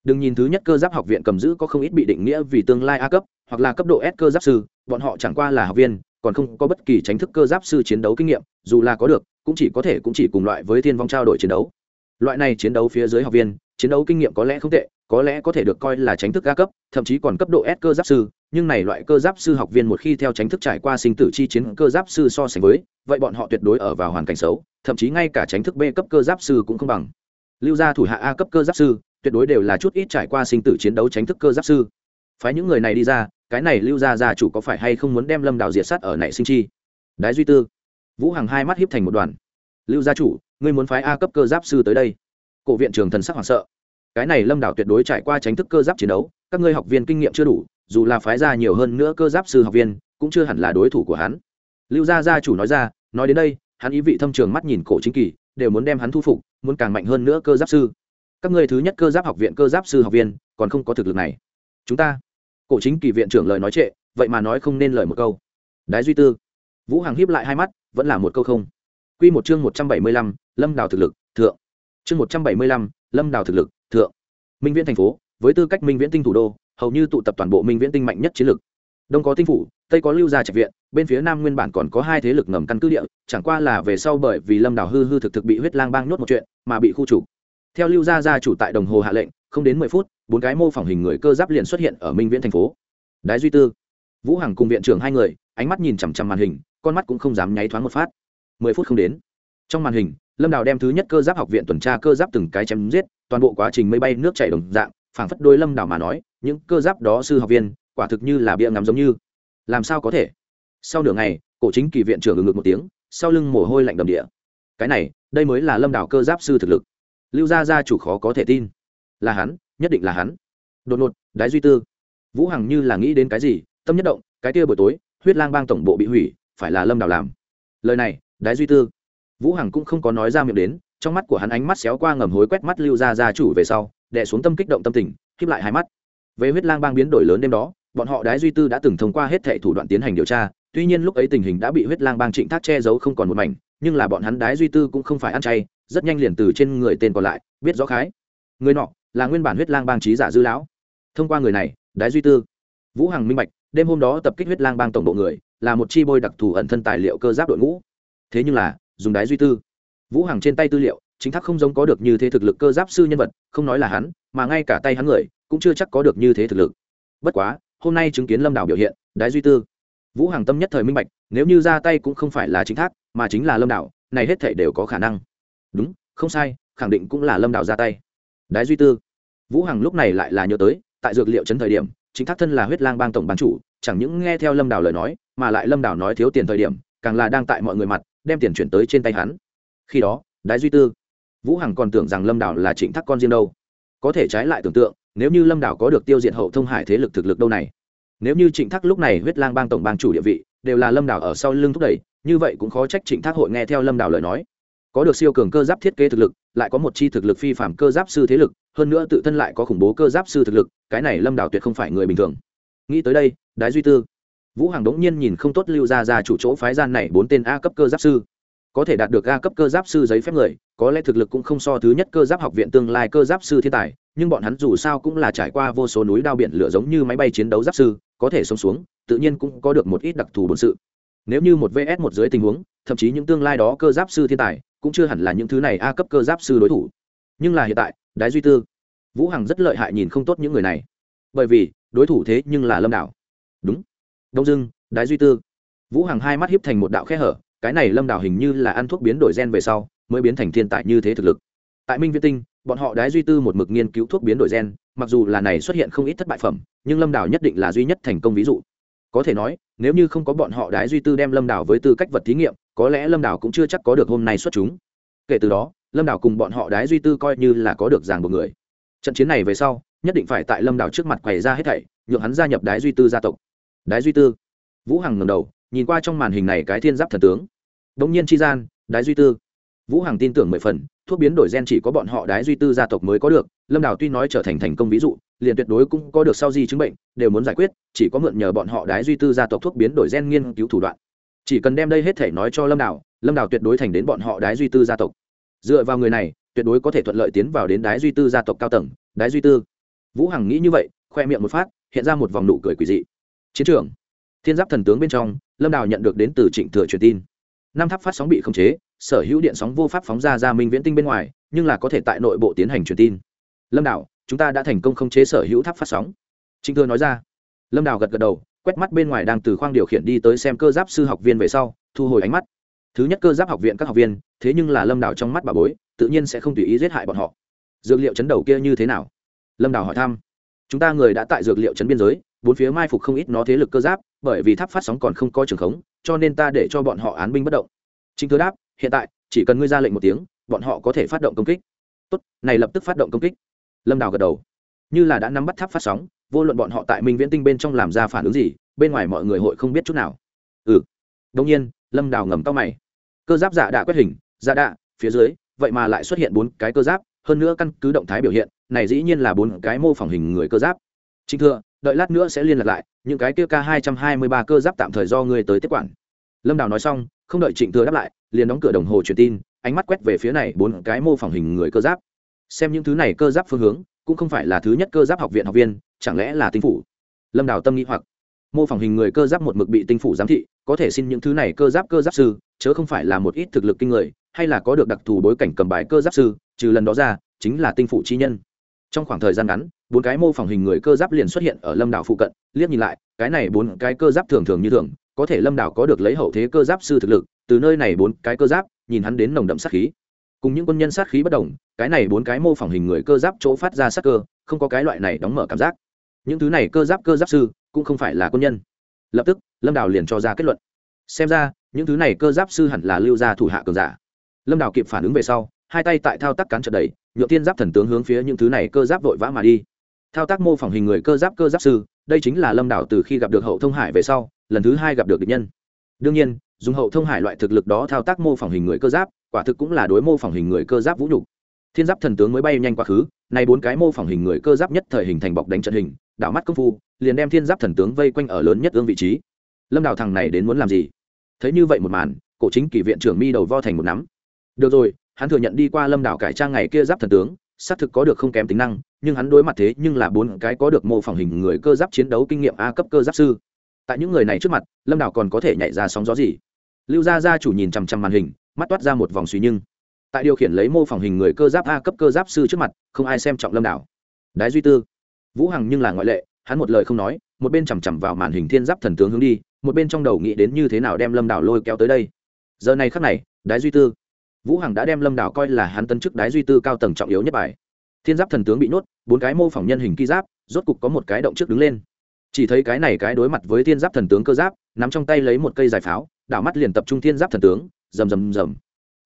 S1: Đừng nhìn thứ nhất cơ giáp học viện cầm giữ có không ít bị định nghĩa vì tương lai a cấp, hoặc là cấp độ s cơ giáp sư, bọn họ chẳng qua là học viên, còn không có bất kỳ tránh thức cơ giáp sư chiến đấu kinh nghiệm, dù là có được, cũng chỉ có thể cũng chỉ cùng loại với thiên vong trao đổi chiến đấu. Loại này chiến đấu phía dưới học viên, chiến đấu kinh nghiệm có lẽ không tệ có lẽ có thể được coi là tránh thức ga cấp, thậm chí còn cấp độ s cơ giáp sư, nhưng này loại cơ giáp sư học viên một khi theo tránh thức trải qua sinh tử chi chiến cơ giáp sư so sánh với, vậy bọn họ tuyệt đối ở vào hoàn cảnh xấu, thậm chí ngay cả tránh thức b cấp cơ giáp sư cũng không bằng. Lưu gia thủ hạ a cấp cơ giáp sư, tuyệt đối đều là chút ít trải qua sinh tử chiến đấu tránh thức cơ giáp sư. Phái những người này đi ra, cái này lưu gia gia chủ có phải hay không muốn đem lâm đào diệt sát ở nảy sinh chi? Đái duy tư. Vũ hằng hai mắt hiếp thành một đoàn. Lưu gia chủ, ngươi muốn phái a cấp cơ giáp sư tới đây. Cổ viện trường thần sắc hoảng sợ cái này lâm đảo tuyệt đối trải qua tránh thức cơ giáp chiến đấu, các ngươi học viên kinh nghiệm chưa đủ, dù là phái ra nhiều hơn nữa cơ giáp sư học viên, cũng chưa hẳn là đối thủ của hắn. Lưu gia gia chủ nói ra, nói đến đây, hắn ý vị thâm trường mắt nhìn cổ chính kỳ, đều muốn đem hắn thu phục, muốn càng mạnh hơn nữa cơ giáp sư. Các ngươi thứ nhất cơ giáp học viện cơ giáp sư học viên, còn không có thực lực này. Chúng ta, cổ chính kỳ viện trưởng lời nói trệ, vậy mà nói không nên lời một câu. Đái duy tư, vũ hằng hiếp lại hai mắt, vẫn là một câu không. Q một chương một trăm bảy mươi lăm, lâm đào thực lực, thượng. Chương một trăm bảy mươi lăm, lâm đào thực lực thượng. Minh viễn thành phố, với tư cách minh viễn tinh thủ đô, hầu như tụ tập toàn bộ minh viễn tinh mạnh nhất chiến lược. Đông có tinh phủ, tây có lưu gia trạch viện, bên phía nam nguyên bản còn có hai thế lực ngầm căn cứ địa, chẳng qua là về sau bởi vì lâm đảo hư hư thực thực bị huyết lang bang nhốt một chuyện, mà bị khu chủ. Theo lưu gia gia chủ tại đồng hồ hạ lệnh, không đến mười phút, bốn cái mô phỏng hình người cơ giáp liền xuất hiện ở minh viễn thành phố. Đái duy tư, vũ hằng cùng viện trưởng hai người, ánh mắt nhìn chằm chằm màn hình, con mắt cũng không dám nháy thoáng một phát. Mười phút không đến. Trong màn hình, lâm đào đem thứ nhất cơ giáp học viện tuần tra cơ giáp từng cái chém giết toàn bộ quá trình mây bay nước chảy đồng dạng, phảng phất đôi lâm đảo mà nói, những cơ giáp đó sư học viên, quả thực như là bia ngắm giống như. Làm sao có thể? Sau nửa ngày, cổ chính kỳ viện trưởng ngực một tiếng, sau lưng mồ hôi lạnh đầm địa. Cái này, đây mới là lâm đảo cơ giáp sư thực lực. Lưu gia gia chủ khó có thể tin. Là hắn, nhất định là hắn. Đột ngột, đái duy tư. Vũ hằng như là nghĩ đến cái gì, tâm nhất động, cái kia buổi tối, huyết lang bang tổng bộ bị hủy, phải là lâm đảo làm. Lời này, đái duy tư. Vũ hằng cũng không có nói ra miệng đến trong mắt của hắn ánh mắt xéo qua ngầm hối quét mắt lưu ra gia chủ về sau đẻ xuống tâm kích động tâm tình khiếp lại hai mắt. Về huyết lang bang biến đổi lớn đêm đó, bọn họ đái duy tư đã từng thông qua hết thệ thủ đoạn tiến hành điều tra, tuy nhiên lúc ấy tình hình đã bị huyết lang bang trịnh thác che giấu không còn một mảnh, nhưng là bọn hắn đái duy tư cũng không phải ăn chay, rất nhanh liền từ trên người tên còn lại, biết rõ khái. Người nọ là nguyên bản huyết lang bang trí giả dư lão. Thông qua người này, đái duy tư, vũ hằng minh bạch, đêm hôm đó tập kích huyết lang bang tổng bộ người là một chi bôi đặc thù ẩn thân tài liệu cơ giáp đội ngũ. Thế nhưng là, dùng đái duy tư vũ hằng trên tay tư liệu, chính thác không giống có được như thế thực lực cơ giáp sư nhân vật, không nói là hắn, mà ngay cả tay hắn người, cũng chưa chắc có được như thế thực lực. Bất quá, hôm nay chứng kiến lâm đảo biểu hiện, đái duy tư. Vũ Hằng tâm nhất thời minh bạch, nếu như ra tay cũng không phải là chính thác, mà chính là lâm đạo này hết thể đều có khả năng. Đúng, không sai, khẳng định cũng là lâm đạo ra tay. Đái duy tư. Vũ hằng lúc này lại là nhớ tới, tại dược liệu chấn thời điểm, chính thác thân là huyết lang bang tổng bán chủ, chẳng những nghe theo lâm đảo lời nói, mà lại lâm đảo nói thiếu tiền thời điểm, càng là đang tại mọi người mặt, đem tiền chuyển tới trên tay hắn khi đó, đái duy tư, vũ hằng còn tưởng rằng lâm Đảo là trịnh thác con riêng đâu. Có thể trái lại tưởng tượng, nếu như lâm Đảo có được tiêu diệt hậu thông hải thế lực thực lực đâu này. Nếu như trịnh thác lúc này huyết lang bang tổng bang chủ địa vị, đều là lâm Đảo ở sau lưng thúc đẩy, như vậy cũng khó trách trịnh thác hội nghe theo lâm Đảo lời nói. Có được siêu cường cơ giáp thiết kế thực lực, lại có một chi thực lực phi phạm cơ giáp sư thế lực, hơn nữa tự thân lại có khủng bố cơ giáp sư thực lực, cái này lâm Đảo tuyệt không phải người bình thường. Nghĩ tới đây, đái duy tư, vũ Hằng đống nhiên nhìn không tốt lưu ra ra chủ chỗ phái gian này bốn tên a cấp cơ giáp sư có thể đạt được a cấp cơ giáp sư giấy phép người, có lẽ thực lực cũng không so thứ nhất cơ giáp học viện tương lai cơ giáp sư thiên tài, nhưng bọn hắn dù sao cũng là trải qua vô số núi đao biển lửa giống như máy bay chiến đấu giáp sư, có thể sống xuống, tự nhiên cũng có được một ít đặc thù bổn sự. Nếu như một vs một dưới tình huống, thậm chí những tương lai đó cơ giáp sư thiên tài, cũng chưa hẳn là những thứ này a cấp cơ giáp sư đối thủ. Nhưng là hiện tại, đái duy tư, vũ hằng rất lợi hại nhìn không tốt những người này. Bởi vì, đối thủ thế nhưng là lâm đảo. Đúng. Đông dưng đái duy tư. Vũ hằng hai mắt hiếp thành một đạo khe hở cái này lâm đảo hình như là ăn thuốc biến đổi gen về sau, mới biến thành thiên tài như thế thực lực. Tại minh viễn tinh, bọn họ đái duy tư một mực nghiên cứu thuốc biến đổi gen, mặc dù là này xuất hiện không ít thất bại phẩm, nhưng lâm đảo nhất định là duy nhất thành công ví dụ. Có thể nói, nếu như không có bọn họ đái duy tư đem lâm đảo với tư cách vật thí nghiệm, có lẽ lâm đảo cũng chưa chắc có được hôm nay xuất chúng. Kể từ đó, lâm đảo cùng bọn họ đái duy tư coi như là có được ràng một người. Trận chiến này về sau, nhất định phải tại lâm đảo trước mặt quầy ra hết thảy, nhượng hắn gia nhập đái duy tư gia tộc. Đái duy tư. Vũ hằng ngầm đầu, nhìn qua trong màn hình này cái thiên giáp thần tướng đống nhiên chi gian, đái duy tư. Vũ hằng tin tưởng mười phần, thuốc biến đổi gen chỉ có bọn họ đái duy tư gia tộc mới có được. Lâm đào tuy nói trở thành thành công ví dụ, liền tuyệt đối cũng có được sau di chứng bệnh, đều muốn giải quyết, chỉ có mượn nhờ bọn họ đái duy tư gia tộc thuốc biến đổi gen nghiên cứu thủ đoạn. Chỉ cần đem đây hết thể nói cho lâm đào lâm đào tuyệt đối thành đến bọn họ đái duy tư gia tộc. Dựa vào người này, tuyệt đối có thể thuận lợi tiến vào đến đái duy tư gia tộc cao tầng, đái duy tư. Vũ hằng nghĩ như vậy, khoe miệng một phát, hiện ra một vòng nụ cười quỳ dị. Chiến trường. Thiên giáp thần tướng bên trong, lâm đào nhận được đến từ trịnh thừa truyền tin năm tháp phát sóng bị khống chế sở hữu điện sóng vô pháp phóng ra ra minh viễn tinh bên ngoài nhưng là có thể tại nội bộ tiến hành truyền tin. Lâm Đạo, chúng ta đã thành công khống chế sở hữu tháp phát sóng. Trịnh thừa nói ra. Lâm Đạo gật gật đầu quét mắt bên ngoài đang từ khoang điều khiển đi tới xem cơ giáp sư học viên về sau thu hồi ánh mắt. Thứ nhất cơ giáp học viện các học viên thế nhưng là lâm Đạo trong mắt bà bối tự nhiên sẽ không tùy ý giết hại bọn họ. Dược liệu chấn đầu kia như thế nào? Lâm Đạo hỏi thăm. Chúng ta người đã tại dược liệu chấn biên giới bốn phía mai phục không ít nó thế lực cơ giáp bởi vì tháp phát sóng còn không có trường khống cho nên ta để cho bọn họ án binh bất động. Chính thừa đáp, hiện tại, chỉ cần ngươi ra lệnh một tiếng, bọn họ có thể phát động công kích. Tốt, này lập tức phát động công kích. Lâm đào gật đầu. Như là đã nắm bắt tháp phát sóng, vô luận bọn họ tại minh viễn tinh bên trong làm ra phản ứng gì, bên ngoài mọi người hội không biết chút nào. Ừ. Đông nhiên, lâm đào ngầm tao mày. Cơ giáp giả đạ quét hình, giả đạ, phía dưới, vậy mà lại xuất hiện bốn cái cơ giáp, hơn nữa căn cứ động thái biểu hiện, này dĩ nhiên là bốn cái mô phỏng hình người cơ giáp. Chính thừa đợi lát nữa sẽ liên lạc lại, những cái kia k hai trăm hai mươi ba cơ giáp tạm thời do ngươi tới tiếp quản. Lâm đào nói xong, không đợi trịnh thừa đáp lại, liền đóng cửa đồng hồ truyền tin, ánh mắt quét về phía này bốn cái mô phỏng hình người cơ giáp. Xem những thứ này cơ giáp phương hướng, cũng không phải là thứ nhất cơ giáp học viện học viên, chẳng lẽ là tinh phủ? Lâm đào tâm nghĩ hoặc. Mô phỏng hình người cơ giáp một mực bị tinh phủ giám thị, có thể xin những thứ này cơ giáp cơ giáp sư, chớ không phải là một ít thực lực kinh người, hay là có được đặc thù bối cảnh cầm bài cơ giáp sư, trừ lần đó ra, chính là tinh phủ chi nhân. Trong khoảng thời gian ngắn bốn cái mô phỏng hình người cơ giáp liền xuất hiện ở lâm đảo phụ cận, liếc nhìn lại, cái này bốn cái cơ giáp thường thường như thường, có thể lâm đảo có được lấy hậu thế cơ giáp sư thực lực, từ nơi này bốn cái cơ giáp, nhìn hắn đến nồng đậm sát khí. Cùng những quân nhân sát khí bất đồng, cái này bốn cái mô phỏng hình người cơ giáp chỗ phát ra sát cơ, không có cái loại này đóng mở cảm giác. Những thứ này cơ giáp cơ giáp sư, cũng không phải là quân nhân. Lập tức, lâm đào liền cho ra kết luận. Xem ra, những thứ này cơ giáp sư hẳn là lưu gia thủ hạ cường giả. Lâm đào kịp phản ứng về sau, hai tay tại thao tác cán trận đầy nhựa tiên giáp thần tướng hướng phía những thứ này cơ giáp vội vã mà đi thao tác mô phỏng hình người cơ giáp cơ giáp sư, đây chính là lâm đảo từ khi gặp được hậu thông hải về sau, lần thứ hai gặp được địch nhân. Đương nhiên, dùng hậu thông hải loại thực lực đó thao tác mô phỏng hình người cơ giáp, quả thực cũng là đối mô phỏng hình người cơ giáp vũ nhục. Thiên giáp thần tướng mới bay nhanh quá khứ, nay bốn cái mô phỏng hình người cơ giáp nhất thời hình thành bọc đánh trận hình, đảo mắt công phu, liền đem thiên giáp thần tướng vây quanh ở lớn nhất ương vị trí. Lâm đào thằng này đến muốn làm gì? Thấy như vậy một màn, cổ chính kỷ viện trưởng mi đầu vo thành một nắm. Được rồi, hắn thừa nhận đi qua lâm đảo cải trang ngày kia giáp thần tướng, xác thực có được không kém tính năng nhưng hắn đối mặt thế nhưng là bốn cái có được mô phỏng hình người cơ giáp chiến đấu kinh nghiệm a cấp cơ giáp sư. Tại những người này trước mặt, lâm đảo còn có thể nhảy ra sóng gió gì? Lưu gia gia chủ nhìn chằm chằm màn hình, mắt toát ra một vòng suy nhưng. Tại điều khiển lấy mô phỏng hình người cơ giáp a cấp cơ giáp sư trước mặt, không ai xem trọng lâm đảo đái duy tư. Vũ hằng nhưng là ngoại lệ, hắn một lời không nói, một bên chằm chằm vào màn hình thiên giáp thần tướng hướng đi, một bên trong đầu nghĩ đến như thế nào đem lâm đảo lôi kéo tới đây. Giờ này khắc này, đái duy tư. Vũ hằng đã đem lâm đảo coi là hắn tân chức đái duy tư cao tầng trọng yếu nhất bài thiên giáp thần tướng bị nhốt, bốn cái mô phỏng nhân hình ký giáp, rốt cục có một cái động trước đứng lên. Chỉ thấy cái này cái đối mặt với thiên giáp thần tướng cơ giáp, nắm trong tay lấy một cây dài pháo, đảo mắt liền tập trung thiên giáp thần tướng, rầm rầm rầm.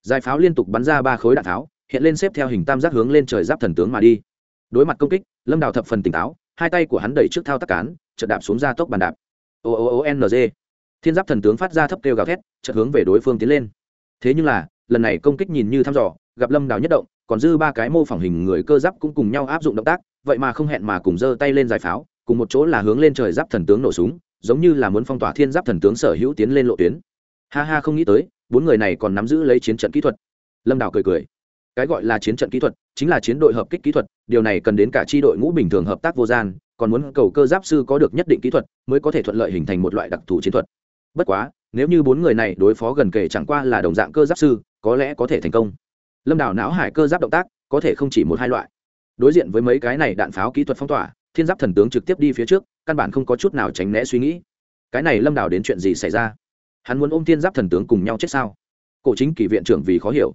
S1: Dài pháo liên tục bắn ra ba khối đạn tháo, hiện lên xếp theo hình tam giác hướng lên trời giáp thần tướng mà đi. Đối mặt công kích, lâm đào thập phần tỉnh táo, hai tay của hắn đẩy trước thao tác cán, chợt đạp xuống ra tốc bàn đạp. O o o n g. Thiên giáp thần tướng phát ra thấp kêu gào thét, chợt hướng về đối phương tiến lên. Thế nhưng là, lần này công kích nhìn như thăm dò, gặp lâm đào nhất động còn dư ba cái mô phỏng hình người cơ giáp cũng cùng nhau áp dụng động tác, vậy mà không hẹn mà cùng giơ tay lên giải pháo, cùng một chỗ là hướng lên trời giáp thần tướng nổ súng, giống như là muốn phong tỏa thiên giáp thần tướng sở hữu tiến lên lộ tuyến. Ha ha, không nghĩ tới, bốn người này còn nắm giữ lấy chiến trận kỹ thuật. Lâm đào cười cười. Cái gọi là chiến trận kỹ thuật, chính là chiến đội hợp kích kỹ thuật, điều này cần đến cả tri đội ngũ bình thường hợp tác vô gian, còn muốn cầu cơ giáp sư có được nhất định kỹ thuật, mới có thể thuận lợi hình thành một loại đặc thù chiến thuật. Bất quá, nếu như bốn người này đối phó gần kể chẳng qua là đồng dạng cơ giáp sư, có lẽ có thể thành công lâm đảo não hải cơ giáp động tác, có thể không chỉ một hai loại. Đối diện với mấy cái này đạn pháo kỹ thuật phong tỏa, thiên giáp thần tướng trực tiếp đi phía trước, căn bản không có chút nào tránh né suy nghĩ. Cái này lâm đảo đến chuyện gì xảy ra? Hắn muốn ôm thiên giáp thần tướng cùng nhau chết sao? Cổ chính kỷ viện trưởng vì khó hiểu.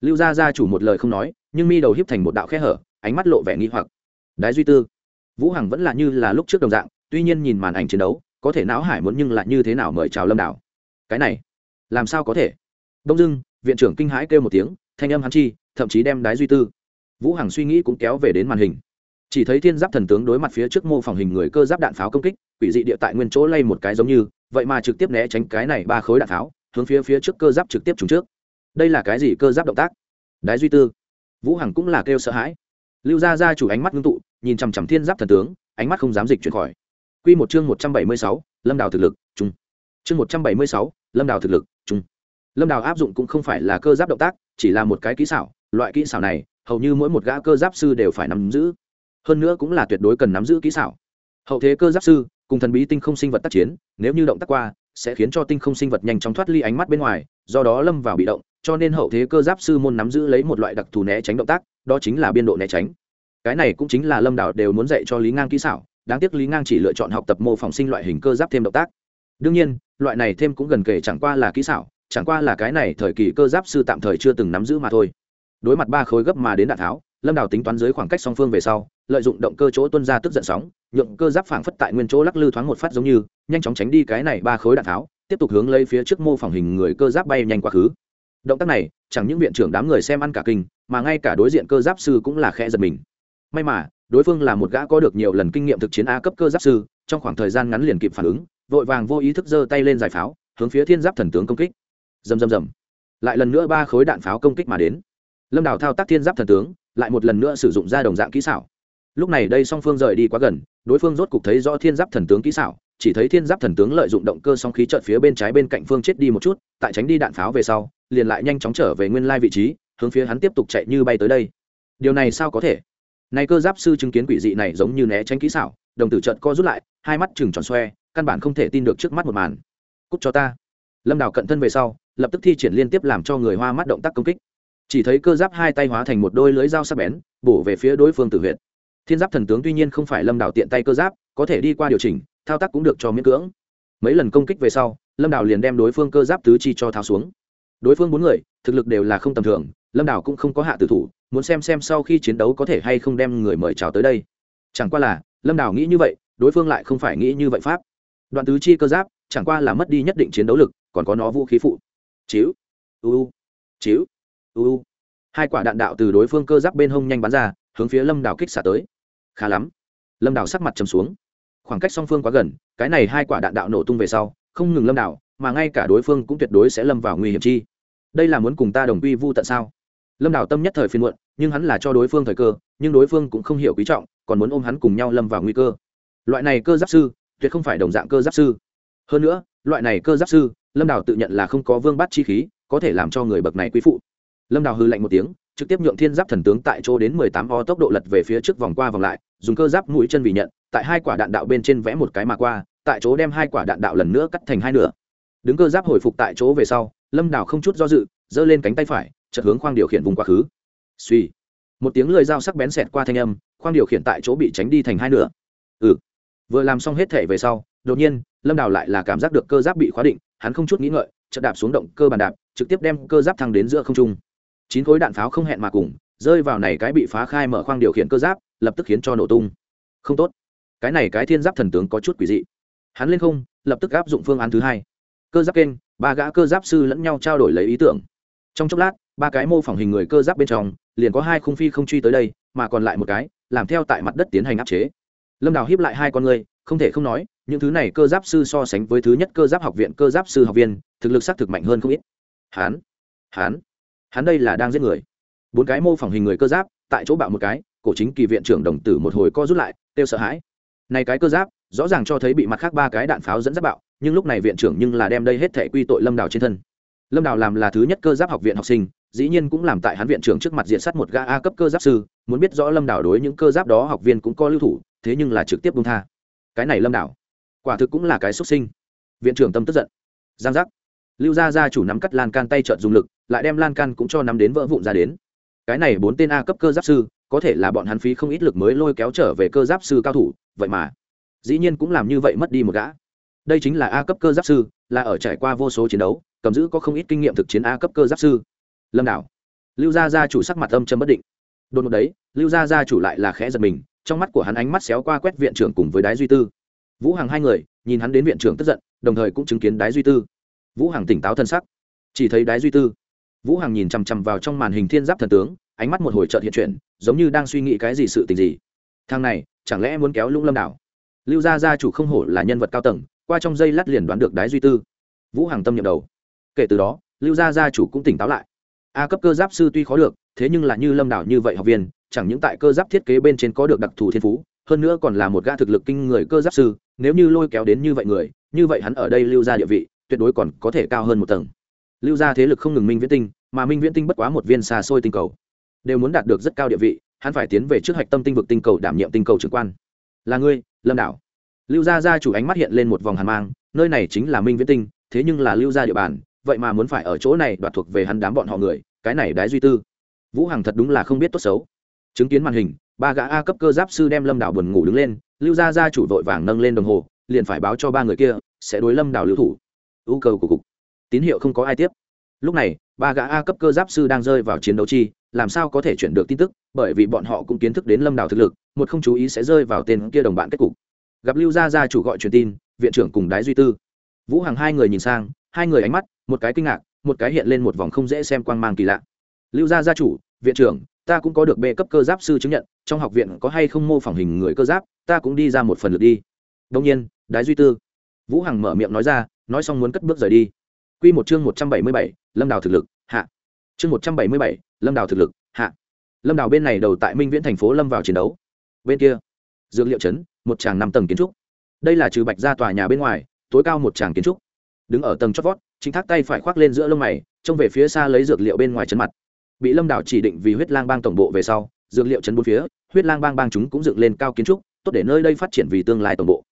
S1: Lưu gia gia chủ một lời không nói, nhưng mi đầu hiếp thành một đạo khe hở, ánh mắt lộ vẻ nghi hoặc. Đái duy tư, vũ hằng vẫn là như là lúc trước đồng dạng, tuy nhiên nhìn màn ảnh chiến đấu, có thể não hải muốn nhưng lại như thế nào mời chào lâm đảo cái này, làm sao có thể? Đông dưng viện trưởng kinh hãi kêu một tiếng thanh âm hắn chi, thậm chí đem đái duy tư. Vũ hằng suy nghĩ cũng kéo về đến màn hình. Chỉ thấy thiên giáp thần tướng đối mặt phía trước mô phỏng hình người cơ giáp đạn pháo công kích, quỷ dị địa tại nguyên chỗ lay một cái giống như, vậy mà trực tiếp né tránh cái này ba khối đạn pháo, hướng phía phía trước cơ giáp trực tiếp trúng trước. Đây là cái gì cơ giáp động tác? Đái duy tư. Vũ hằng cũng là kêu sợ hãi. Lưu gia gia chủ ánh mắt ngưng tụ, nhìn chằm chằm thiên giáp thần tướng, ánh mắt không dám dịch chuyển khỏi. Quy một chương một trăm bảy mươi sáu, lâm đào thực lực trung chương một trăm bảy mươi sáu, lâm đào thực lực lâm đào áp dụng cũng không phải là cơ giáp động tác, chỉ là một cái kỹ xảo. Loại kỹ xảo này, hầu như mỗi một gã cơ giáp sư đều phải nắm giữ. Hơn nữa cũng là tuyệt đối cần nắm giữ kỹ xảo. Hậu thế cơ giáp sư, cùng thần bí tinh không sinh vật tác chiến, nếu như động tác qua, sẽ khiến cho tinh không sinh vật nhanh chóng thoát ly ánh mắt bên ngoài, do đó lâm vào bị động, cho nên hậu thế cơ giáp sư môn nắm giữ lấy một loại đặc thù né tránh động tác, đó chính là biên độ né tránh. Cái này cũng chính là lâm đảo đều muốn dạy cho lý ngang kỹ xảo, đáng tiếc lý ngang chỉ lựa chọn học tập mô phỏng sinh loại hình cơ giáp thêm động tác. Đương nhiên, loại này thêm cũng gần kể chẳng qua là kỹ xảo chẳng qua là cái này thời kỳ cơ giáp sư tạm thời chưa từng nắm giữ mà thôi. Đối mặt ba khối gấp mà đến đạn tháo, lâm đào tính toán dưới khoảng cách song phương về sau, lợi dụng động cơ chỗ tuân ra tức giận sóng, nhượng cơ giáp phảng phất tại nguyên chỗ lắc lư thoáng một phát giống như, nhanh chóng tránh đi cái này ba khối đạn tháo, tiếp tục hướng lấy phía trước mô phỏng hình người cơ giáp bay nhanh quá khứ. Động tác này, chẳng những viện trưởng đám người xem ăn cả kinh, mà ngay cả đối diện cơ giáp sư cũng là khẽ giật mình. May mà, đối phương là một gã có được nhiều lần kinh nghiệm thực chiến a cấp cơ giáp sư, trong khoảng thời gian ngắn liền kịp phản ứng, vội vàng vô ý thức giơ tay lên giải pháo, hướng phía thiên giáp thần tướng công kích rầm rầm rầm. Lại lần nữa ba khối đạn pháo công kích mà đến. Lâm đào thao tác thiên giáp thần tướng, lại một lần nữa sử dụng ra đồng dạng kỹ xảo. Lúc này đây song phương rời đi quá gần, đối phương rốt cục thấy rõ thiên giáp thần tướng kỹ xảo, chỉ thấy thiên giáp thần tướng lợi dụng động cơ song khí trợt phía bên trái bên cạnh phương chết đi một chút, tại tránh đi đạn pháo về sau, liền lại nhanh chóng trở về nguyên lai vị trí, hướng phía hắn tiếp tục chạy như bay tới đây. Điều này sao có thể? Này cơ giáp sư chứng kiến quỷ dị này giống như né tránh kỹ xảo, đồng tử trợt co rút lại, hai mắt chừng tròn xoe, căn bản không thể tin được trước mắt một màn. Cút cho ta. Lâm đào cận thân về sau lập tức thi triển liên tiếp làm cho người hoa mắt động tác công kích. Chỉ thấy cơ giáp hai tay hóa thành một đôi lưới dao sắc bén, bổ về phía đối phương tử huyệt. Thiên giáp thần tướng tuy nhiên không phải lâm đảo tiện tay cơ giáp, có thể đi qua điều chỉnh, thao tác cũng được cho miễn cưỡng. Mấy lần công kích về sau, lâm đảo liền đem đối phương cơ giáp tứ chi cho tháo xuống. Đối phương bốn người, thực lực đều là không tầm thường, lâm đảo cũng không có hạ tử thủ, muốn xem xem sau khi chiến đấu có thể hay không đem người mời chào tới đây. Chẳng qua là, lâm đảo nghĩ như vậy, đối phương lại không phải nghĩ như vậy pháp. Đoạn tứ chi cơ giáp, chẳng qua là mất đi nhất định chiến đấu lực, còn có nó vũ khí phụ chiếu uu chiếu uu hai quả đạn đạo từ đối phương cơ giáp bên hông nhanh bắn ra hướng phía lâm đảo kích xả tới. Khá lắm. Lâm đảo sắc mặt trầm xuống. Khoảng cách song phương quá gần cái này hai quả đạn đạo nổ tung về sau không ngừng lâm đảo, mà ngay cả đối phương cũng tuyệt đối sẽ lâm vào nguy hiểm chi. Đây là muốn cùng ta đồng quy vu tận sao? Lâm đảo tâm nhất thời phiên muộn nhưng hắn là cho đối phương thời cơ nhưng đối phương cũng không hiểu quý trọng còn muốn ôm hắn cùng nhau lâm vào nguy cơ. Loại này cơ giáp sư tuyệt không phải đồng dạng cơ giáp sư. Hơn nữa loại này cơ giáp sư lâm đào tự nhận là không có vương bắt chi khí, có thể làm cho người bậc này quý phụ. Lâm đào hư lạnh một tiếng, trực tiếp nhượng thiên giáp thần tướng tại chỗ đến mười tám o tốc độ lật về phía trước vòng qua vòng lại, dùng cơ giáp mũi chân vì nhận, tại hai quả đạn đạo bên trên vẽ một cái mà qua, tại chỗ đem hai quả đạn đạo lần nữa cắt thành hai nửa. Đứng cơ giáp hồi phục tại chỗ về sau, lâm đào không chút do dự, giơ lên cánh tay phải, chợt hướng khoang điều khiển vùng quá khứ. Suy một tiếng lời dao sắc bén xẹt qua thanh âm, khoang điều khiển tại chỗ bị tránh đi thành hai nửa. Ừ. Vừa làm xong hết thể về sau, đột nhiên, lâm đào lại là cảm giác được cơ giáp bị khóa định hắn không chút nghĩ ngợi, chợt đạp xuống động cơ bàn đạp, trực tiếp đem cơ giáp thăng đến giữa không trung. Chín khối đạn pháo không hẹn mà cùng, rơi vào này cái bị phá khai mở khoang điều khiển cơ giáp, lập tức khiến cho nổ tung. Không tốt. Cái này cái thiên giáp thần tướng có chút quỷ dị. Hắn lên không, lập tức áp dụng phương án thứ hai. Cơ giáp kênh, ba gã cơ giáp sư lẫn nhau trao đổi lấy ý tưởng. Trong chốc lát, ba cái mô phỏng hình người cơ giáp bên trong, liền có hai khung phi không truy tới đây, mà còn lại một cái, làm theo tại mặt đất tiến hành áp chế. Lâm đào hiếp lại hai con người, không thể không nói những thứ này cơ giáp sư so sánh với thứ nhất cơ giáp học viện, cơ giáp sư học viên, thực lực xác thực mạnh hơn không ít. Hán hán hắn đây là đang giết người. Bốn cái mô phỏng hình người cơ giáp, tại chỗ bạo một cái, cổ chính kỳ viện trưởng đồng tử một hồi co rút lại, kêu sợ hãi. Này cái cơ giáp, rõ ràng cho thấy bị mặt khác ba cái đạn pháo dẫn dắt bạo, nhưng lúc này viện trưởng nhưng là đem đây hết thể quy tội lâm đào trên thân. Lâm đào làm là thứ nhất cơ giáp học viện học sinh, dĩ nhiên cũng làm tại hắn viện trưởng trước mặt diện sát một ga a cấp cơ giáp sư, muốn biết rõ lâm đào đối những cơ giáp đó học viên cũng có lưu thủ, thế nhưng là trực tiếp bung tha. Cái này lâm đào quả thực cũng là cái xuất sinh. Viện trưởng tâm tức giận. Giang giác. Lưu gia gia chủ nắm cắt lan can tay trợn dùng lực, lại đem lan can cũng cho nắm đến vỡ vụn ra đến. Cái này bốn tên a cấp cơ giáp sư, có thể là bọn hắn phí không ít lực mới lôi kéo trở về cơ giáp sư cao thủ, vậy mà. Dĩ nhiên cũng làm như vậy mất đi một gã. Đây chính là a cấp cơ giáp sư, là ở trải qua vô số chiến đấu, cầm giữ có không ít kinh nghiệm thực chiến a cấp cơ giáp sư. Lâm đảo. Lưu gia gia chủ sắc mặt âm châm bất định. Đột ngột đấy, lưu gia gia chủ lại là khẽ giật mình, trong mắt của hắn ánh mắt xéo qua quét viện trưởng cùng với đái duy tư vũ hằng hai người, nhìn hắn đến viện trưởng tức giận, đồng thời cũng chứng kiến đái duy tư. Vũ hằng tỉnh táo thân sắc. Chỉ thấy đái duy tư. Vũ hằng nhìn chằm chằm vào trong màn hình thiên giáp thần tướng, ánh mắt một hồi trợt hiện chuyển, giống như đang suy nghĩ cái gì sự tình gì. Thằng này, chẳng lẽ muốn kéo lũng lâm đảo? Lưu gia gia chủ không hổ là nhân vật cao tầng, qua trong dây lát liền đoán được đái duy tư. Vũ hằng tâm nhậm đầu. Kể từ đó, lưu gia gia chủ cũng tỉnh táo lại. A cấp cơ giáp sư tuy khó được, thế nhưng là như lâm đảo như vậy học viên, chẳng những tại cơ giáp thiết kế bên trên có được đặc thù thiên phú hơn nữa còn là một gã thực lực kinh người cơ giáp sư, nếu như lôi kéo đến như vậy người, như vậy hắn ở đây lưu ra địa vị, tuyệt đối còn có thể cao hơn một tầng. Lưu ra thế lực không ngừng minh viễn tinh, mà minh viễn tinh bất quá một viên xa xôi tinh cầu. Đều muốn đạt được rất cao địa vị, hắn phải tiến về trước hạch tâm tinh vực tinh cầu đảm nhiệm tinh cầu trưởng quan. Là ngươi, lâm đảo. Lưu gia gia chủ ánh mắt hiện lên một vòng hàn mang, nơi này chính là minh viễn tinh, thế nhưng là lưu gia địa bàn, vậy mà muốn phải ở chỗ này đoạt thuộc về hắn đám bọn họ người, cái này đái duy tư. Vũ hằng thật đúng là không biết tốt xấu chứng kiến màn hình, ba gã a cấp cơ giáp sư đem lâm đảo buồn ngủ đứng lên, lưu gia gia chủ vội vàng nâng lên đồng hồ, liền phải báo cho ba người kia, sẽ đối lâm đảo lưu thủ. Ưu cầu của cục. Tín hiệu không có ai tiếp. Lúc này, ba gã a cấp cơ giáp sư đang rơi vào chiến đấu chi, làm sao có thể chuyển được tin tức, bởi vì bọn họ cũng kiến thức đến lâm đảo thực lực, một không chú ý sẽ rơi vào tên kia đồng bạn kết cục. Gặp lưu gia gia chủ gọi truyền tin, viện trưởng cùng đái duy tư. Vũ hằng hai người nhìn sang, hai người ánh mắt, một cái kinh ngạc, một cái hiện lên một vòng không dễ xem quang mang kỳ lạ. Lưu gia gia chủ, viện trưởng ta cũng có được bê cấp cơ giáp sư chứng nhận, trong học viện có hay không mô phỏng hình người cơ giáp, ta cũng đi ra một phần lượt đi. Đông nhiên, đái duy tư. Vũ hằng mở miệng nói ra, nói xong muốn cất bước rời đi. Q một chương một trăm bảy mươi bảy, lâm đào thực lực, hạ. Chương một trăm bảy mươi bảy, lâm đào thực lực, hạ. Lâm đào bên này đầu tại minh viễn thành phố lâm vào chiến đấu. Bên kia, dược liệu trấn, một tràng năm tầng kiến trúc. Đây là trừ bạch ra tòa nhà bên ngoài, tối cao một tràng kiến trúc. Đứng ở tầng chót vót, chính thác tay phải khoác lên giữa lông mày, trông về phía xa lấy dược liệu bên ngoài trấn mặt bị lâm đảo chỉ định vì huyết lang bang tổng bộ về sau, dược liệu chấn bốn phía, huyết lang bang bang chúng cũng dựng lên cao kiến trúc, tốt để nơi đây phát triển vì tương lai tổng bộ.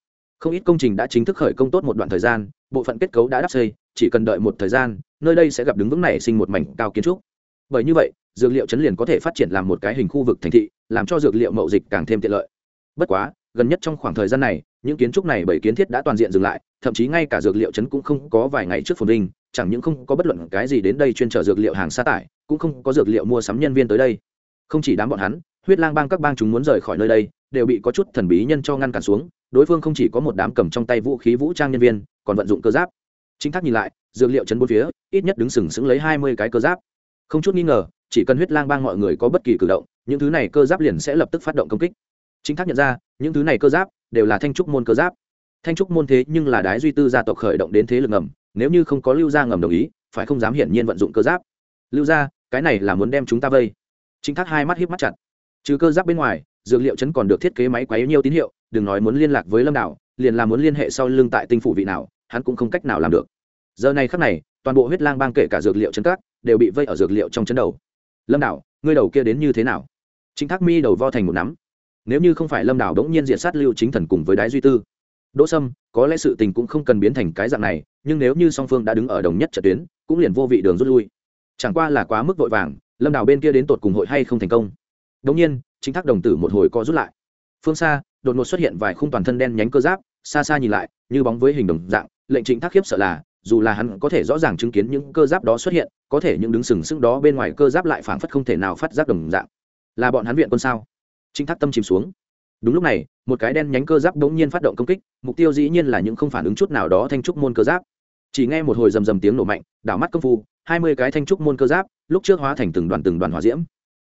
S1: Không ít công trình đã chính thức khởi công tốt một đoạn thời gian, bộ phận kết cấu đã đắp xây, chỉ cần đợi một thời gian, nơi đây sẽ gặp đứng vững nảy sinh một mảnh cao kiến trúc. Bởi như vậy, dược liệu chấn liền có thể phát triển làm một cái hình khu vực thành thị, làm cho dược liệu mậu dịch càng thêm tiện lợi. Bất quá, gần nhất trong khoảng thời gian này, những kiến trúc này bởi kiến thiết đã toàn diện dừng lại, thậm chí ngay cả dược liệu chấn cũng không có vài ngày trước phồn vinh, chẳng những không có bất luận cái gì đến đây chuyên trở dược liệu hàng xa tải cũng không có dược liệu mua sắm nhân viên tới đây. Không chỉ đám bọn hắn, huyết lang bang các bang chúng muốn rời khỏi nơi đây, đều bị có chút thần bí nhân cho ngăn cản xuống. Đối phương không chỉ có một đám cầm trong tay vũ khí vũ trang nhân viên, còn vận dụng cơ giáp. Chính thác nhìn lại, dược liệu chấn bốn phía, ít nhất đứng sừng sững lấy hai mươi cái cơ giáp. Không chút nghi ngờ, chỉ cần huyết lang bang mọi người có bất kỳ cử động, những thứ này cơ giáp liền sẽ lập tức phát động công kích. Chính thác nhận ra, những thứ này cơ giáp đều là thanh trúc môn cơ giáp. Thanh trúc môn thế nhưng là đái duy tư gia tộc khởi động đến thế lực ngầm, nếu như không có lưu gia ngầm đồng ý, phải không dám hiển nhiên vận dụng cơ giáp. Lưu gia cái này là muốn đem chúng ta vây. Chính thác hai mắt hiếp mắt chặt. Trừ cơ giáp bên ngoài, dược liệu chấn còn được thiết kế máy quấy nhiều tín hiệu, đừng nói muốn liên lạc với lâm đảo liền là muốn liên hệ sau lưng tại tinh phủ vị nào, hắn cũng không cách nào làm được. Giờ này khắc này, toàn bộ huyết lang bang kể cả dược liệu chấn các, đều bị vây ở dược liệu trong chấn đầu. Lâm đảo ngươi đầu kia đến như thế nào? Chính thác mi đầu vo thành một nắm. Nếu như không phải lâm đảo đống nhiên diện sát lưu chính thần cùng với đái duy tư, đỗ sâm, có lẽ sự tình cũng không cần biến thành cái dạng này, nhưng nếu như song phương đã đứng ở đồng nhất trận tuyến, cũng liền vô vị đường rút lui chẳng qua là quá mức vội vàng, lâm đảo bên kia đến tột cùng hội hay không thành công. Đống nhiên, chính thác đồng tử một hồi co rút lại. Phương xa, đột ngột xuất hiện vài khung toàn thân đen nhánh cơ giáp, xa xa nhìn lại, như bóng với hình đồng dạng, lệnh chính thác khiếp sợ là, dù là hắn có thể rõ ràng chứng kiến những cơ giáp đó xuất hiện, có thể những đứng sừng sững đó bên ngoài cơ giáp lại phảng phất không thể nào phát giác đồng dạng. Là bọn hắn viện quân sao? Chính thác tâm chìm xuống. Đúng lúc này, một cái đen nhánh cơ giáp bỗng nhiên phát động công kích, mục tiêu dĩ nhiên là những không phản ứng chút nào đó thanh trúc môn cơ giáp. Chỉ nghe một hồi rầm rầm tiếng nổ mạnh, đảo mắt công phu hai mươi cái thanh trúc môn cơ giáp, lúc trước hóa thành từng đoàn từng đoàn hỏa diễm.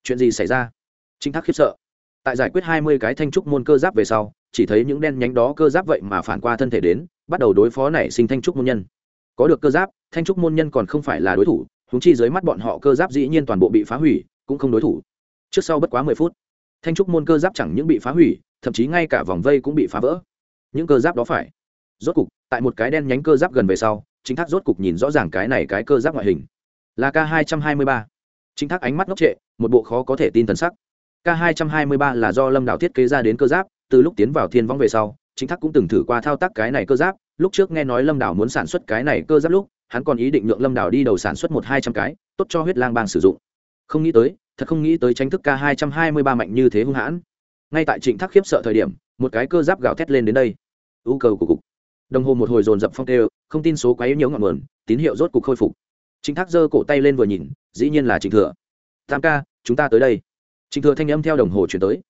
S1: Chuyện gì xảy ra? Trinh thác khiếp sợ. Tại giải quyết hai mươi cái thanh trúc môn cơ giáp về sau, chỉ thấy những đen nhánh đó cơ giáp vậy mà phản qua thân thể đến, bắt đầu đối phó nảy sinh thanh trúc môn nhân. Có được cơ giáp, thanh trúc môn nhân còn không phải là đối thủ húng chi dưới mắt bọn họ cơ giáp dĩ nhiên toàn bộ bị phá hủy, cũng không đối thủ. Trước sau bất quá mười phút, thanh trúc môn cơ giáp chẳng những bị phá hủy, thậm chí ngay cả vòng vây cũng bị phá vỡ. Những cơ giáp đó phải. Rốt cục, tại một cái đen nhánh cơ giáp gần về sau chính thác rốt cục nhìn rõ ràng cái này cái cơ giáp ngoại hình. Là k hai trăm hai mươi ba. Chính thác ánh mắt ngốc trệ, một bộ khó có thể tin thần sắc. K hai trăm hai mươi ba là do lâm đảo thiết kế ra đến cơ giáp, từ lúc tiến vào thiên vong về sau, chính thác cũng từng thử qua thao tác cái này cơ giáp. Lúc trước nghe nói lâm đảo muốn sản xuất cái này cơ giáp lúc, hắn còn ý định nhượng lâm đảo đi đầu sản xuất một hai trăm cái, tốt cho huyết lang bang sử dụng. Không nghĩ tới, thật không nghĩ tới tranh thức k hai trăm hai mươi ba mạnh như thế hung hãn. Ngay tại trịnh thác khiếp sợ thời điểm, một cái cơ giáp gào thét lên đến đây. U cầu của cục. Đồng hồ một hồi dồn dập phong tê không tin số quá yếu nhiều ngọn nguồn, tín hiệu rốt cục khôi phục. Trịnh thác giơ cổ tay lên vừa nhìn, dĩ nhiên là trịnh thừa. Tam ca, chúng ta tới đây. Trịnh thừa thanh âm theo đồng hồ chuyển tới.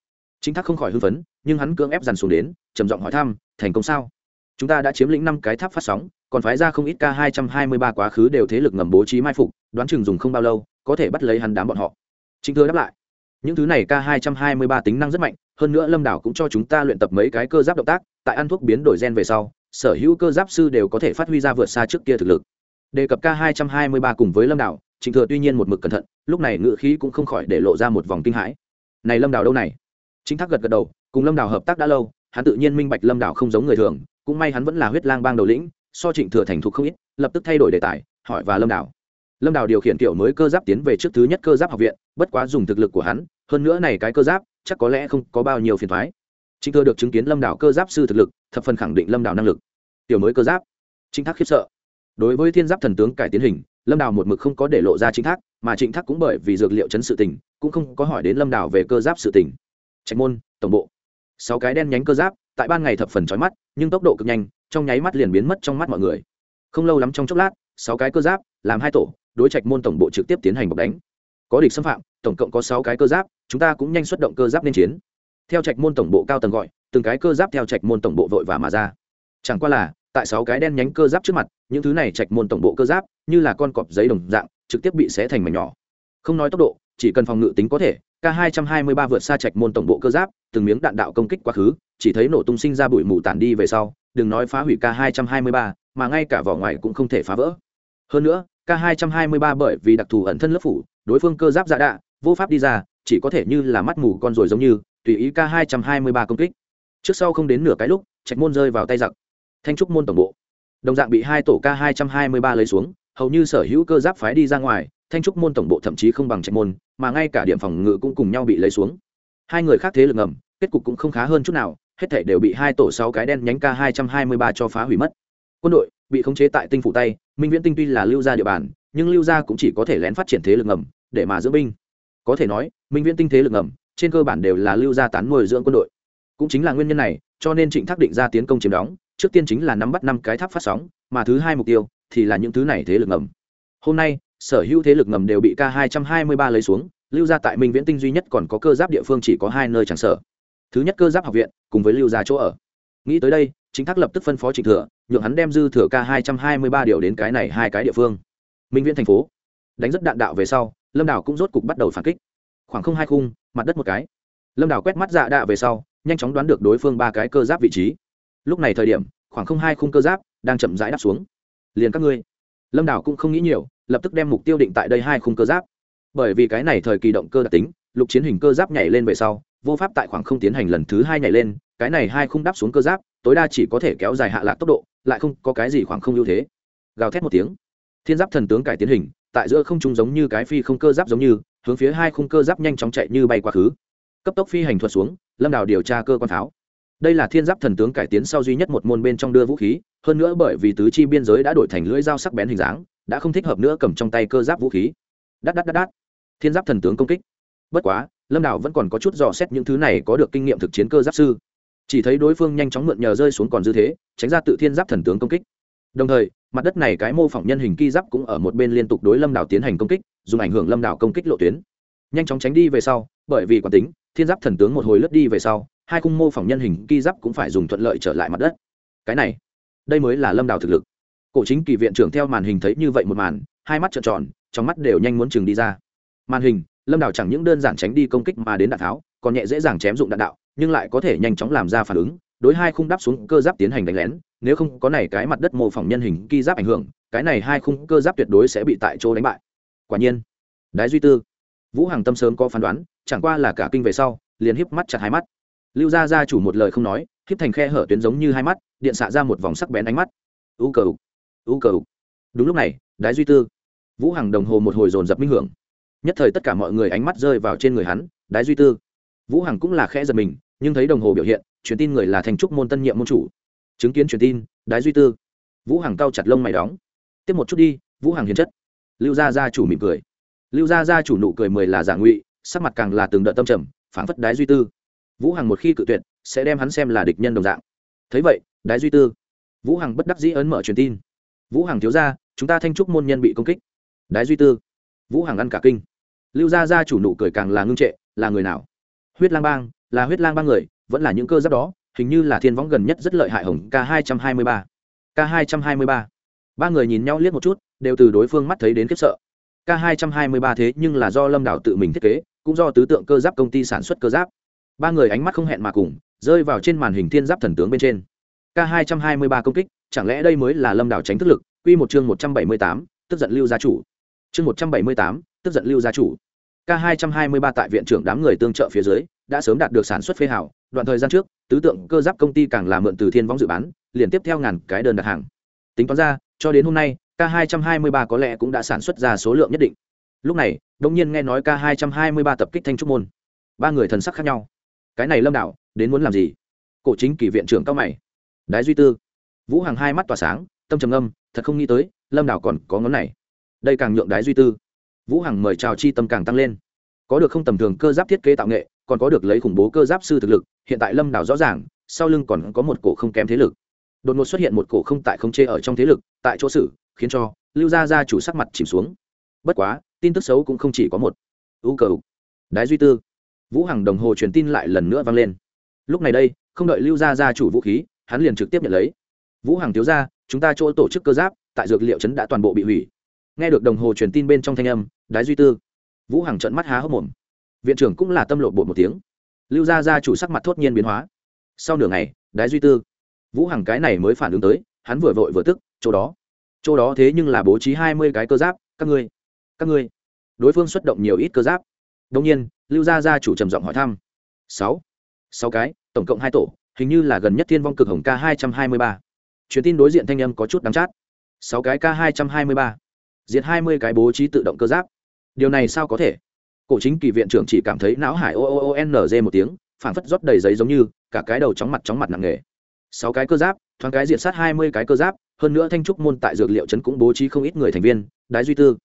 S1: Trịnh thác không khỏi hưng phấn, nhưng hắn cưỡng ép dằn xuống đến, trầm giọng hỏi thăm, thành công sao? Chúng ta đã chiếm lĩnh năm cái tháp phát sóng, còn phái ra không ít k hai trăm hai mươi ba quá khứ đều thế lực ngầm bố trí mai phục, đoán chừng dùng không bao lâu, có thể bắt lấy hắn đám bọn họ. Trịnh thừa đáp lại, những thứ này k 223 tính năng rất mạnh, hơn nữa lâm đảo cũng cho chúng ta luyện tập mấy cái cơ giáp động tác, tại ăn thuốc biến đổi gen về sau sở hữu cơ giáp sư đều có thể phát huy ra vượt xa trước kia thực lực. Đề cập k 223 cùng với lâm đảo, trịnh thừa tuy nhiên một mực cẩn thận, lúc này ngự khí cũng không khỏi để lộ ra một vòng kinh hãi. Này lâm đảo đâu này? Chính thác gật gật đầu, cùng lâm đảo hợp tác đã lâu, hắn tự nhiên minh bạch lâm đảo không giống người thường, cũng may hắn vẫn là huyết lang bang đầu lĩnh, so trịnh thừa thành thục không ít, lập tức thay đổi đề tài, hỏi và lâm đảo. Lâm Đảo điều khiển kiểu mới cơ giáp tiến về trước thứ nhất cơ giáp học viện, bất quá dùng thực lực của hắn, hơn nữa này cái cơ giáp, chắc có lẽ không có bao nhiêu phiền thoái trịnh thừa được chứng kiến lâm đảo cơ giáp sư thực lực, thập phần khẳng định lâm đảo năng lực. Tiểu mới cơ giáp. Trịnh thác khiếp sợ. Đối với thiên giáp thần tướng cải tiến hình, lâm đảo một mực không có để lộ ra trịnh thác, mà trịnh thác cũng bởi vì dược liệu chấn sự tình, cũng không có hỏi đến lâm đảo về cơ giáp sự tình. Trạch môn, tổng bộ. Sáu cái đen nhánh cơ giáp, tại ban ngày thập phần trói mắt, nhưng tốc độ cực nhanh, trong nháy mắt liền biến mất trong mắt mọi người. Không lâu lắm trong chốc lát, sáu cái cơ giáp, làm hai tổ, đối trạch môn tổng bộ trực tiếp tiến hành bọc đánh. Có địch xâm phạm, tổng cộng có sáu cái cơ giáp, chúng ta cũng nhanh xuất động cơ giáp nên chiến theo trạch môn tổng bộ cao tầng gọi, từng cái cơ giáp theo trạch môn tổng bộ vội và mà ra. Chẳng qua là, tại sáu cái đen nhánh cơ giáp trước mặt, những thứ này trạch môn tổng bộ cơ giáp, như là con cọp giấy đồng dạng, trực tiếp bị xé thành mảnh nhỏ. Không nói tốc độ, chỉ cần phòng ngự tính có thể, k 223 vượt xa trạch môn tổng bộ cơ giáp, từng miếng đạn đạo công kích quá khứ, chỉ thấy nổ tung sinh ra bụi mù tản đi về sau, đừng nói phá hủy k 223 mà ngay cả vỏ ngoài cũng không thể phá vỡ. Hơn nữa, k 223 bởi vì đặc thù ẩn thân lớp phủ, đối phương cơ giáp dạ đạ, vô pháp đi ra, chỉ có thể như là mắt mù con rồi giống như tùy ý k 223 công kích. Trước sau không đến nửa cái lúc, trạch môn rơi vào tay giặc. Thanh trúc môn tổng bộ. Đồng dạng bị hai tổ k 223 lấy xuống, hầu như sở hữu cơ giáp phái đi ra ngoài, thanh trúc môn tổng bộ thậm chí không bằng trạch môn, mà ngay cả điểm phòng ngự cũng cùng nhau bị lấy xuống. Hai người khác thế lực ngầm, kết cục cũng không khá hơn chút nào, hết thể đều bị hai tổ sáu cái đen nhánh k 223 cho phá hủy mất. Quân đội bị khống chế tại tinh phủ tây minh viễn tinh tuy là lưu gia địa bàn, nhưng lưu gia cũng chỉ có thể lén phát triển thế lực ngầm để mà giữ binh. Có thể nói, minh viễn tinh thế lực ngầm trên cơ bản đều là lưu gia tán nuôi dưỡng quân đội. Cũng chính là nguyên nhân này, cho nên trịnh thác định ra tiến công chiếm đóng, trước tiên chính là nắm bắt năm cái tháp phát sóng, mà thứ hai mục tiêu thì là những thứ này thế lực ngầm. Hôm nay, sở hữu thế lực ngầm đều bị k 223 lấy xuống, lưu gia tại minh viễn tinh duy nhất còn có cơ giáp địa phương chỉ có hai nơi chẳng sở thứ nhất cơ giáp học viện, cùng với lưu gia chỗ ở. Nghĩ tới đây chính thác lập tức phân phó trịnh thừa, nhượng hắn đem dư thừa k 223 điều đến cái này hai cái địa phương. Minh viễn thành phố. Đánh rất đạn đạo về sau, lâm đảo cũng rốt cục bắt đầu phản kích khoảng không hai khung, mặt đất một cái. Lâm Đào quét mắt dạ đạ về sau, nhanh chóng đoán được đối phương ba cái cơ giáp vị trí. Lúc này thời điểm, khoảng không hai khung cơ giáp đang chậm rãi đáp xuống. Liền các ngươi. Lâm Đào cũng không nghĩ nhiều, lập tức đem mục tiêu định tại đây hai khung cơ giáp. Bởi vì cái này thời kỳ động cơ đặc tính, lục chiến hình cơ giáp nhảy lên về sau, vô pháp tại khoảng không tiến hành lần thứ hai nhảy lên, cái này hai khung đáp xuống cơ giáp, tối đa chỉ có thể kéo dài hạ lạc tốc độ, lại không có cái gì khoảng không ưu thế. Gào thét một tiếng. Thiên giáp thần tướng cải tiến hình, tại giữa không trung giống như cái phi không cơ giáp giống như hướng phía hai khung cơ giáp nhanh chóng chạy như bay quá khứ. Cấp tốc phi hành thuật xuống, lâm đào điều tra cơ quan pháo. Đây là thiên giáp thần tướng cải tiến sau duy nhất một môn bên trong đưa vũ khí, hơn nữa bởi vì tứ chi biên giới đã đổi thành lưỡi dao sắc bén hình dáng, đã không thích hợp nữa cầm trong tay cơ giáp vũ khí. Đắt đắt đắt đắt. Thiên giáp thần tướng công kích. Bất quá, lâm đảo vẫn còn có chút dò xét những thứ này có được kinh nghiệm thực chiến cơ giáp sư. Chỉ thấy đối phương nhanh chóng mượn nhờ rơi xuống còn dư thế, tránh ra tự thiên giáp thần tướng công kích. Đồng thời mặt đất này cái mô phỏng nhân hình ki giáp cũng ở một bên liên tục đối lâm đảo tiến hành công kích, dùng ảnh hưởng lâm đảo công kích lộ tuyến. Nhanh chóng tránh đi về sau, bởi vì quán tính, thiên giáp thần tướng một hồi lướt đi về sau, hai khung mô phỏng nhân hình ki giáp cũng phải dùng thuận lợi trở lại mặt đất. Cái này, đây mới là lâm đảo thực lực. Cổ chính kỳ viện trưởng theo màn hình thấy như vậy một màn, hai mắt trợn tròn, trong mắt đều nhanh muốn chừng đi ra. Màn hình, lâm đảo chẳng những đơn giản tránh đi công kích mà đến đạn tháo, còn nhẹ dễ dàng chém dụng đạn đạo, nhưng lại có thể nhanh chóng làm ra phản ứng đối hai khung đáp xuống cơ giáp tiến hành đánh lén, nếu không có này cái mặt đất mô phỏng nhân hình ki giáp ảnh hưởng, cái này hai khung cơ giáp tuyệt đối sẽ bị tại chỗ đánh bại. Quả nhiên, đái duy tư, vũ hằng tâm sớm có phán đoán, chẳng qua là cả kinh về sau, liền híp mắt chặt hai mắt. Lưu gia gia chủ một lời không nói, híp thành khe hở tuyến giống như hai mắt, điện xạ ra một vòng sắc bén ánh mắt. U cờ u cờ đúng lúc này, đái duy tư, vũ hằng đồng hồ một hồi dồn dập minh hưởng. Nhất thời tất cả mọi người ánh mắt rơi vào trên người hắn, đái duy tư. Vũ hằng cũng là khẽ giật mình, nhưng thấy đồng hồ biểu hiện truyền tin người là thành trúc môn tân nhiệm môn chủ. Chứng kiến truyền tin đái duy tư. Vũ hằng cao chặt lông mày đóng. Tiếp một chút đi vũ hằng hiền chất. Lưu gia gia chủ mỉm cười. Lưu gia gia chủ nụ cười mười là giả ngụy sắc mặt càng là từng đợt tâm trầm phảng phất đái duy tư. Vũ hằng một khi cự tuyệt sẽ đem hắn xem là địch nhân đồng dạng. Thấy vậy đái duy tư. Vũ hằng bất đắc dĩ ấn mở truyền tin. Vũ hằng thiếu gia, chúng ta thanh trúc môn nhân bị công kích. Đái duy tư. Vũ hằng ăn cả kinh. Lưu gia gia chủ nụ cười càng là ngưng trệ là người nào? Huyết lang bang là huyết lang bang người vẫn là những cơ giáp đó, hình như là thiên võng gần nhất rất lợi hại hồng k hai trăm hai mươi ba. K hai trăm hai mươi ba người nhìn nhau liếc một chút, đều từ đối phương mắt thấy đến khiếp sợ. K hai trăm hai mươi ba thế nhưng là do lâm đảo tự mình thiết kế, cũng do tứ tượng cơ giáp công ty sản xuất cơ giáp. Ba người ánh mắt không hẹn mà cùng, rơi vào trên màn hình thiên giáp thần tướng bên trên. K hai trăm hai mươi ba công kích, chẳng lẽ đây mới là lâm đảo tránh thức lực? Q một chương một trăm bảy mươi tám, tức giận lưu gia chủ. Chương một trăm bảy mươi tám, tức giận lưu gia chủ k hai trăm hai mươi ba tại viện trưởng đám người tương trợ phía dưới, đã sớm đạt được sản xuất phê hảo đoạn thời gian trước, tứ tượng cơ giáp công ty càng là mượn từ thiên võng dự bán, liền tiếp theo ngàn cái đơn đặt hàng. Tính toán ra, cho đến hôm nay, k 223 có lẽ cũng đã sản xuất ra số lượng nhất định. Lúc này đông nhiên nghe nói k 223 tập kích thanh trúc môn. Ba người thần sắc khác nhau. Cái này lâm đạo, đến muốn làm gì? Cổ chính kỳ viện trưởng cao mày. Đái duy tư. Vũ hàng hai mắt tỏa sáng, tâm trầm âm thật không nghĩ tới, lâm đảo còn có ngón này. Đây càng nhượng đái duy tư vũ hằng mời chào chi tâm càng tăng lên. Có được không tầm thường cơ giáp thiết kế tạo nghệ, còn có được lấy khủng bố cơ giáp sư thực lực, hiện tại lâm đảo rõ ràng, sau lưng còn có một cổ không kém thế lực. Đột ngột xuất hiện một cổ không tại không chê ở trong thế lực, tại chỗ sử khiến cho lưu gia gia chủ sắc mặt chìm xuống. Bất quá, tin tức xấu cũng không chỉ có một. U cờ đái duy tư. Vũ hằng đồng hồ truyền tin lại lần nữa vang lên. Lúc này đây, không đợi lưu gia gia chủ vũ khí, hắn liền trực tiếp nhận lấy. Vũ hằng thiếu gia, chúng ta chỗ tổ chức cơ giáp, tại dược liệu trấn đã toàn bộ bị hủy nghe được đồng hồ truyền tin bên trong thanh âm, đái duy tư. Vũ hằng trận mắt há hốc mồm. Viện trưởng cũng là tâm lộ bột một tiếng. Lưu gia gia chủ sắc mặt thốt nhiên biến hóa. Sau nửa ngày, đái duy tư. Vũ hằng cái này mới phản ứng tới, hắn vừa vội vừa tức, chỗ đó chỗ đó thế nhưng là bố trí hai mươi cái cơ giáp, các ngươi các ngươi. Đối phương xuất động nhiều ít cơ giáp. Đông nhiên, lưu gia gia chủ trầm giọng hỏi thăm. Sáu sáu cái, tổng cộng hai tổ, hình như là gần nhất thiên vong cực hồng k hai trăm hai mươi ba. Truyền tin đối diện thanh âm có chút đắng chát. Sáu cái k hai trăm hai mươi ba diệt hai mươi cái bố trí tự động cơ giáp. Điều này sao có thể? Cổ chính kỳ viện trưởng chỉ cảm thấy não hải o o o n một tiếng phản phất rót đầy giấy giống như, cả cái đầu chóng mặt chóng mặt nặng nề. Sáu cái cơ giáp, thoáng cái diện sát hai mươi cái cơ giáp, hơn nữa thanh trúc môn tại dược liệu trấn cũng bố trí không ít người thành viên, đái duy tư,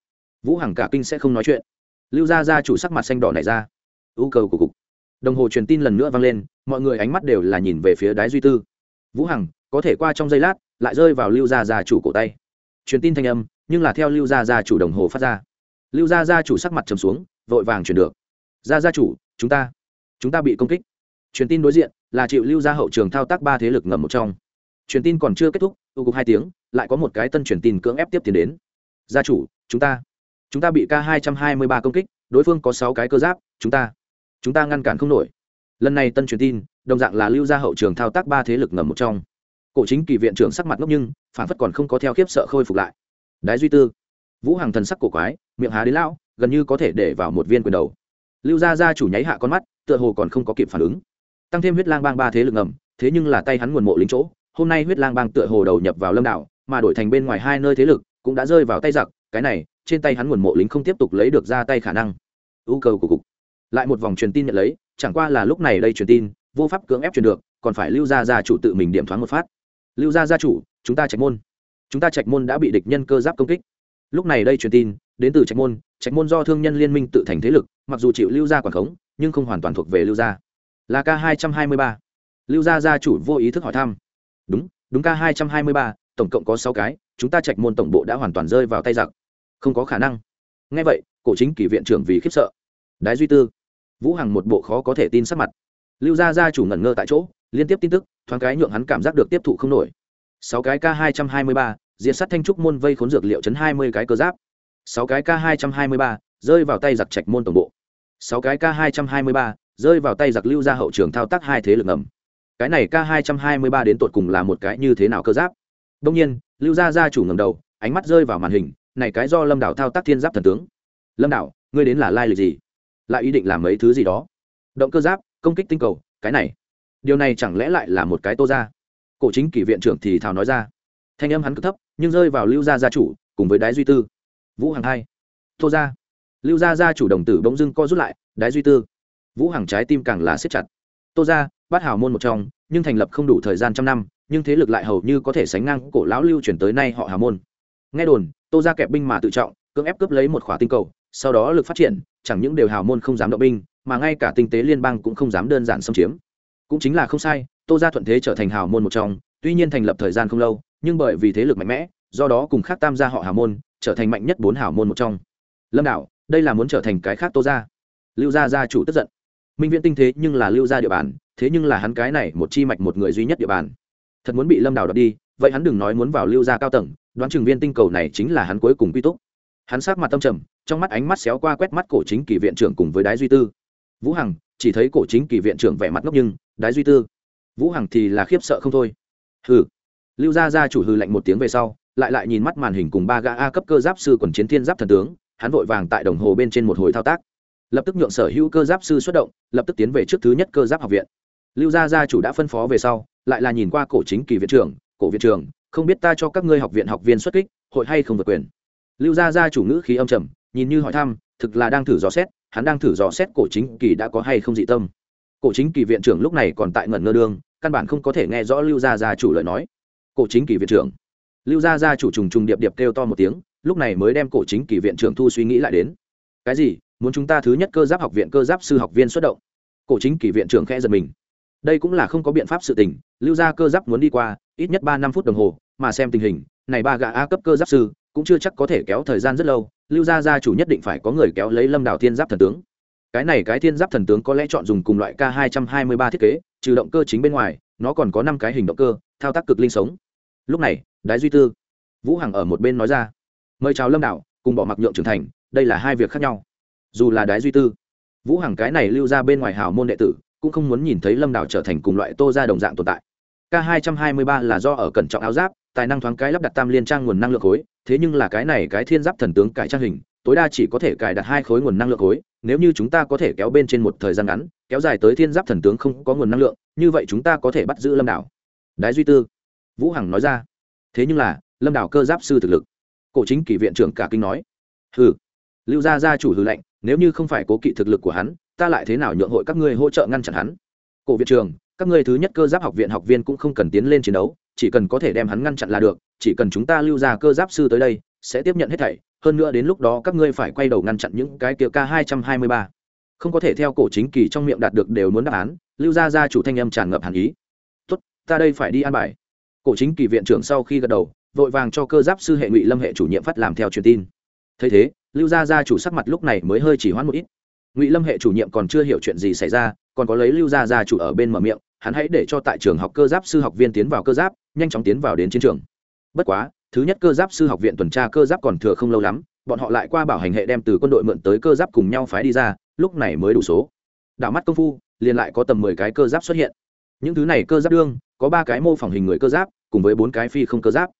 S1: vũ hằng cả kinh sẽ không nói chuyện. Lưu gia gia chủ sắc mặt xanh đỏ này ra. Ưu cầu của cục. Đồng hồ truyền tin lần nữa vang lên, mọi người ánh mắt đều là nhìn về phía đái duy tư. Vũ hằng, có thể qua trong giây lát, lại rơi vào lưu gia gia chủ cổ tay. Truyền tin thanh âm nhưng là theo lưu gia gia chủ đồng hồ phát ra. Lưu gia gia chủ sắc mặt trầm xuống, vội vàng chuyển được. Gia gia chủ, chúng ta chúng ta bị công kích. Truyền tin đối diện là chịu lưu gia hậu trường thao tác ba thế lực ngầm một trong. Truyền tin còn chưa kết thúc tu cục hai tiếng, lại có một cái tân truyền tin cưỡng ép tiếp tiến đến. Gia chủ, chúng ta chúng ta bị k hai trăm hai mươi ba công kích, đối phương có sáu cái cơ giáp, chúng ta chúng ta ngăn cản không nổi. Lần này tân truyền tin, đồng dạng là lưu gia hậu trường thao tác ba thế lực ngầm một trong. Cổ chính kỳ viện trưởng sắc mặt ngốc nhưng, phản phất còn không có theo khiếp sợ khôi phục lại đái duy tư. Vũ hàng thần sắc cổ quái, miệng há đến lão, gần như có thể để vào một viên quyền đầu. Lưu gia gia chủ nháy hạ con mắt, tựa hồ còn không có kịp phản ứng. Tăng thêm huyết lang bang ba thế lực ngầm, thế nhưng là tay hắn nguồn mộ lính chỗ, hôm nay huyết lang bang tựa hồ đầu nhập vào lâm đảo mà đổi thành bên ngoài hai nơi thế lực, cũng đã rơi vào tay giặc, cái này, trên tay hắn nguồn mộ lính không tiếp tục lấy được ra tay khả năng. Ưu cầu của cục. Lại một vòng truyền tin nhận lấy, chẳng qua là lúc này đây truyền tin, vô pháp cưỡng ép truyền được, còn phải lưu gia gia chủ tự mình điểm thoáng một phát. Lưu gia gia chủ, chúng ta trạch môn chúng ta trạch môn đã bị địch nhân cơ giáp công kích. Lúc này đây truyền tin, đến từ trạch môn trạch môn do thương nhân liên minh tự thành thế lực, mặc dù chịu lưu gia quản khống, nhưng không hoàn toàn thuộc về lưu gia. Là k hai trăm hai mươi ba. Lưu gia gia chủ vô ý thức hỏi thăm. Đúng đúng k hai trăm hai mươi ba, tổng cộng có sáu cái, chúng ta trạch môn tổng bộ đã hoàn toàn rơi vào tay giặc. Không có khả năng. Ngay vậy, cổ chính kỷ viện trưởng vì khiếp sợ. Đái duy tư. Vũ hằng một bộ khó có thể tin sắc mặt. Lưu gia gia chủ ngẩn ngơ tại chỗ, liên tiếp tin tức, thoáng cái nhượng hắn cảm giác được tiếp thụ không nổi sáu cái k hai trăm hai mươi ba diện sát thanh trúc môn vây khốn dược liệu chấn hai mươi cái cơ giáp. Sáu cái k hai trăm hai mươi ba, rơi vào tay giặc trạch môn tổng bộ. Sáu cái k hai trăm hai mươi ba, rơi vào tay giặc lưu gia hậu trường thao tác hai thế lực ngầm. Cái này k hai trăm hai mươi ba đến tột cùng là một cái như thế nào cơ giáp? Đông nhiên, lưu gia gia chủ ngầm đầu, ánh mắt rơi vào màn hình, này cái do lâm đảo thao tác thiên giáp thần tướng. Lâm đảo, ngươi đến là lai lịch gì? Lại ý định làm mấy thứ gì đó? Động cơ giáp, công kích tinh cầu, cái này. Điều này chẳng lẽ lại là một cái tô ra? Cổ chính kỷ viện trưởng thì thào nói ra. Thanh âm hắn cực thấp, nhưng rơi vào lưu gia gia chủ, cùng với đái duy tư. Vũ hằng hai. Tô ra lưu gia gia chủ đồng tử bỗng dưng co rút lại, đái duy tư. Vũ hằng trái tim càng là siết chặt. Tô ra bắt hào môn một trong, nhưng thành lập không đủ thời gian trăm năm, nhưng thế lực lại hầu như có thể sánh ngang cổ lão lưu chuyển tới nay họ hào môn. Nghe đồn, tô ra kẹp binh mà tự trọng, cưỡng ép cướp lấy một khỏa tinh cầu, sau đó lực phát triển, chẳng những đều hào môn không dám động binh, mà ngay cả tinh tế liên bang cũng không dám đơn giản xâm chiếm. Cũng chính là không sai tô ra thuận thế trở thành hào môn một trong, tuy nhiên thành lập thời gian không lâu, nhưng bởi vì thế lực mạnh mẽ, do đó cùng khác tam gia họ hào môn, trở thành mạnh nhất bốn hào môn một trong. Lâm đạo, đây là muốn trở thành cái khác tô ra lưu gia gia chủ tức giận. Minh viễn tinh thế nhưng là lưu gia địa bàn, thế nhưng là hắn cái này một chi mạch một người duy nhất địa bàn. Thật muốn bị lâm đảo đập đi, vậy hắn đừng nói muốn vào lưu gia cao tầng, đoán chừng viên tinh cầu này chính là hắn cuối cùng quy túc. Hắn sát mặt tâm trầm, trong mắt ánh mắt xéo qua quét mắt cổ chính kỳ viện trưởng cùng với đái duy tư. Vũ hằng, chỉ thấy cổ chính kỳ viện trưởng vẻ mặt ngốc nhưng, đái duy tư vũ hằng thì là khiếp sợ không thôi. Hừ. Lưu gia gia chủ hừ lạnh một tiếng về sau, lại lại nhìn mắt màn hình cùng ba gã a cấp cơ giáp sư quần chiến thiên giáp thần tướng, hắn vội vàng tại đồng hồ bên trên một hồi thao tác. Lập tức nhượng sở hữu cơ giáp sư xuất động, lập tức tiến về trước thứ nhất cơ giáp học viện. Lưu gia gia chủ đã phân phó về sau, lại là nhìn qua cổ chính kỳ viện trưởng, cổ viện trưởng, không biết ta cho các ngươi học viện học viên xuất kích, hội hay không vượt quyền? Lưu gia gia chủ ngữ khí âm trầm, nhìn như hỏi thăm, thực là đang thử dò xét, hắn đang thử dò xét cổ chính kỳ đã có hay không dị tâm cổ chính kỳ viện trưởng lúc này còn tại ngẩn ngơ đương căn bản không có thể nghe rõ lưu gia gia chủ lời nói. Cổ chính kỳ viện trưởng. Lưu gia gia chủ trùng trùng điệp điệp kêu to một tiếng, lúc này mới đem cổ chính kỳ viện trưởng thu suy nghĩ lại đến. Cái gì? Muốn chúng ta thứ nhất cơ giáp học viện cơ giáp sư học viên xuất động? Cổ chính kỳ viện trưởng khẽ giật mình. Đây cũng là không có biện pháp sự tình, lưu gia cơ giáp muốn đi qua, ít nhất ba năm phút đồng hồ, mà xem tình hình, này ba gã a cấp cơ giáp sư cũng chưa chắc có thể kéo thời gian rất lâu, lưu gia gia chủ nhất định phải có người kéo lấy lâm đào thiên giáp thần tướng cái này cái thiên giáp thần tướng có lẽ chọn dùng cùng loại k hai trăm hai mươi ba thiết kế, trừ động cơ chính bên ngoài, nó còn có năm cái hình động cơ, thao tác cực linh sống. Lúc này, đái duy tư, vũ hằng ở một bên nói ra, mời chào lâm đạo, cùng bỏ mặc nhượng trưởng thành, đây là hai việc khác nhau. Dù là đái duy tư, vũ hằng cái này lưu ra bên ngoài hào môn đệ tử, cũng không muốn nhìn thấy lâm đảo trở thành cùng loại tô ra đồng dạng tồn tại. K 223 là do ở cẩn trọng áo giáp, tài năng thoáng cái lắp đặt tam liên trang nguồn năng lượng khối, thế nhưng là cái này cái thiên giáp thần tướng cải trang hình tối đa chỉ có thể cài đặt hai khối nguồn năng lượng khối, nếu như chúng ta có thể kéo bên trên một thời gian ngắn, kéo dài tới thiên giáp thần tướng không có nguồn năng lượng, như vậy chúng ta có thể bắt giữ lâm đảo. Đái duy tư, vũ hằng nói ra. Thế nhưng là, lâm đảo cơ giáp sư thực lực. Cổ chính kỷ viện trưởng cả kinh nói. Hừ, lưu gia gia chủ hư lệnh nếu như không phải cố kỵ thực lực của hắn, ta lại thế nào nhượng hội các ngươi hỗ trợ ngăn chặn hắn? Cổ viện trường các ngươi thứ nhất cơ giáp học viện học viên cũng không cần tiến lên chiến đấu, chỉ cần có thể đem hắn ngăn chặn là được, chỉ cần chúng ta lưu ra cơ giáp sư tới đây, sẽ tiếp nhận hết thảy hơn nữa đến lúc đó các ngươi phải quay đầu ngăn chặn những cái kia k hai trăm hai mươi ba. Không có thể theo cổ chính kỳ trong miệng đạt được đều muốn đáp án, lưu gia gia chủ thanh âm tràn ngập hàn ý. Tốt, ta đây phải đi an bài. Cổ chính kỳ viện trưởng sau khi gật đầu, vội vàng cho cơ giáp sư hệ ngụy lâm hệ chủ nhiệm phát làm theo truyền tin. Thấy thế, lưu gia gia chủ sắc mặt lúc này mới hơi chỉ hoãn một ít. Ngụy lâm hệ chủ nhiệm còn chưa hiểu chuyện gì xảy ra, còn có lấy lưu gia gia chủ ở bên mở miệng, hắn hãy để cho tại trường học cơ giáp sư học viên tiến vào cơ giáp, nhanh chóng tiến vào đến chiến trường. Bất quá thứ nhất cơ giáp sư học viện tuần tra cơ giáp còn thừa không lâu lắm, bọn họ lại qua bảo hành hệ đem từ quân đội mượn tới cơ giáp cùng nhau phái đi ra, lúc này mới đủ số. Đảo mắt công phu, liền lại có tầm mười cái cơ giáp xuất hiện. Những thứ này cơ giáp đương, có ba cái mô phỏng hình người cơ giáp, cùng với bốn cái phi không cơ giáp.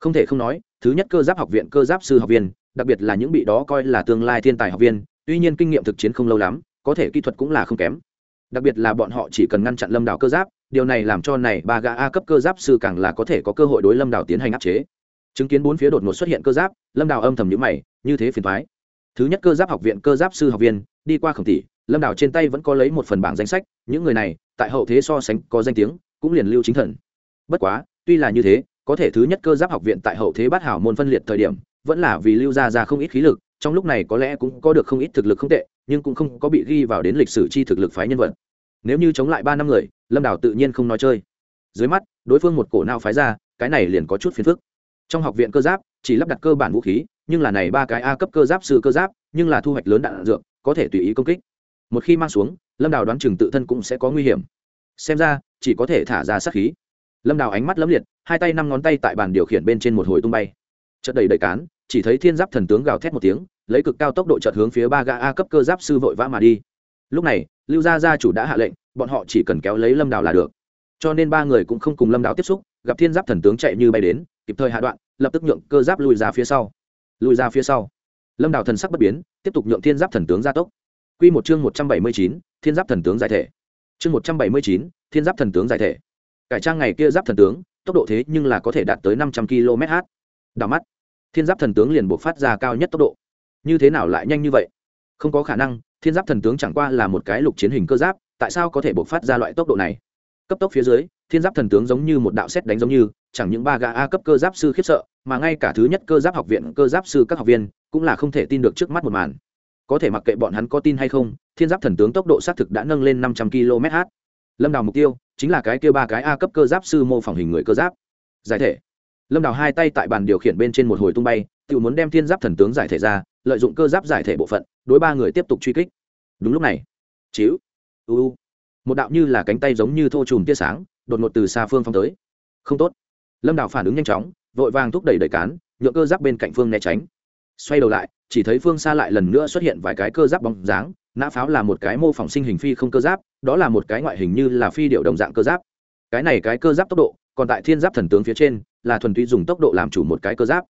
S1: Không thể không nói, thứ nhất cơ giáp học viện cơ giáp sư học viên, đặc biệt là những bị đó coi là tương lai thiên tài học viên, tuy nhiên kinh nghiệm thực chiến không lâu lắm, có thể kỹ thuật cũng là không kém. Đặc biệt là bọn họ chỉ cần ngăn chặn lâm đảo cơ giáp, điều này làm cho này ba gã a cấp cơ giáp sư càng là có thể có cơ hội đối lâm đảo tiến hành áp chế chứng kiến bốn phía đột ngột xuất hiện cơ giáp, lâm đảo âm thầm nhữ mày, như thế phiền thoái thứ nhất cơ giáp học viện, cơ giáp sư học viên, đi qua khổng tỷ, lâm đảo trên tay vẫn có lấy một phần bảng danh sách, những người này, tại hậu thế so sánh có danh tiếng, cũng liền lưu chính thần. Bất quá, tuy là như thế, có thể thứ nhất cơ giáp học viện tại hậu thế bát hảo môn phân liệt thời điểm, vẫn là vì lưu ra ra không ít khí lực, trong lúc này có lẽ cũng có được không ít thực lực không tệ, nhưng cũng không có bị ghi vào đến lịch sử chi thực lực phái nhân vật. Nếu như chống lại ba năm người, lâm đào tự nhiên không nói chơi. Dưới mắt, đối phương một cổ nào phái ra, cái này liền có chút phiền phức trong học viện cơ giáp, chỉ lắp đặt cơ bản vũ khí, nhưng là này ba cái a cấp cơ giáp sư cơ giáp, nhưng là thu hoạch lớn đạn dược, có thể tùy ý công kích. Một khi mang xuống, lâm đào đoán chừng tự thân cũng sẽ có nguy hiểm. Xem ra, chỉ có thể thả ra sát khí. Lâm đào ánh mắt lấm liệt, hai tay năm ngón tay tại bàn điều khiển bên trên một hồi tung bay. Chợt đầy đầy cán, chỉ thấy thiên giáp thần tướng gào thét một tiếng, lấy cực cao tốc độ chợt hướng phía ba gã a cấp cơ giáp sư vội vã mà đi. Lúc này, lưu gia gia chủ đã hạ lệnh, bọn họ chỉ cần kéo lấy lâm đào là được. Cho nên ba người cũng không cùng lâm đào tiếp xúc, gặp thiên giáp thần tướng chạy như bay đến kịp thời hạ đoạn, lập tức nhượng cơ giáp lùi ra phía sau. Lùi ra phía sau. Lâm đào thần sắc bất biến, tiếp tục nhượng thiên giáp thần tướng gia tốc. Q một chương một trăm bảy mươi chín, thiên giáp thần tướng giải thể. Chương một trăm bảy mươi chín, thiên giáp thần tướng giải thể. Cải trang ngày kia giáp thần tướng, tốc độ thế nhưng là có thể đạt tới năm trăm km h. Đảo mắt, thiên giáp thần tướng liền buộc phát ra cao nhất tốc độ. Như thế nào lại nhanh như vậy? Không có khả năng, thiên giáp thần tướng chẳng qua là một cái lục chiến hình cơ giáp, tại sao có thể buộc phát ra loại tốc độ này? Cấp tốc phía dưới, thiên giáp thần tướng giống như một đạo xét đánh giống như chẳng những ba gã a cấp cơ giáp sư khiếp sợ, mà ngay cả thứ nhất cơ giáp học viện, cơ giáp sư các học viên cũng là không thể tin được trước mắt một màn. Có thể mặc kệ bọn hắn có tin hay không, thiên giáp thần tướng tốc độ xác thực đã nâng lên năm trăm km h. Lâm đào mục tiêu chính là cái kia ba cái a cấp cơ giáp sư mô phỏng hình người cơ giáp. Giải thể. Lâm đào hai tay tại bàn điều khiển bên trên một hồi tung bay tự muốn đem thiên giáp thần tướng giải thể ra, lợi dụng cơ giáp giải thể bộ phận, đối ba người tiếp tục truy kích. Đúng lúc này chiếu u một đạo như là cánh tay giống như thô trùm tia sáng, đột ngột từ xa phương phong tới. Không tốt lâm đào phản ứng nhanh chóng, vội vàng thúc đẩy đẩy cán nhựa cơ giáp bên cạnh phương né tránh. Xoay đầu lại, chỉ thấy phương xa lại lần nữa xuất hiện vài cái cơ giáp bóng dáng, nã pháo là một cái mô phỏng sinh hình phi không cơ giáp, đó là một cái ngoại hình như là phi điệu đồng dạng cơ giáp. Cái này cái cơ giáp tốc độ, còn tại thiên giáp thần tướng phía trên, là thuần túy dùng tốc độ làm chủ một cái cơ giáp.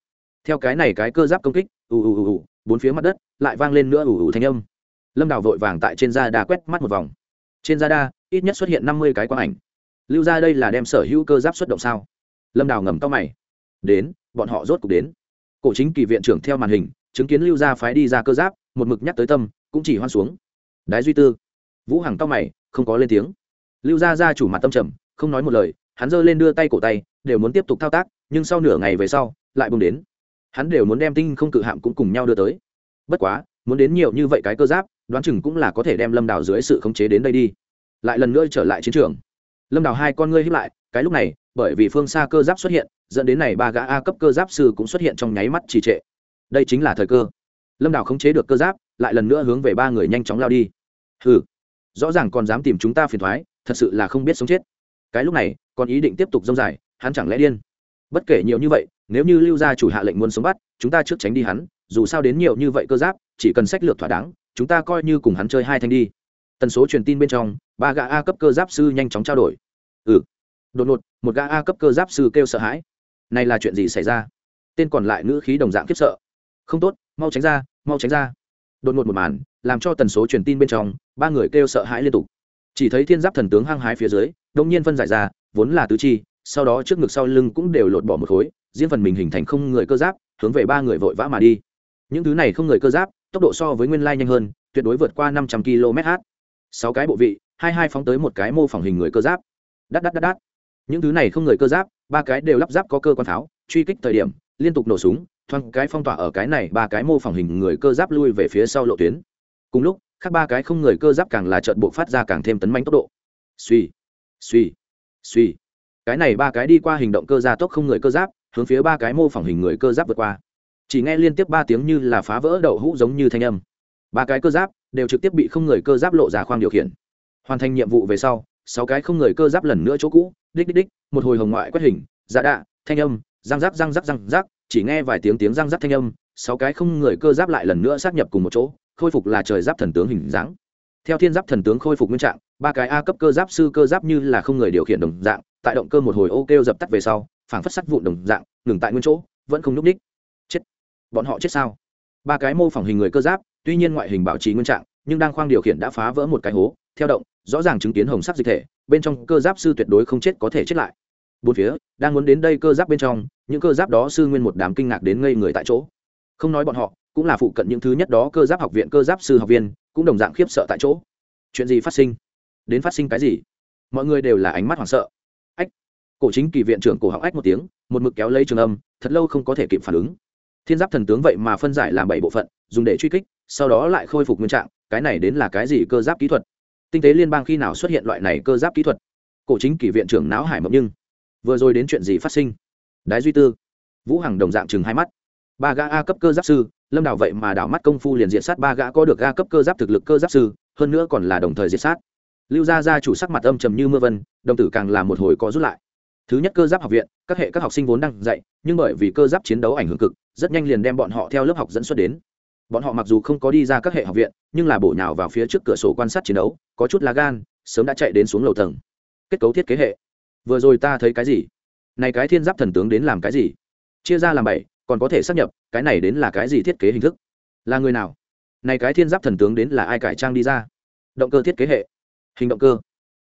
S1: Theo cái này cái cơ giáp công kích, ù ù ù bốn phía mặt đất lại vang lên nữa ù ù thanh âm. Lâm đào vội vàng tại trên da đa quét mắt một vòng. Trên da đa, ít nhất xuất hiện năm mươi cái quang ảnh. Lưu ra đây là đem sở hữu cơ giáp xuất động sao? Lâm đào ngầm to mày. Đến, bọn họ rốt cục đến. Cổ chính kỳ viện trưởng theo màn hình, chứng kiến lưu gia phái đi ra cơ giáp, một mực nhắc tới tâm, cũng chỉ hoan xuống. Đái duy tư. Vũ hằng to mày, không có lên tiếng. Lưu gia gia chủ mặt tâm trầm, không nói một lời, hắn giơ lên đưa tay cổ tay, đều muốn tiếp tục thao tác, nhưng sau nửa ngày về sau, lại bùng đến. Hắn đều muốn đem tinh không cự hạm cũng cùng nhau đưa tới. Bất quá, muốn đến nhiều như vậy cái cơ giáp, đoán chừng cũng là có thể đem lâm đào dưới sự khống chế đến đây đi. Lại lần nữa trở lại chiến trường. Lâm đào hai con ngươi hiếp lại, cái lúc này bởi vì phương xa cơ giáp xuất hiện, dẫn đến này ba gã a cấp cơ giáp sư cũng xuất hiện trong nháy mắt trì trệ. Đây chính là thời cơ. Lâm đào khống chế được cơ giáp, lại lần nữa hướng về ba người nhanh chóng lao đi. Hừ, rõ ràng còn dám tìm chúng ta phiền thoái, thật sự là không biết sống chết. Cái lúc này, còn ý định tiếp tục dông dài, hắn chẳng lẽ điên? Bất kể nhiều như vậy, nếu như lưu gia chủ hạ lệnh muốn sống bắt, chúng ta trước tránh đi hắn, dù sao đến nhiều như vậy cơ giáp, chỉ cần sách lược thỏa đáng, chúng ta coi như cùng hắn chơi hai thanh đi. Tần số truyền tin bên trong, ba gã a cấp cơ giáp sư nhanh chóng trao đổi. Ừ. Đột ngột một gã a cấp cơ giáp sư kêu sợ hãi. Này là chuyện gì xảy ra? Tên còn lại ngữ khí đồng dạng khiếp sợ. Không tốt, mau tránh ra, mau tránh ra. Đột ngột một màn, làm cho tần số truyền tin bên trong, ba người kêu sợ hãi liên tục. Chỉ thấy thiên giáp thần tướng hăng hái phía dưới, đông nhiên phân giải ra, vốn là tứ chi, sau đó trước ngực sau lưng cũng đều lột bỏ một khối, riêng phần mình hình thành không người cơ giáp, hướng về ba người vội vã mà đi. Những thứ này không người cơ giáp, tốc độ so với nguyên lai nhanh hơn, tuyệt đối vượt qua năm trăm km/h sáu cái bộ vị, hai hai phóng tới một cái mô phỏng hình người cơ giáp. Đắt đắt đắt đắt những thứ này không người cơ giáp, ba cái đều lắp ráp có cơ quan pháo, truy kích thời điểm, liên tục nổ súng, thoang cái phong tỏa ở cái này, ba cái mô phỏng hình người cơ giáp lui về phía sau lộ tuyến. Cùng lúc, khác ba cái không người cơ giáp càng là trợn bộ phát ra càng thêm tấn manh tốc độ. Suy suy suy cái này ba cái đi qua hình động cơ gia tốc không người cơ giáp, hướng phía ba cái mô phỏng hình người cơ giáp vượt qua. Chỉ nghe liên tiếp ba tiếng như là phá vỡ đậu hũ giống như thanh âm. Ba cái cơ giáp đều trực tiếp bị không người cơ giáp lộ ra khoang điều khiển. Hoàn thành nhiệm vụ về sau sáu cái không người cơ giáp lần nữa chỗ cũ đích đích đích một hồi hồng ngoại quét hình dạ đạ thanh âm răng giáp răng giáp răng giáp, chỉ nghe vài tiếng tiếng răng giáp thanh âm sáu cái không người cơ giáp lại lần nữa sát nhập cùng một chỗ khôi phục là trời giáp thần tướng hình dáng. Theo thiên giáp thần tướng khôi phục nguyên trạng ba cái a cấp cơ giáp sư cơ giáp như là không người điều khiển đồng dạng tại động cơ một hồi ô kêu dập tắt về sau phảng phất sắt vụn đồng dạng ngừng tại nguyên chỗ vẫn không n ú c ních chết. Bọn họ chết sao? Ba cái mô phỏng hình người cơ giáp tuy nhiên ngoại hình bảo trì nguyên trạng nhưng đang khoang điều khiển đã phá vỡ một cái hố theo động, rõ ràng chứng kiến hồng sắc dịch thể, bên trong cơ giáp sư tuyệt đối không chết có thể chết lại. Bốn phía, đang muốn đến đây cơ giáp bên trong, những cơ giáp đó sư nguyên một đám kinh ngạc đến ngây người tại chỗ. Không nói bọn họ, cũng là phụ cận những thứ nhất đó cơ giáp học viện cơ giáp sư học viên, cũng đồng dạng khiếp sợ tại chỗ. Chuyện gì phát sinh? Đến phát sinh cái gì? Mọi người đều là ánh mắt hoảng sợ. Ách! Cổ chính kỳ viện trưởng cổ học ách một tiếng, một mực kéo lấy trường âm, thật lâu không có thể kịp phản ứng. Thiên giáp thần tướng vậy mà phân giải làm bảy bộ phận, dùng để truy kích, sau đó lại khôi phục nguyên trạng, cái này đến là cái gì cơ giáp kỹ thuật? Tinh tế liên bang khi nào xuất hiện loại này cơ giáp kỹ thuật? Cổ chính kỷ viện trưởng não hải mộng nhưng vừa rồi đến chuyện gì phát sinh? Đái duy tư, vũ hằng đồng dạng chừng hai mắt. Ba gã a cấp cơ giáp sư, lâm đảo vậy mà đảo mắt công phu liền diện sát ba gã có được a cấp cơ giáp thực lực cơ giáp sư, hơn nữa còn là đồng thời diệt sát. Lưu gia gia chủ sắc mặt âm trầm như mưa vân, đồng tử càng là một hồi có rút lại. Thứ nhất cơ giáp học viện, các hệ các học sinh vốn đang dạy, nhưng bởi vì cơ giáp chiến đấu ảnh hưởng cực, rất nhanh liền đem bọn họ theo lớp học dẫn xuất đến bọn họ mặc dù không có đi ra các hệ học viện nhưng là bổ nhào vào phía trước cửa sổ quan sát chiến đấu có chút lá gan sớm đã chạy đến xuống lầu tầng. Kết cấu thiết kế hệ. Vừa rồi ta thấy cái gì? Này cái thiên giáp thần tướng đến làm cái gì? Chia ra làm bảy còn có thể xác nhập cái này đến là cái gì thiết kế hình thức? Là người nào? Này cái thiên giáp thần tướng đến là ai cải trang đi ra? Động cơ thiết kế hệ. Hình động cơ.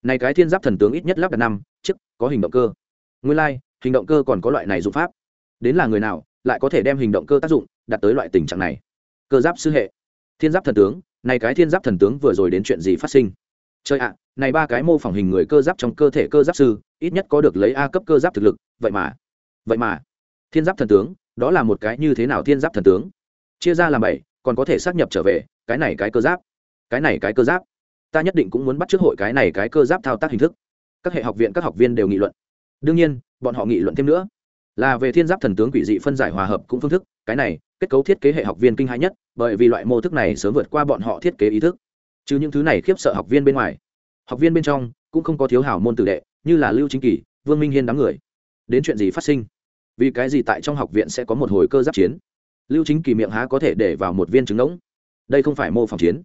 S1: Này cái thiên giáp thần tướng ít nhất lắp đặt năm chức có hình động cơ. Nguyên lai、like, hình động cơ còn có loại này dụng pháp. Đến là người nào lại có thể đem hình động cơ tác dụng đạt tới loại tình trạng này cơ giáp sư hệ. Thiên giáp thần tướng, này cái thiên giáp thần tướng vừa rồi đến chuyện gì phát sinh? Chơi ạ, này ba cái mô phỏng hình người cơ giáp trong cơ thể cơ giáp sư, ít nhất có được lấy a cấp cơ giáp thực lực, vậy mà vậy mà. Thiên giáp thần tướng, đó là một cái như thế nào thiên giáp thần tướng? Chia ra làm bảy, còn có thể xác nhập trở về, cái này cái cơ giáp, cái này cái cơ giáp. Ta nhất định cũng muốn bắt trước hội cái này cái cơ giáp thao tác hình thức. Các hệ học viện, các học viên đều nghị luận. Đương nhiên, bọn họ nghị luận thêm nữa. Là về thiên giáp thần tướng quỷ dị phân giải hòa hợp cũng phương thức, cái này kết cấu thiết kế hệ học viên kinh hãi nhất, bởi vì loại mô thức này sớm vượt qua bọn họ thiết kế ý thức. Chứ những thứ này khiếp sợ học viên bên ngoài. Học viên bên trong cũng không có thiếu hảo môn tử đệ, như là lưu chính kỳ, vương minh hiên đám người. Đến chuyện gì phát sinh? Vì cái gì tại trong học viện sẽ có một hồi cơ giáp chiến? Lưu chính kỳ miệng há có thể để vào một viên trứng ngỗng. Đây không phải mô phỏng chiến.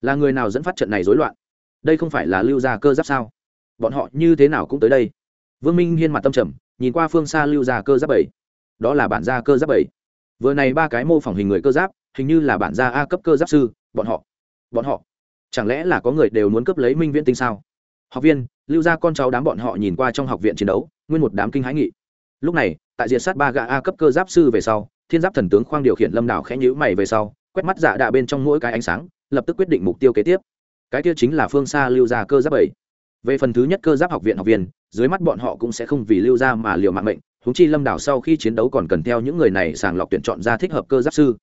S1: Là người nào dẫn phát trận này rối loạn? Đây không phải là lưu gia cơ giáp sao? Bọn họ như thế nào cũng tới đây. Vương minh hiên mặt tâm trầm, nhìn qua phương xa lưu gia cơ giáp bảy. Đó là bản gia cơ giáp bảy vừa này ba cái mô phỏng hình người cơ giáp, hình như là bản gia a cấp cơ giáp sư, bọn họ. Bọn họ. Chẳng lẽ là có người đều muốn cướp lấy minh viễn tinh sao? Học viên, lưu ra con cháu đám bọn họ nhìn qua trong học viện chiến đấu, nguyên một đám kinh hãi nghị. Lúc này, tại diện sát ba gã a cấp cơ giáp sư về sau, thiên giáp thần tướng khoang điều khiển lâm đảo khẽ nhữ mày về sau, quét mắt dạ đạ bên trong mỗi cái ánh sáng, lập tức quyết định mục tiêu kế tiếp. Cái kia chính là phương xa lưu ra cơ giáp bảy. Về phần thứ nhất cơ giáp học viện học viên, dưới mắt bọn họ cũng sẽ không vì lưu ra mà liều mạng mệnh huống chi lâm đảo sau khi chiến đấu còn cần theo những người này sàng lọc tuyển chọn ra thích hợp cơ giáp sư.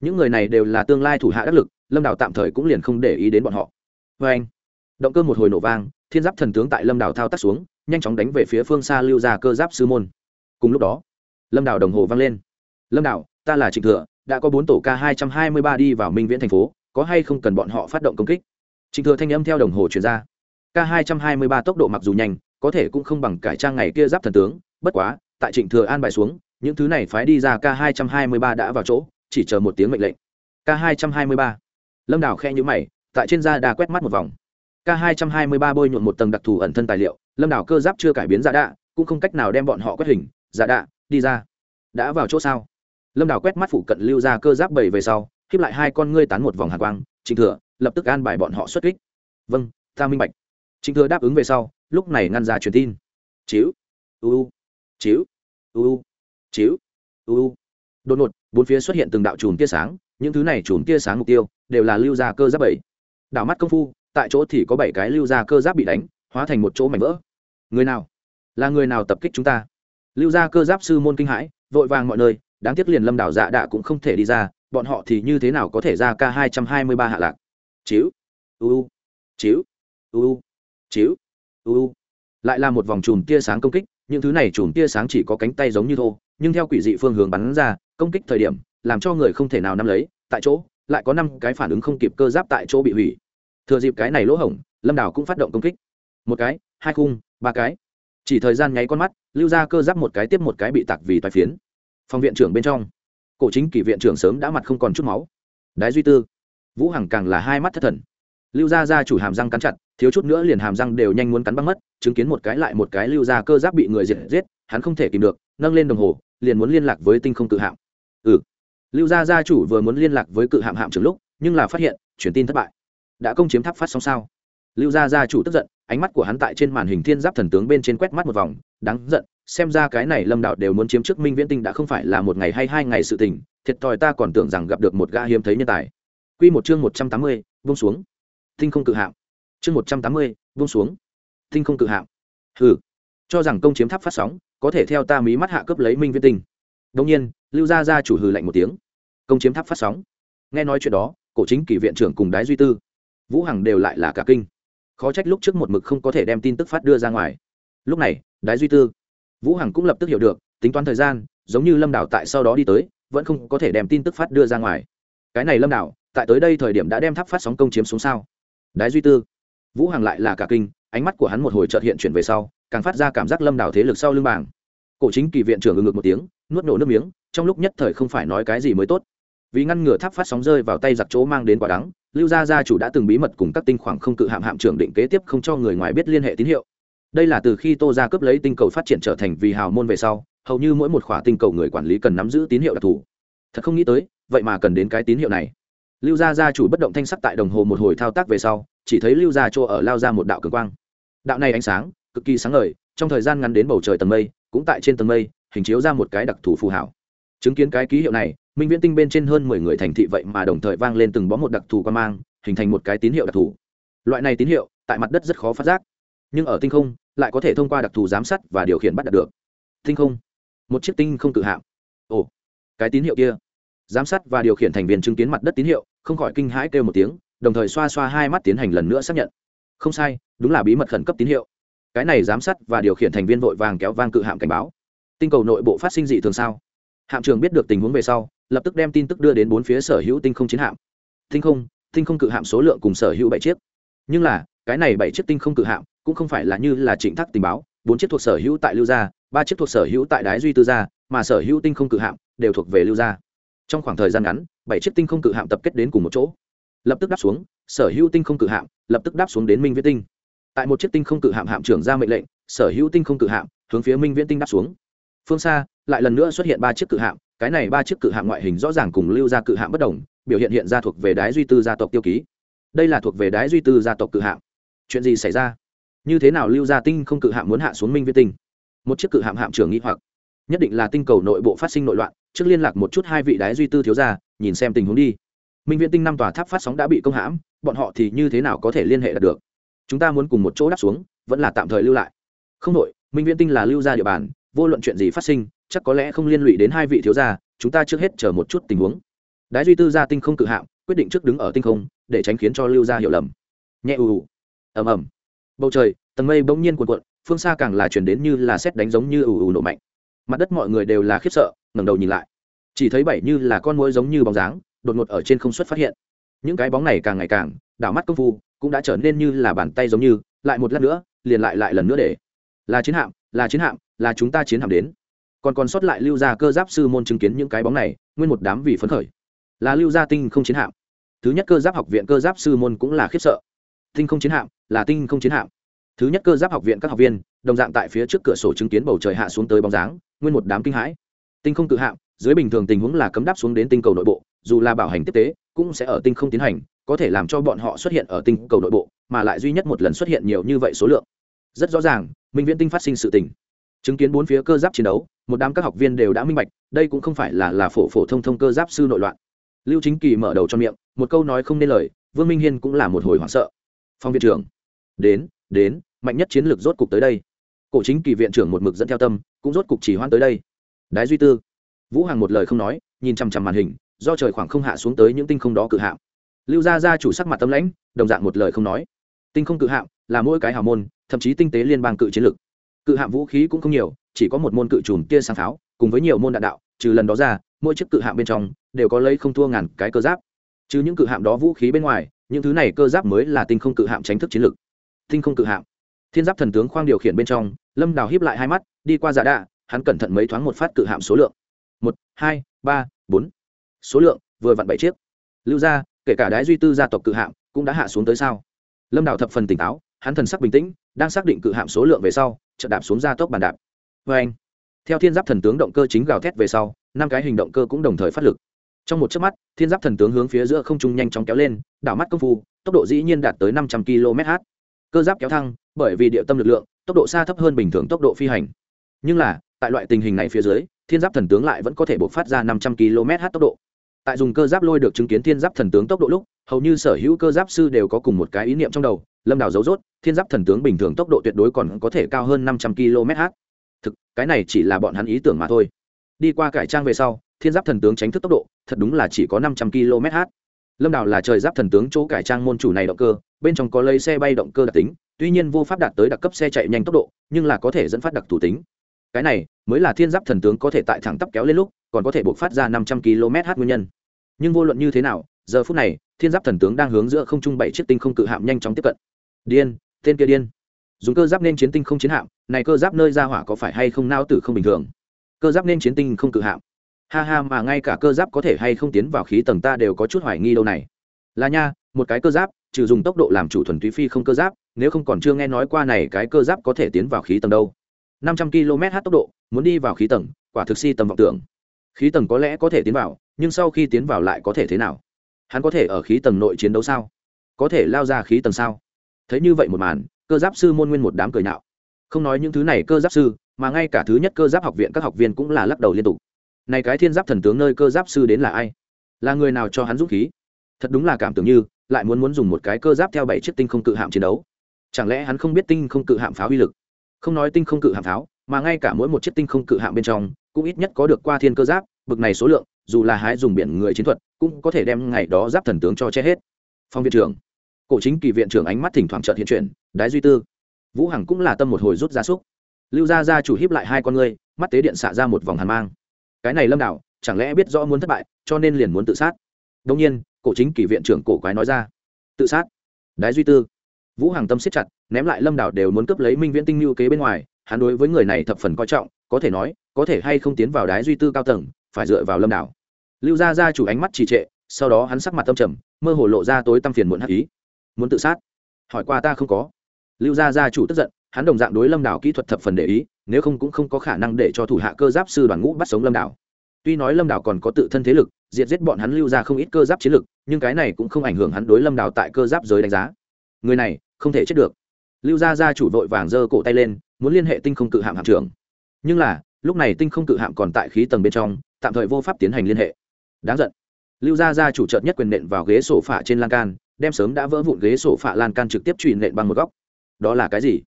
S1: Những người này đều là tương lai thủ hạ đắc lực, lâm đảo tạm thời cũng liền không để ý đến bọn họ. Vê anh, động cơ một hồi nổ vang, thiên giáp thần tướng tại lâm đảo thao tác xuống, nhanh chóng đánh về phía phương xa lưu ra cơ giáp sư môn. Cùng lúc đó, lâm đảo đồng hồ vang lên. Lâm đảo, ta là trịnh thừa, đã có bốn tổ k hai trăm hai mươi ba đi vào minh viễn thành phố, có hay không cần bọn họ phát động công kích? Trịnh thừa thanh âm theo đồng hồ chuyển ra. K hai trăm hai mươi ba tốc độ mặc dù nhanh, có thể cũng không bằng cải trang ngày kia giáp thần tướng, bất quá tại trịnh thừa an bài xuống, những thứ này phái đi ra k hai trăm hai mươi ba đã vào chỗ, chỉ chờ một tiếng mệnh lệnh. K hai trăm hai mươi ba. Lâm đào khe nhữ mày, tại trên da đa quét mắt một vòng. K hai trăm hai mươi ba bôi nhuộn một tầng đặc thù ẩn thân tài liệu, lâm đào cơ giáp chưa cải biến giả đạ, cũng không cách nào đem bọn họ quét hình, giả đạ, đi ra. Đã vào chỗ sao? Lâm đào quét mắt phụ cận lưu ra cơ giáp bảy về sau, khiếp lại hai con ngươi tán một vòng hạ quang, trịnh thừa, lập tức an bài bọn họ xuất kích. Vâng ta minh bạch. Trịnh thừa đáp ứng về sau, lúc này ngăn ra truyền tin. Chiếu uu chiếu uu, chiếu uu, đột ngột bốn phía xuất hiện từng đạo chùm tia sáng những thứ này chùm tia sáng mục tiêu đều là lưu gia cơ giáp bảy. Đảo mắt công phu tại chỗ thì có bảy cái lưu gia cơ giáp bị đánh hóa thành một chỗ mảnh vỡ. Người nào? Là người nào tập kích chúng ta? Lưu gia cơ giáp sư môn kinh hãi vội vàng mọi nơi đáng tiếc liền lâm đảo dạ đạ cũng không thể đi ra bọn họ thì như thế nào có thể ra k hai trăm hai mươi ba hạ lạc? Chiếu uu, chiếu uu, chiếu uu, lại là một vòng chùm tia sáng công kích những thứ này chùm tia sáng chỉ có cánh tay giống như thô, nhưng theo quỷ dị phương hướng bắn ra, công kích thời điểm, làm cho người không thể nào nắm lấy, tại chỗ, lại có năm cái phản ứng không kịp cơ giáp tại chỗ bị hủy. Thừa dịp cái này lỗ hổng, lâm đảo cũng phát động công kích. Một cái, hai khung, ba cái. Chỉ thời gian nháy con mắt, lưu ra cơ giáp một cái tiếp một cái bị tặc vì toài phiến. Phòng viện trưởng bên trong. Cổ chính kỷ viện trưởng sớm đã mặt không còn chút máu. Đái duy tư. Vũ hằng càng là hai mắt thất thần. Lưu gia gia chủ hàm răng cắn chặt thiếu chút nữa liền hàm răng đều nhanh muốn cắn băng mất chứng kiến một cái lại một cái lưu gia cơ giáp bị người diệt giết hắn không thể kìm được nâng lên đồng hồ liền muốn liên lạc với tinh không cự hạm. Ừ. Lưu gia gia chủ vừa muốn liên lạc với cự hạm hạm trưởng lúc nhưng là phát hiện truyền tin thất bại. Đã công chiếm tháp phát xong sao? Lưu gia gia chủ tức giận ánh mắt của hắn tại trên màn hình thiên giáp thần tướng bên trên quét mắt một vòng đáng giận xem ra cái này lâm đạo đều muốn chiếm trước minh viễn tinh đã không phải là một ngày hay hai ngày sự tình thiệt thòi ta còn tưởng rằng gặp được một gã hiếm thấy nhân tài. Quy một chương một trăm tám mươi, buông xuống. Tinh không cự hạm. Chương một trăm tám mươi, vung xuống. Tinh không cự hạng, Hừ, cho rằng công chiếm tháp phát sóng, có thể theo ta mí mắt hạ cấp lấy minh viên tinh. đông nhiên, Lưu gia gia chủ hừ lạnh một tiếng. Công chiếm tháp phát sóng. Nghe nói chuyện đó, cổ chính kỷ viện trưởng cùng đái duy tư vũ hằng đều lại là cả kinh khó trách lúc trước một mực không có thể đem tin tức phát đưa ra ngoài lúc này đái duy tư vũ hằng cũng lập tức hiểu được tính toán thời gian giống như lâm đảo tại sau đó đi tới vẫn không có thể đem tin tức phát đưa ra ngoài cái này lâm đảo tại tới đây thời điểm đã đem tháp phát sóng công chiếm xuống sao đái duy tư vũ hằng lại là cả kinh, ánh mắt của hắn một hồi trợt hiện chuyển về sau, càng phát ra cảm giác lâm đảo thế lực sau lưng bảng. Cổ chính kỳ viện trưởng ngừng ngực một tiếng, nuốt nổ nước miếng, trong lúc nhất thời không phải nói cái gì mới tốt. Vì ngăn ngừa tháp phát sóng rơi vào tay giặc chỗ mang đến quả đắng, lưu gia gia chủ đã từng bí mật cùng các tinh khoảng không cự hạm hạm trưởng định kế tiếp không cho người ngoài biết liên hệ tín hiệu. Đây là từ khi tô gia cướp lấy tinh cầu phát triển trở thành vì hào môn về sau, hầu như mỗi một khỏa tinh cầu người quản lý cần nắm giữ tín hiệu đặc thù. Thật không nghĩ tới, vậy mà cần đến cái tín hiệu này lưu gia gia chủ bất động thanh sắc tại đồng hồ một hồi thao tác về sau, chỉ thấy lưu gia chỗ ở lao ra một đạo cường quang. Đạo này ánh sáng, cực kỳ sáng ngời, trong thời gian ngắn đến bầu trời tầng mây, cũng tại trên tầng mây, hình chiếu ra một cái đặc thù phù hảo. Chứng kiến cái ký hiệu này, minh viễn tinh bên trên hơn mười người thành thị vậy mà đồng thời vang lên từng bó một đặc thù quan mang, hình thành một cái tín hiệu đặc thù. Loại này tín hiệu, tại mặt đất rất khó phát giác, nhưng ở tinh không, lại có thể thông qua đặc thù giám sát và điều khiển bắt đạt được. Tinh không? Một chiếc tinh không cự hạm. Ồ, cái tín hiệu kia. Giám sát và điều khiển thành viên chứng kiến mặt đất tín hiệu không khỏi kinh hãi kêu một tiếng, đồng thời xoa xoa hai mắt tiến hành lần nữa xác nhận. Không sai, đúng là bí mật khẩn cấp tín hiệu. Cái này giám sát và điều khiển thành viên vội vàng kéo vang cự hạm cảnh báo. Tinh cầu nội bộ phát sinh dị thường sao? Hạm trường biết được tình huống về sau, lập tức đem tin tức đưa đến bốn phía sở hữu tinh không chiến hạm. Tinh không tinh không cự hạm số lượng cùng sở hữu bảy chiếc. Nhưng là, cái này bảy chiếc tinh không cự hạm cũng không phải là như là trịnh thác tình báo, bốn chiếc thuộc sở hữu tại lưu gia, ba chiếc thuộc sở hữu tại đái duy tư gia, mà sở hữu tinh không cự hạm đều thuộc về lưu gia trong khoảng thời gian ngắn, bảy chiếc tinh không cự hạm tập kết đến cùng một chỗ. Lập tức đáp xuống, sở hữu tinh không cự hạm, lập tức đáp xuống đến minh viễn tinh. Tại một chiếc tinh không cự hạm hạm trưởng ra mệnh lệnh, sở hữu tinh không cự hạm hướng phía minh viễn tinh đáp xuống. Phương xa, lại lần nữa xuất hiện ba chiếc cự hạm, cái này ba chiếc cự hạm ngoại hình rõ ràng cùng lưu ra cự hạm bất đồng, biểu hiện hiện ra thuộc về đái duy tư gia tộc tiêu ký. Đây là thuộc về đái duy tư gia tộc cự hạm. Chuyện gì xảy ra? Như thế nào lưu gia tinh không cự hạm muốn hạ xuống minh viễn tinh? Một chiếc cự hạm hạm trưởng nghĩ hoặc. Nhất định là tinh cầu nội bộ phát sinh nội loạn trước liên lạc một chút hai vị đái duy tư thiếu gia, nhìn xem tình huống đi. Minh viễn tinh năm tòa tháp phát sóng đã bị công hãm, bọn họ thì như thế nào có thể liên hệ được? Chúng ta muốn cùng một chỗ đáp xuống, vẫn là tạm thời lưu lại. Không đội minh viễn tinh là lưu gia địa bàn, vô luận chuyện gì phát sinh, chắc có lẽ không liên lụy đến hai vị thiếu gia, chúng ta trước hết chờ một chút tình huống. Đái duy tư gia tinh không cự hạm, quyết định trước đứng ở tinh không, để tránh khiến cho lưu gia hiểu lầm. Nhẹ ù ù. Ầm ầm. Bầu trời, tầng mây bỗng nhiên cuộn cuộn, phương xa càng là chuyển đến như là xét đánh giống như ù ù nổ mạnh. Mặt đất mọi người đều là khiếp sợ ngẩng đầu nhìn lại. Chỉ thấy bảy như là con mũi giống như bóng dáng, đột ngột ở trên không xuất phát hiện. Những cái bóng này càng ngày càng, đảo mắt công phu, cũng đã trở nên như là bàn tay giống như, lại một lát nữa, liền lại lại lần nữa để. Là chiến hạm, là chiến hạm, là chúng ta chiến hạm đến. Còn còn sót lại lưu gia cơ giáp sư môn chứng kiến những cái bóng này, nguyên một đám vì phấn khởi. Là lưu gia tinh không chiến hạm. Thứ nhất cơ giáp học viện cơ giáp sư môn cũng là khiếp sợ. Tinh không chiến hạm, là tinh không chiến hạm. Thứ nhất cơ giáp học viện các học viên, đồng dạng tại phía trước cửa sổ chứng kiến bầu trời hạ xuống tới bóng dáng, nguyên một đám kinh hãi tinh không cự hạm, dưới bình thường tình huống là cấm đáp xuống đến tinh cầu nội bộ, dù là bảo hành tiếp tế, cũng sẽ ở tinh không tiến hành, có thể làm cho bọn họ xuất hiện ở tinh cầu nội bộ, mà lại duy nhất một lần xuất hiện nhiều như vậy số lượng. Rất rõ ràng, minh viễn tinh phát sinh sự tình. Chứng kiến bốn phía cơ giáp chiến đấu, một đám các học viên đều đã minh bạch, đây cũng không phải là là phổ phổ thông thông cơ giáp sư nội loạn. Lưu chính kỳ mở đầu cho miệng, một câu nói không nên lời, vương minh hiên cũng là một hồi hoảng sợ. Phong viện trưởng, đến đến, mạnh nhất chiến lược rốt cục tới đây. Cổ chính kỳ viện trưởng một mực dẫn theo tâm, cũng rốt cục chỉ hoan tới đây đái duy tư. Vũ Hằng một lời không nói, nhìn chằm chằm màn hình, do trời khoảng không hạ xuống tới những tinh không đó cự hạm. Lưu gia gia chủ sắc mặt tâm lãnh, đồng dạng một lời không nói. Tinh không cự hạm là mỗi cái hào môn, thậm chí tinh tế liên bang cự chiến lược. Cự hạm vũ khí cũng không nhiều, chỉ có một môn cự chùm tia sáng pháo, cùng với nhiều môn đạn đạo, trừ lần đó ra, mỗi chiếc cự hạm bên trong đều có lấy không thua ngàn cái cơ giáp. Chứ những cự hạm đó vũ khí bên ngoài, những thứ này cơ giáp mới là tinh không cự hạm tránh thức chiến lược. Tinh không cự hạm. Thiên giáp thần tướng khoang điều khiển bên trong, lâm đào hiếp lại hai mắt, đi qua giả đạ hắn cẩn thận mấy thoáng một phát cự hạm số lượng. Một, hai, ba, bốn. Số lượng vừa vặn bảy chiếc. Lưu ra kể cả đái duy tư gia tộc cự hạm cũng đã hạ xuống tới sao? Lâm đào thập phần tỉnh táo, hắn thần sắc bình tĩnh, đang xác định cự hạm số lượng về sau, chợt đạp xuống gia tốc bàn đạp. Vê anh, theo thiên giáp thần tướng động cơ chính gào thét về sau, năm cái hình động cơ cũng đồng thời phát lực. Trong một chớp mắt, thiên giáp thần tướng hướng phía giữa không trung nhanh chóng kéo lên, đảo mắt công phu, tốc độ dĩ nhiên đạt tới năm trăm km/h cơ giáp kéo thăng, bởi vì địa tâm lực lượng, tốc độ xa thấp hơn bình thường tốc độ phi hành. Nhưng là tại loại tình hình này phía dưới, thiên giáp thần tướng lại vẫn có thể buộc phát ra năm trăm km/h tốc độ. Tại dùng cơ giáp lôi được chứng kiến thiên giáp thần tướng tốc độ lúc, hầu như sở hữu cơ giáp sư đều có cùng một cái ý niệm trong đầu, lâm đào dấu dốt thiên giáp thần tướng bình thường tốc độ tuyệt đối còn có thể cao hơn năm trăm km/h thực, cái này chỉ là bọn hắn ý tưởng mà thôi. Đi qua cải trang về sau, thiên giáp thần tướng tránh thức tốc độ, thật đúng là chỉ có năm trăm km/h lâm đào là trời giáp thần tướng chỗ cải trang môn chủ này động cơ, bên trong có lấy xe bay động cơ đặc tính, tuy nhiên vô pháp đạt tới đặc cấp xe chạy nhanh tốc độ, nhưng là có thể dẫn phát đặc thủ tính cái này mới là thiên giáp thần tướng có thể tại thẳng tắp kéo lên lúc, còn có thể buộc phát ra năm trăm km h nguyên nhân. Nhưng vô luận như thế nào, giờ phút này, thiên giáp thần tướng đang hướng giữa không trung bảy chiếc tinh không cự hạm nhanh chóng tiếp cận. Điên, tên kia điên. Dùng cơ giáp nên chiến tinh không chiến hạm, này cơ giáp nơi ra hỏa có phải hay không nao tử không bình thường? Cơ giáp nên chiến tinh không cự hạm. Ha ha, mà ngay cả cơ giáp có thể hay không tiến vào khí tầng ta đều có chút hoài nghi đâu này. Là nha, một cái cơ giáp, trừ dùng tốc độ làm chủ thuần túy phi không cơ giáp, nếu không còn chưa nghe nói qua này cái cơ giáp có thể tiến vào khí tầng đâu năm trăm km h tốc độ, muốn đi vào khí tầng, quả thực si tầm vọng tưởng. Khí tầng có lẽ có thể tiến vào, nhưng sau khi tiến vào lại có thể thế nào? Hắn có thể ở khí tầng nội chiến đấu sao? Có thể lao ra khí tầng sao? Thấy như vậy một màn, cơ giáp sư môn nguyên một đám cười nhạo. Không nói những thứ này cơ giáp sư, mà ngay cả thứ nhất cơ giáp học viện các học viên cũng là lắc đầu liên tục. Này cái thiên giáp thần tướng nơi cơ giáp sư đến là ai? Là người nào cho hắn dũng khí? Thật đúng là cảm tưởng như, lại muốn muốn dùng một cái cơ giáp theo bảy chiếc tinh không cự hạm chiến đấu. Chẳng lẽ hắn không biết tinh không cự hạm phá uy lực? Không nói tinh không cự hạm pháo, mà ngay cả mỗi một chiếc tinh không cự hạm bên trong, cũng ít nhất có được qua thiên cơ giáp, bực này số lượng, dù là hái dùng biển người chiến thuật, cũng có thể đem ngày đó giáp thần tướng cho che hết. Phong viện trưởng. Cổ chính kỳ viện trưởng ánh mắt thỉnh thoảng trợt hiện chuyển, đái duy tư. Vũ hằng cũng là tâm một hồi rút ra súc lưu gia gia chủ hiếp lại hai con ngươi, mắt tế điện xạ ra một vòng hàn mang. Cái này lâm đảo chẳng lẽ biết rõ muốn thất bại, cho nên liền muốn tự sát? Đông nhiên, cổ chính kỳ viện trưởng cổ quái nói ra. Tự sát. Đái duy tư vũ hằng tâm siết chặt, ném lại lâm đảo đều muốn cướp lấy minh viễn tinh lưu kế bên ngoài, hắn đối với người này thập phần coi trọng, có thể nói, có thể hay không tiến vào đái duy tư cao tầng, phải dựa vào lâm đảo lưu gia gia chủ ánh mắt trì trệ, sau đó hắn sắc mặt tâm trầm, mơ hồ lộ ra tối tăm phiền muộn hắc ý. Muốn tự sát? Hỏi qua ta không có. Lưu gia gia chủ tức giận, hắn đồng dạng đối lâm đảo kỹ thuật thập phần để ý, nếu không cũng không có khả năng để cho thủ hạ cơ giáp sư đoàn ngũ bắt sống lâm đảo tuy nói lâm đảo còn có tự thân thế lực, diệt giết bọn hắn lưu ra không ít cơ giáp chiến lực, nhưng cái này cũng không ảnh hưởng hắn đối lâm đảo tại cơ giáp giới đánh giá người này không thể chết được. Lưu gia gia chủ vội vàng giơ cổ tay lên, muốn liên hệ tinh không cự hạm hạm trưởng. Nhưng là, lúc này tinh không cự hạm còn tại khí tầng bên trong, tạm thời vô pháp tiến hành liên hệ. Đáng giận. Lưu gia gia chủ trợt nhất quyền nện vào ghế sổ phạ trên lan can, đem sớm đã vỡ vụn ghế sổ phạ lan can trực tiếp truy nện bằng một góc. Đó là cái gì?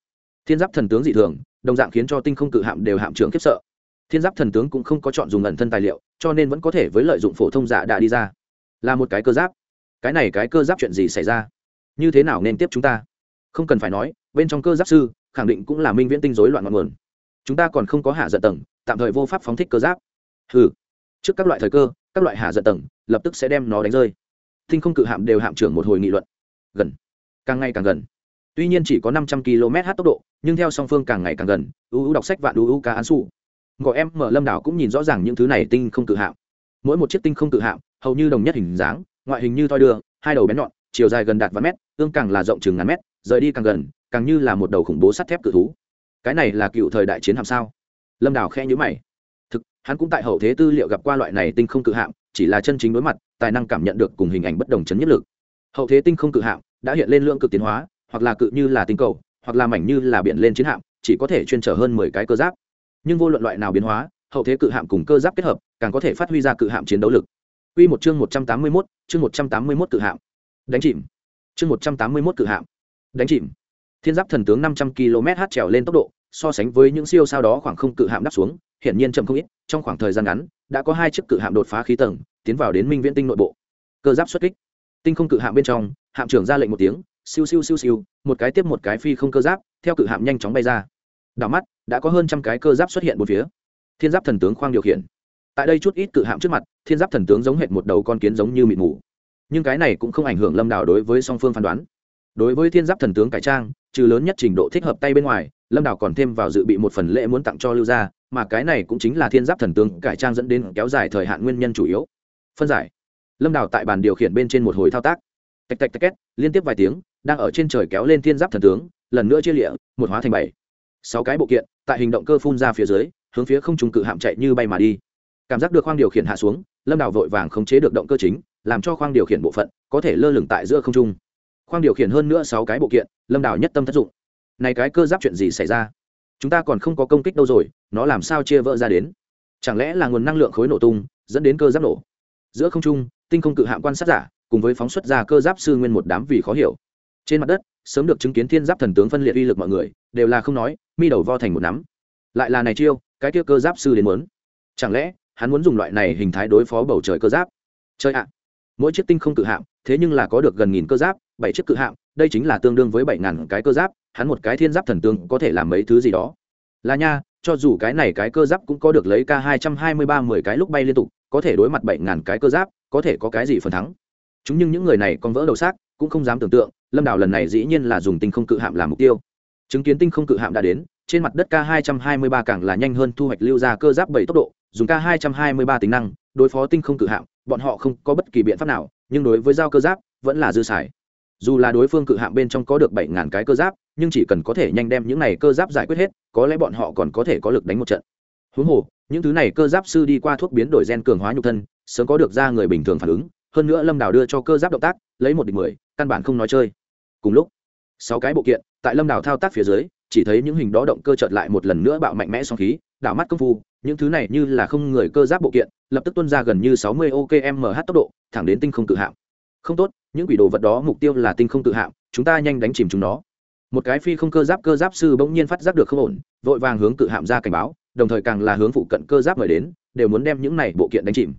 S1: Thiên giáp thần tướng dị thường, đồng dạng khiến cho tinh không cự hạm đều hạm trưởng khiếp sợ. Thiên giáp thần tướng cũng không có chọn dùng ẩn thân tài liệu, cho nên vẫn có thể với lợi dụng phổ thông giả đã đi ra. Là một cái cơ giáp. Cái này cái cơ giáp chuyện gì xảy ra? Như thế nào nên tiếp chúng ta? Không cần phải nói, bên trong cơ giáp sư, khẳng định cũng là minh viễn tinh rối loạn ngọn nguồn. Chúng ta còn không có hạ giận tầng, tạm thời vô pháp phóng thích cơ giáp. Ừ trước các loại thời cơ, các loại hạ giận tầng, lập tức sẽ đem nó đánh rơi. Tinh không cự hạm đều hạm trưởng một hồi nghị luận. Gần, càng ngày càng gần. Tuy nhiên chỉ có năm trăm km h tốc độ, nhưng theo song phương càng ngày càng gần uu đọc sách vạn uu ca án su gọi em mở lâm đảo cũng nhìn rõ ràng những thứ này tinh không cự hạm. Mỗi một chiếc tinh không cự hạm, hầu như đồng nhất hình dáng, ngoại hình như thoi đưa, hai đầu bén nhọn chiều dài gần đạt vài mét ương càng là rộng chừng ngàn mét rời đi càng gần càng như là một đầu khủng bố sắt thép cự thú. Cái này là cựu thời đại chiến hạm sao? Lâm đảo khe nhữ mày. Thực hắn cũng tại hậu thế tư liệu gặp qua loại này tinh không cự hạm chỉ là chân chính đối mặt tài năng cảm nhận được cùng hình ảnh bất đồng chấn nhất lực. Hậu thế tinh không cự hạm đã hiện lên lượng cực tiến hóa hoặc là cự như là tinh cầu hoặc là mảnh như là biển lên chiến hạm chỉ có thể chuyên trở hơn mười cái cơ giáp. Nhưng vô luận loại nào biến hóa hậu thế cự hạm cùng cơ giáp kết hợp càng có thể phát huy ra cự hạm chiến đấu lực. Quy một chương một trăm tám mươi 181, chương một trăm tám mươi 181 cự hạm. Đánh chìm. Chương một trăm tám mươi mốt cự hạm. Đánh chìm. Thiên giáp thần tướng năm trăm km/h trèo lên tốc độ, so sánh với những siêu sao đó khoảng không cự hạm đáp xuống, hiển nhiên chậm không ít, trong khoảng thời gian ngắn, đã có hai chiếc cự hạm đột phá khí tầng, tiến vào đến Minh Viễn tinh nội bộ. Cơ giáp xuất kích. Tinh không cự hạm bên trong, hạm trưởng ra lệnh một tiếng, siêu siêu siêu siêu một cái tiếp một cái phi không cơ giáp theo cự hạm nhanh chóng bay ra đảo mắt đã có hơn trăm cái cơ giáp xuất hiện một phía thiên giáp thần tướng khoang điều khiển tại đây chút ít cự hạm trước mặt thiên giáp thần tướng giống hệt một đầu con kiến giống như mịt mù nhưng cái này cũng không ảnh hưởng lâm đảo đối với song phương phán đoán. Đối với thiên giáp thần tướng cải trang, trừ lớn nhất trình độ thích hợp tay bên ngoài, lâm đảo còn thêm vào dự bị một phần lễ muốn tặng cho lưu gia, mà cái này cũng chính là thiên giáp thần tướng cải trang dẫn đến kéo dài thời hạn nguyên nhân chủ yếu. Phân giải. Lâm đảo tại bàn điều khiển bên trên một hồi thao tác. Tạch tạch tạch két, liên tiếp vài tiếng, đang ở trên trời kéo lên thiên giáp thần tướng, lần nữa chia lịa, một hóa thành bảy. Sáu cái bộ kiện, tại hình động cơ phun ra phía dưới, hướng phía không trung cự hạm chạy như bay mà đi. Cảm giác được khoang điều khiển hạ xuống, lâm đào vội vàng khống chế được động cơ chính làm cho khoang điều khiển bộ phận có thể lơ lửng tại giữa không trung. Khoang điều khiển hơn nữa sáu cái bộ kiện, lâm đào nhất tâm thất dụng. Này cái cơ giáp chuyện gì xảy ra? Chúng ta còn không có công kích đâu rồi, nó làm sao chia vỡ ra đến? Chẳng lẽ là nguồn năng lượng khối nổ tung, dẫn đến cơ giáp nổ? Giữa không trung, tinh không cự hạm quan sát giả, cùng với phóng xuất ra cơ giáp sư nguyên một đám vì khó hiểu. Trên mặt đất, sớm được chứng kiến thiên giáp thần tướng phân liệt uy lực mọi người, đều là không nói, mi đầu vo thành một nắm. Lại là này chiêu, cái kia cơ giáp sư đến muốn. Chẳng lẽ, hắn muốn dùng loại này hình thái đối phó bầu trời cơ giáp? Chơi ạ mỗi chiếc tinh không cự hạm, thế nhưng là có được gần nghìn cơ giáp, bảy chiếc cự hạm, đây chính là tương đương với bảy ngàn cái cơ giáp, hắn một cái thiên giáp thần tướng có thể làm mấy thứ gì đó. Là nha, cho dù cái này cái cơ giáp cũng có được lấy k hai trăm hai mươi ba mười cái lúc bay liên tục, có thể đối mặt bảy ngàn cái cơ giáp, có thể có cái gì phần thắng. Chúng nhưng những người này còn vỡ đầu xác, cũng không dám tưởng tượng, lâm đảo lần này dĩ nhiên là dùng tinh không cự hạm làm mục tiêu. Chứng kiến tinh không cự hạm đã đến, trên mặt đất k 223 càng là nhanh hơn thu hoạch lưu ra cơ giáp bảy tốc độ, dùng k 223 tính năng, đối phó tinh không cự hạm bọn họ không có bất kỳ biện pháp nào, nhưng đối với giao cơ giáp, vẫn là dư xài. Dù là đối phương cự hạm bên trong có được bảy ngàn cái cơ giáp, nhưng chỉ cần có thể nhanh đem những này cơ giáp giải quyết hết, có lẽ bọn họ còn có thể có lực đánh một trận. Huống hồ, những thứ này cơ giáp sư đi qua thuốc biến đổi gen cường hóa nhục thân, sớm có được ra người bình thường phản ứng, hơn nữa lâm đào đưa cho cơ giáp động tác, lấy một địch mười, căn bản không nói chơi. Cùng lúc, sáu cái bộ kiện, tại lâm đào thao tác phía dưới, chỉ thấy những hình đó động cơ chợt lại một lần nữa bạo mạnh mẽ song khí, đảo mắt công phu, những thứ này như là không người cơ giáp bộ kiện lập tức tuân ra gần như sáu mươi okmh tốc độ, thẳng đến tinh không tự hạm. Không tốt, những quỷ đồ vật đó mục tiêu là tinh không tự hạm, chúng ta nhanh đánh chìm chúng nó. Một cái phi không cơ giáp cơ giáp sư bỗng nhiên phát giác được không ổn, vội vàng hướng cự hạm ra cảnh báo, đồng thời càng là hướng phụ cận cơ giáp mời đến, đều muốn đem những này bộ kiện đánh chìm.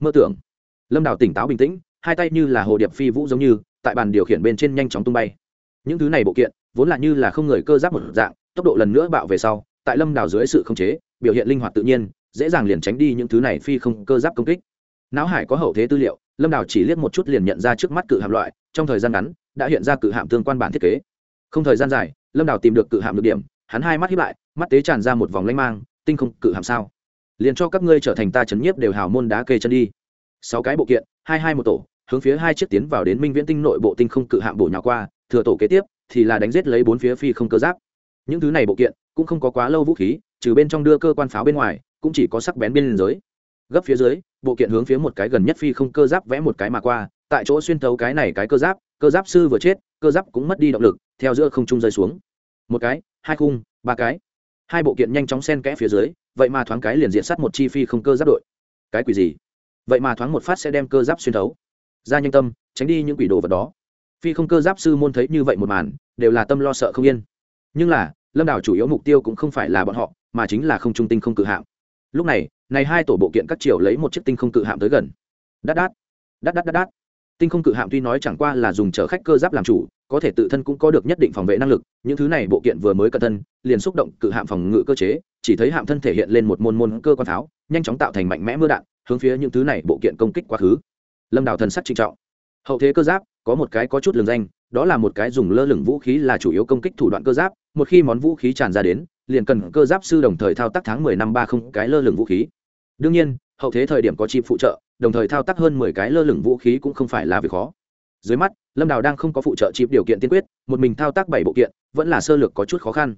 S1: Mơ tưởng. Lâm đào tỉnh táo bình tĩnh, hai tay như là hồ điệp phi vũ giống như, tại bàn điều khiển bên trên nhanh chóng tung bay. Những thứ này bộ kiện, vốn là như là không người cơ giáp một dạng, tốc độ lần nữa bạo về sau, tại lâm đào dưới sự khống chế, biểu hiện linh hoạt tự nhiên dễ dàng liền tránh đi những thứ này phi không cơ giáp công kích. Não hải có hậu thế tư liệu, lâm đào chỉ liếc một chút liền nhận ra trước mắt cự hạm loại, trong thời gian ngắn, đã hiện ra cự hạm tương quan bản thiết kế. Không thời gian dài, lâm đào tìm được cự hạm được điểm, hắn hai mắt hiếp lại, mắt tế tràn ra một vòng lanh mang, tinh không, cự hạm sao? Liền cho các ngươi trở thành ta chấn nhiếp đều hào môn đá kê chân đi. Sáu cái bộ kiện, hai hai một tổ, hướng phía hai chiếc tiến vào đến minh viễn tinh nội bộ tinh không cự hạm bổ nhỏ qua, thừa tổ kế tiếp, thì là đánh giết lấy bốn phía phi không cơ giáp. Những thứ này bộ kiện, cũng không có quá lâu vũ khí, trừ bên trong đưa cơ quan pháo bên ngoài cũng chỉ có sắc bén bên dưới. Gấp phía dưới, bộ kiện hướng phía một cái gần nhất phi không cơ giáp vẽ một cái mà qua, tại chỗ xuyên thấu cái này cái cơ giáp cơ giáp sư vừa chết, cơ giáp cũng mất đi động lực, theo giữa không trung rơi xuống. Một cái, hai khung, ba cái. Hai bộ kiện nhanh chóng sen kẽ phía dưới, vậy mà thoáng cái liền diện sát một chi phi không cơ giáp đội. Cái quỷ gì? Vậy mà thoáng một phát sẽ đem cơ giáp xuyên thấu. Ra nhanh tâm, tránh đi những quỷ đồ vật đó. Phi không cơ giáp sư môn thấy như vậy một màn, đều là tâm lo sợ không yên. Nhưng là, lâm đảo chủ yếu mục tiêu cũng không phải là bọn họ, mà chính là không trung tinh không cự hạm lúc này này hai tổ bộ kiện các triều lấy một chiếc tinh không cự hạm tới gần. Đắt đắt đắt đắt đắt đắt tinh không cự hạm tuy nói chẳng qua là dùng chở khách cơ giáp làm chủ có thể tự thân cũng có được nhất định phòng vệ năng lực những thứ này bộ kiện vừa mới cẩn thân liền xúc động cự hạm phòng ngự cơ chế chỉ thấy hạm thân thể hiện lên một môn môn cơ quan tháo, nhanh chóng tạo thành mạnh mẽ mưa đạn hướng phía những thứ này bộ kiện công kích quá khứ. Lâm đào thần sắc trinh trọng. Hậu thế cơ giáp có một cái có chút lường danh đó là một cái dùng lơ lửng vũ khí là chủ yếu công kích thủ đoạn cơ giáp một khi món vũ khí tràn ra đến liền cần cơ giáp sư đồng thời thao tác tháng mười năm ba không cái lơ lửng vũ khí. Đương nhiên, hậu thế thời điểm có chip phụ trợ, đồng thời thao tác hơn mười cái lơ lửng vũ khí cũng không phải là việc khó. Dưới mắt, lâm đào đang không có phụ trợ chip điều kiện tiên quyết, một mình thao tác bảy bộ kiện, vẫn là sơ lược có chút khó khăn.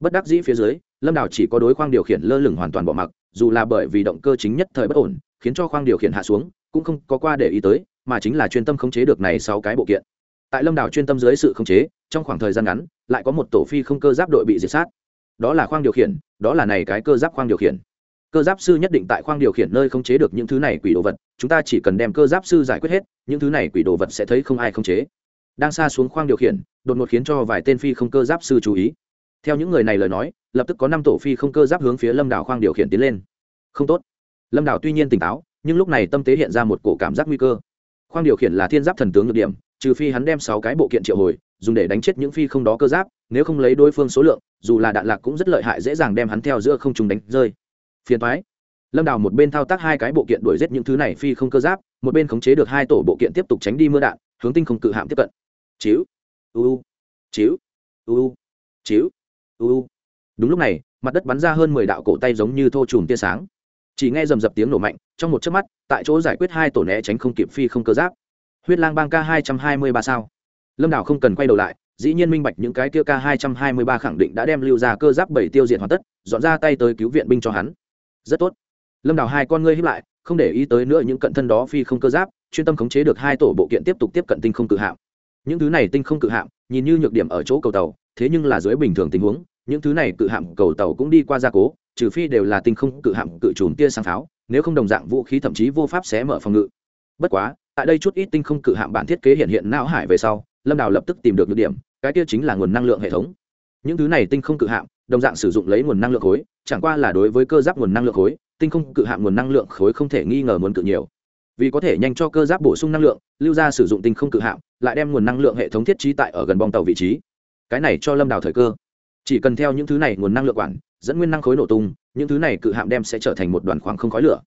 S1: Bất đắc dĩ phía dưới, lâm đào chỉ có đối khoang điều khiển lơ lửng hoàn toàn bỏ mặc, dù là bởi vì động cơ chính nhất thời bất ổn, khiến cho khoang điều khiển hạ xuống, cũng không có qua để ý tới, mà chính là chuyên tâm khống chế được này sáu cái bộ kiện. Tại lâm đào chuyên tâm dưới sự khống chế, trong khoảng thời gian ngắn, lại có một tổ phi không cơ giáp đội bị diệt sát đó là khoang điều khiển, đó là này cái cơ giáp khoang điều khiển. Cơ giáp sư nhất định tại khoang điều khiển nơi không chế được những thứ này quỷ đồ vật, chúng ta chỉ cần đem cơ giáp sư giải quyết hết, những thứ này quỷ đồ vật sẽ thấy không ai không chế. Đang xa xuống khoang điều khiển, đột ngột khiến cho vài tên phi không cơ giáp sư chú ý. Theo những người này lời nói, lập tức có năm tổ phi không cơ giáp hướng phía lâm đảo khoang điều khiển tiến lên. Không tốt. Lâm đảo tuy nhiên tỉnh táo, nhưng lúc này tâm tế hiện ra một cổ cảm giác nguy cơ. Khoang điều khiển là thiên giáp thần tướng được điểm, trừ phi hắn đem sáu cái bộ kiện triệu hồi dùng để đánh chết những phi không đó cơ giáp, nếu không lấy đối phương số lượng, dù là đạn lạc cũng rất lợi hại dễ dàng đem hắn theo giữa không trùng đánh rơi. Phiền thoái lâm đào một bên thao tác hai cái bộ kiện đuổi giết những thứ này phi không cơ giáp, một bên khống chế được hai tổ bộ kiện tiếp tục tránh đi mưa đạn, hướng tinh không cự hạm tiếp cận. Chiếu u chiếu u chiếu u đúng lúc này, mặt đất bắn ra hơn mười đạo cổ tay giống như thô chùm tia sáng. Chỉ nghe rầm rập tiếng nổ mạnh, trong một chớp mắt, tại chỗ giải quyết hai tổ né tránh không kịp phi không cơ giáp. Huyết lang bang k hai trăm hai mươi ba sao lâm Đào không cần quay đầu lại, dĩ nhiên minh bạch những cái kia k hai trăm hai mươi ba khẳng định đã đem lưu ra cơ giáp bảy tiêu diệt hoàn tất, dọn ra tay tới cứu viện binh cho hắn. Rất tốt. Lâm Đào hai con ngươi hiếp lại, không để ý tới nữa những cận thân đó phi không cơ giáp, chuyên tâm khống chế được hai tổ bộ kiện tiếp tục tiếp cận tinh không cự hạm. Những thứ này tinh không cự hạm, nhìn như nhược điểm ở chỗ cầu tàu, thế nhưng là dưới bình thường tình huống, những thứ này cự hạm cầu tàu cũng đi qua gia cố, trừ phi đều là tinh không cự hạm cự trùm tia sang pháo, nếu không đồng dạng vũ khí thậm chí vô pháp sẽ mở phòng ngự. Bất quá, tại đây chút ít tinh không cự hạm bản thiết kế hiện hiện não hải về sau lâm đào lập tức tìm được nhược điểm, cái kia chính là nguồn năng lượng hệ thống. Những thứ này tinh không cự hạm, đồng dạng sử dụng lấy nguồn năng lượng khối, chẳng qua là đối với cơ giáp nguồn năng lượng khối, tinh không cự hạm nguồn năng lượng khối không thể nghi ngờ muốn cự nhiều. Vì có thể nhanh cho cơ giáp bổ sung năng lượng, lưu ra sử dụng tinh không cự hạm, lại đem nguồn năng lượng hệ thống thiết trí tại ở gần bong tàu vị trí. Cái này cho lâm đào thời cơ. Chỉ cần theo những thứ này nguồn năng lượng quản, dẫn nguyên năng khối nổ tung, những thứ này cự hạm đem sẽ trở thành một đoàn khoảng không khói lửa.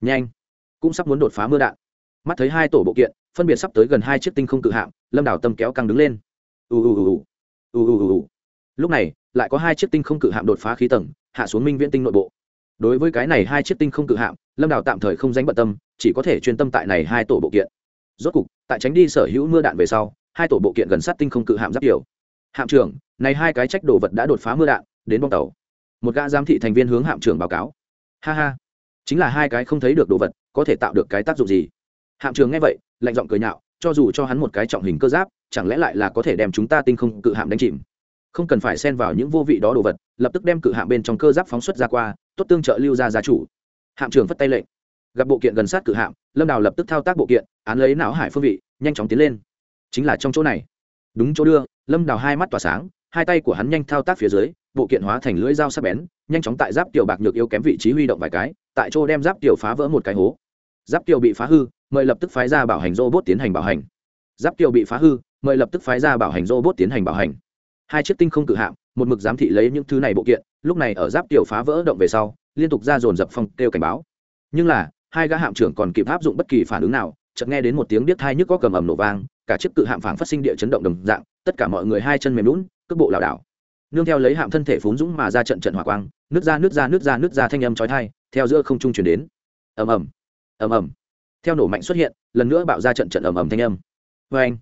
S1: Nhanh. Cũng sắp muốn đột phá mưa đạn mắt thấy hai tổ bộ kiện, phân biệt sắp tới gần hai chiếc tinh không cự hạm, lâm đào tâm kéo căng đứng lên. Ù ù ù ù. Ù ù ù lúc này, lại có hai chiếc tinh không cự hạm đột phá khí tầng, hạ xuống minh viễn tinh nội bộ. Đối với cái này hai chiếc tinh không cự hạm, lâm đào tạm thời không dánh bận tâm, chỉ có thể chuyên tâm tại này hai tổ bộ kiện. Rốt cục, tại tránh đi sở hữu mưa đạn về sau, hai tổ bộ kiện gần sát tinh không cự hạm giáp kiểu hạm trưởng, này hai cái trách đồ vật đã đột phá mưa đạn, đến bong tàu. Một gã giám thị thành viên hướng hạm trưởng báo cáo. Ha ha. Chính là hai cái không thấy được đồ vật, có thể tạo được cái tác dụng gì? Hạm trưởng nghe vậy, lạnh giọng cười nhạo, cho dù cho hắn một cái trọng hình cơ giáp, chẳng lẽ lại là có thể đem chúng ta tinh không cự hạm đánh chìm? Không cần phải xen vào những vô vị đó đồ vật, lập tức đem cự hạm bên trong cơ giáp phóng xuất ra qua, tốt tương trợ lưu ra gia chủ. Hạm trưởng phất tay lệnh. Gặp bộ kiện gần sát cự hạm, lâm đào lập tức thao tác bộ kiện, án lấy não hải phương vị, nhanh chóng tiến lên. Chính là trong chỗ này. Đúng chỗ đưa, lâm đào hai mắt tỏa sáng, hai tay của hắn nhanh thao tác phía dưới, bộ kiện hóa thành lưỡi dao sắc bén, nhanh chóng tại giáp tiểu bạc nhược yếu kém vị trí huy động vài cái, tại chỗ đem giáp tiểu phá vỡ một cái hố giáp kiều bị phá hư, mời lập tức phái ra bảo hành robot tiến hành bảo hành. Giáp kiều bị phá hư, mời lập tức phái ra bảo hành robot tiến hành bảo hành. Hai chiếc tinh không cự hạm, một mực giám thị lấy những thứ này bộ kiện, lúc này ở giáp kiều phá vỡ động về sau, liên tục ra dồn dập phong kêu cảnh báo. Nhưng là, hai gã hạm trưởng còn kịp áp dụng bất kỳ phản ứng nào, chợt nghe đến một tiếng biết thai nhức có cầm ầm nổ vang, cả chiếc cự hạm phảng phát sinh địa chấn động đồng dạng, tất cả mọi người hai chân mềm lún cước bộ lảo đảo. Nương theo lấy hạm thân thể phún dũng mà ra trận trận hỏa quang, nước ra nước ra nước ra nước ra thanh âm chói tai, theo giữa không trung truyền đến. Ầm ầm ầm ầm. Theo nổ mạnh xuất hiện, lần nữa bạo ra trận trận ầm ầm thanh âm. Vê anh,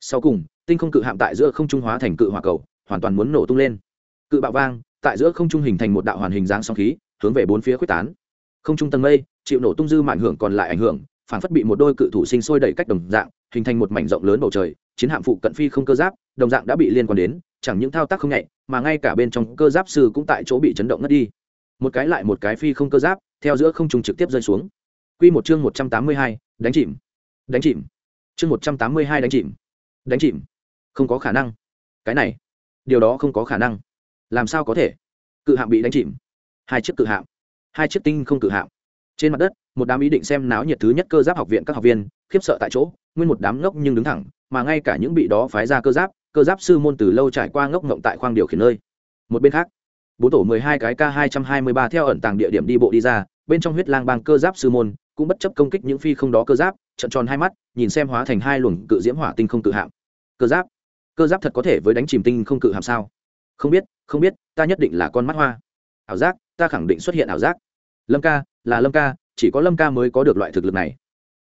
S1: sau cùng, tinh không cự hạm tại giữa không trung hóa thành cự hỏa cầu, hoàn toàn muốn nổ tung lên. Cự bạo vang, tại giữa không trung hình thành một đạo hoàn hình dáng sóng khí, hướng về bốn phía quyết tán. Không trung tầng mây, chịu nổ tung dư mạn hưởng còn lại ảnh hưởng phản phất bị một đôi cự thủ sinh sôi đẩy cách đồng dạng, hình thành một mảnh rộng lớn bầu trời, chiến hạm phụ cận phi không cơ giáp, đồng dạng đã bị liên quan đến, chẳng những thao tác không nhạy mà ngay cả bên trong cơ giáp sư cũng tại chỗ bị chấn động ngất đi. Một cái lại một cái phi không cơ giáp, theo giữa không trung trực tiếp rơi xuống quy một chương một trăm tám mươi hai, đánh chìm. Đánh chìm. Chương một trăm tám mươi hai, đánh chìm. Đánh chìm. Không có khả năng. Cái này, điều đó không có khả năng. Làm sao có thể? Cự hạm bị đánh chìm. Hai chiếc cự hạm. Hai chiếc tinh không cự hạm. Trên mặt đất, một đám ý định xem náo nhiệt thứ nhất cơ giáp học viện các học viên, khiếp sợ tại chỗ, nguyên một đám ngốc nhưng đứng thẳng, mà ngay cả những bị đó phái ra cơ giáp cơ giáp sư môn từ lâu trải qua ngốc ngộng tại khoang điều khiển nơi. Một bên khác, bốn tổ mười hai cái k hai trăm hai mươi ba theo ẩn tàng địa điểm đi bộ đi ra, bên trong huyết lang bang cơ giáp sư môn cũng bất chấp công kích những phi không đó cơ giáp, trận tròn hai mắt, nhìn xem hóa thành hai luồng cự diễm hỏa tinh không cự hạm. Cơ giáp? Cơ giáp thật có thể với đánh chìm tinh không cự hạm sao? Không biết không biết, ta nhất định là con mắt hoa. Ảo giác, ta khẳng định xuất hiện ảo giác. Lâm ca, là lâm ca, chỉ có lâm ca mới có được loại thực lực này.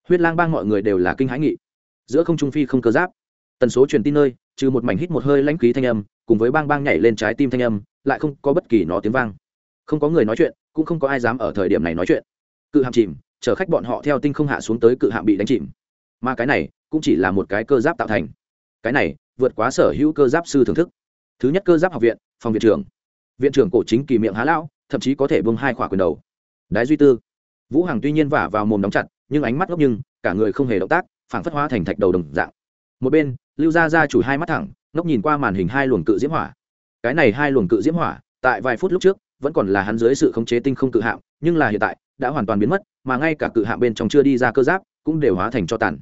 S1: Huyết lang bang mọi người đều là kinh hãi nghị. Giữa không trung phi không cơ giáp. Tần số truyền tin nơi, trừ một mảnh hít một hơi lãnh khí thanh âm, cùng với bang bang nhảy lên trái tim thanh âm, lại không có bất kỳ nó tiếng vang. Không có người nói chuyện, cũng không có ai dám ở thời điểm này nói chuyện. Cự hạm chìm chở khách bọn họ theo tinh không hạ xuống tới cự hạm bị đánh chìm. Mà cái này cũng chỉ là một cái cơ giáp tạo thành. Cái này vượt quá sở hữu cơ giáp sư thưởng thức. Thứ nhất cơ giáp học viện, phòng viện trưởng. Viện trưởng cổ chính kỳ miệng há lão, thậm chí có thể bưng hai khỏa quyền đầu. Đái duy tư. Vũ hằng tuy nhiên vả vào mồm đóng chặt, nhưng ánh mắt ngốc nhưng, cả người không hề động tác, phảng phất hóa thành thạch đầu đồng dạng. Một bên, lưu gia gia chủ hai mắt thẳng, ngốc nhìn qua màn hình hai luồng cự diễm hỏa. Cái này hai luồng cự diễm hỏa, tại vài phút lúc trước, vẫn còn là hắn dưới sự khống chế tinh không cự hạm, nhưng là hiện tại đã hoàn toàn biến mất, mà ngay cả cự hạm bên trong chưa đi ra cơ giáp cũng đều hóa thành cho tàn.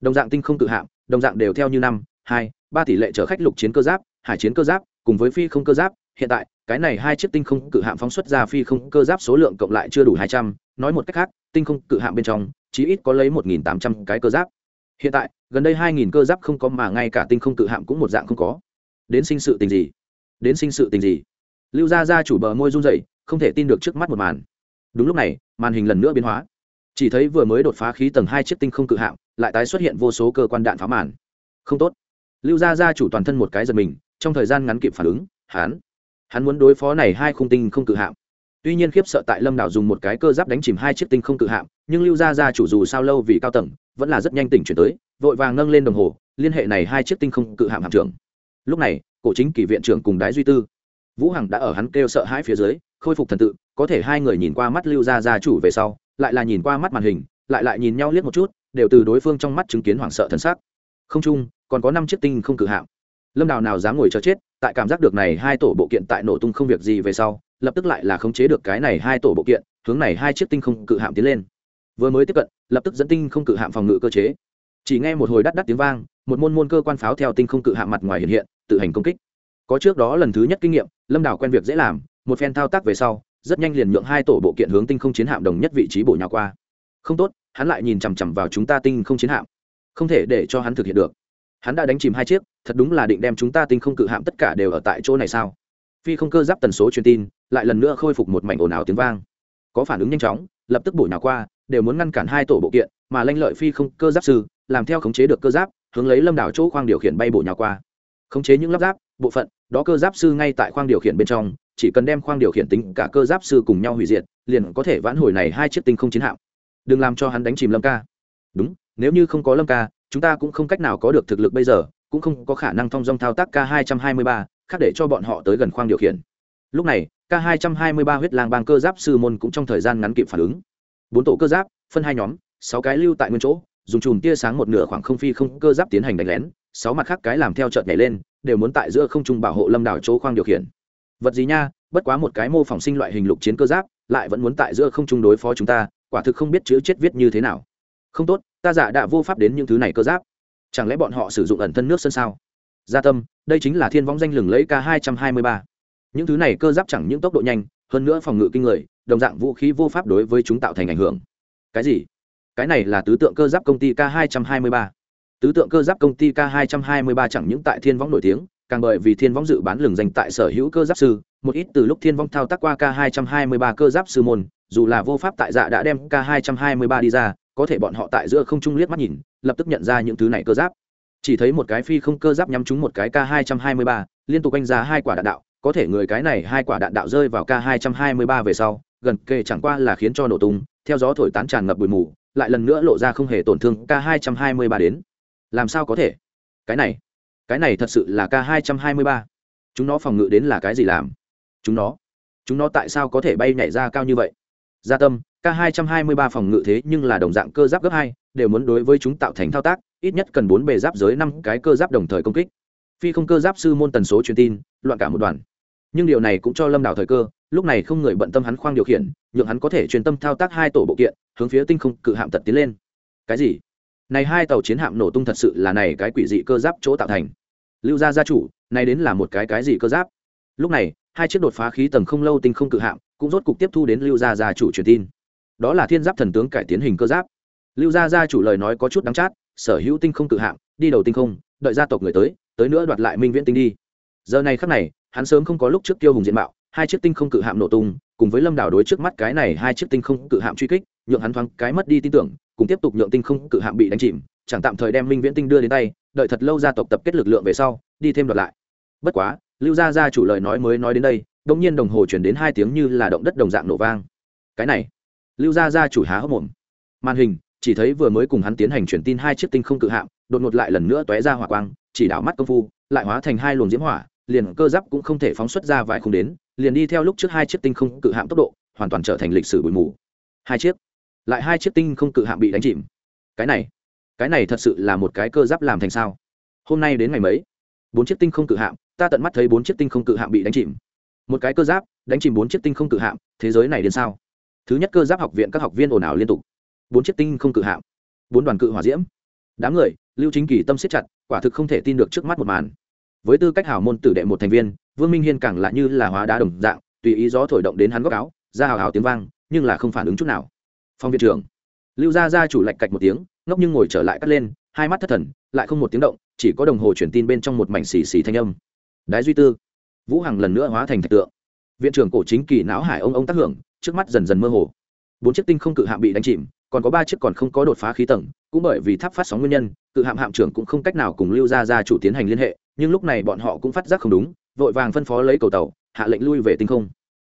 S1: Đồng dạng tinh không cự hạm, đồng dạng đều theo như năm, hai, ba tỷ lệ chở khách lục chiến cơ giáp, hải chiến cơ giáp, cùng với phi không cơ giáp. Hiện tại, cái này hai chiếc tinh không cự hạm phóng xuất ra phi không cơ giáp số lượng cộng lại chưa đủ hai trăm. Nói một cách khác, tinh không cự hạm bên trong, chí ít có lấy một nghìn tám trăm cái cơ giáp. Hiện tại, gần đây hai nghìn cơ giáp không có mà ngay cả tinh không cự hạm cũng một dạng không có. Đến sinh sự tình gì? Đến sinh sự tình gì? Lưu gia gia chủ bờ môi run rẩy, không thể tin được trước mắt một màn đúng lúc này, màn hình lần nữa biến hóa. Chỉ thấy vừa mới đột phá khí tầng hai chiếc tinh không cự hạm, lại tái xuất hiện vô số cơ quan đạn phá màn. Không tốt. Lưu gia gia chủ toàn thân một cái giật mình, trong thời gian ngắn kịp phản ứng, hắn hắn muốn đối phó này hai khung tinh không cự hạm. Tuy nhiên khiếp sợ tại lâm đảo dùng một cái cơ giáp đánh chìm hai chiếc tinh không cự hạm, nhưng lưu gia gia chủ dù sao lâu vì cao tầng, vẫn là rất nhanh tỉnh chuyển tới, vội vàng nâng lên đồng hồ, liên hệ này hai chiếc tinh không cự hạm hạm trưởng. Lúc này, cổ chính kỷ viện trưởng cùng đái duy tư, vũ hằng đã ở hắn kêu sợ hãi phía dưới khôi phục thần tự, có thể hai người nhìn qua mắt lưu gia gia chủ về sau, lại là nhìn qua mắt màn hình, lại lại nhìn nhau liếc một chút, đều từ đối phương trong mắt chứng kiến hoảng sợ thần sắc. Không chung, còn có năm chiếc tinh không cử hạm. Lâm đào nào dám ngồi cho chết, tại cảm giác được này hai tổ bộ kiện tại nổ tung không việc gì về sau, lập tức lại là khống chế được cái này hai tổ bộ kiện, hướng này hai chiếc tinh không cự hạm tiến lên. Vừa mới tiếp cận, lập tức dẫn tinh không cự hạm phòng ngự cơ chế. Chỉ nghe một hồi đắt đắt tiếng vang, một môn môn cơ quan pháo theo tinh không cự hạm mặt ngoài hiện hiện, tự hành công kích. Có trước đó lần thứ nhất kinh nghiệm, lâm Đào quen việc dễ làm một phen thao tác về sau, rất nhanh liền nhượng hai tổ bộ kiện hướng tinh không chiến hạm đồng nhất vị trí bổ nhào qua. Không tốt, hắn lại nhìn chằm chằm vào chúng ta tinh không chiến hạm. Không thể để cho hắn thực hiện được. Hắn đã đánh chìm hai chiếc, thật đúng là định đem chúng ta tinh không cự hạm tất cả đều ở tại chỗ này sao? Phi không cơ giáp tần số truyền tin, lại lần nữa khôi phục một mảnh ồn ào tiếng vang. Có phản ứng nhanh chóng, lập tức bổ nhào qua, đều muốn ngăn cản hai tổ bộ kiện, mà lanh lợi phi không cơ giáp sư, làm theo khống chế được cơ giáp, hướng lấy lâm đảo chỗ khoang điều khiển bay bổ nhào qua. Khống chế những lắp giáp, bộ phận, đó cơ giáp sư ngay tại khoang điều khiển bên trong chỉ cần đem khoang điều khiển tính cả cơ giáp sư cùng nhau hủy diệt, liền có thể vãn hồi này hai chiếc tinh không chiến hạm. Đừng làm cho hắn đánh chìm lâm ca. Đúng, nếu như không có lâm ca, chúng ta cũng không cách nào có được thực lực bây giờ, cũng không có khả năng thông dong thao tác k 223 khác để cho bọn họ tới gần khoang điều khiển. Lúc này, k 223 huyết lang bang cơ giáp sư môn cũng trong thời gian ngắn kịp phản ứng. Bốn tổ cơ giáp, phân hai nhóm, sáu cái lưu tại nguyên chỗ, dùng chùm tia sáng một nửa khoảng không phi không cơ giáp tiến hành đánh lén, sáu mặt khác cái làm theo chợt nhảy lên, đều muốn tại giữa không trung bảo hộ lâm đảo chỗ khoang điều khiển vật gì nha, bất quá một cái mô phỏng sinh loại hình lục chiến cơ giáp, lại vẫn muốn tại giữa không trung đối phó chúng ta, quả thực không biết chữ chết viết như thế nào. Không tốt, ta giả đã vô pháp đến những thứ này cơ giáp. Chẳng lẽ bọn họ sử dụng ẩn thân nước sân sao? Gia tâm, đây chính là thiên võng danh lừng lẫy k hai trăm hai mươi ba. Những thứ này cơ giáp chẳng những tốc độ nhanh, hơn nữa phòng ngự kinh người, đồng dạng vũ khí vô pháp đối với chúng tạo thành ảnh hưởng. Cái gì? Cái này là tứ tượng cơ giáp công ty k hai trăm hai mươi ba. Tứ tượng cơ giáp công ty k 223 chẳng những tại thiên võng nổi tiếng càng bởi vì thiên võng dự bán lừng dành tại sở hữu cơ giáp sư, một ít từ lúc thiên vong thao tác qua k 223 cơ giáp sư môn, dù là vô pháp tại dạ đã đem k 223 đi ra, có thể bọn họ tại giữa không trung liếc mắt nhìn, lập tức nhận ra những thứ này cơ giáp. Chỉ thấy một cái phi không cơ giáp nhắm trúng một cái k 223 liên tục anh ra hai quả đạn đạo, có thể người cái này hai quả đạn đạo rơi vào k 223 về sau, gần kề chẳng qua là khiến cho nổ tung, theo gió thổi tán tràn ngập bụi mù, lại lần nữa lộ ra không hề tổn thương k 223 đến. Làm sao có thể? Cái này cái này thật sự là k hai trăm hai mươi ba. Chúng nó phòng ngự đến là cái gì làm? Chúng nó? Chúng nó tại sao có thể bay nhảy ra cao như vậy? Gia tâm k hai trăm hai mươi ba phòng ngự thế nhưng là đồng dạng cơ giáp gấp hai, đều muốn đối với chúng tạo thành thao tác, ít nhất cần bốn bề giáp giới năm cái cơ giáp đồng thời công kích. Phi không cơ giáp sư môn tần số truyền tin, loạn cả một đoàn. Nhưng điều này cũng cho lâm đảo thời cơ, lúc này không người bận tâm hắn khoang điều khiển, nhượng hắn có thể truyền tâm thao tác hai tổ bộ kiện, hướng phía tinh không cự hạm tật tiến lên. Cái gì? Này hai tàu chiến hạm nổ tung thật sự là này cái quỷ dị cơ giáp chỗ tạo thành. Lưu gia gia chủ, này đến là một cái cái gì cơ giáp? Lúc này, hai chiếc đột phá khí tầng không lâu tinh không cự hạm cũng rốt cục tiếp thu đến lưu gia gia chủ truyền tin. Đó là thiên giáp thần tướng cải tiến hình cơ giáp. Lưu gia gia chủ lời nói có chút đắng chát, sở hữu tinh không cự hạm, đi đầu tinh không, đợi gia tộc người tới tới nữa đoạt lại minh viễn tinh đi. Giờ này khắc này, hắn sớm không có lúc trước tiêu hùng diện mạo, hai chiếc tinh không cự hạm nổ tung, cùng với lâm đảo đối trước mắt cái này hai chiếc tinh không cự hạm truy kích, nhượng hắn thoáng cái mất đi tin tưởng cùng tiếp tục nhượng tinh không cự hạm bị đánh chìm, chẳng tạm thời đem minh viễn tinh đưa đến tay, đợi thật lâu gia tộc tập kết lực lượng về sau, đi thêm đoạt lại. Bất quá, lưu gia gia chủ lời nói mới nói đến đây đông nhiên đồng hồ chuyển đến hai tiếng như là động đất đồng dạng nổ vang. Cái này, lưu gia gia chủ há hốc mồm. Màn hình, chỉ thấy vừa mới cùng hắn tiến hành chuyển tin hai chiếc tinh không cự hạm, đột ngột lại lần nữa tóe ra hỏa quang, chỉ đảo mắt công phu, lại hóa thành hai luồng diễm hỏa, liền cơ giáp cũng không thể phóng xuất ra vài không đến, liền đi theo lúc trước hai chiếc tinh không cự hạm tốc độ, hoàn toàn trở thành lịch sử bụi mù. Hai chiếc lại hai chiếc tinh không cự hạm bị đánh chìm. Cái này cái này thật sự là một cái cơ giáp làm thành sao? Hôm nay đến ngày mấy? Bốn chiếc tinh không cự hạm, ta tận mắt thấy bốn chiếc tinh không cự hạm bị đánh chìm. Một cái cơ giáp, đánh chìm bốn chiếc tinh không cự hạm, thế giới này đến sao? Thứ nhất cơ giáp học viện các học viên ồn ào liên tục. Bốn chiếc tinh không cự hạm, bốn đoàn cự hỏa diễm. Đám người, lưu chính kỳ tâm siết chặt, quả thực không thể tin được trước mắt một màn. Với tư cách hào môn tử đệ một thành viên, vương minh hiên càng lạ như là hóa đá đồng dạng, tùy ý gió thổi động đến hắn góc áo, ra hào hào tiếng vang, nhưng là không phản ứng chút nào phong viện trưởng. Lưu gia gia chủ lạch cạch một tiếng, ngốc nhưng ngồi trở lại cắt lên, hai mắt thất thần, lại không một tiếng động, chỉ có đồng hồ truyền tin bên trong một mảnh xì xì thanh âm. Đái duy tư. Vũ hằng lần nữa hóa thành thạch tượng. Viện trưởng cổ chính kỳ não hải ông ông tác hưởng, trước mắt dần dần mơ hồ. Bốn chiếc tinh không cự hạm bị đánh chìm, còn có ba chiếc còn không có đột phá khí tầng, cũng bởi vì tháp phát sóng nguyên nhân, cự hạm hạm trưởng cũng không cách nào cùng lưu gia gia chủ tiến hành liên hệ, nhưng lúc này bọn họ cũng phát giác không đúng, vội vàng phân phó lấy cầu tàu, hạ lệnh lui về tinh không.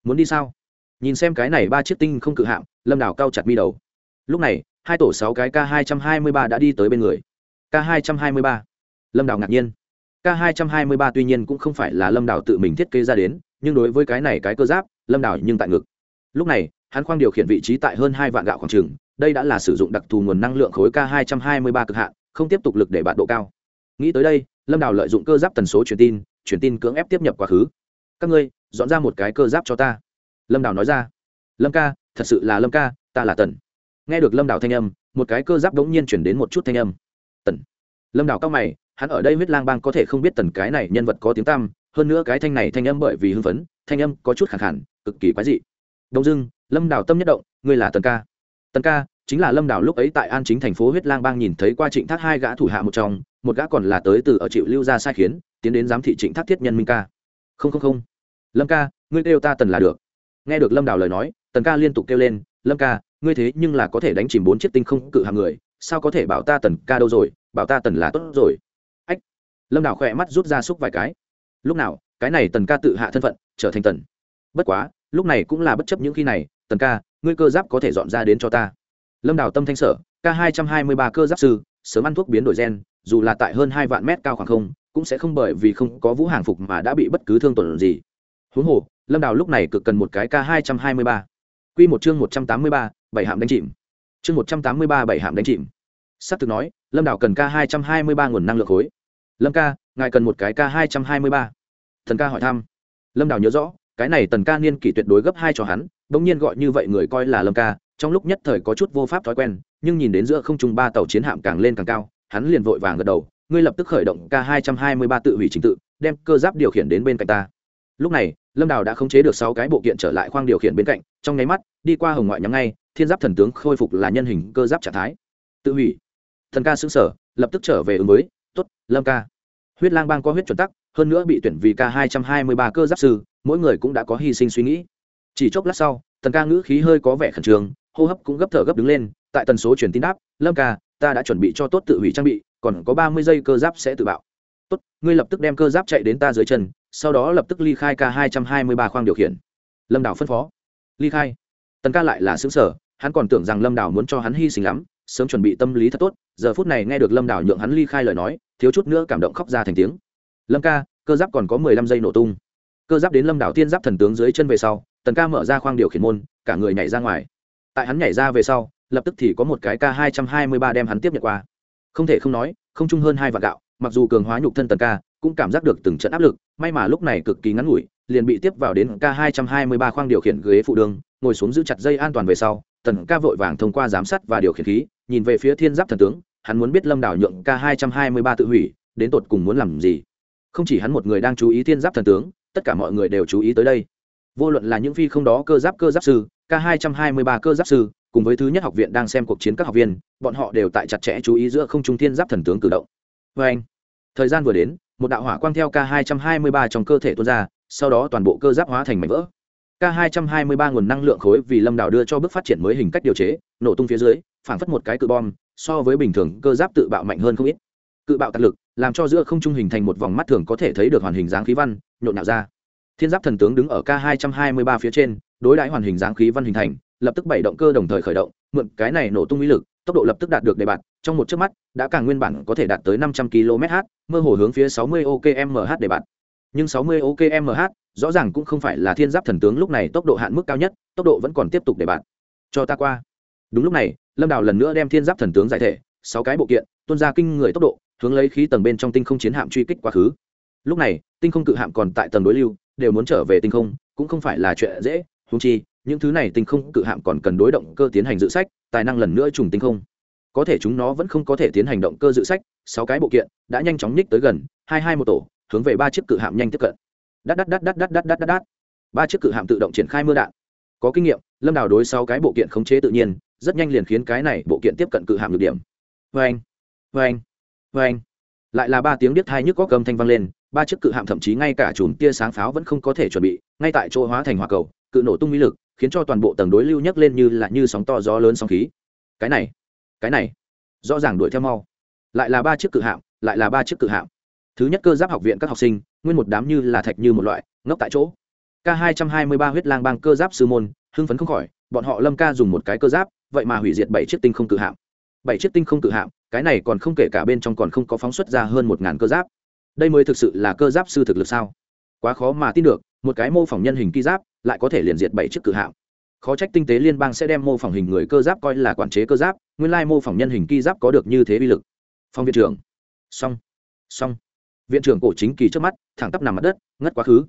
S1: Muốn đi sao? Nhìn xem cái này ba chiếc tinh không cự hạm lâm đào cao chặt mi đầu lúc này hai tổ sáu cái k hai trăm hai mươi ba đã đi tới bên người k hai trăm hai mươi ba lâm đào ngạc nhiên k hai trăm hai mươi ba tuy nhiên cũng không phải là lâm đào tự mình thiết kế ra đến nhưng đối với cái này cái cơ giáp lâm đào nhưng tại ngực lúc này hắn khoang điều khiển vị trí tại hơn hai vạn gạo khoảng trừng đây đã là sử dụng đặc thù nguồn năng lượng khối k hai trăm hai mươi ba cực hạn không tiếp tục lực để bạn độ cao nghĩ tới đây lâm đào lợi dụng cơ giáp tần số truyền tin truyền tin cưỡng ép tiếp nhập quá khứ các ngươi dọn ra một cái cơ giáp cho ta lâm đào nói ra lâm ca, thật sự là lâm ca, ta là tần. Nghe được lâm đào thanh âm, một cái cơ giáp đống nhiên chuyển đến một chút thanh âm. Tần. Lâm đào cao mày, hắn ở đây huyết lang bang có thể không biết tần cái này nhân vật có tiếng tăm, hơn nữa cái thanh này thanh âm bởi vì hưng phấn, thanh âm có chút khẳng khản cực kỳ quái dị. Đông dưng lâm đào tâm nhất động, ngươi là tần ca. Tần ca, chính là lâm đào lúc ấy tại an chính thành phố huyết lang bang nhìn thấy qua trịnh thác hai gã thủ hạ một trong, một gã còn là tới từ ở chịu lưu gia sai khiến, tiến đến giám thị trịnh thác thiết nhân minh ca. Không không không. Lâm ca, ngươi kêu ta tần là được. Nghe được lâm đào lời nói tần ca liên tục kêu lên, lâm ca, ngươi thế nhưng là có thể đánh chìm bốn chiếc tinh không cự hàng người, sao có thể bảo ta tần ca đâu rồi, bảo ta tần là tốt rồi. Ách, lâm đào khỏe mắt rút ra xúc vài cái. Lúc nào, cái này tần ca tự hạ thân phận, trở thành tần. Bất quá, lúc này cũng là bất chấp những khi này, tần ca, ngươi cơ giáp có thể dọn ra đến cho ta. Lâm đào tâm thanh sở k hai trăm hai mươi ba cơ giáp sư, sớm ăn thuốc biến đổi gen, dù là tại hơn hai vạn mét cao khoảng không, cũng sẽ không bởi vì không có vũ hàng phục mà đã bị bất cứ thương tổn gì. Huống hồ, lâm đào lúc này cực cần một cái k hai trăm hai mươi ba. Quy một chương một trăm tám mươi ba, bảy hạm đánh chìm. Chương một trăm tám mươi ba, bảy hạm đánh chìm. S ắ thực nói, lâm đào cần k hai trăm hai mươi ba nguồn năng lượng khối. Lâm ca, ngài cần một cái k hai trăm hai mươi ba. Thần ca hỏi thăm. Lâm đào nhớ rõ, cái này tần ca niên kỷ tuyệt đối gấp hai cho hắn, bỗng nhiên gọi như vậy người coi là lâm ca, trong lúc nhất thời có chút vô pháp thói quen, nhưng nhìn đến giữa không trung ba tàu chiến hạm càng lên càng cao, hắn liền vội vàng gật đầu, ngươi lập tức khởi động k hai trăm hai mươi ba tự hủy trình tự, đem cơ giáp điều khiển đến bên cạnh ta lúc này, lâm đào đã khống chế được sáu cái bộ kiện trở lại khoang điều khiển bên cạnh, trong nháy mắt, đi qua hồng ngoại nhắm ngay, thiên giáp thần tướng khôi phục là nhân hình cơ giáp trạng thái. Tự hủy. Thần ca xứng sở lập tức trở về ứng mới t ố t lâm ca. Huyết lang bang có huyết chuẩn tắc, hơn nữa bị tuyển vì k hai trăm hai mươi ba cơ giáp sư, mỗi người cũng đã có hy sinh suy nghĩ. Chỉ chốc lát sau, thần ca ngữ khí hơi có vẻ khẩn trương, hô hấp cũng gấp thở gấp đứng lên, tại tần số truyền tin đáp, lâm ca, ta đã chuẩn bị cho tốt tự hủy trang bị, còn có ba mươi giây cơ giáp sẽ tự bạo tốt, ngươi lập tức đem cơ giáp chạy đến ta dưới chân, sau đó lập tức ly khai k hai trăm hai mươi ba khoang điều khiển. Lâm đảo phân phó. Ly khai. Tần ca lại là xứng sở hắn còn tưởng rằng lâm đảo muốn cho hắn hy sinh lắm, sớm chuẩn bị tâm lý thật tốt, giờ phút này nghe được lâm đảo nhượng hắn ly khai lời nói, thiếu chút nữa cảm động khóc ra thành tiếng. Lâm ca, cơ giáp còn có mười lăm giây nổ tung. Cơ giáp đến lâm đảo tiên giáp thần tướng dưới chân về sau, tần ca mở ra khoang điều khiển môn, cả người nhảy ra ngoài. Tại hắn nhảy ra về sau, lập tức thì có một cái k hai trăm hai mươi ba đem hắn tiếp nhận qua. Không thể không nói, không chung hơn hai vạn gạo mặc dù cường hóa nhục thân tần ca, cũng cảm giác được từng trận áp lực, may mà lúc này cực kỳ ngắn ngủi, liền bị tiếp vào đến k hai trăm hai mươi ba khoang điều khiển ghế phụ đường, ngồi xuống giữ chặt dây an toàn về sau, tần ca vội vàng thông qua giám sát và điều khiển khí, nhìn về phía thiên giáp thần tướng, hắn muốn biết lâm đảo nhượng k hai trăm hai mươi ba tự hủy, đến tột cùng muốn làm gì. Không chỉ hắn một người đang chú ý thiên giáp thần tướng, tất cả mọi người đều chú ý tới đây. Vô luận là những phi không đó cơ giáp cơ giáp sư, k hai trăm hai mươi ba cơ giáp sư, cùng với thứ nhất học viện đang xem cuộc chiến các học viên, bọn họ đều tại chặt chẽ chú ý giữa không trung thiên giáp thần tướng cử động vê anh. Thời gian vừa đến, một đạo hỏa quang theo k 223 trong cơ thể tuôn ra, sau đó toàn bộ cơ giáp hóa thành mảnh vỡ. K 223 nguồn năng lượng khối vì lâm đảo đưa cho bước phát triển mới hình cách điều chế, nổ tung phía dưới, phảng phất một cái cự bom, so với bình thường cơ giáp tự bạo mạnh hơn không ít. Cự bạo tạc lực, làm cho giữa không trung hình thành một vòng mắt thường có thể thấy được hoàn hình dáng khí văn, nhộn nhạo ra. Thiên giáp thần tướng đứng ở k 223 phía trên, đối đãi hoàn hình dáng khí văn hình thành, lập tức bảy động cơ đồng thời khởi động, mượn cái này nổ tung uy lực, tốc độ lập tức đạt được đề bạt trong một chớp mắt, đã càng nguyên bản có thể đạt tới 500 km/h mơ hồ hướng phía 60 okmh để bạt nhưng 60 okmh rõ ràng cũng không phải là thiên giáp thần tướng lúc này tốc độ hạn mức cao nhất, tốc độ vẫn còn tiếp tục để bạt cho ta qua. Đúng lúc này, lâm đào lần nữa đem thiên giáp thần tướng giải thể, sáu cái bộ kiện, tuôn ra kinh người tốc độ, hướng lấy khí tầng bên trong tinh không chiến hạm truy kích quá khứ. Lúc này, tinh không cự hạm còn tại tầng đối lưu, đều muốn trở về tinh không, cũng không phải là chuyện dễ, huống chi, những thứ này tinh không cự hạm còn cần đối động cơ tiến hành dự sách, tài năng lần nữa trùng tinh không có thể chúng nó vẫn không có thể tiến hành động cơ dự sách, sáu cái bộ kiện đã nhanh chóng nhích tới gần, hai hai một tổ, hướng về ba chiếc cự hạm nhanh tiếp cận. Đắt đắt đắt đắt đắt đắt đắt đắt đắt. Ba chiếc cự hạm tự động triển khai mưa đạn. Có kinh nghiệm, lâm đào đối sáu cái bộ kiện khống chế tự nhiên, rất nhanh liền khiến cái này bộ kiện tiếp cận cự hạm được điểm. Vê anh vê anh vê anh lại là ba tiếng điếc thai nhức có cầm thanh vang lên, ba chiếc cự hạm thậm chí ngay cả chùm tia sáng pháo vẫn không có thể chuẩn bị, ngay tại chỗ hóa thành hỏa cầu, cự nổ tung mỹ lực, khiến cho toàn bộ tầng đối lưu nhấc lên như là như sóng to gió lớn sóng khí. Cái này cái này, rõ ràng đuổi theo mau. Lại là ba chiếc cự hạm, lại là ba chiếc cự hạm. Thứ nhất cơ giáp học viện các học sinh, nguyên một đám như là thạch như một loại, ngốc tại chỗ. K hai trăm hai mươi ba huyết lang bang cơ giáp sư môn, hưng phấn không khỏi, bọn họ lâm ca dùng một cái cơ giáp, vậy mà hủy diệt bảy chiếc tinh không cự hạm. Bảy chiếc tinh không cự hạm, cái này còn không kể cả bên trong còn không có phóng xuất ra hơn một ngàn cơ giáp. Đây mới thực sự là cơ giáp sư thực lực sao? Quá khó mà tin được, một cái mô phỏng nhân hình ký giáp, lại có thể liền diệt bảy chiếc cự hạm khó trách tinh tế liên bang sẽ đem mô phỏng hình người cơ giáp coi là quản chế cơ giáp, nguyên lai mô phỏng nhân hình ki giáp có được như thế vi lực. Phong viện trưởng. Xong. Xong. Viện trưởng cổ chính kỳ trước mắt, thẳng tắp nằm mặt đất, ngất quá khứ.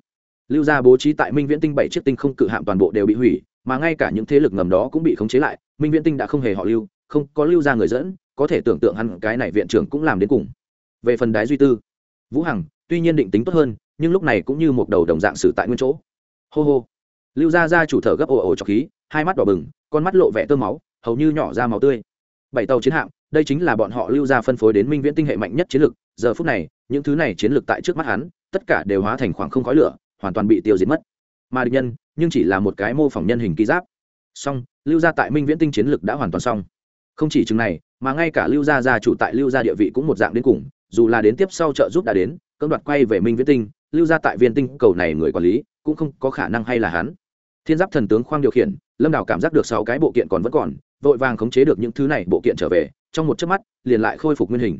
S1: Lưu gia bố trí tại minh viễn tinh bảy chiếc tinh không cự hạm toàn bộ đều bị hủy, mà ngay cả những thế lực ngầm đó cũng bị khống chế lại, minh viễn tinh đã không hề họ lưu, không có lưu gia người dẫn, có thể tưởng tượng hẳn cái này viện trưởng cũng làm đến cùng. Về phần đái duy tư, vũ hằng, tuy nhiên định tính tốt hơn, nhưng lúc này cũng như một đầu đồng dạng xử tại nguyên chỗ. Hô hô lưu gia gia chủ thở gấp ồ ồ cho khí, hai mắt đỏ bừng, con mắt lộ vẻ tơ máu, hầu như nhỏ ra máu tươi. Bảy tàu chiến hạm, đây chính là bọn họ lưu gia phân phối đến minh viễn tinh hệ mạnh nhất chiến lược, giờ phút này, những thứ này chiến lược tại trước mắt hắn, tất cả đều hóa thành khoảng không khói lửa, hoàn toàn bị tiêu diệt mất. Mà địch nhân, nhưng chỉ là một cái mô phỏng nhân hình ký giáp. Song lưu gia tại minh viễn tinh chiến lược đã hoàn toàn xong. Không chỉ chừng này, mà ngay cả lưu gia gia chủ tại lưu gia địa vị cũng một dạng đến cùng, dù là đến tiếp sau trợ giúp đã đến, cưỡng đoạt quay về minh viễn tinh, lưu gia tại viên tinh cầu này người quản lý, cũng không có khả năng hay là hắn thiên giáp thần tướng khoang điều khiển, lâm đào cảm giác được sáu cái bộ kiện còn vẫn còn, vội vàng khống chế được những thứ này bộ kiện trở về, trong một chớp mắt, liền lại khôi phục nguyên hình.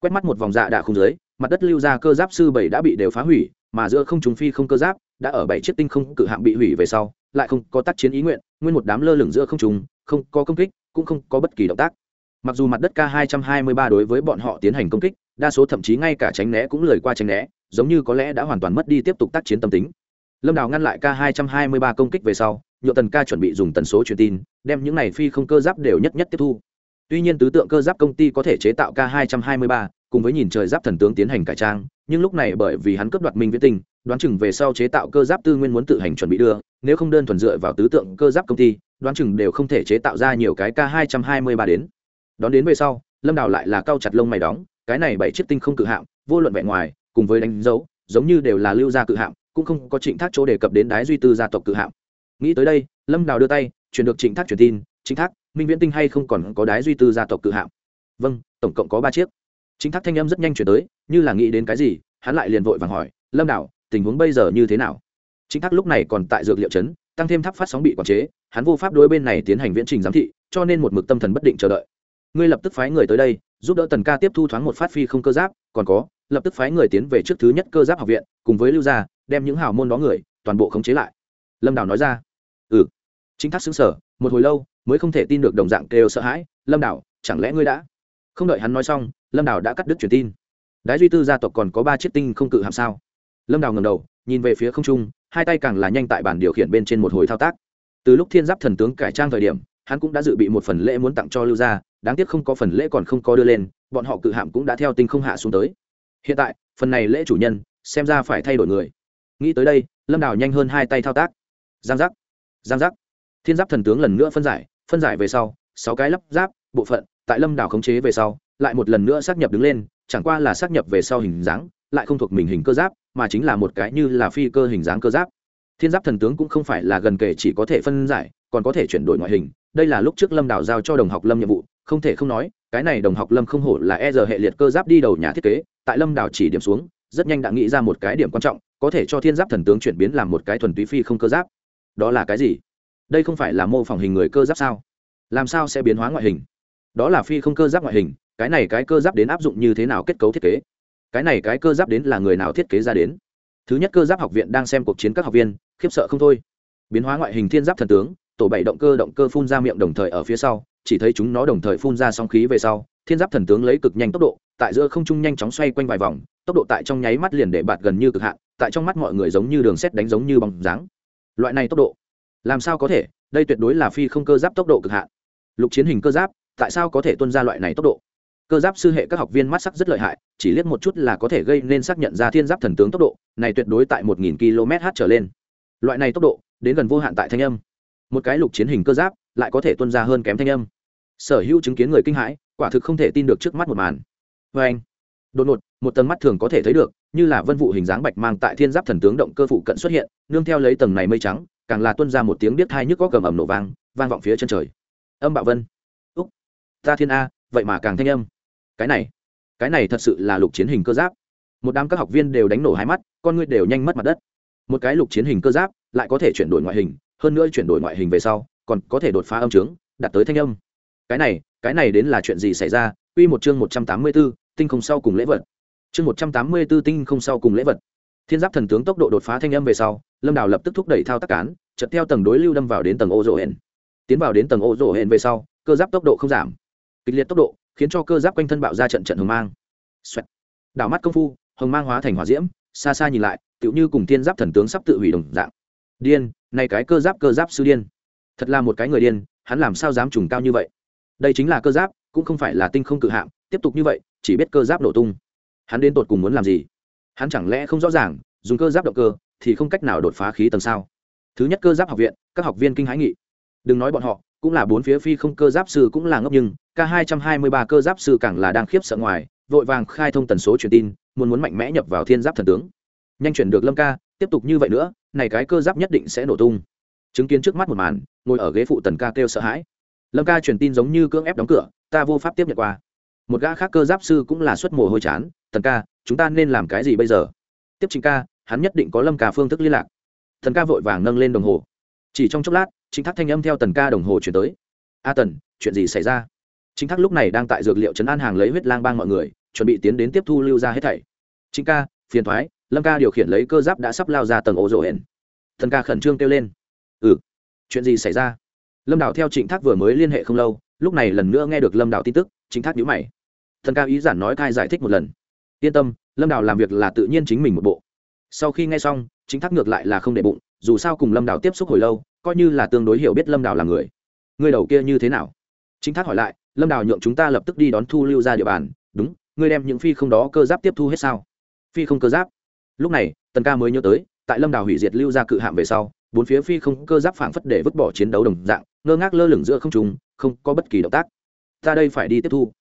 S1: Quét mắt một vòng dạ đạ không dưới, mặt đất lưu ra cơ giáp sư bảy đã bị đều phá hủy, mà giữa không trùng phi không cơ giáp, đã ở bảy chiếc tinh không cự hạm bị hủy về sau, lại không có tác chiến ý nguyện, nguyên một đám lơ lửng giữa không trùng không có công kích, cũng không có bất kỳ động tác. Mặc dù mặt đất k 223 đối với bọn họ tiến hành công kích, đa số thậm chí ngay cả tránh né cũng lời qua tránh né, giống như có lẽ đã hoàn toàn mất đi tiếp tục tác chiến tâm tính lâm đào ngăn lại k 223 công kích về sau nhựa tần ca chuẩn bị dùng tần số truyền tin, đem những này phi không cơ giáp đều nhất nhất tiếp thu. Tuy nhiên tứ tượng cơ giáp công ty có thể chế tạo k 223 cùng với nhìn trời giáp thần tướng tiến hành cải trang, nhưng lúc này bởi vì hắn cướp đoạt minh viễn tinh, đoán chừng về sau chế tạo cơ giáp tư nguyên muốn tự hành chuẩn bị đưa, nếu không đơn thuần dựa vào tứ tượng cơ giáp công ty, đoán chừng đều không thể chế tạo ra nhiều cái k 223 đến. Đón đến về sau, lâm đào lại là cao chặt lông mày đóng, cái này bảy chiếc tinh không cự hạm, vô luận vẻ ngoài, cùng với đánh dấu, giống như đều là lưu gia cự hạm cũng không có trịnh thác chỗ đề cập đến đái duy tư gia tộc cự hạm. Nghĩ tới đây, lâm đào đưa tay, chuyển được trịnh thác truyền tin, trịnh thác, minh viễn tinh hay không còn có đái duy tư gia tộc cự hạm? Vâng tổng cộng có ba chiếc. Trịnh thác thanh âm rất nhanh chuyển tới, như là nghĩ đến cái gì, hắn lại liền vội vàng hỏi, lâm đào, tình huống bây giờ như thế nào? Trịnh thác lúc này còn tại dược liệu chấn, tăng thêm tháp phát sóng bị quản chế, hắn vô pháp đối bên này tiến hành viễn trình giám thị, cho nên một mực tâm thần bất định chờ đợi. Ngươi lập tức phái người tới đây, giúp đỡ tần ca tiếp thu thoáng một phát phi không cơ giáp, còn có, lập tức phái người tiến về trước thứ nhất cơ giáp học viện, cùng với lưu gia đem những hào môn đó người, toàn bộ khống chế lại. Lâm đào nói ra. Ừ. Chính thác xứng sở, một hồi lâu, mới không thể tin được đồng dạng kêu sợ hãi. Lâm đào, chẳng lẽ ngươi đã? Không đợi hắn nói xong, lâm đào đã cắt đứt truyền tin. Đái duy tư gia tộc còn có ba chiếc tinh không cự hàm sao? Lâm đào ngầm đầu, nhìn về phía không trung, hai tay càng là nhanh tại bản điều khiển bên trên một hồi thao tác. Từ lúc thiên giáp thần tướng cải trang thời điểm, hắn cũng đã dự bị một phần lễ muốn tặng cho lưu gia, đáng tiếc không có phần lễ còn không có đưa lên, bọn họ cự hạm cũng đã theo tinh không hạ xuống tới. Hiện tại, phần này lễ chủ nhân, xem ra phải thay đổi người nghĩ tới đây, lâm đào nhanh hơn hai tay thao tác. Giang giác giang giác. Thiên giáp thần tướng lần nữa phân giải phân giải về sau, sáu cái lắp giáp, bộ phận tại lâm đảo khống chế về sau, lại một lần nữa xác nhập đứng lên, chẳng qua là xác nhập về sau hình dáng, lại không thuộc mình hình cơ giáp, mà chính là một cái như là phi cơ hình dáng cơ giáp. Thiên giáp thần tướng cũng không phải là gần kể chỉ có thể phân giải, còn có thể chuyển đổi ngoại hình. Đây là lúc trước lâm đảo giao cho đồng học lâm nhiệm vụ, không thể không nói, cái này đồng học lâm không hổ là e giờ hệ liệt cơ giáp đi đầu nhà thiết kế, tại lâm đảo chỉ điểm xuống, rất nhanh đã nghĩ ra một cái điểm quan trọng có thể cho thiên giáp thần tướng chuyển biến làm một cái thuần túy phi không cơ giáp. Đó là cái gì? Đây không phải là mô phỏng hình người cơ giáp sao? Làm sao sẽ biến hóa ngoại hình? Đó là phi không cơ giáp ngoại hình, cái này cái cơ giáp đến áp dụng như thế nào kết cấu thiết kế? Cái này cái cơ giáp đến là người nào thiết kế ra đến? Thứ nhất cơ giáp học viện đang xem cuộc chiến các học viên, khiếp sợ không thôi. Biến hóa ngoại hình thiên giáp thần tướng, tổ bảy động cơ động cơ phun ra miệng đồng thời ở phía sau, chỉ thấy chúng nó đồng thời phun ra sóng khí về sau thiên giáp thần tướng lấy cực nhanh tốc độ, tại giữa không trung nhanh chóng xoay quanh vài vòng, tốc độ tại trong nháy mắt liền để bạt gần như cực hạn, tại trong mắt mọi người giống như đường xét đánh giống như bóng dáng. Loại này tốc độ, làm sao có thể? Đây tuyệt đối là phi không cơ giáp tốc độ cực hạn. Lục chiến hình cơ giáp, tại sao có thể tuân ra loại này tốc độ? Cơ giáp sư hệ các học viên mắt sắc rất lợi hại, chỉ liếc một chút là có thể gây nên xác nhận ra thiên giáp thần tướng tốc độ, này tuyệt đối tại một nghìn km h trở lên. Loại này tốc độ, đến gần vô hạn tại thanh âm. Một cái lục chiến hình cơ giáp, lại có thể tuân ra hơn kém thanh âm sở hữu chứng kiến người kinh hãi, quả thực không thể tin được trước mắt một màn. Vê anh, đột ngột, một tầng mắt thường có thể thấy được, như là vân vụ hình dáng bạch mang tại thiên giáp thần tướng động cơ phụ cận xuất hiện, nương theo lấy tầng này mây trắng, càng là tuân ra một tiếng biết hai nhức có cầm ẩm nổ vang vang vọng phía chân trời. Âm bạo vân. Úc, ta thiên a, vậy mà càng thanh âm. Cái này cái này thật sự là lục chiến hình cơ giáp. Một đám các học viên đều đánh nổ hai mắt, con ngươi đều nhanh mất mặt đất. Một cái lục chiến hình cơ giáp lại có thể chuyển đổi ngoại hình, hơn nữa chuyển đổi ngoại hình về sau, còn có thể đột phá âm trướng, đạt tới thanh âm cái này cái này đến là chuyện gì xảy ra Quy một chương một trăm tám mươi 184, tinh không sau cùng lễ vật. Chương một trăm tám mươi 184 tinh không sau cùng lễ vật. Thiên giáp thần tướng tốc độ đột phá thanh âm về sau, Lâm Đào lập tức thúc đẩy thao tác cán, chợt theo tầng đối lưu đâm vào đến tầng ô rồ hẹn. Tiến vào đến tầng ô rồ hẹn về sau, cơ giáp tốc độ không giảm. Kịch liệt tốc độ, khiến cho cơ giáp quanh thân bạo ra trận trận hồng mang. Xoẹt. Đảo mắt công phu, hồng mang hóa thành hỏa diễm, xa xa nhìn lại, tựu như cùng thiên giáp thần tướng sắp tự hủy đồng dạng. Điên, này cái cơ giáp cơ giáp sư điên. Thật là một cái người điên, hắn làm sao dám trùng cao như vậy đây chính là cơ giáp, cũng không phải là tinh không cự hạm, tiếp tục như vậy, chỉ biết cơ giáp nổ tung. Hắn đến tột cùng muốn làm gì? Hắn chẳng lẽ không rõ ràng, dùng cơ giáp động cơ thì không cách nào đột phá khí tầng sao? Thứ nhất cơ giáp học viện, các học viên kinh hãi nghị. Đừng nói bọn họ, cũng là bốn phía phi không cơ giáp sư cũng là ngốc nhưng, k hai trăm hai mươi ba cơ giáp sư càng là đang khiếp sợ ngoài, vội vàng khai thông tần số truyền tin, muốn muốn mạnh mẽ nhập vào thiên giáp thần tướng. Nhanh chuyển được lâm ca, tiếp tục như vậy nữa, này cái cơ giáp nhất định sẽ nổ tung. Chứng kiến trước mắt một màn, ngồi ở ghế phụ tần ca kêu sợ hãi lâm ca truyền tin giống như cưỡng ép đóng cửa ta vô pháp tiếp nhận qua một gã khác cơ giáp sư cũng là xuất mồ hôi chán Thần ca chúng ta nên làm cái gì bây giờ tiếp chính ca hắn nhất định có lâm ca phương thức liên lạc thần ca vội vàng nâng lên đồng hồ chỉ trong chốc lát chính thác thanh âm theo tần ca đồng hồ chuyển tới a tần chuyện gì xảy ra chính thác lúc này đang tại dược liệu trấn an hàng lấy huyết lang bang mọi người chuẩn bị tiến đến tiếp thu lưu ra hết thảy chính ca phiền thoái lâm ca điều khiển lấy cơ giáp đã sắp lao ra tầng ổ rổ hển thần ca khẩn trương kêu lên ừ chuyện gì xảy ra lâm Đạo theo trịnh thác vừa mới liên hệ không lâu, lúc này lần nữa nghe được lâm Đạo tin tức, trịnh thác nhữ mày. Thần ca ý giản nói khai giải thích một lần. Yên tâm, lâm Đạo làm việc là tự nhiên chính mình một bộ. Sau khi nghe xong chính thác ngược lại là không để bụng, dù sao cùng lâm Đạo tiếp xúc hồi lâu, coi như là tương đối hiểu biết lâm Đạo là người. Người đầu kia như thế nào? Chính thác hỏi lại, lâm Đạo nhượng chúng ta lập tức đi đón thu lưu ra địa bàn. Đúng, ngươi đem những phi không đó cơ giáp tiếp thu hết sao? Phi không cơ giáp? Lúc này, tần ca mới nhớ tới, tại lâm đào hủy diệt lưu ra cự hạm về sau, bốn phía phi không cơ giáp phảng phất để vứt bỏ chiến đấu đồng dạng ngơ ngác lơ lửng giữa không trùng không có bất kỳ động tác. Ta đây phải đi tiếp thu.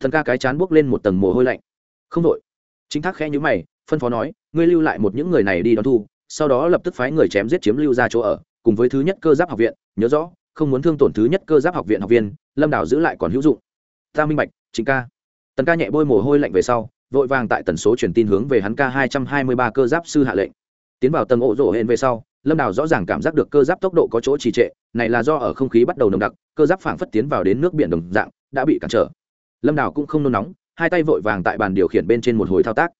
S1: Thần ca cái chán buốc lên một tầng mồ hôi lạnh. Không đội chính thác khẽ nhữ mày, phân phó nói, ngươi lưu lại một những người này đi đón thu, sau đó lập tức phái người chém giết chiếm lưu ra chỗ ở, cùng với thứ nhất cơ giáp học viện. Nhớ rõ, không muốn thương tổn thứ nhất cơ giáp học viện học viên, lâm đảo giữ lại còn hữu dụng. Ta minh bạch chính ca. Tần ca nhẹ bôi mồ hôi lạnh về sau, vội vàng tại tần số truyền tin hướng về hắn ca hai trăm hai mươi ba cơ giáp sư hạ lệnh. Tiến vào tầng ổ rổ hên về sau lâm đào rõ ràng cảm giác được cơ giáp tốc độ có chỗ trì trệ, này là do ở không khí bắt đầu nồng đặc, cơ giáp phảng phất tiến vào đến nước biển đồng dạng, đã bị cản trở. Lâm đào cũng không nôn nóng, hai tay vội vàng tại bàn điều khiển bên trên một hồi thao tác.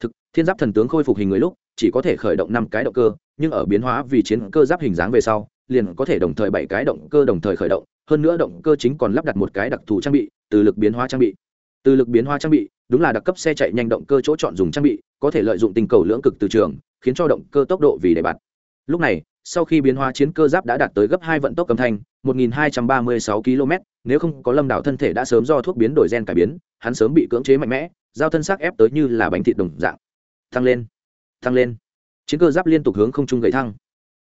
S1: Thực, thiên giáp thần tướng khôi phục hình người lúc, chỉ có thể khởi động năm cái động cơ, nhưng ở biến hóa vì chiến cơ giáp hình dáng về sau, liền có thể đồng thời bảy cái động cơ đồng thời khởi động, hơn nữa động cơ chính còn lắp đặt một cái đặc thù trang bị, từ lực biến hóa trang bị. Từ lực biến hóa trang bị, đúng là đặc cấp xe chạy nhanh động cơ chỗ chọn dùng trang bị, có thể lợi dụng tình cầu lưỡng cực từ trường, khiến cho động cơ tốc độ vì đề bạt lúc này, sau khi biến hóa chiến cơ giáp đã đạt tới gấp hai vận tốc âm thanh 1236 km, nếu không có lâm đảo thân thể đã sớm do thuốc biến đổi gen cải biến, hắn sớm bị cưỡng chế mạnh mẽ, giao thân xác ép tới như là bánh thịt đồng dạng. Thăng lên thăng lên. Chiến cơ giáp liên tục hướng không trung gậy thăng.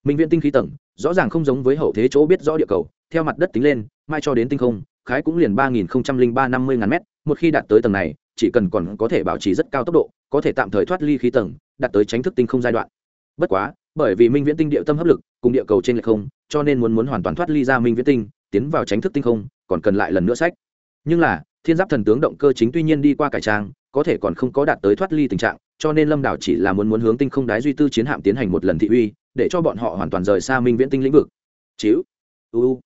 S1: Minh viễn tinh khí tầng, rõ ràng không giống với hậu thế chỗ biết rõ địa cầu, theo mặt đất tính lên, mai cho đến tinh không, khái cũng liền ba nghìn ba năm mươi ngàn mét, một khi đạt tới tầng này, chỉ cần còn có thể bảo trì rất cao tốc độ, có thể tạm thời thoát ly khí tầng, đạt tới tránh thức tinh không giai đoạn. Bất quá bởi vì minh viễn tinh địa tâm hấp lực, cùng địa cầu trên lệch không, cho nên muốn muốn hoàn toàn thoát ly ra minh viễn tinh, tiến vào tránh thức tinh không, còn cần lại lần nữa sách. Nhưng là, thiên giáp thần tướng động cơ chính tuy nhiên đi qua cải trang, có thể còn không có đạt tới thoát ly tình trạng, cho nên lâm đảo chỉ là muốn muốn hướng tinh không đái duy tư chiến hạm tiến hành một lần thị uy, để cho bọn họ hoàn toàn rời xa minh viễn tinh lĩnh vực. Chiếu uu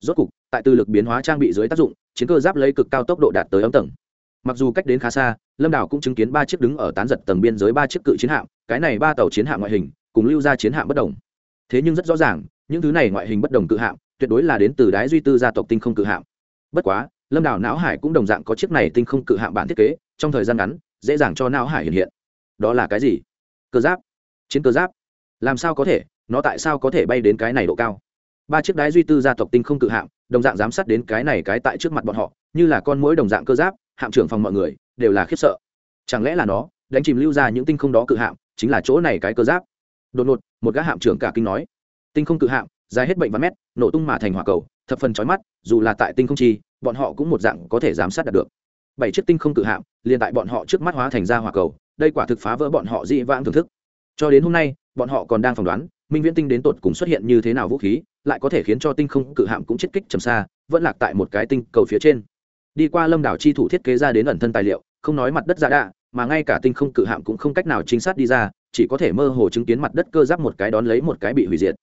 S1: rốt cục, tại tư lực biến hóa trang bị dưới tác dụng, chiến cơ giáp lấy cực cao tốc độ đạt tới ấm tầng. Mặc dù cách đến khá xa, lâm đảo cũng chứng kiến ba chiếc đứng ở tán giật tầng biên giới ba chiếc cự chiến hạm, cái này ba tàu chiến hạm ngoại hình cùng lưu ra chiến hạm bất đồng. Thế nhưng rất rõ ràng, những thứ này ngoại hình bất đồng cự hạm, tuyệt đối là đến từ đái duy tư gia tộc tinh không cự hạm. Bất quá, lâm đảo não hải cũng đồng dạng có chiếc này tinh không cự hạm bản thiết kế, trong thời gian ngắn, dễ dàng cho não hải hiện hiện. Đó là cái gì? Cơ giáp. Chiến cơ giáp. Làm sao có thể? Nó tại sao có thể bay đến cái này độ cao? Ba chiếc đái duy tư gia tộc tinh không cự hạm, đồng dạng giám sát đến cái này cái tại trước mặt bọn họ, như là con mũi đồng dạng cơ giáp, hạm trưởng phòng mọi người đều là khiếp sợ. Chẳng lẽ là nó, đánh chìm lưu ra những tinh không đó cự hạm, chính là chỗ này cái cơ giáp? Đột ngột, một gã hạm trưởng cả kinh nói. Tinh không cự hạm, dài hết bệnh và mét, nổ tung mà thành hỏa cầu, thập phần chói mắt, dù là tại tinh không chi, bọn họ cũng một dạng có thể giám sát đạt được. Bảy chiếc tinh không cự hạm, liền tại bọn họ trước mắt hóa thành ra hỏa cầu, đây quả thực phá vỡ bọn họ dị vãng thưởng thức. Cho đến hôm nay, bọn họ còn đang phỏng đoán, minh viễn tinh đến tột cùng xuất hiện như thế nào vũ khí, lại có thể khiến cho tinh không cự hạm cũng chết kích trầm xa, vẫn lạc tại một cái tinh cầu phía trên. Đi qua lâm đảo chi thủ thiết kế ra đến ẩn thân tài liệu, không nói mặt đất giả đạ, mà ngay cả tinh không cự hạm cũng không cách nào chính xác đi ra chỉ có thể mơ hồ chứng kiến mặt đất cơ giáp một cái đón lấy một cái bị hủy diệt.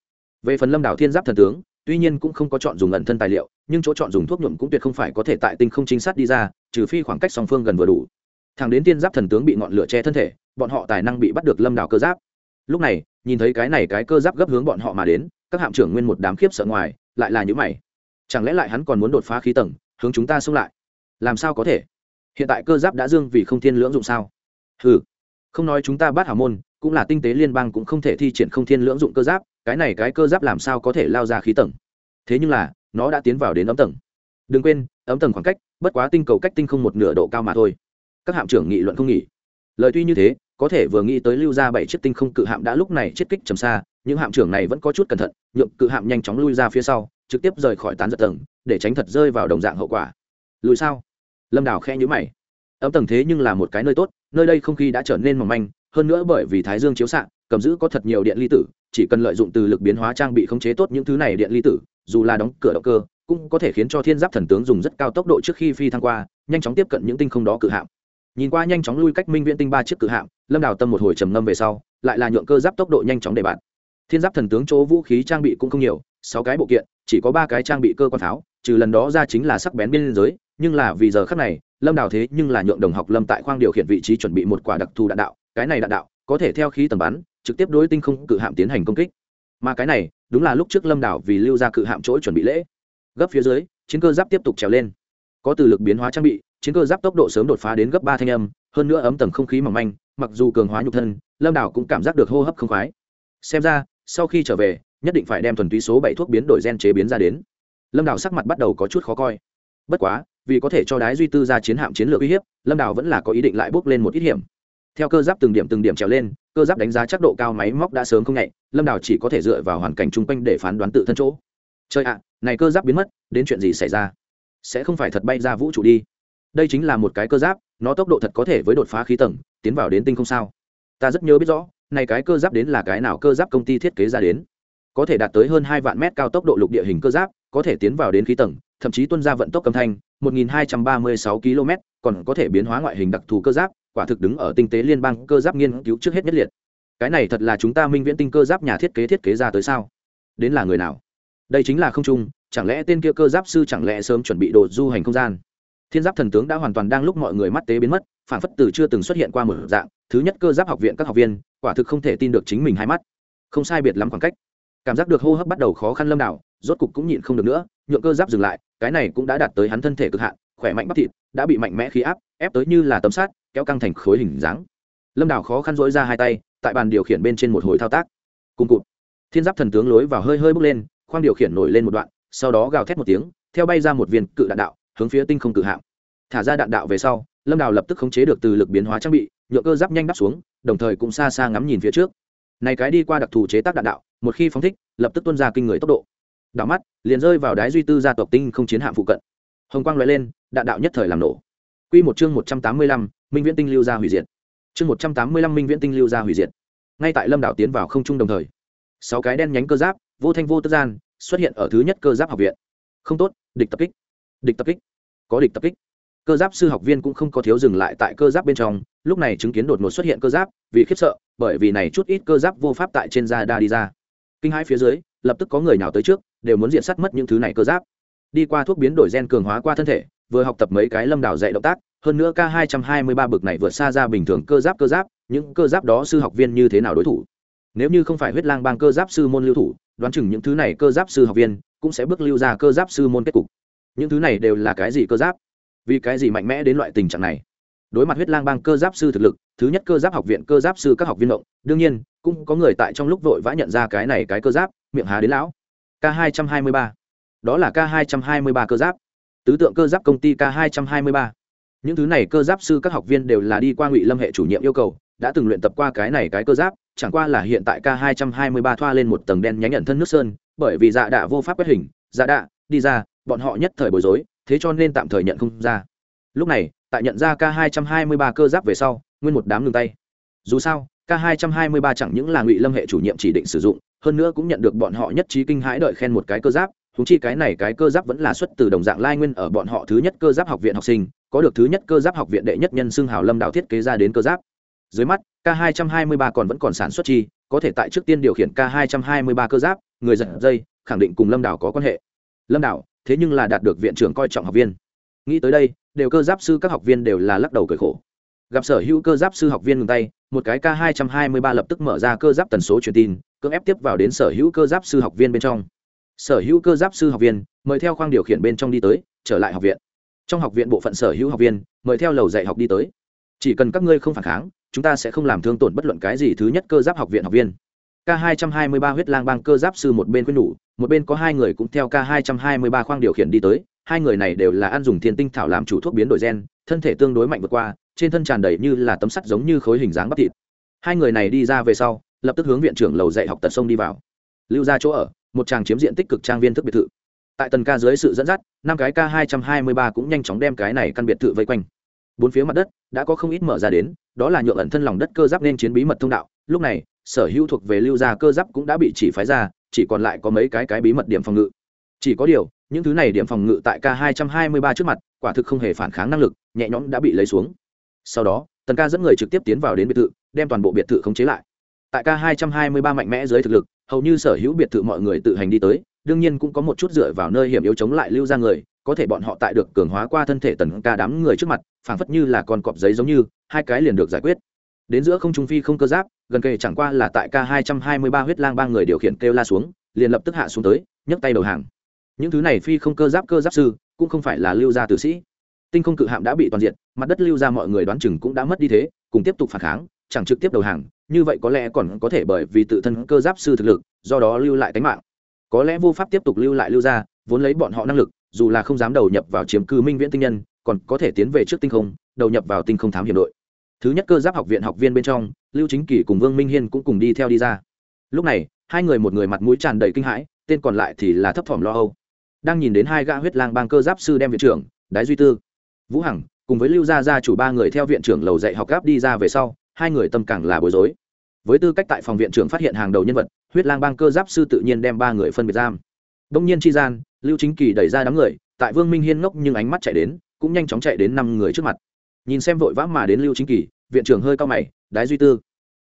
S1: Về phần lâm đảo thiên giáp thần tướng, tuy nhiên cũng không có chọn dùng ẩn thân tài liệu, nhưng chỗ chọn dùng thuốc nhuộm cũng tuyệt không phải có thể tại tinh không chính xác đi ra, trừ phi khoảng cách song phương gần vừa đủ. Thằng đến tiên giáp thần tướng bị ngọn lửa che thân thể, bọn họ tài năng bị bắt được lâm đảo cơ giáp. Lúc này, nhìn thấy cái này cái cơ giáp gấp hướng bọn họ mà đến, các hạm trưởng nguyên một đám khiếp sợ ngoài, lại là những mày. Chẳng lẽ lại hắn còn muốn đột phá khí tầng, hướng chúng ta xông lại? Làm sao có thể? Hiện tại cơ giáp đã dương vì không thiên lưỡng dụng sao? Ừ không nói chúng ta bắt hảo môn cũng là tinh tế liên bang cũng không thể thi triển không thiên lưỡng dụng cơ giáp, cái này cái cơ giáp làm sao có thể lao ra khí tầng? Thế nhưng là, nó đã tiến vào đến ấm tầng. Đừng quên, ấm tầng khoảng cách, bất quá tinh cầu cách tinh không một nửa độ cao mà thôi. Các hạm trưởng nghị luận không nghỉ. Lời tuy như thế, có thể vừa nghĩ tới lưu ra bảy chiếc tinh không cự hạm đã lúc này chết kích trầm xa, những hạm trưởng này vẫn có chút cẩn thận, nhượng cự hạm nhanh chóng lui ra phía sau, trực tiếp rời khỏi tán giật tầng, để tránh thật rơi vào đồng dạng hậu quả. Lùi sao? Lâm đào khe nhữ mày. Ấm tầng thế nhưng là một cái nơi tốt, nơi đây không khí đã trở nên mỏng manh hơn nữa bởi vì thái dương chiếu xạ, cầm giữ có thật nhiều điện ly tử, chỉ cần lợi dụng từ lực biến hóa trang bị khống chế tốt những thứ này điện ly tử, dù là đóng cửa động cơ, cũng có thể khiến cho thiên giáp thần tướng dùng rất cao tốc độ trước khi phi thăng qua, nhanh chóng tiếp cận những tinh không đó cự hạm. Nhìn qua nhanh chóng lui cách minh viễn tinh ba chiếc cự hạm, lâm đào tâm một hồi trầm ngâm về sau, lại là nhượng cơ giáp tốc độ nhanh chóng để bạn. Thiên giáp thần tướng chỗ vũ khí trang bị cũng không nhiều, sáu cái bộ kiện, chỉ có ba cái trang bị cơ quan pháo, trừ lần đó ra chính là sắc bén biên giới, nhưng là vì giờ khắc này, lâm đào thế nhưng là nhượng đồng học lâm tại khoang điều khiển vị trí chuẩn bị một quả đặc thù đạn đạo cái này đạn đạo có thể theo khí tầm bắn, trực tiếp đối tinh không cự hạm tiến hành công kích. Mà cái này, đúng là lúc trước lâm đảo vì lưu ra cự hạm chỗ chuẩn bị lễ. Gấp phía dưới, chiến cơ giáp tiếp tục trèo lên. Có từ lực biến hóa trang bị, chiến cơ giáp tốc độ sớm đột phá đến gấp ba thanh âm, hơn nữa ấm tầng không khí mỏng manh, mặc dù cường hóa nhục thân, lâm đảo cũng cảm giác được hô hấp không khoái. Xem ra, sau khi trở về, nhất định phải đem thuần túy số bảy thuốc biến đổi gen chế biến ra đến. Lâm đảo sắc mặt bắt đầu có chút khó coi. Bất quá, vì có thể cho đái duy tư ra chiến hạm chiến lược uy hiếp, lâm đảo vẫn là có ý định lại bước lên một ít hiểm theo cơ giáp từng điểm từng điểm trèo lên, cơ giáp đánh giá chắc độ cao máy móc đã sớm không nhạy lâm đảo chỉ có thể dựa vào hoàn cảnh chung quanh để phán đoán tự thân chỗ. Chơi ạ, này cơ giáp biến mất, đến chuyện gì xảy ra? Sẽ không phải thật bay ra vũ trụ đi. Đây chính là một cái cơ giáp, nó tốc độ thật có thể với đột phá khí tầng, tiến vào đến tinh không sao. Ta rất nhớ biết rõ, này cái cơ giáp đến là cái nào cơ giáp công ty thiết kế ra đến. Có thể đạt tới hơn hai vạn mét cao tốc độ lục địa hình cơ giáp, có thể tiến vào đến khí tầng, thậm chí tuân ra vận tốc âm thanh 1236 km còn có thể biến hóa ngoại hình đặc thù cơ giáp quả thực đứng ở tinh tế liên bang cơ giáp nghiên cứu trước hết nhất liệt. Cái này thật là chúng ta minh viễn tinh cơ giáp nhà thiết kế thiết kế ra tới sao? Đến là người nào? Đây chính là không trung, chẳng lẽ tên kia cơ giáp sư chẳng lẽ sớm chuẩn bị đồ du hành không gian? Thiên giáp thần tướng đã hoàn toàn đang lúc mọi người mắt tế biến mất phản phất từ chưa từng xuất hiện qua một dạng. Thứ nhất cơ giáp học viện, các học viên, quả thực không thể tin được chính mình hai mắt. Không sai biệt lắm khoảng cách. Cảm giác được hô hấp bắt đầu khó khăn lâm đảo, rốt cục cũng nhịn không được nữa, nhượng cơ giáp dừng lại, cái này cũng đã đạt tới hắn thân thể cực hạn khỏe mạnh bắp thịt, đã bị mạnh mẽ khí áp, ép tới như là tấm sát kéo căng thành khối hình dáng. Lâm Đào khó khăn dỗi ra hai tay, tại bàn điều khiển bên trên một hồi thao tác. Cùng cụt. Thiên giáp thần tướng lối vào hơi hơi bước lên, khoang điều khiển nổi lên một đoạn, sau đó gào thét một tiếng, theo bay ra một viên cự đạn đạo, hướng phía tinh không cự hạng thả ra đạn đạo về sau, lâm đào lập tức khống chế được từ lực biến hóa trang bị, nhựa cơ giáp nhanh đắp xuống, đồng thời cũng xa xa ngắm nhìn phía trước. Này cái đi qua đặc thù chế tác đạn đạo, một khi phóng thích, lập tức tuân ra kinh người tốc độ. Đảo mắt, liền rơi vào đáy duy tư gia tộc tinh không chiến hạm phụ cận hồng quang loại lên, đạn đạo nhất thời làm nổ. Quy một chương một trăm tám mươi lăm, minh viễn tinh lưu ra hủy diệt. Chương một trăm tám mươi lăm, minh viễn tinh lưu ra hủy diệt. Ngay tại lâm đảo tiến vào không trung đồng thời, sáu cái đen nhánh cơ giáp, vô thanh vô tức gian, xuất hiện ở thứ nhất cơ giáp học viện. Không tốt, địch tập kích. Địch tập kích. Có địch tập kích. Cơ giáp sư học viên cũng không có thiếu dừng lại tại cơ giáp bên trong, lúc này chứng kiến đột ngột xuất hiện cơ giáp, vì khiếp sợ, bởi vì này chút ít cơ giáp vô pháp tại trên da đa đi ra. Kinh hai phía dưới, lập tức có người nào tới trước, đều muốn diện sát mất những thứ này cơ giáp đi qua thuốc biến đổi gen cường hóa qua thân thể, vừa học tập mấy cái lâm đảo dạy động tác, hơn nữa k 223 bực này vượt xa ra bình thường cơ giáp cơ giáp, những cơ giáp đó sư học viên như thế nào đối thủ? Nếu như không phải huyết lang bang cơ giáp sư môn lưu thủ, đoán chừng những thứ này cơ giáp sư học viên cũng sẽ bước lưu ra cơ giáp sư môn kết cục. Những thứ này đều là cái gì cơ giáp? Vì cái gì mạnh mẽ đến loại tình trạng này? Đối mặt huyết lang bang cơ giáp sư thực lực, thứ nhất cơ giáp học viện cơ giáp sư các học viên động, đương nhiên, cũng có người tại trong lúc vội vã nhận ra cái này cái cơ giáp, miệng há đến lão. K 223 đó là k 223 cơ giáp. Tứ tượng cơ giáp công ty k 223 những thứ này cơ giáp sư các học viên đều là đi qua ngụy lâm hệ chủ nhiệm yêu cầu, đã từng luyện tập qua cái này cái cơ giáp, chẳng qua là hiện tại k 223 thoa lên một tầng đen nhánh nhận thân nước sơn, bởi vì dạ đạ vô pháp quét hình dạ đạ, đi ra, bọn họ nhất thời bối rối, thế cho nên tạm thời nhận không ra. Lúc này, tại nhận ra k 223 cơ giáp về sau, nguyên một đám ngừng tay. Dù sao, k 223 chẳng những là ngụy lâm hệ chủ nhiệm chỉ định sử dụng, hơn nữa cũng nhận được bọn họ nhất trí kinh hãi đợi khen một cái cơ giáp chúng chi cái này cái cơ giáp vẫn là xuất từ đồng dạng lai nguyên ở bọn họ thứ nhất cơ giáp học viện học sinh, có được thứ nhất cơ giáp học viện đệ nhất nhân xưng hào lâm đạo thiết kế ra đến cơ giáp. Dưới mắt, k 223 còn vẫn còn sản xuất chi, có thể tại trước tiên điều khiển k 223 cơ giáp, người giật dây, khẳng định cùng lâm đảo có quan hệ. Lâm đảo thế nhưng là đạt được viện trưởng coi trọng học viên. Nghĩ tới đây, đều cơ giáp sư các học viên đều là lắc đầu cởi khổ. Gặp sở hữu cơ giáp sư học viên ngừng tay, một cái k 223 lập tức mở ra cơ giáp tần số truyền tin, cưỡng ép tiếp vào đến sở hữu cơ giáp sư học viên bên trong sở hữu cơ giáp sư học viên, mời theo khoang điều khiển bên trong đi tới, trở lại học viện. Trong học viện bộ phận sở hữu học viên, mời theo lầu dạy học đi tới. Chỉ cần các ngươi không phản kháng, chúng ta sẽ không làm thương tổn bất luận cái gì thứ nhất cơ giáp học viện học viên. K 223 huyết lang bang cơ giáp sư một bên quyết nhủ, một bên có hai người cũng theo k 223 khoang điều khiển đi tới. Hai người này đều là ăn dùng thiên tinh thảo làm chủ thuốc biến đổi gen, thân thể tương đối mạnh vượt qua, trên thân tràn đầy như là tấm sắt giống như khối hình dáng bắp thịt. Hai người này đi ra về sau, lập tức hướng viện trưởng lầu dạy học tật sông đi vào. Lưu ra chỗ ở một tràng chiếm diện tích cực trang viên thức biệt thự. Tại tần ca dưới sự dẫn dắt, năm cái k 223 cũng nhanh chóng đem cái này căn biệt thự vây quanh. Bốn phía mặt đất đã có không ít mở ra đến, đó là nhượng ẩn thân lòng đất cơ giáp nên chiến bí mật thông đạo. Lúc này, sở hữu thuộc về lưu gia cơ giáp cũng đã bị chỉ phái ra, chỉ còn lại có mấy cái cái bí mật điểm phòng ngự. Chỉ có điều, những thứ này điểm phòng ngự tại k 223 trước mặt, quả thực không hề phản kháng năng lực, nhẹ nhõm đã bị lấy xuống. Sau đó, tần ca dẫn người trực tiếp tiến vào đến biệt thự, đem toàn bộ biệt thự khống chế lại. Tại k 223 mạnh mẽ dưới thực lực hầu như sở hữu biệt thự mọi người tự hành đi tới, đương nhiên cũng có một chút dựa vào nơi hiểm yếu chống lại lưu ra người, có thể bọn họ tại được cường hóa qua thân thể tần ca đám người trước mặt, phảng phất như là con cọp giấy giống như, hai cái liền được giải quyết. Đến giữa không trung phi không cơ giáp, gần kề chẳng qua là tại k 223 huyết lang ba người điều khiển kêu la xuống, liền lập tức hạ xuống tới, nhấc tay đầu hàng. Những thứ này phi không cơ giáp cơ giáp sư, cũng không phải là lưu gia tử sĩ. Tinh không cự hạm đã bị toàn diện, mặt đất lưu ra mọi người đoán chừng cũng đã mất đi thế, cùng tiếp tục phản kháng, chẳng trực tiếp đầu hàng như vậy có lẽ còn có thể bởi vì tự thân cơ giáp sư thực lực, do đó lưu lại tính mạng. Có lẽ vô pháp tiếp tục lưu lại lưu ra vốn lấy bọn họ năng lực, dù là không dám đầu nhập vào chiếm cư minh viễn tinh nhân, còn có thể tiến về trước tinh không, đầu nhập vào tinh không thám hiểm đội. Thứ nhất cơ giáp học viện học viên bên trong, lưu chính kỳ cùng vương minh hiên cũng cùng đi theo đi ra. Lúc này, hai người một người mặt mũi tràn đầy kinh hãi, tên còn lại thì là thấp thỏm lo âu. Đang nhìn đến hai gã huyết lang bang cơ giáp sư đem viện trưởng, đái duy tư, vũ hằng, cùng với lưu gia gia chủ ba người theo viện trưởng lầu dạy học gáp đi ra về sau hai người tâm càng là bối rối. Với tư cách tại phòng viện trưởng phát hiện hàng đầu nhân vật, huyết lang bang cơ giáp sư tự nhiên đem ba người phân biệt giam. Đông nhiên chi gian, lưu chính kỳ đẩy ra đám người, tại vương minh hiên ngốc nhưng ánh mắt chạy đến, cũng nhanh chóng chạy đến năm người trước mặt. Nhìn xem vội vã mà đến lưu chính kỳ, viện trưởng hơi cao mày, đái duy tư.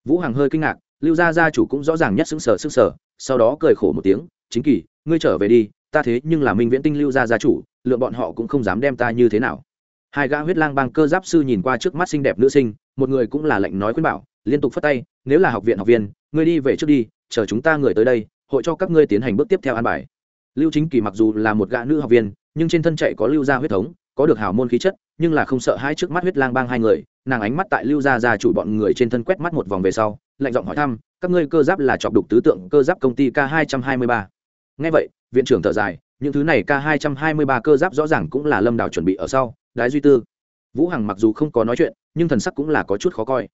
S1: Vũ hằng hơi kinh ngạc, lưu gia gia chủ cũng rõ ràng nhất xứng sở xứng sở sau đó cười khổ một tiếng, chính kỳ, ngươi trở về đi, ta thế nhưng là minh viễn tinh lưu gia gia chủ, lượng bọn họ cũng không dám đem ta như thế nào hai gã huyết lang bang cơ giáp sư nhìn qua trước mắt xinh đẹp nữ sinh, một người cũng là lệnh nói khuyên bảo, liên tục phất tay, nếu là học viện, học viên, ngươi đi về trước đi, chờ chúng ta người tới đây, hội cho các ngươi tiến hành bước tiếp theo an bài. Lưu chính kỳ mặc dù là một gã nữ học viên, nhưng trên thân chạy có lưu gia huyết thống, có được hào môn khí chất, nhưng là không sợ hai trước mắt huyết lang bang hai người. Nàng ánh mắt tại lưu gia gia chủ bọn người trên thân quét mắt một vòng về sau, lạnh giọng hỏi thăm, các ngươi cơ giáp là chọc đục tứ tượng cơ giáp công ty k hai trăm hai mươi ba? Ngay vậy, viện trưởng thở dài, những thứ này k hai trăm hai mươi ba cơ giáp rõ ràng cũng là lâm đào chuẩn bị ở sau đái duy tư. Vũ hằng mặc dù không có nói chuyện, nhưng thần sắc cũng là có chút khó coi.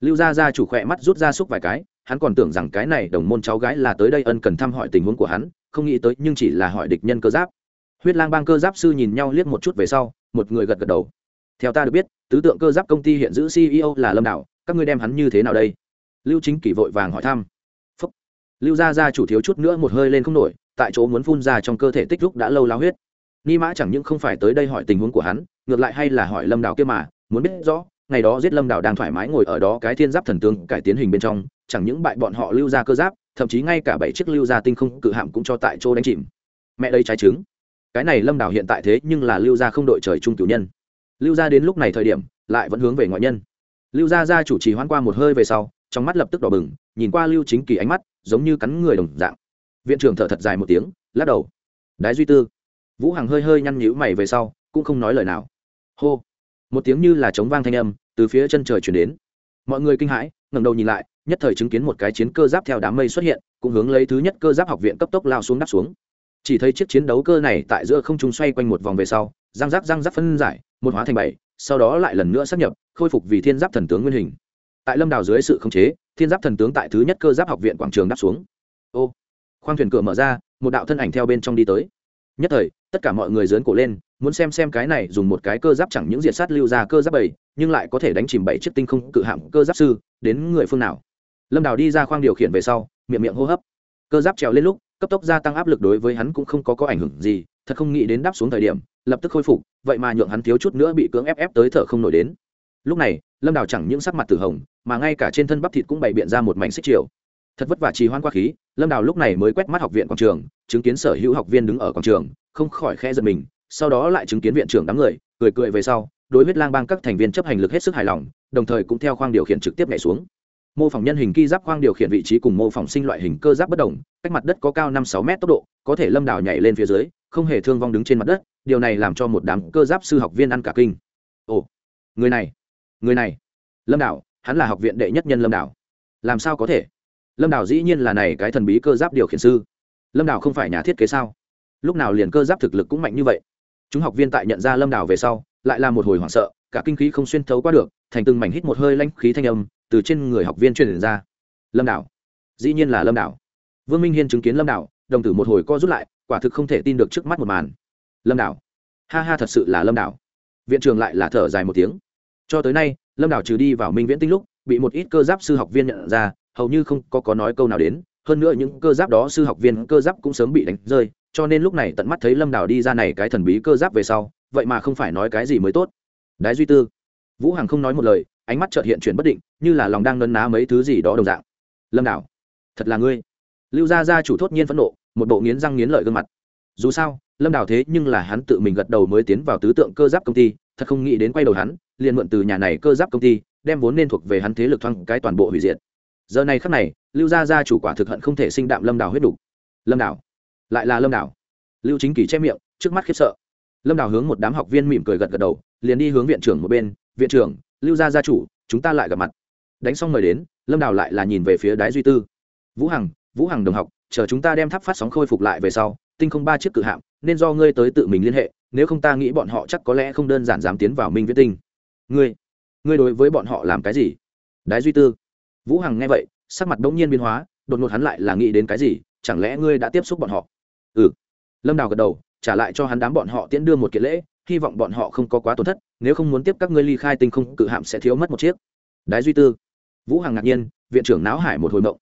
S1: Lưu gia gia chủ khỏe mắt rút ra xúc vài cái, hắn còn tưởng rằng cái này đồng môn cháu gái là tới đây ân cần thăm hỏi tình huống của hắn, không nghĩ tới nhưng chỉ là hỏi địch nhân cơ giáp. Huyết lang bang cơ giáp sư nhìn nhau liếc một chút về sau, một người gật gật đầu. Theo ta được biết, tứ tượng cơ giáp công ty hiện giữ ceo là lâm đạo, các ngươi đem hắn như thế nào đây? Lưu chính kỷ vội vàng hỏi thăm. Phúc. lưu gia gia chủ thiếu chút nữa một hơi lên không nổi, tại chỗ muốn phun ra trong cơ thể tích lúc đã lâu lao huyết. Ni mã chẳng những không phải tới đây hỏi tình huống của hắn ngược lại hay là hỏi lâm đào kia mà, muốn biết rõ, ngày đó giết lâm đào đang thoải mái ngồi ở đó cái thiên giáp thần tướng cải tiến hình bên trong, chẳng những bại bọn họ lưu ra cơ giáp, thậm chí ngay cả bảy chiếc lưu ra tinh không cự hạm cũng cho tại chỗ đánh chìm. Mẹ đây trái trứng. Cái này lâm đào hiện tại thế nhưng là lưu ra không đội trời chung cử nhân. Lưu ra đến lúc này thời điểm, lại vẫn hướng về ngoại nhân. Lưu gia gia chủ trì hoãn qua một hơi về sau, trong mắt lập tức đỏ bừng, nhìn qua lưu chính kỳ ánh mắt, giống như cắn người đồng dạng. Viện trưởng thở thật dài một tiếng, lắc đầu. Đái duy tư. Vũ hằng hơi hơi nhăn nhữ mày về sau, cũng không nói lời nào hô. Một tiếng như là chống vang thanh âm từ phía chân trời chuyển đến. Mọi người kinh hãi, ngẩng đầu nhìn lại, nhất thời chứng kiến một cái chiến cơ giáp theo đám mây xuất hiện, cũng hướng lấy thứ nhất cơ giáp học viện cấp tốc lao xuống đắp xuống. Chỉ thấy chiếc chiến đấu cơ này tại giữa không trung xoay quanh một vòng về sau, răng rác răng rác phân giải, một hóa thành bảy, sau đó lại lần nữa sắp nhập, khôi phục vì thiên giáp thần tướng nguyên hình. Tại lâm đào dưới sự khống chế, thiên giáp thần tướng tại thứ nhất cơ giáp học viện quảng trường đáp xuống. Ô. Khoang thuyền cửa mở ra, một đạo thân ảnh theo bên trong đi tới nhất thời, tất cả mọi người dớn cổ lên, muốn xem xem cái này dùng một cái cơ giáp chẳng những diệt sát lưu ra cơ giáp bảy, nhưng lại có thể đánh chìm bảy chiếc tinh không cự hạm cơ giáp sư, đến người phương nào? Lâm đào đi ra khoang điều khiển về sau, miệng miệng hô hấp. Cơ giáp trèo lên lúc, cấp tốc gia tăng áp lực đối với hắn cũng không có có ảnh hưởng gì, thật không nghĩ đến đáp xuống thời điểm, lập tức khôi phục, vậy mà nhượng hắn thiếu chút nữa bị cưỡng ép ép tới thở không nổi đến. Lúc này, lâm đào chẳng những sắc mặt tử hồng, mà ngay cả trên thân bắp thịt cũng bày biện ra một mảnh xích chiều thật vất vả trì hoãn qua khí, lâm đào lúc này mới quét mắt học viện quảng trường, chứng kiến sở hữu học viên đứng ở quảng trường, không khỏi khe giật mình, sau đó lại chứng kiến viện trưởng đám người, cười cười về sau, đối huyết lang bang các thành viên chấp hành lực hết sức hài lòng, đồng thời cũng theo khoang điều khiển trực tiếp nhảy xuống. Mô phỏng nhân hình ki giáp khoang điều khiển vị trí cùng mô phỏng sinh loại hình cơ giáp bất đồng, cách mặt đất có cao năm sáu mét tốc độ, có thể lâm đào nhảy lên phía dưới, không hề thương vong đứng trên mặt đất, điều này làm cho một đám cơ giáp sư học viên ăn cả kinh. Ồ, người này người này, lâm đảo hắn là học viện đệ nhất nhân lâm đảo làm sao có thể? Lâm Đào dĩ nhiên là này cái thần bí cơ giáp điều khiển sư. Lâm Đào không phải nhà thiết kế sao? Lúc nào liền cơ giáp thực lực cũng mạnh như vậy? Chúng học viên tại nhận ra lâm Đào về sau, lại là một hồi hoảng sợ, cả kinh khí không xuyên thấu qua được, thành từng mảnh hít một hơi lanh khí thanh âm từ trên người học viên truyền ra. Lâm đảo dĩ nhiên là lâm đảo vương minh hiên chứng kiến lâm đảo đồng tử một hồi co rút lại, quả thực không thể tin được trước mắt một màn. Lâm đảo ha ha thật sự là lâm đảo viện trường lại là thở dài một tiếng. Cho tới nay, lâm đảo trừ đi vào minh viễn tinh lúc, bị một ít cơ giáp sư học viên nhận ra hầu như không có, có nói câu nào đến hơn nữa những cơ giáp đó sư học viên cơ giáp cũng sớm bị đánh rơi cho nên lúc này tận mắt thấy lâm đảo đi ra này cái thần bí cơ giáp về sau vậy mà không phải nói cái gì mới tốt. Đái duy tư. Vũ hằng không nói một lời ánh mắt trợt hiện chuyển bất định như là lòng đang nấn ná mấy thứ gì đó đồng dạng. Lâm đảo thật là ngươi. Lưu gia gia chủ thốt nhiên phẫn nộ một bộ nghiến răng nghiến lợi gương mặt. Dù sao lâm đảo thế nhưng là hắn tự mình gật đầu mới tiến vào tứ tượng cơ giáp công ty thật không nghĩ đến quay đầu hắn liền mượn từ nhà này cơ giáp công ty đem vốn nên thuộc về hắn thế lực thoáng cái toàn bộ hủy diệt giờ này khắc này, lưu gia gia chủ quả thực hận không thể sinh đạm lâm đảo huyết đủ. lâm đảo lại là lâm đảo lưu chính kỳ che miệng, trước mắt khiếp sợ. Lâm đảo hướng một đám học viên mỉm cười gật gật đầu, liền đi hướng viện trưởng một bên. Viện trưởng, lưu gia gia chủ, chúng ta lại gặp mặt. Đánh xong mời đến, lâm đảo lại là nhìn về phía đái duy tư. Vũ hằng vũ hằng đồng học, chờ chúng ta đem tháp phát sóng khôi phục lại về sau, tinh không ba chiếc cự hạm, nên do ngươi tới tự mình liên hệ, nếu không ta nghĩ bọn họ chắc có lẽ không đơn giản dám tiến vào minh Viết tinh. Ngươi ngươi đối với bọn họ làm cái gì? Đái duy tư vũ hằng nghe vậy, sắc mặt đống nhiên biến hóa, đột ngột hắn lại là nghĩ đến cái gì, chẳng lẽ ngươi đã tiếp xúc bọn họ? Ừ. Lâm đào gật đầu, trả lại cho hắn đám bọn họ tiễn đưa một kiện lễ, hy vọng bọn họ không có quá tổn thất, nếu không muốn tiếp các ngươi ly khai tinh không, cự hạm sẽ thiếu mất một chiếc. Đái duy tư. Vũ hằng ngạc nhiên, viện trưởng náo hải một hồi mộng.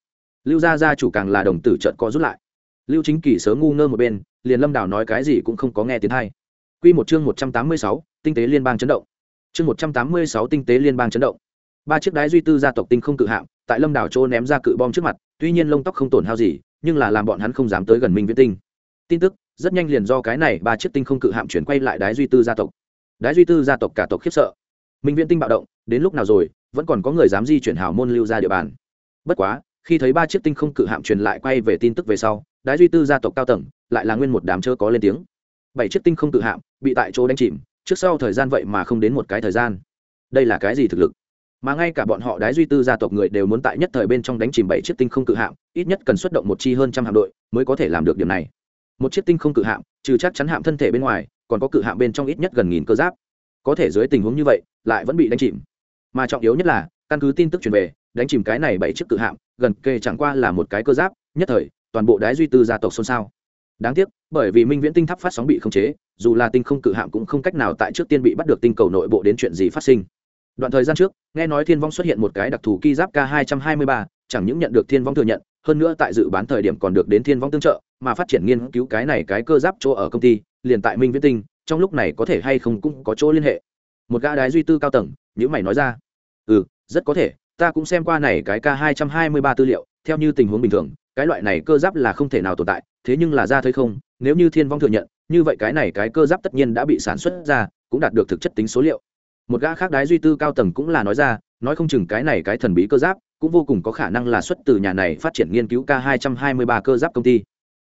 S1: Lưu gia gia chủ càng là đồng tử trận có rút lại. Lưu chính kỳ sớm ngu ngơ một bên, liền lâm đào nói cái gì cũng không có nghe tiếng hay. Q một chương một trăm tám mươi sáu, tinh tế liên bang chấn động. Chương một trăm tám mươi sáu, tinh tế liên bang chấn động ba chiếc đái duy tư gia tộc tinh không cự hạm, tại lâm đảo chỗ ném ra cự bom trước mặt, tuy nhiên lông tóc không tổn hao gì, nhưng là làm bọn hắn không dám tới gần minh viễn tinh. Tin tức, rất nhanh liền do cái này ba chiếc tinh không cự hạm chuyển quay lại đái duy tư gia tộc. Đái duy tư gia tộc cả tộc khiếp sợ. Minh viễn tinh bạo động, đến lúc nào rồi, vẫn còn có người dám di chuyển hào môn lưu ra địa bàn. Bất quá, khi thấy ba chiếc tinh không cự hạm truyền lại quay về tin tức về sau, đái duy tư gia tộc cao tầng, lại là nguyên một đám chớ có lên tiếng. Bảy chiếc tinh không cự hạm bị tại chỗ đánh chìm, trước sau thời gian vậy mà không đến một cái thời gian. Đây là cái gì thực lực? Mà ngay cả bọn họ đái duy tư gia tộc người đều muốn tại nhất thời bên trong đánh chìm bảy chiếc tinh không cự hạm, ít nhất cần xuất động một chi hơn trăm hạm đội mới có thể làm được điểm này. Một chiếc tinh không cự hạm, trừ chắc chắn hạm thân thể bên ngoài, còn có cự hạm bên trong ít nhất gần nghìn cơ giáp. Có thể dưới tình huống như vậy, lại vẫn bị đánh chìm. Mà trọng yếu nhất là, căn cứ tin tức truyền về, đánh chìm cái này bảy chiếc cự hạm, gần kề chẳng qua là một cái cơ giáp, nhất thời, toàn bộ đái duy tư gia tộc xôn xao. Đáng tiếc, bởi vì minh viễn tinh tháp phát sóng bị khống chế, dù là tinh không cự hạm cũng không cách nào tại trước tiên bị bắt được tinh cầu nội bộ đến chuyện gì phát sinh đoạn thời gian trước, nghe nói thiên vong xuất hiện một cái đặc thù ki giáp k 223 chẳng những nhận được thiên vong thừa nhận, hơn nữa tại dự bán thời điểm còn được đến thiên vong tương trợ, mà phát triển nghiên cứu cái này cái cơ giáp chỗ ở công ty, liền tại minh viễn tinh, trong lúc này có thể hay không cũng có chỗ liên hệ. Một gã đái duy tư cao tầng nhữ mày nói ra ừ rất có thể, ta cũng xem qua này cái k 223 tư liệu, theo như tình huống bình thường, cái loại này cơ giáp là không thể nào tồn tại, thế nhưng là ra thấy không, nếu như thiên vong thừa nhận, như vậy cái này cái cơ giáp tất nhiên đã bị sản xuất ra, cũng đạt được thực chất tính số liệu một gã khác đái duy tư cao tầng cũng là nói ra, nói không chừng cái này cái thần bí cơ giáp cũng vô cùng có khả năng là xuất từ nhà này phát triển nghiên cứu k 223 cơ giáp công ty.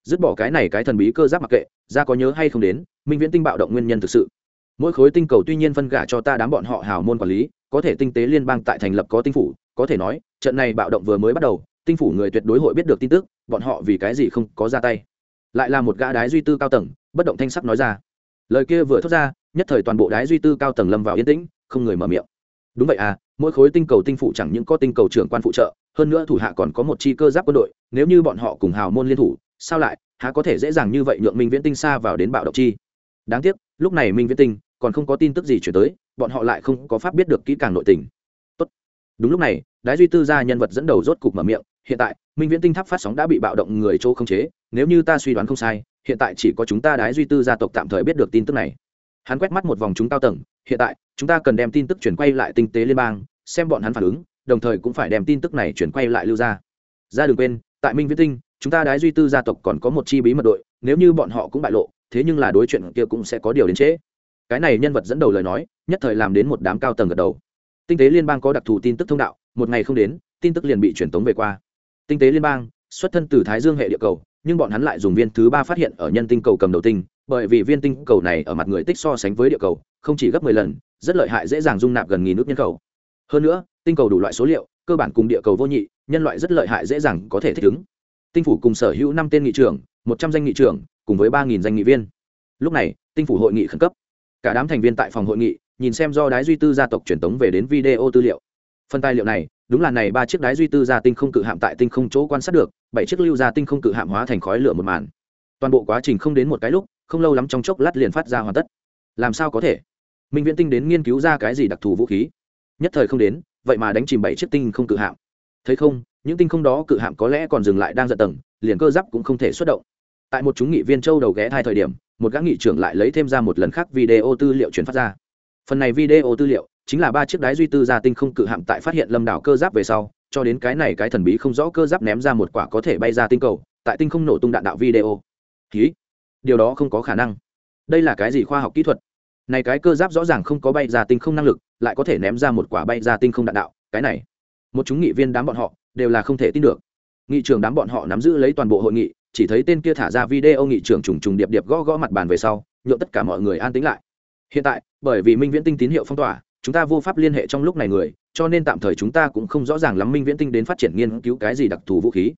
S1: Dứt bỏ cái này cái thần bí cơ giáp mặc kệ, ra có nhớ hay không đến, minh viễn tinh bạo động nguyên nhân thực sự. Mỗi khối tinh cầu tuy nhiên phân gả cho ta đám bọn họ hào môn quản lý, có thể tinh tế liên bang tại thành lập có tinh phủ, có thể nói, trận này bạo động vừa mới bắt đầu, tinh phủ người tuyệt đối hội biết được tin tức, bọn họ vì cái gì không có ra tay. Lại là một gã đái duy tư cao tầng, bất động thanh sắc nói ra. Lời kia vừa thốt ra nhất thời toàn bộ đái duy tư cao tầng lâm vào yên tĩnh, không người mở miệng. Đúng vậy à mỗi khối tinh cầu tinh phụ chẳng những có tinh cầu trưởng quan phụ trợ, hơn nữa thủ hạ còn có một chi cơ giáp quân đội, nếu như bọn họ cùng hào môn liên thủ, sao lại, há có thể dễ dàng như vậy nhượng minh viễn tinh xa vào đến bạo động chi? Đáng tiếc, lúc này minh viễn tinh còn không có tin tức gì chuyển tới, bọn họ lại không có pháp biết được kỹ càng nội tình. Tốt. đúng lúc này, đái duy tư gia nhân vật dẫn đầu rốt cục mở miệng, hiện tại, minh viễn tinh tháp phát sóng đã bị bạo động người chỗ không chế, nếu như ta suy đoán không sai, hiện tại chỉ có chúng ta đái duy tư gia tộc tạm thời biết được tin tức này hắn quét mắt một vòng chúng cao tầng, hiện tại, chúng ta cần đem tin tức chuyển quay lại tinh tế liên bang, xem bọn hắn phản ứng, đồng thời cũng phải đem tin tức này chuyển quay lại lưu ra. Ra đừng quên, tại minh viễn tinh, chúng ta đái duy tư gia tộc còn có một chi bí mật đội, nếu như bọn họ cũng bại lộ, thế nhưng là đối chuyện kia cũng sẽ có điều đến trễ. Cái này nhân vật dẫn đầu lời nói, nhất thời làm đến một đám cao tầng gật đầu. Tinh tế liên bang có đặc thù tin tức thông đạo, một ngày không đến, tin tức liền bị truyền tống về qua. Tinh tế liên bang, xuất thân từ thái dương hệ địa cầu, nhưng bọn hắn lại dùng viên thứ ba phát hiện ở nhân tinh cầu cầm đầu tinh bởi vì viên tinh cầu này ở mặt người tích so sánh với địa cầu, không chỉ gấp mười lần, rất lợi hại dễ dàng dung nạp gần nghìn nước nhân cầu. Hơn nữa, tinh cầu đủ loại số liệu, cơ bản cùng địa cầu vô nhị, nhân loại rất lợi hại dễ dàng có thể thích ứng. Tinh phủ cùng sở hữu năm tên nghị trưởng, một trăm danh nghị trưởng, cùng với ba nghìn danh nghị viên. Lúc này, tinh phủ hội nghị khẩn cấp. Cả đám thành viên tại phòng hội nghị, nhìn xem do đái duy tư gia tộc truyền tống về đến video tư liệu. Phần tài liệu này, đúng là này ba chiếc đái duy tư gia tinh không cự hạm tại tinh không chỗ quan sát được, bảy chiếc lưu gia tinh không cự hạm hóa thành khói lửa một màn. Toàn bộ quá trình không đến một cái lúc không lâu lắm trong chốc lát liền phát ra hoàn tất. Làm sao có thể? Minh viễn tinh đến nghiên cứu ra cái gì đặc thù vũ khí? Nhất thời không đến, vậy mà đánh chìm bảy chiếc tinh không cự hạm. Thấy không, những tinh không đó cự hạm có lẽ còn dừng lại đang giận tầng, liền cơ giáp cũng không thể xuất động. Tại một chúng nghị viên châu đầu ghé hai thời điểm, một gã nghị trưởng lại lấy thêm ra một lần khác video tư liệu chuyển phát ra. Phần này video tư liệu chính là ba chiếc đáy duy tư gia tinh không cự hạm tại phát hiện lâm đảo cơ giáp về sau, cho đến cái này cái thần bí không rõ cơ giáp ném ra một quả có thể bay ra tinh cầu, tại tinh không nổ tung đạn đạo video. Ký điều đó không có khả năng. Đây là cái gì khoa học kỹ thuật? Này cái cơ giáp rõ ràng không có bay ra tinh không năng lực, lại có thể ném ra một quả bay ra tinh không đạn đạo, cái này. Một chúng nghị viên đám bọn họ đều là không thể tin được. Nghị trưởng đám bọn họ nắm giữ lấy toàn bộ hội nghị, chỉ thấy tên kia thả ra video nghị trưởng trùng trùng điệp điệp gõ gõ mặt bàn về sau nhộn tất cả mọi người an tĩnh lại. Hiện tại, bởi vì minh viễn tinh tín hiệu phong tỏa, chúng ta vô pháp liên hệ trong lúc này người, cho nên tạm thời chúng ta cũng không rõ ràng lắm minh viễn tinh đến phát triển nghiên cứu cái gì đặc thù vũ khí.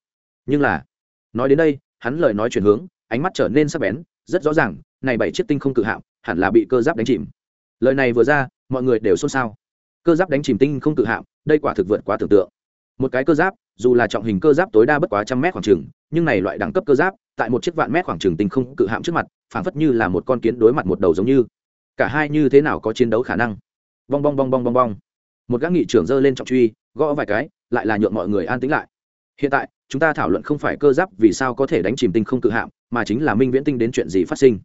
S1: Nhưng là, nói đến đây, hắn lời nói chuyển hướng ánh mắt trở nên sắc bén, rất rõ ràng, này bảy chiếc tinh không cự hạm, hẳn là bị cơ giáp đánh chìm. Lời này vừa ra, mọi người đều xôn xao. Cơ giáp đánh chìm tinh không cự hạm, đây quả thực vượt quá tưởng tượng. Một cái cơ giáp, dù là trọng hình cơ giáp tối đa bất quá trăm mét khoảng trừng nhưng này loại đẳng cấp cơ giáp, tại một chiếc vạn mét khoảng trừng tinh không cự hạm trước mặt, phảng phất như là một con kiến đối mặt một đầu giống như. Cả hai như thế nào có chiến đấu khả năng? Bong bong bong bong bong bong. Một gã nghị trưởng giơ lên trọng truy, gõ vài cái, lại là nhượng mọi người an tĩnh lại. Hiện tại, chúng ta thảo luận không phải cơ giáp vì sao có thể đánh chìm tinh không cự hạm mà chính là minh viễn tinh đến chuyện gì phát sinh?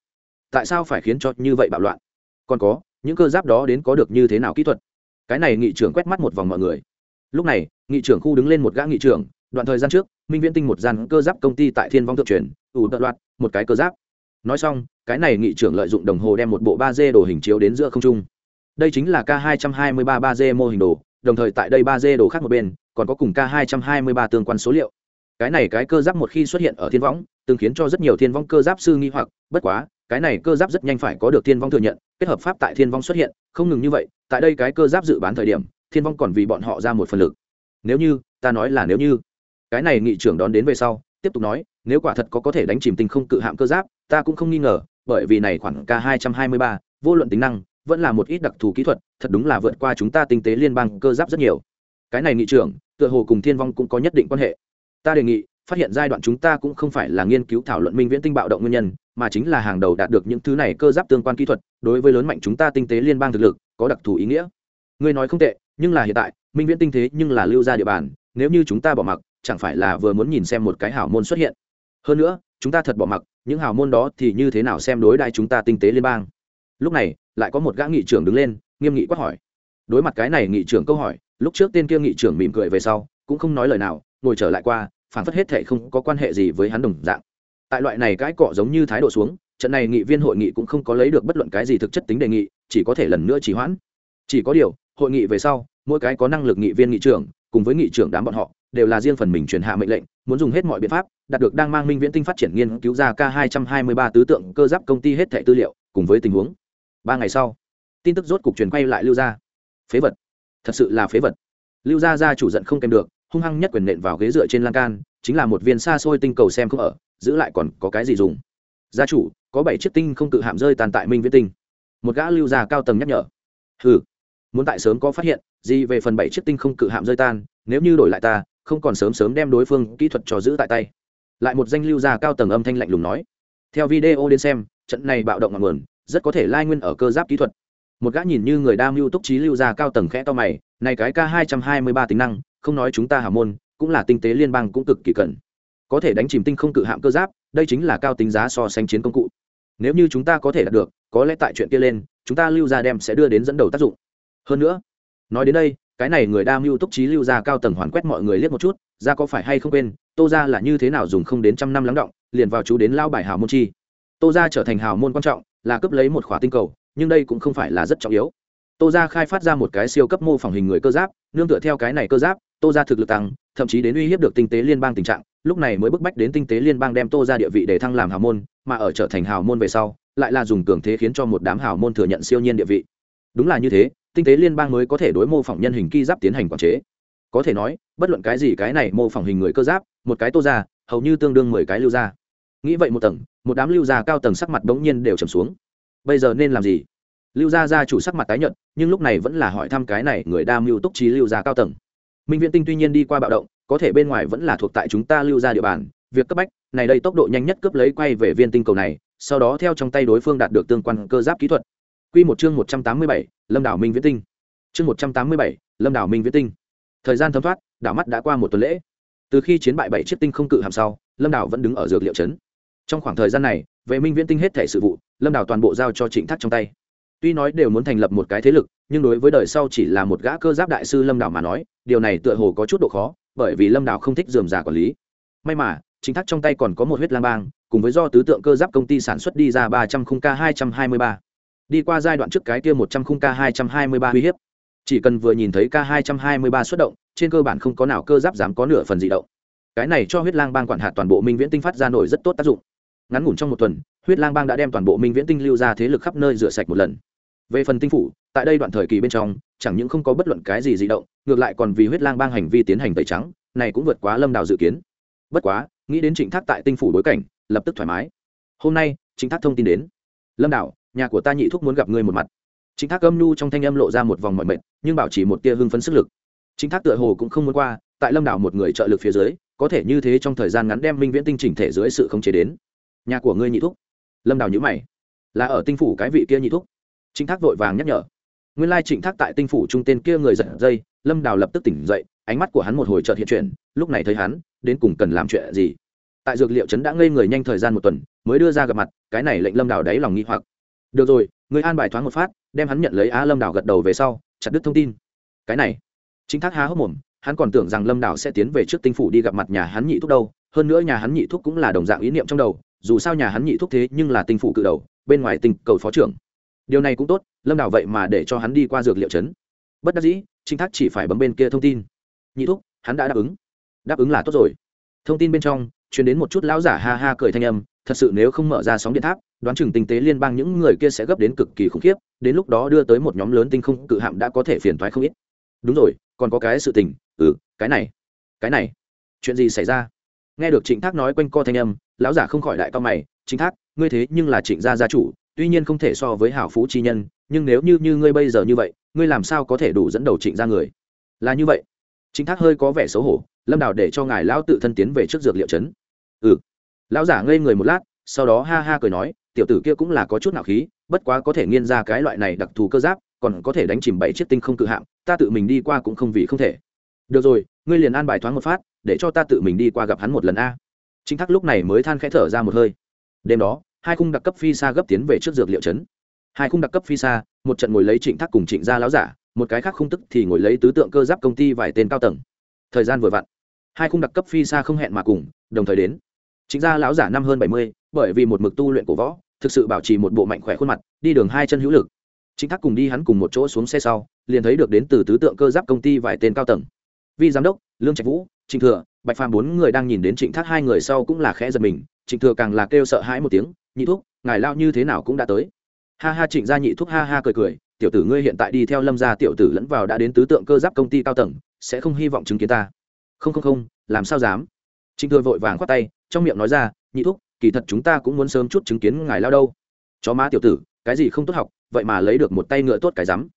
S1: Tại sao phải khiến cho như vậy bạo loạn? Còn có, những cơ giáp đó đến có được như thế nào kỹ thuật? Cái này nghị trưởng quét mắt một vòng mọi người. Lúc này, nghị trưởng khu đứng lên một gã nghị trưởng, đoạn thời gian trước, minh viễn tinh một gian cơ giáp công ty tại thiên vong thượng truyền, ủ tận loạt, một cái cơ giáp. Nói xong, cái này nghị trưởng lợi dụng đồng hồ đem một bộ ba d đồ hình chiếu đến giữa không trung. Đây chính là k 223 3 d mô hình đồ, đồng thời tại đây ba d đồ khác một bên, còn có cùng k 223 tương quan số liệu. Cái này cái cơ giáp một khi xuất hiện ở thiên võng từng khiến cho rất nhiều thiên vong cơ giáp sư nghi hoặc, bất quá, cái này cơ giáp rất nhanh phải có được thiên vong thừa nhận, kết hợp pháp tại thiên vong xuất hiện, không ngừng như vậy, tại đây cái cơ giáp dự bán thời điểm, thiên vong còn vì bọn họ ra một phần lực. Nếu như, ta nói là nếu như. Cái này nghị trưởng đón đến về sau, tiếp tục nói, nếu quả thật có có thể đánh chìm tinh không cự hạm cơ giáp, ta cũng không nghi ngờ, bởi vì này khoảng k 223 vô luận tính năng, vẫn là một ít đặc thù kỹ thuật, thật đúng là vượt qua chúng ta tinh tế liên bang cơ giáp rất nhiều. Cái này nghị trưởng, tựa hồ cùng thiên vong cũng có nhất định quan hệ. Ta đề nghị phát hiện giai đoạn chúng ta cũng không phải là nghiên cứu thảo luận minh viễn tinh bạo động nguyên nhân, mà chính là hàng đầu đạt được những thứ này cơ giáp tương quan kỹ thuật, đối với lớn mạnh chúng ta tinh tế liên bang thực lực, có đặc thù ý nghĩa. Ngươi nói không tệ, nhưng là hiện tại, minh viễn tinh thế nhưng là lưu ra địa bàn, nếu như chúng ta bỏ mặc, chẳng phải là vừa muốn nhìn xem một cái hảo môn xuất hiện. Hơn nữa, chúng ta thật bỏ mặc, những hào môn đó thì như thế nào xem đối đại chúng ta tinh tế liên bang? Lúc này, lại có một gã nghị trưởng đứng lên, nghiêm nghị quát hỏi. Đối mặt cái này nghị trưởng câu hỏi, lúc trước tên kia nghị trưởng mỉm cười về sau, cũng không nói lời nào, ngồi trở lại qua phản phất hết thệ không có quan hệ gì với hắn đồng dạng. Tại loại này cãi cọ giống như thái độ xuống, trận này nghị viên hội nghị cũng không có lấy được bất luận cái gì thực chất tính đề nghị, chỉ có thể lần nữa trì hoãn. Chỉ có điều, hội nghị về sau, mỗi cái có năng lực nghị viên nghị trưởng, cùng với nghị trưởng đám bọn họ, đều là riêng phần mình truyền hạ mệnh lệnh, muốn dùng hết mọi biện pháp, đạt được đang mang minh viễn tinh phát triển nghiên cứu ra k 223 tứ tượng cơ giáp công ty hết thẻ tư liệu, cùng với tình huống. Ba ngày sau, tin tức rốt cục truyền quay lại lưu gia. Phế vật. Thật sự là phế vật. Lưu gia gia chủ giận không kèm được hung hăng nhất quyền nện vào ghế dựa trên lan can, chính là một viên xa xôi tinh cầu xem không ở, giữ lại còn có cái gì dùng? Gia chủ, có bảy chiếc tinh không cự hạm rơi tàn tại minh viễn tinh. Một gã lưu gia cao tầng nhắc nhở. Hừ, muốn tại sớm có phát hiện, gì về phần bảy chiếc tinh không cự hạm rơi tan, nếu như đổi lại ta, không còn sớm sớm đem đối phương kỹ thuật cho giữ tại tay. Lại một danh lưu gia cao tầng âm thanh lạnh lùng nói. Theo video đến xem, trận này bạo động ngọn nguồn, rất có thể lai nguyên ở cơ giáp kỹ thuật. Một gã nhìn như người đa mưu túc trí lưu gia cao tầng khẽ to mày, này cái k hai trăm hai mươi ba tính năng không nói chúng ta hào môn, cũng là tinh tế liên bang cũng cực kỳ cần có thể đánh chìm tinh không cự hạm cơ giáp, đây chính là cao tính giá so sánh chiến công cụ. Nếu như chúng ta có thể đạt được, có lẽ tại chuyện kia lên, chúng ta lưu ra đem sẽ đưa đến dẫn đầu tác dụng. Hơn nữa, nói đến đây, cái này người đa mưu túc trí lưu ra cao tầng hoàn quét mọi người liếc một chút ra có phải hay không quên, tô ra là như thế nào dùng không đến trăm năm lắng động, liền vào chú đến lao bài hào môn chi. Tô ra trở thành hào môn quan trọng, là cấp lấy một khóa tinh cầu, nhưng đây cũng không phải là rất trọng yếu. Tô ra khai phát ra một cái siêu cấp mô phỏng hình người cơ giáp, nương tựa theo cái này cơ giáp tô ra thực lực tăng, thậm chí đến uy hiếp được tinh tế liên bang tình trạng, lúc này mới bức bách đến tinh tế liên bang đem tô ra địa vị để thăng làm hào môn, mà ở trở thành hào môn về sau, lại là dùng cường thế khiến cho một đám hào môn thừa nhận siêu nhiên địa vị. Đúng là như thế, tinh tế liên bang mới có thể đối mô phỏng nhân hình ki giáp tiến hành quản chế. Có thể nói, bất luận cái gì cái này mô phỏng hình người cơ giáp, một cái tô ra, hầu như tương đương mười cái lưu ra nghĩ vậy một tầng, một đám lưu gia cao tầng sắc mặt bỗng nhiên đều trầm xuống. Bây giờ nên làm gì? Lưu gia gia chủ sắc mặt tái nhợt, nhưng lúc này vẫn là hỏi thăm cái này người đa mưu túc trí lưu gia cao tầng minh viễn tinh tuy nhiên đi qua bạo động có thể bên ngoài vẫn là thuộc tại chúng ta lưu ra địa bàn việc cấp bách này đây tốc độ nhanh nhất cướp lấy quay về viên tinh cầu này sau đó theo trong tay đối phương đạt được tương quan cơ giáp kỹ thuật Quy một chương một trăm tám mươi bảy, Lâm Đảo Minh Viễn Tinh. Chương một trăm tám mươi bảy, Lâm Đảo Minh Viễn Tinh. Thời gian thấm thoát, đảo mắt đã qua một tuần lễ. Từ khi chiến bại bảy chiếc tinh không cự hàm sau, Lâm Đảo vẫn đứng ở dược liệu trấn. Trong khoảng thời gian này, về Minh Viễn Tinh hết thảy sự vụ, Lâm Đảo toàn bộ giao cho Trịnh Thác trong tay. Tuy nói đều muốn thành lập một cái thế lực, nhưng đối với đời sau chỉ là một gã cơ giáp đại sư Lâm Đảo mà nói, điều này tựa hồ có chút độ khó, bởi vì Lâm Đảo không thích dườm già quản lý. May mà, chính Thác trong tay còn có một huyết lang bang, cùng với do tứ tượng cơ giáp công ty sản xuất đi ra ba trăm khung k hai trăm hai mươi ba. Đi qua giai đoạn trước cái kia một trăm khung k hai trăm hai mươi ba uy hiếp. Chỉ cần vừa nhìn thấy k hai trăm hai mươi ba xuất động trên cơ bản không có nào cơ giáp dám có nửa phần di động. Cái này cho huyết lang bang quản hạt toàn bộ minh viễn tinh phát ra nổi rất tốt tác dụng. Ngắn ngủn trong một tuần huyết lang bang đã đem toàn bộ minh viễn tinh lưu ra thế lực khắp nơi rửa sạch một lần về phần tinh phủ, tại đây đoạn thời kỳ bên trong, chẳng những không có bất luận cái gì di động, ngược lại còn vì huyết lang bang hành vi tiến hành tẩy trắng, này cũng vượt quá lâm đào dự kiến. Bất quá, nghĩ đến trịnh thác tại tinh phủ bối cảnh, lập tức thoải mái. Hôm nay, trịnh thác thông tin đến. Lâm đảo nhà của ta nhị thúc muốn gặp ngươi một mặt. Trịnh thác âm nhu trong thanh âm lộ ra một vòng mọi mệt, nhưng bảo chỉ một tia hưng phấn sức lực. Trịnh thác tựa hồ cũng không muốn qua, tại lâm đảo một người trợ lực phía dưới, có thể như thế trong thời gian ngắn đem minh viễn tinh chỉnh thể dưới sự khống chế đến. Nhà của ngươi nhị thúc? Lâm đảo nhữ mày. Là ở tinh phủ cái vị kia nhị thúc chính thác vội vàng nhắc nhở. Nguyên lai trịnh thác tại tinh phủ trung tên kia người giật dây, lâm đào lập tức tỉnh dậy, ánh mắt của hắn một hồi chợt hiện chuyển, lúc này thấy hắn, đến cùng cần làm chuyện gì? Tại dược liệu trấn đã ngây người nhanh thời gian một tuần, mới đưa ra gặp mặt, cái này lệnh lâm đào đáy lòng nghi hoặc. Được rồi, người an bài thoáng một phát, đem hắn nhận lấy á lâm Đào gật đầu về sau, chặt đứt thông tin. Cái này chính thác há hốc mồm, hắn còn tưởng rằng lâm Đào sẽ tiến về trước tinh phủ đi gặp mặt nhà hắn nhị thúc đâu, hơn nữa nhà hắn nhị thúc cũng là đồng dạng ý niệm trong đầu, dù sao nhà hắn nhị thúc thế nhưng là tinh phủ cự đầu, bên ngoài tinh cầu phó trưởng điều này cũng tốt lâm đào vậy mà để cho hắn đi qua dược liệu chấn, bất đắc dĩ trinh thác chỉ phải bấm bên kia thông tin. Nhị thúc hắn đã đáp ứng. Đáp ứng là tốt rồi. Thông tin bên trong chuyển đến một chút lão giả ha ha cười thanh âm thật sự nếu không mở ra sóng điện tháp đoán chừng tinh tế liên bang những người kia sẽ gấp đến cực kỳ khủng khiếp đến lúc đó đưa tới một nhóm lớn tinh không cự hạm đã có thể phiền thoái không ít. Đúng rồi còn có cái sự tình ừ cái này cái này chuyện gì xảy ra? Nghe được trịnh thác nói quanh co thanh âm lão giả không khỏi đại cao mày trịnh thác ngươi thế nhưng là trịnh gia gia chủ tuy nhiên không thể so với hảo phú chi nhân, nhưng nếu như như ngươi bây giờ như vậy, ngươi làm sao có thể đủ dẫn đầu trịnh gia người? Là như vậy. Chính thác hơi có vẻ xấu hổ, lâm đào để cho ngài lão tự thân tiến về trước dược liệu trấn. Ừ. Lão giả ngây người một lát, sau đó ha ha cười nói, tiểu tử kia cũng là có chút nạo khí, bất quá có thể nghiên ra cái loại này đặc thù cơ giáp, còn có thể đánh chìm bảy chiếc tinh không cự hạm ta tự mình đi qua cũng không vì không thể. Được rồi, ngươi liền an bài thoáng một phát, để cho ta tự mình đi qua gặp hắn một lần a. Chính thác lúc này mới than khẽ thở ra một hơi. Đêm đó hai khung đặc cấp phi xa gấp tiến về trước dược liệu trấn. Hai khung đặc cấp phi xa, một trận ngồi lấy trịnh thác cùng trịnh gia láo giả, một cái khác khung tức thì ngồi lấy tứ tượng cơ giáp công ty vài tên cao tầng. Thời gian vừa vặn, hai khung đặc cấp phi xa không hẹn mà cùng, đồng thời đến. Trịnh gia lão giả năm hơn bảy mươi, bởi vì một mực tu luyện cổ võ, thực sự bảo trì một bộ mạnh khỏe khuôn mặt, đi đường hai chân hữu lực. Chính thác cùng đi hắn cùng một chỗ xuống xe sau, liền thấy được đến từ tứ tượng cơ giáp công ty vài tên cao tầng. Vi giám đốc, lương trạch vũ, trịnh thừa, bạch phàm bốn người đang nhìn đến trịnh thác hai người sau cũng là khẽ giật mình, trịnh thừa càng là kêu sợ hãi một tiếng nhị thúc, ngài lao như thế nào cũng đã tới. Ha ha, trịnh gia nhị thúc ha ha cười cười, tiểu tử ngươi hiện tại đi theo lâm gia tiểu tử lẫn vào đã đến tứ tượng cơ giáp công ty cao tầng, sẽ không hy vọng chứng kiến ta. Không không không, làm sao dám? Trịnh thừa vội vàng khoát tay, trong miệng nói ra, nhị thúc, kỳ thật chúng ta cũng muốn sớm chút chứng kiến ngài lao đâu. Chó má tiểu tử, cái gì không tốt học, vậy mà lấy được một tay ngựa tốt cái rắm.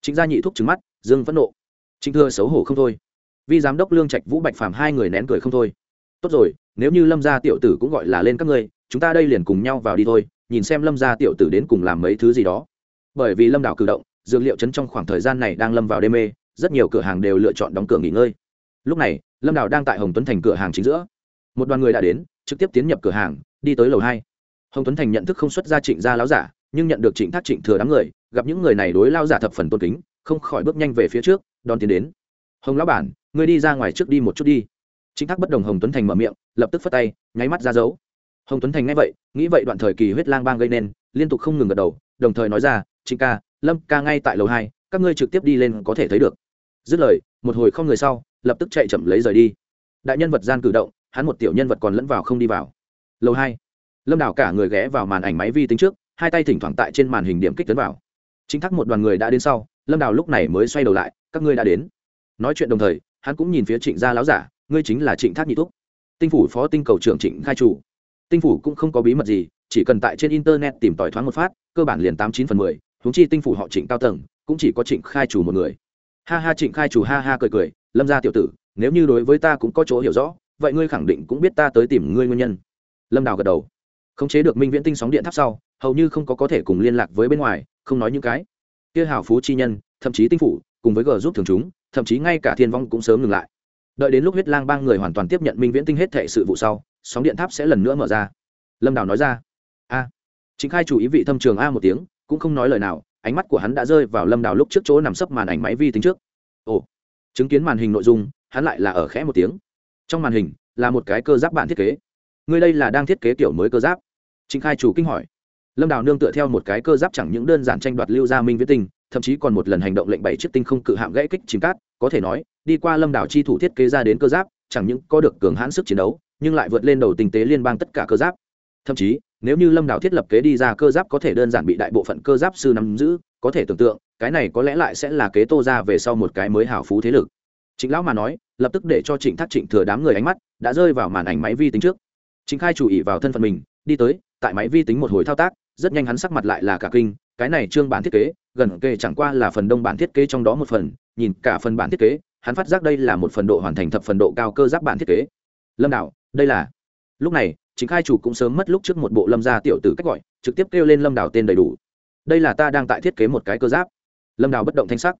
S1: Chính gia nhị thúc trứng mắt, dương phẫn nộ. Trịnh thừa xấu hổ không thôi. Vì giám đốc lương trạch vũ bạch phàm hai người nén cười không thôi. Tốt rồi, nếu như lâm gia tiểu tử cũng gọi là lên các ngươi chúng ta đây liền cùng nhau vào đi thôi, nhìn xem lâm gia tiểu tử đến cùng làm mấy thứ gì đó. Bởi vì lâm đảo cử động, dược liệu chấn trong khoảng thời gian này đang lâm vào đê mê, rất nhiều cửa hàng đều lựa chọn đóng cửa nghỉ ngơi. Lúc này, lâm đảo đang tại hồng tuấn thành cửa hàng chính giữa. Một đoàn người đã đến, trực tiếp tiến nhập cửa hàng, đi tới lầu hai. Hồng tuấn thành nhận thức không xuất ra trịnh gia láo giả, nhưng nhận được trịnh thác trịnh thừa đám người, gặp những người này đối lao giả thập phần tôn kính, không khỏi bước nhanh về phía trước, đón tiến đến. Hồng lão bản, ngươi đi ra ngoài trước đi một chút đi. Trịnh thác bất đồng hồng tuấn thành mở miệng, lập tức phất tay, nháy mắt ra dấu hồng tuấn thành nghe vậy, nghĩ vậy đoạn thời kỳ huyết lang bang gây nên, liên tục không ngừng gật đầu, đồng thời nói ra, trịnh ca, lâm ca ngay tại lầu hai, các ngươi trực tiếp đi lên có thể thấy được. Dứt lời, một hồi không người sau, lập tức chạy chậm lấy rời đi. Đại nhân vật gian cử động, hắn một tiểu nhân vật còn lẫn vào không đi vào. Lầu hai, lâm đảo cả người ghé vào màn ảnh máy vi tính trước, hai tay thỉnh thoảng tại trên màn hình điểm kích tấn vào. Chính thắc một đoàn người đã đến sau, lâm đào lúc này mới xoay đầu lại, các ngươi đã đến. Nói chuyện đồng thời, hắn cũng nhìn phía trịnh gia láo giả, ngươi chính là trịnh thác nhị thúc. Tinh phủ phó tinh cầu trưởng trịnh khai chủ tinh phủ cũng không có bí mật gì, chỉ cần tại trên internet tìm tòi thoáng một phát, cơ bản liền tám chín phần mười, huống chi tinh phủ họ trịnh cao tầng, cũng chỉ có trịnh khai chủ một người. Ha ha, trịnh khai chủ ha ha cười cười, lâm gia tiểu tử, nếu như đối với ta cũng có chỗ hiểu rõ, vậy ngươi khẳng định cũng biết ta tới tìm ngươi nguyên nhân. Lâm đào gật đầu. Khống chế được minh viễn tinh sóng điện tháp sau, hầu như không có có thể cùng liên lạc với bên ngoài, không nói những cái. Kia hào phú chi nhân, thậm chí tinh phủ, cùng với g giúp thường chúng, thậm chí ngay cả thiên vong cũng sớm ngừng lại. Đợi đến lúc huyết lang ba người hoàn toàn tiếp nhận minh viễn tinh hết thệ sự vụ sau sóng điện tháp sẽ lần nữa mở ra. Lâm đào nói ra. A. Chính khai chủ ý vị thâm trường a một tiếng, cũng không nói lời nào, ánh mắt của hắn đã rơi vào lâm đào lúc trước chỗ nằm sấp màn ảnh máy vi tính trước. Ồ. Chứng kiến màn hình nội dung, hắn lại là ở khẽ một tiếng. Trong màn hình, là một cái cơ giáp bản thiết kế. Ngươi đây là đang thiết kế kiểu mới cơ giáp. Chính khai chủ kinh hỏi. Lâm đào nương tựa theo một cái cơ giáp chẳng những đơn giản tranh đoạt lưu gia minh viết tinh thậm chí còn một lần hành động lệnh bảy chiếc tinh không cự hạm gãy kích chìm cát, có thể nói, đi qua lâm đảo chi thủ thiết kế ra đến cơ giáp, chẳng những có được cường hãn sức chiến đấu nhưng lại vượt lên đầu tinh tế liên bang tất cả cơ giáp. Thậm chí, nếu như lâm đảo thiết lập kế đi ra cơ giáp có thể đơn giản bị đại bộ phận cơ giáp sư nắm giữ, có thể tưởng tượng, cái này có lẽ lại sẽ là kế tô ra về sau một cái mới hào phú thế lực. Chính lão mà nói, lập tức để cho trịnh thác trịnh thừa đám người ánh mắt đã rơi vào màn ảnh máy vi tính trước. Chính khai chủ ý vào thân phận mình, đi tới, tại máy vi tính một hồi thao tác, rất nhanh hắn sắc mặt lại là cả kinh, cái này trương bản thiết kế, gần kề chẳng qua là phần đông bản thiết kế trong đó một phần, nhìn cả phần bản thiết kế, hắn phát giác đây là một phần độ hoàn thành thập phần độ cao cơ giáp bản thiết kế. Lâm đạo đây là lúc này chính khai chủ cũng sớm mất lúc trước một bộ lâm gia tiểu tử cách gọi trực tiếp kêu lên lâm đào tên đầy đủ đây là ta đang tại thiết kế một cái cơ giáp lâm đào bất động thanh sắc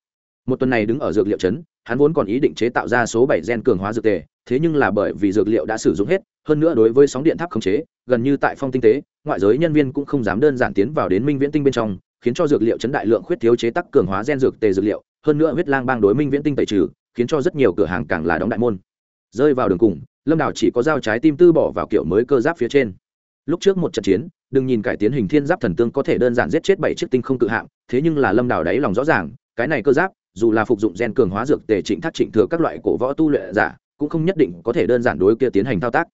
S1: một tuần này đứng ở dược liệu trấn hắn vốn còn ý định chế tạo ra số bảy gen cường hóa dược tề thế nhưng là bởi vì dược liệu đã sử dụng hết hơn nữa đối với sóng điện tháp khống chế gần như tại phong tinh tế ngoại giới nhân viên cũng không dám đơn giản tiến vào đến minh viễn tinh bên trong khiến cho dược liệu chấn đại lượng khuyết thiếu chế tắc cường hóa gen dược tề dược liệu hơn nữa huyết lang bang đối minh viễn tinh tẩy trừ khiến cho rất nhiều cửa hàng càng là đóng đại môn rơi vào đường cùng lâm đào chỉ có dao trái tim tư bỏ vào kiểu mới cơ giáp phía trên. Lúc trước một trận chiến, đừng nhìn cải tiến hình thiên giáp thần tương có thể đơn giản giết chết bảy chiếc tinh không cự hạng, thế nhưng là lâm đào đáy lòng rõ ràng, cái này cơ giáp, dù là phục dụng gen cường hóa dược tề trịnh thác trịnh thừa các loại cổ võ tu luyện giả, cũng không nhất định có thể đơn giản đối kia tiến hành thao tác.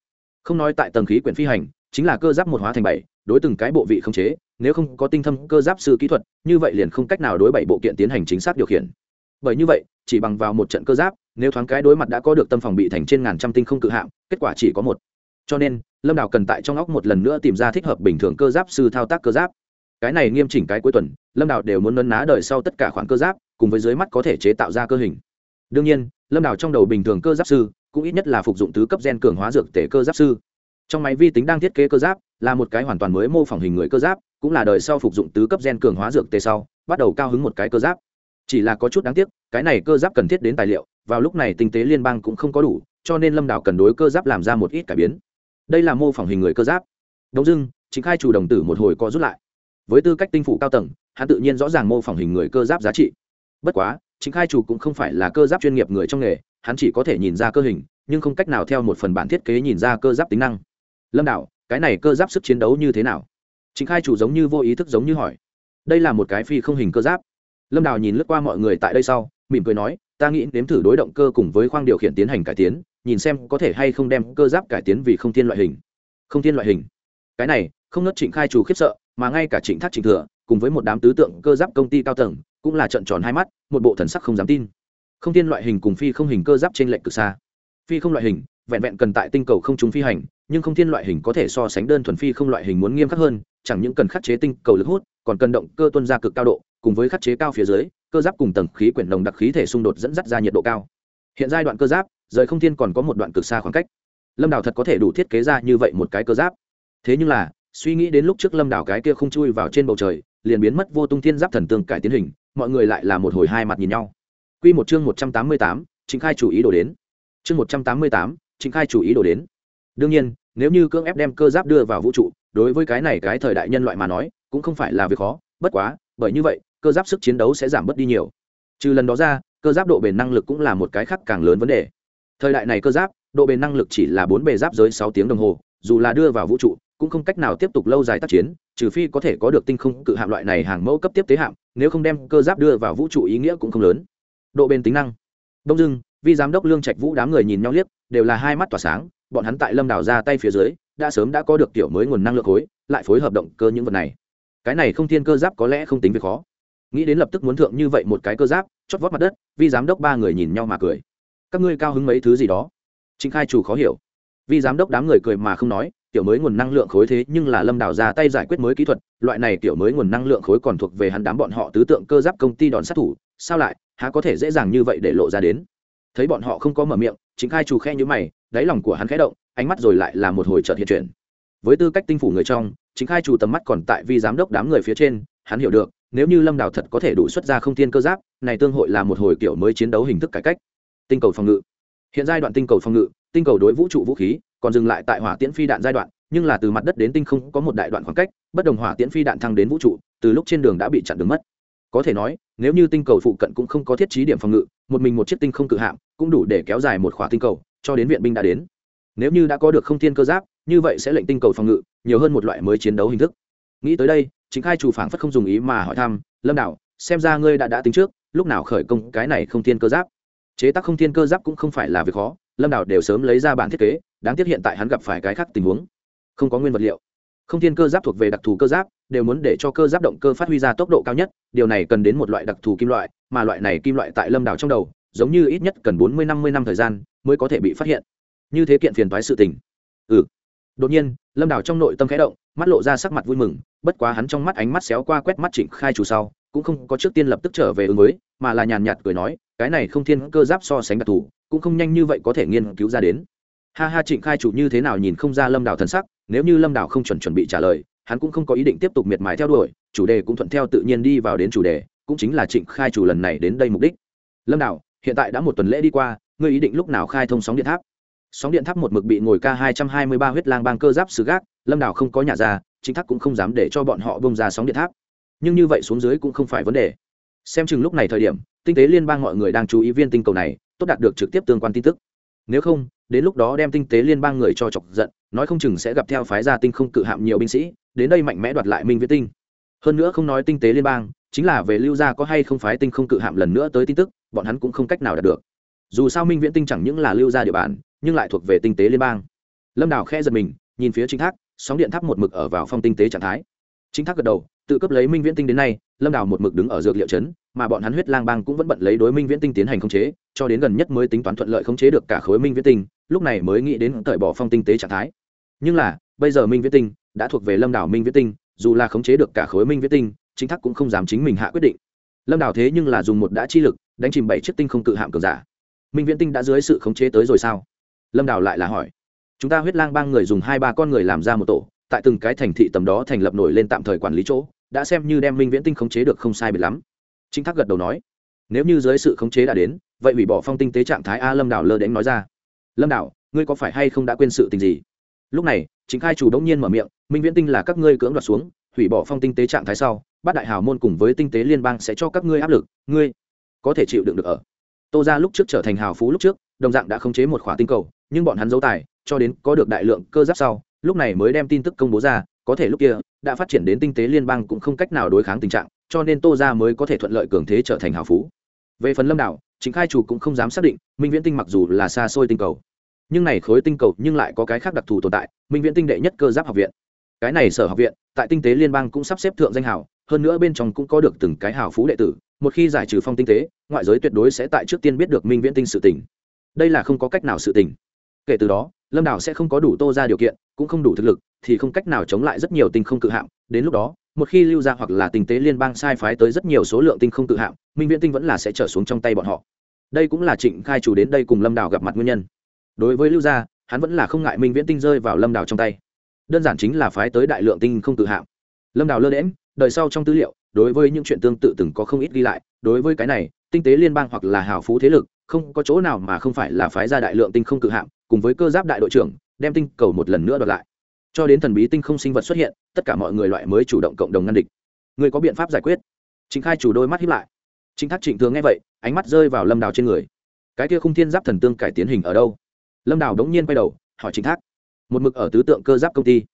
S1: Không nói tại tầng khí quyển phi hành, chính là cơ giáp một hóa thành bảy, đối từng cái bộ vị không chế, nếu không có tinh thâm cơ giáp sư kỹ thuật, như vậy liền không cách nào đối bảy bộ kiện tiến hành chính xác điều khiển. Bởi như vậy, chỉ bằng vào một trận cơ giáp nếu thoáng cái đối mặt đã có được tâm phòng bị thành trên ngàn trăm tinh không cự hạng, kết quả chỉ có một. Cho nên, lâm đào cần tại trong óc một lần nữa tìm ra thích hợp bình thường cơ giáp sư thao tác cơ giáp. Cái này nghiêm chỉnh cái cuối tuần, lâm đào đều muốn nấn ná đời sau tất cả khoản cơ giáp, cùng với dưới mắt có thể chế tạo ra cơ hình. Đương nhiên, lâm đào trong đầu bình thường cơ giáp sư, cũng ít nhất là phục dụng tứ cấp gen cường hóa dược tể cơ giáp sư. Trong máy vi tính đang thiết kế cơ giáp, là một cái hoàn toàn mới mô phỏng hình người cơ giáp, cũng là đời sau phục dụng tứ cấp gen cường hóa dược tề sau, bắt đầu cao hứng một cái cơ giáp. Chỉ là có chút đáng tiếc, cái này cơ giáp cần thiết đến tài liệu vào lúc này tinh tế liên bang cũng không có đủ cho nên lâm đảo cần đối cơ giáp làm ra một ít cải biến. Đây là mô phỏng hình người cơ giáp. Đông dưng chính khai chủ đồng tử một hồi có rút lại. Với tư cách tinh phủ cao tầng hắn tự nhiên rõ ràng mô phỏng hình người cơ giáp giá trị. Bất quá chính khai chủ cũng không phải là cơ giáp chuyên nghiệp người trong nghề hắn chỉ có thể nhìn ra cơ hình nhưng không cách nào theo một phần bản thiết kế nhìn ra cơ giáp tính năng. Lâm đảo, cái này cơ giáp sức chiến đấu như thế nào? Chính khai chủ giống như vô ý thức giống như hỏi. Đây là một cái phi không hình cơ giáp. Lâm đào nhìn lướt qua mọi người tại đây sau mỉm cười nói, ta nghĩ nếm thử đối động cơ cùng với khoang điều khiển tiến hành cải tiến, nhìn xem có thể hay không đem cơ giáp cải tiến vì không thiên loại hình. Không thiên loại hình? Cái này, không nớt trịnh khai chủ khiếp sợ, mà ngay cả trịnh thác trịnh thừa, cùng với một đám tứ tượng cơ giáp công ty cao tầng, cũng là trận tròn hai mắt, một bộ thần sắc không dám tin. Không thiên loại hình cùng phi không hình cơ giáp trên lệnh cực xa. Phi không loại hình, vẹn vẹn cần tại tinh cầu không chúng phi hành, nhưng không thiên loại hình có thể so sánh đơn thuần phi không loại hình muốn nghiêm khắc hơn, chẳng những cần khắc chế tinh cầu lực hút, còn cần động cơ tuân ra cực cao độ cùng với khắc chế cao phía dưới cơ giáp cùng tầng khí quyển nồng đặc khí thể xung đột dẫn dắt ra nhiệt độ cao hiện giai đoạn cơ giáp rời không thiên còn có một đoạn cực xa khoảng cách lâm đảo thật có thể đủ thiết kế ra như vậy một cái cơ giáp thế nhưng là suy nghĩ đến lúc trước lâm đảo cái kia không chui vào trên bầu trời liền biến mất vô tung thiên giáp thần tương cải tiến hình mọi người lại là một hồi hai mặt nhìn nhau Quy một chương một trăm tám mươi tám, chính Khai chủ ý đồ đến. Chương một trăm tám mươi tám, chính Khai chủ ý đồ đến. Đương nhiên, nếu như cưỡng ép đem cơ giáp đưa vào vũ trụ, đối với cái này cái thời đại nhân loại mà nói, cũng không phải là việc khó, bất quá, bởi như vậy, cơ giáp sức chiến đấu sẽ giảm bớt đi nhiều. Trừ lần đó ra, cơ giáp độ bền năng lực cũng là một cái khác càng lớn vấn đề. Thời đại này cơ giáp, độ bền năng lực chỉ là bốn bề giáp giới sáu tiếng đồng hồ, dù là đưa vào vũ trụ, cũng không cách nào tiếp tục lâu dài tác chiến, trừ phi có thể có được tinh không cự hạm loại này hàng mẫu cấp tiếp tế hạm, nếu không đem cơ giáp đưa vào vũ trụ ý nghĩa cũng không lớn độ bền tính năng đông dưng vi giám đốc lương trạch vũ đám người nhìn nhau liếc đều là hai mắt tỏa sáng bọn hắn tại lâm đào ra tay phía dưới đã sớm đã có được kiểu mới nguồn năng lượng khối lại phối hợp động cơ những vật này cái này không thiên cơ giáp có lẽ không tính việc khó nghĩ đến lập tức muốn thượng như vậy một cái cơ giáp, chót vót mặt đất, vi giám đốc ba người nhìn nhau mà cười. Các ngươi cao hứng mấy thứ gì đó? Trịnh khai chủ khó hiểu. Vi giám đốc đám người cười mà không nói Tiểu mới nguồn năng lượng khối thế nhưng là lâm đào ra tay giải quyết mới kỹ thuật, loại này tiểu mới nguồn năng lượng khối còn thuộc về hắn đám bọn họ tứ tượng cơ giáp công ty đòn sát thủ, sao lại, há có thể dễ dàng như vậy để lộ ra đến? Thấy bọn họ không có mở miệng chính khai chủ khe như mày, đáy lòng của hắn khẽ động, ánh mắt rồi lại là một hồi trợt hiện chuyển. Với tư cách tinh phủ người trong chính khai chủ tầm mắt còn tại vi giám đốc đám người phía trên, hắn hiểu được nếu như lâm đào thật có thể đủ xuất ra không thiên cơ giáp, này tương hội là một hồi kiểu mới chiến đấu hình thức cải cách. Tinh cầu phòng ngự. Hiện giai đoạn tinh cầu phòng ngự, tinh cầu đối vũ trụ vũ khí, còn dừng lại tại hỏa tiễn phi đạn giai đoạn, nhưng là từ mặt đất đến tinh không có một đại đoạn khoảng cách, bất đồng hỏa tiễn phi đạn thăng đến vũ trụ, từ lúc trên đường đã bị chặn đứng mất. Có thể nói, nếu như tinh cầu phụ cận cũng không có thiết trí điểm phòng ngự, một mình một chiếc tinh không cự hạm cũng đủ để kéo dài một khỏa tinh cầu, cho đến viện binh đã đến. Nếu như đã có được không thiên cơ giáp, như vậy sẽ lệnh tinh cầu phòng ngự nhiều hơn một loại mới chiến đấu hình thức. Nghĩ tới đây chính khai chủ phảng phất không dùng ý mà hỏi thăm, lâm đạo, xem ra ngươi đã đã tính trước, lúc nào khởi công cái này không thiên cơ giáp? Chế tác không thiên cơ giáp cũng không phải là việc khó, lâm đạo đều sớm lấy ra bản thiết kế, đáng tiếc hiện tại hắn gặp phải cái khác tình huống. Không có nguyên vật liệu. Không thiên cơ giáp thuộc về đặc thù cơ giáp, đều muốn để cho cơ giáp động cơ phát huy ra tốc độ cao nhất, điều này cần đến một loại đặc thù kim loại, mà loại này kim loại tại lâm đảo trong đầu, giống như ít nhất cần bốn mươi, năm mươi năm thời gian mới có thể bị phát hiện. Như thế kiện phiền toái sự tình. Ừ. Đột nhiên, lâm đảo trong nội tâm khẽ động mắt lộ ra sắc mặt vui mừng, bất quá hắn trong mắt ánh mắt xéo qua quét mắt trịnh khai chủ sau, cũng không có trước tiên lập tức trở về ứng mới mà là nhàn nhạt cười nói, cái này không thiên cơ giáp so sánh đặc thù, cũng không nhanh như vậy có thể nghiên cứu ra đến. Ha ha, trịnh khai chủ như thế nào nhìn không ra lâm đảo thần sắc, nếu như lâm đảo không chuẩn chuẩn bị trả lời, hắn cũng không có ý định tiếp tục miệt mài theo đuổi, chủ đề cũng thuận theo tự nhiên đi vào đến chủ đề, cũng chính là trịnh khai chủ lần này đến đây mục đích. Lâm đảo hiện tại đã một tuần lễ đi qua, ngươi ý định lúc nào khai thông sóng điện tháp? Sóng điện tháp một mực bị ngồi ca hai trăm hai mươi ba huyết lang bang cơ giáp sứ gác, lâm đảo không có nhà ra, chính thác cũng không dám để cho bọn họ bông ra sóng điện tháp. Nhưng như vậy xuống dưới cũng không phải vấn đề. Xem chừng lúc này thời điểm, tinh tế liên bang mọi người đang chú ý viên tinh cầu này, tốt đạt được trực tiếp tương quan tin tức. Nếu không, đến lúc đó đem tinh tế liên bang người cho chọc giận, nói không chừng sẽ gặp theo phái gia tinh không cự hạm nhiều binh sĩ, đến đây mạnh mẽ đoạt lại minh viễn tinh. Hơn nữa không nói tinh tế liên bang, chính là về lưu gia có hay không phái tinh không cự hạm lần nữa tới tin tức, bọn hắn cũng không cách nào đạt được. Dù sao minh viễn tinh chẳng những là lưu gia địa bàn nhưng lại thuộc về tinh tế liên bang. Lâm đào khe giật mình, nhìn phía chính thác, sóng điện tháp một mực ở vào phong tinh tế trạng thái. Chính thác gật đầu, tự cấp lấy minh viễn tinh đến nay, lâm đào một mực đứng ở dược liệu trấn, mà bọn hắn huyết lang bang cũng vẫn bận lấy đối minh viễn tinh tiến hành khống chế, cho đến gần nhất mới tính toán thuận lợi khống chế được cả khối minh viễn tinh, lúc này mới nghĩ đến cởi bỏ phong tinh tế trạng thái. Nhưng là, bây giờ minh viễn tinh đã thuộc về lâm đảo minh viễn tinh, dù là khống chế được cả khối minh viễn tinh chính thác cũng không dám chính mình hạ quyết định. Lâm đảo thế nhưng là dùng một đã chi lực, đánh chìm bảy chiếc tinh không cự hạm cường giả. Minh viễn tinh đã dưới sự khống chế tới rồi sao? Lâm Đào lại là hỏi. Chúng ta huyết lang bang người dùng hai ba con người làm ra một tổ, tại từng cái thành thị tầm đó thành lập nổi lên tạm thời quản lý chỗ, đã xem như đem minh viễn tinh khống chế được không sai biệt lắm. Chính thác gật đầu nói. Nếu như dưới sự khống chế đã đến, vậy hủy bỏ phong tinh tế trạng thái a lâm đảo lơ đánh nói ra. Lâm đảo ngươi có phải hay không đã quên sự tình gì? Lúc này chính khai chủ đống nhiên mở miệng, minh viễn tinh là các ngươi cưỡng đoạt xuống, hủy bỏ phong tinh tế trạng thái sau, bát đại hào môn cùng với tinh tế liên bang sẽ cho các ngươi áp lực, ngươi có thể chịu đựng được ở. Tô ra lúc trước trở thành hào phú lúc trước, đồng dạng đã khống chế một khỏa tinh cầu nhưng bọn hắn giấu tài, cho đến có được đại lượng cơ giáp sau, lúc này mới đem tin tức công bố ra, có thể lúc kia, đã phát triển đến tinh tế liên bang cũng không cách nào đối kháng tình trạng, cho nên tô ra mới có thể thuận lợi cường thế trở thành hào phú. Về phần lâm đảo chính khai chủ cũng không dám xác định, minh viễn tinh mặc dù là xa xôi tinh cầu, nhưng này khối tinh cầu nhưng lại có cái khác đặc thù tồn tại, minh viễn tinh đệ nhất cơ giáp học viện. Cái này sở học viện, tại tinh tế liên bang cũng sắp xếp thượng danh hào, hơn nữa bên trong cũng có được từng cái hảo phú đệ tử, một khi giải trừ phong tinh tế, ngoại giới tuyệt đối sẽ tại trước tiên biết được minh viễn tinh sự tỉnh đây là không có cách nào sự tỉnh kể từ đó, lâm đảo sẽ không có đủ tô ra điều kiện, cũng không đủ thực lực, thì không cách nào chống lại rất nhiều tinh không cự hạm. Đến lúc đó, một khi lưu ra hoặc là tinh tế liên bang sai phái tới rất nhiều số lượng tinh không cự hạm, minh viễn tinh vẫn là sẽ trở xuống trong tay bọn họ. Đây cũng là trịnh khai chủ đến đây cùng lâm đảo gặp mặt nguyên nhân. Đối với lưu gia, hắn vẫn là không ngại minh viễn tinh rơi vào lâm đảo trong tay. Đơn giản chính là phái tới đại lượng tinh không cự hạm. Lâm đảo lơ đễm đợi sau trong tư liệu, đối với những chuyện tương tự từng có không ít ghi lại. Đối với cái này, tinh tế liên bang hoặc là hào phú thế lực, không có chỗ nào mà không phải là phái ra đại lượng tinh không cự hạm cùng với cơ giáp đại đội trưởng, đem tinh cầu một lần nữa đoạt lại. Cho đến thần bí tinh không sinh vật xuất hiện, tất cả mọi người loại mới chủ động cộng đồng ngăn địch. Người có biện pháp giải quyết. Chính khai chủ đôi mắt hiếp lại. Chính thác trịnh thường nghe vậy, ánh mắt rơi vào lâm đào trên người. Cái kia không thiên giáp thần tương cải tiến hình ở đâu? Lâm đào đống nhiên quay đầu, hỏi chính thác. Một mực ở tứ tượng cơ giáp công ty.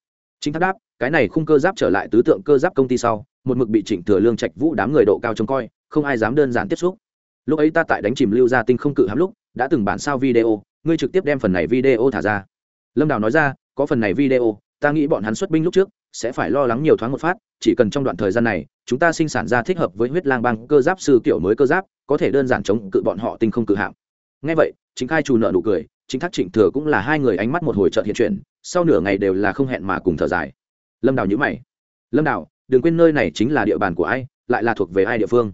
S1: Chính thác đáp, cái này khung cơ giáp trở lại tứ tượng cơ giáp công ty sau, một mực bị trịnh thừa lương trạch vũ đám người độ cao trông coi, không ai dám đơn giản tiếp xúc. Lúc ấy ta tại đánh chìm lưu ra tinh không cự hám lúc, đã từng bản sao video ngươi trực tiếp đem phần này video thả ra. Lâm đào nói ra, có phần này video, ta nghĩ bọn hắn xuất binh lúc trước, sẽ phải lo lắng nhiều thoáng một phát, chỉ cần trong đoạn thời gian này, chúng ta sinh sản ra thích hợp với huyết lang bang cơ giáp sư kiểu mới cơ giáp, có thể đơn giản chống cự bọn họ tinh không cự hạm. Ngay vậy, chính khai chủ nợ nụ cười, chính thác trịnh thừa cũng là hai người ánh mắt một hồi trợt hiện chuyển, sau nửa ngày đều là không hẹn mà cùng thở dài. Lâm đào nhữ mày. Lâm đào, đừng quên nơi này chính là địa bàn của ai, lại là thuộc về ai địa phương?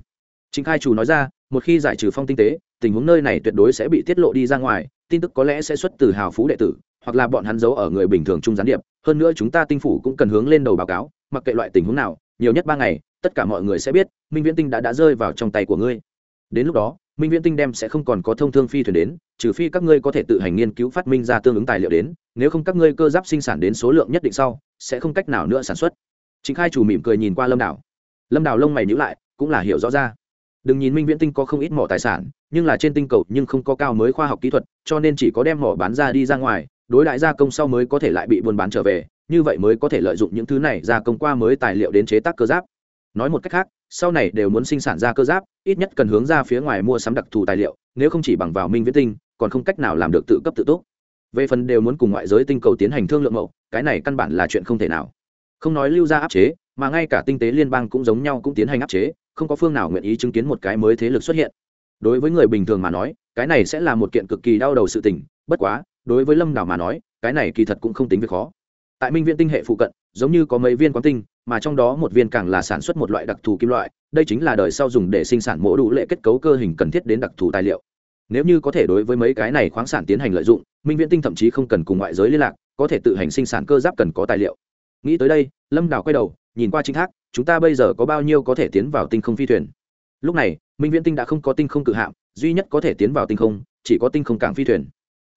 S1: Chính khai chủ nói ra, một khi giải trừ phong tinh tế tình huống nơi này tuyệt đối sẽ bị tiết lộ đi ra ngoài, tin tức có lẽ sẽ xuất từ hào phú đệ tử, hoặc là bọn hắn giấu ở người bình thường trung gián điệp. Hơn nữa chúng ta tinh phủ cũng cần hướng lên đầu báo cáo, mặc kệ loại tình huống nào, nhiều nhất ba ngày, tất cả mọi người sẽ biết, minh viễn tinh đã đã rơi vào trong tay của ngươi. Đến lúc đó, minh viễn tinh đem sẽ không còn có thông thương phi thuyền đến, trừ phi các ngươi có thể tự hành nghiên cứu phát minh ra tương ứng tài liệu đến, nếu không các ngươi cơ giáp sinh sản đến số lượng nhất định sau, sẽ không cách nào nữa sản xuất. Chính khai chủ mỉm cười nhìn qua lâm đảo. Lâm đảo lông mày nhữ lại, cũng là hiểu rõ ra đừng nhìn minh viễn tinh có không ít mỏ tài sản, nhưng là trên tinh cầu nhưng không có cao mới khoa học kỹ thuật, cho nên chỉ có đem mỏ bán ra đi ra ngoài, đối đại gia công sau mới có thể lại bị buôn bán trở về, như vậy mới có thể lợi dụng những thứ này gia công qua mới tài liệu đến chế tác cơ giáp. Nói một cách khác, sau này đều muốn sinh sản ra cơ giáp, ít nhất cần hướng ra phía ngoài mua sắm đặc thù tài liệu, nếu không chỉ bằng vào minh viễn tinh, còn không cách nào làm được tự cấp tự túc. Về phần đều muốn cùng ngoại giới tinh cầu tiến hành thương lượng mẫu, cái này căn bản là chuyện không thể nào. Không nói lưu ra áp chế, mà ngay cả tinh tế liên bang cũng giống nhau cũng tiến hành áp chế không có phương nào nguyện ý chứng kiến một cái mới thế lực xuất hiện. Đối với người bình thường mà nói, cái này sẽ là một kiện cực kỳ đau đầu sự tình, bất quá, đối với lâm đảo mà nói, cái này kỳ thật cũng không tính việc khó. Tại minh viện tinh hệ phụ cận, giống như có mấy viên quán tinh, mà trong đó một viên càng là sản xuất một loại đặc thù kim loại, đây chính là đời sau dùng để sinh sản mổ đủ lệ kết cấu cơ hình cần thiết đến đặc thù tài liệu. Nếu như có thể đối với mấy cái này khoáng sản tiến hành lợi dụng, minh viễn tinh thậm chí không cần cùng ngoại giới liên lạc, có thể tự hành sinh sản cơ giáp cần có tài liệu. Nghĩ tới đây, lâm đào quay đầu, nhìn qua chính thác chúng ta bây giờ có bao nhiêu có thể tiến vào tinh không phi thuyền? Lúc này, minh viễn tinh đã không có tinh không cự hạm, duy nhất có thể tiến vào tinh không, chỉ có tinh không cảng phi thuyền.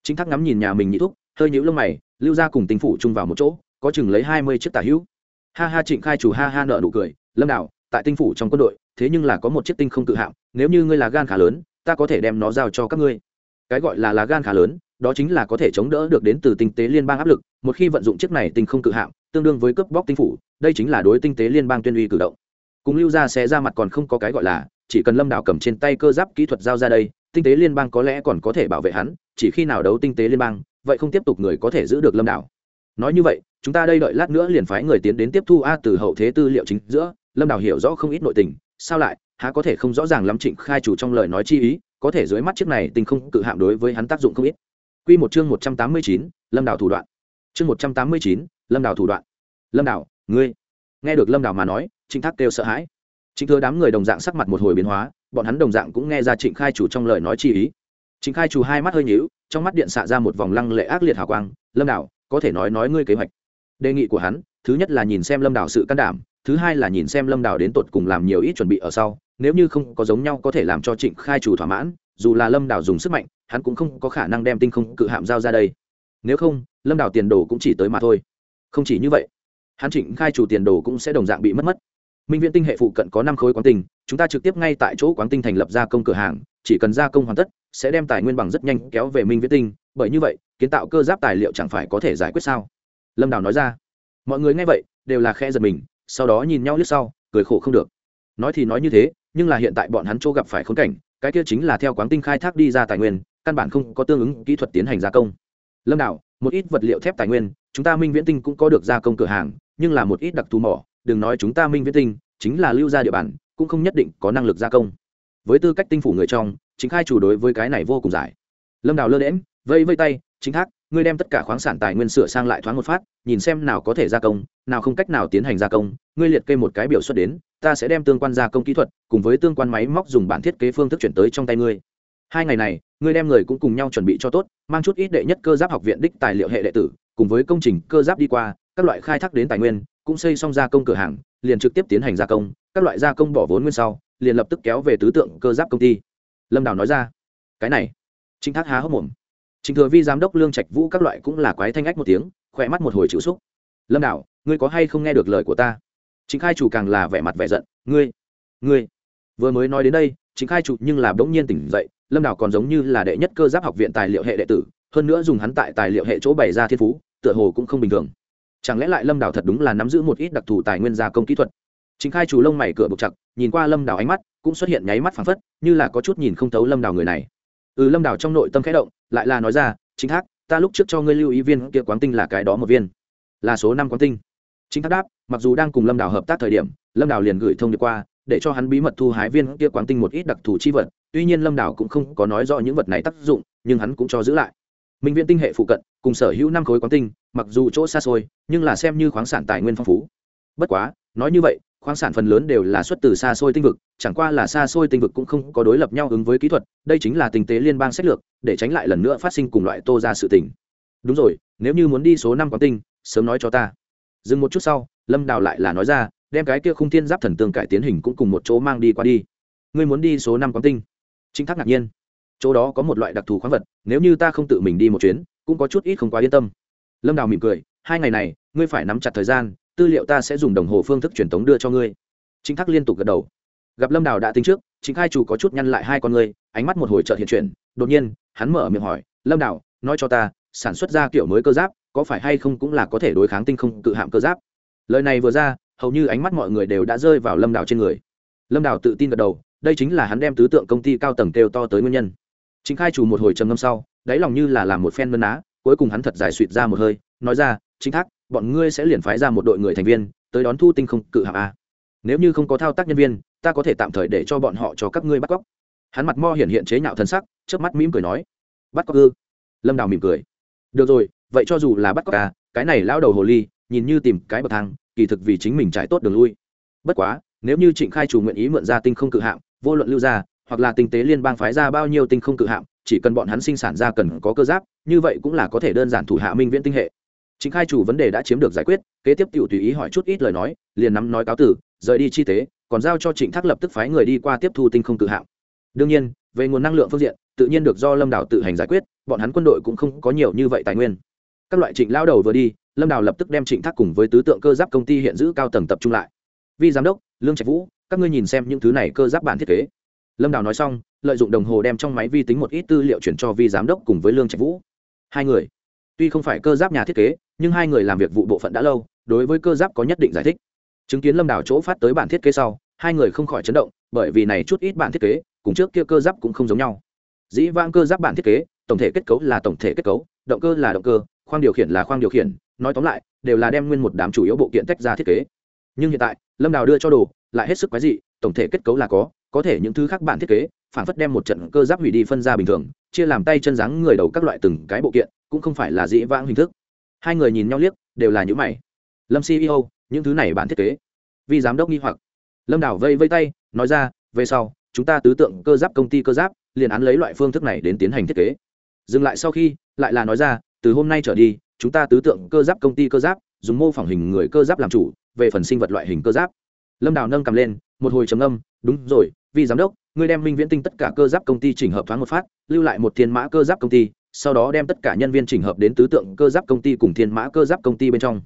S1: Chính thác ngắm nhìn nhà mình nhị thúc, hơi nhũ lông mày, lưu ra cùng tinh phủ chung vào một chỗ, có chừng lấy hai mươi chiếc tả hữu. Ha ha, trịnh khai chủ ha ha nợ nụ cười, lâm đảo, tại tinh phủ trong quân đội, thế nhưng là có một chiếc tinh không cự hạm, nếu như ngươi là gan khá lớn, ta có thể đem nó giao cho các ngươi. Cái gọi là lá gan khá lớn, đó chính là có thể chống đỡ được đến từ tinh tế liên bang áp lực, một khi vận dụng chiếc này tinh không cự hạm, tương đương với cướp bóc tinh phủ đây chính là đối tinh tế liên bang tuyên uy cử động cùng lưu ra sẽ ra mặt còn không có cái gọi là chỉ cần lâm đảo cầm trên tay cơ giáp kỹ thuật giao ra đây tinh tế liên bang có lẽ còn có thể bảo vệ hắn chỉ khi nào đấu tinh tế liên bang vậy không tiếp tục người có thể giữ được lâm đảo nói như vậy chúng ta đây đợi lát nữa liền phái người tiến đến tiếp thu a từ hậu thế tư liệu chính giữa lâm đảo hiểu rõ không ít nội tình sao lại há có thể không rõ ràng lắm trịnh khai chủ trong lời nói chi ý có thể dưới mắt chiếc này tình không cự hạm đối với hắn tác dụng không ít Quy một chương một trăm tám mươi chín, Lâm Đào thủ đoạn. Chương một trăm tám mươi chín, Lâm Đào thủ đoạn. Lâm Đào, ngươi. Nghe được Lâm Đào mà nói, Trịnh Thác kêu sợ hãi. Trịnh Thừa đám người đồng dạng sắc mặt một hồi biến hóa, bọn hắn đồng dạng cũng nghe ra Trịnh Khai chủ trong lời nói chi ý. Trịnh Khai chủ hai mắt hơi nhíu, trong mắt điện xạ ra một vòng lăng lệ ác liệt hào quang, "Lâm Đào, có thể nói nói ngươi kế hoạch." Đề nghị của hắn, thứ nhất là nhìn xem Lâm Đào sự can đảm, thứ hai là nhìn xem Lâm Đào đến tột cùng làm nhiều ít chuẩn bị ở sau, nếu như không có giống nhau có thể làm cho Trịnh Khai chủ thỏa mãn, dù là Lâm Đào dùng sức mạnh, hắn cũng không có khả năng đem tinh không cự hạm giao ra đây nếu không lâm đảo tiền đồ cũng chỉ tới mà thôi không chỉ như vậy hắn trịnh khai chủ tiền đồ cũng sẽ đồng dạng bị mất mất. Minh Viễn tinh hệ phụ cận có năm khối quán tinh chúng ta trực tiếp ngay tại chỗ quán tinh thành lập gia công cửa hàng chỉ cần gia công hoàn tất sẽ đem tài nguyên bằng rất nhanh kéo về minh viễn tinh. Bởi như vậy kiến tạo cơ giáp tài liệu chẳng phải có thể giải quyết sao? Lâm đào nói ra. Mọi người nghe vậy đều là khe giật mình sau đó nhìn nhau lướt sau cười khổ không được. Nói thì nói như thế nhưng là hiện tại bọn hắn chỗ gặp phải khốn cảnh cái kia chính là theo quán tinh khai thác đi ra tài nguyên căn bản không có tương ứng kỹ thuật tiến hành gia công. Lâm Đảo, một ít vật liệu thép tài nguyên chúng ta minh viễn tinh cũng có được gia công cửa hàng nhưng là một ít đặc thù mỏ, đừng nói chúng ta minh viễn tinh, chính là lưu ra địa bàn, cũng không nhất định có năng lực gia công. Với tư cách tinh phủ người trong, chính khai chủ đối với cái này vô cùng giải. Lâm đào lơ đễm vây vây tay, chính thác, ngươi đem tất cả khoáng sản tài nguyên sửa sang lại thoáng một phát, nhìn xem nào có thể gia công, nào không cách nào tiến hành gia công, ngươi liệt kê một cái biểu xuất đến, ta sẽ đem tương quan gia công kỹ thuật cùng với tương quan máy móc dùng bản thiết kế phương thức chuyển tới trong tay ngươi. Hai ngày này, ngươi đem người cũng cùng nhau chuẩn bị cho tốt, mang chút ít đệ nhất cơ giáp học viện đích tài liệu hệ đệ tử cùng với công trình cơ giáp đi qua, các loại khai thác đến tài nguyên, cũng xây xong gia công cửa hàng, liền trực tiếp tiến hành gia công, các loại gia công bỏ vốn nguyên sau, liền lập tức kéo về tứ tượng cơ giáp công ty. Lâm đào nói ra, cái này. Chính thác há hốc mồm. Trình thừa vi, giám đốc lương trạch vũ các loại cũng là quái thanh ách một tiếng, khỏe mắt một hồi chịu xúc lâm đào, ngươi có hay không nghe được lời của ta? Chính khai chủ càng là vẻ mặt vẻ giận, ngươi ngươi. Vừa mới nói đến đây chính khai chủ nhưng là bỗng nhiên tỉnh dậy, lâm đào còn giống như là đệ nhất cơ giáp học viện tài liệu hệ đệ tử hơn nữa dùng hắn tại tài liệu hệ chỗ bày ra thiên phú, tựa hồ cũng không bình thường. Chẳng lẽ lại lâm đào thật đúng là nắm giữ một ít đặc thù tài nguyên gia công kỹ thuật? Chính khai chủ lông mày cửa bục chặt, nhìn qua lâm đào ánh mắt, cũng xuất hiện nháy mắt phảng phất, như là có chút nhìn không thấu lâm đào người này. Ừ lâm đào trong nội tâm khẽ động, lại là nói ra chính thác, ta lúc trước cho ngươi lưu ý viên kia quán tinh là cái đó một viên. Là số năm quán tinh. Chính thác đáp, mặc dù đang cùng lâm đào hợp tác thời điểm, lâm đào liền gửi thông đi qua, để cho hắn bí mật thu hái viên kia quán tinh một ít đặc thù chi vật, tuy nhiên lâm đảo cũng không có nói rõ những vật này tác dụng, nhưng hắn cũng cho giữ lại minh viễn tinh hệ phụ cận, cùng sở hữu năm khối quán tinh, mặc dù chỗ xa xôi, nhưng là xem như khoáng sản tài nguyên phong phú. Bất quá, nói như vậy, khoáng sản phần lớn đều là xuất từ xa xôi tinh vực, chẳng qua là xa xôi tinh vực cũng không có đối lập nhau ứng với kỹ thuật, đây chính là tình tế liên bang sách lược, để tránh lại lần nữa phát sinh cùng loại tô ra sự tình. Đúng rồi, nếu như muốn đi số năm quán tinh, sớm nói cho ta. Dừng một chút sau, lâm đào lại là nói ra, đem cái kia khung thiên giáp thần tương cải tiến hình cũng cùng một chỗ mang đi qua đi. Ngươi muốn đi số năm quán tinh? Chính thác ngạc nhiên chỗ đó có một loại đặc thù khoáng vật, nếu như ta không tự mình đi một chuyến, cũng có chút ít không quá yên tâm. Lâm đào mỉm cười, hai ngày này, ngươi phải nắm chặt thời gian, tư liệu ta sẽ dùng đồng hồ phương thức truyền thống đưa cho ngươi. Chính thác liên tục gật đầu. Gặp lâm đào đã tính trước chính khai chủ có chút nhăn lại hai con ngươi, ánh mắt một hồi chợt hiện chuyển, đột nhiên, hắn mở miệng hỏi, lâm đào, nói cho ta, sản xuất ra kiểu mới cơ giáp, có phải hay không cũng là có thể đối kháng tinh không cự hạm cơ giáp? Lời này vừa ra, hầu như ánh mắt mọi người đều đã rơi vào lâm đào trên người. Lâm đào tự tin gật đầu, đây chính là hắn đem tứ tượng công ty cao tầng kêu to tới nguyên nhân chính khai chủ một hồi trầm ngâm sau, đáy lòng như là làm một phen mân á cuối cùng hắn thật giải suỵt ra một hơi, nói ra, chính thác, bọn ngươi sẽ liền phái ra một đội người thành viên, tới đón thu tinh không cự hạng a. Nếu như không có thao tác nhân viên, ta có thể tạm thời để cho bọn họ cho các ngươi bắt cóc. Hắn mặt mo hiện hiện chế nhạo thân sắc trước mắt mỉm cười nói, bắt cóc ư? Lâm đào mỉm cười, được rồi, vậy cho dù là bắt cóc à cái này lão đầu hồ ly, nhìn như tìm cái bậc thang, kỳ thực vì chính mình trải tốt đường lui. Bất quá, nếu như trịnh khai chủ nguyện ý mượn ra tinh không cự hạng vô luận lưu ra hoặc là tinh tế liên bang phái ra bao nhiêu tinh không cự hạng chỉ cần bọn hắn sinh sản ra cần có cơ giáp, như vậy cũng là có thể đơn giản thủ hạ minh viễn tinh hệ. Chính khai chủ vấn đề đã chiếm được giải quyết, kế tiếp tiểu tùy ý hỏi chút ít lời nói, liền nắm nói cáo tử, rời đi chi tế, còn giao cho trịnh thác lập tức phái người đi qua tiếp thu tinh không cự hạng đương nhiên, về nguồn năng lượng phương diện, tự nhiên được do lâm đảo tự hành giải quyết, bọn hắn quân đội cũng không có nhiều như vậy tài nguyên. Các loại trịnh lao đầu vừa đi, lâm Đảo lập tức đem trịnh thác cùng với tứ tượng cơ giáp công ty hiện giữ cao tầng tập trung lại. Vi giám đốc, lương trạch vũ, các ngươi nhìn xem những thứ này cơ giáp bản thiết kế lâm đào nói xong, lợi dụng đồng hồ đem trong máy vi tính một ít tư liệu chuyển cho vi giám đốc cùng với lương trạch vũ. Hai người. Tuy không phải cơ giáp nhà thiết kế, nhưng hai người làm việc vụ bộ phận đã lâu, đối với cơ giáp có nhất định giải thích. Chứng kiến lâm đào chỗ phát tới bản thiết kế sau, hai người không khỏi chấn động, bởi vì này chút ít bản thiết kế, cùng trước kia cơ giáp cũng không giống nhau. Dĩ vãng cơ giáp bản thiết kế, tổng thể kết cấu là tổng thể kết cấu, động cơ là động cơ, khoang điều khiển là khoang điều khiển, nói tóm lại, đều là đem nguyên một đám chủ yếu bộ kiện tách ra thiết kế. Nhưng hiện tại, lâm đào đưa cho đồ, lại hết sức quái dị, tổng thể kết cấu là có có thể những thứ khác bạn thiết kế, phản phất đem một trận cơ giáp hủy đi phân ra bình thường, chia làm tay chân dáng người đầu các loại từng cái bộ kiện, cũng không phải là dĩ vãng hình thức. Hai người nhìn nhau liếc, đều là những mày. Lâm ceo những thứ này bạn thiết kế. Vì giám đốc nghi hoặc. Lâm đảo vây vây tay, nói ra, về sau, chúng ta tứ tượng cơ giáp công ty cơ giáp, liền án lấy loại phương thức này đến tiến hành thiết kế. Dừng lại sau khi, lại là nói ra, từ hôm nay trở đi, chúng ta tứ tượng cơ giáp công ty cơ giáp, dùng mô phỏng hình người cơ giáp làm chủ, về phần sinh vật loại hình cơ giáp. Lâm đào nâng cầm lên, một hồi trầm âm đúng rồi vì giám đốc, ngươi đem minh viễn tinh tất cả cơ giáp công ty chỉnh hợp thoáng một phát, lưu lại một thiên mã cơ giáp công ty, sau đó đem tất cả nhân viên chỉnh hợp đến tứ tượng cơ giáp công ty cùng thiên mã cơ giáp công ty bên trong.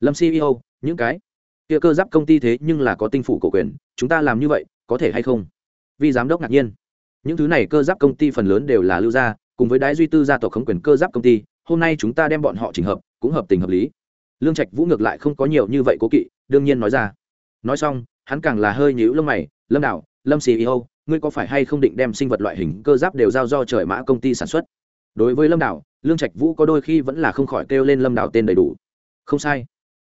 S1: Lâm ceo những cái kia cơ giáp công ty thế nhưng là có tinh phủ cổ quyền, chúng ta làm như vậy, có thể hay không? Vì giám đốc ngạc nhiên. Những thứ này cơ giáp công ty phần lớn đều là lưu gia, cùng với đái duy tư gia tộc khống quyền cơ giáp công ty, hôm nay chúng ta đem bọn họ chỉnh hợp, cũng hợp tình hợp lý. Lương trạch vũ ngược lại không có nhiều như vậy cố kỵ, đương nhiên nói ra. Nói xong, hắn càng là hơi nhíu lông mày, lâm đạo lâm ceo ngươi có phải hay không định đem sinh vật loại hình cơ giáp đều giao do trời mã công ty sản xuất? Đối với lâm đảo, lương trạch vũ có đôi khi vẫn là không khỏi kêu lên lâm đảo tên đầy đủ. Không sai.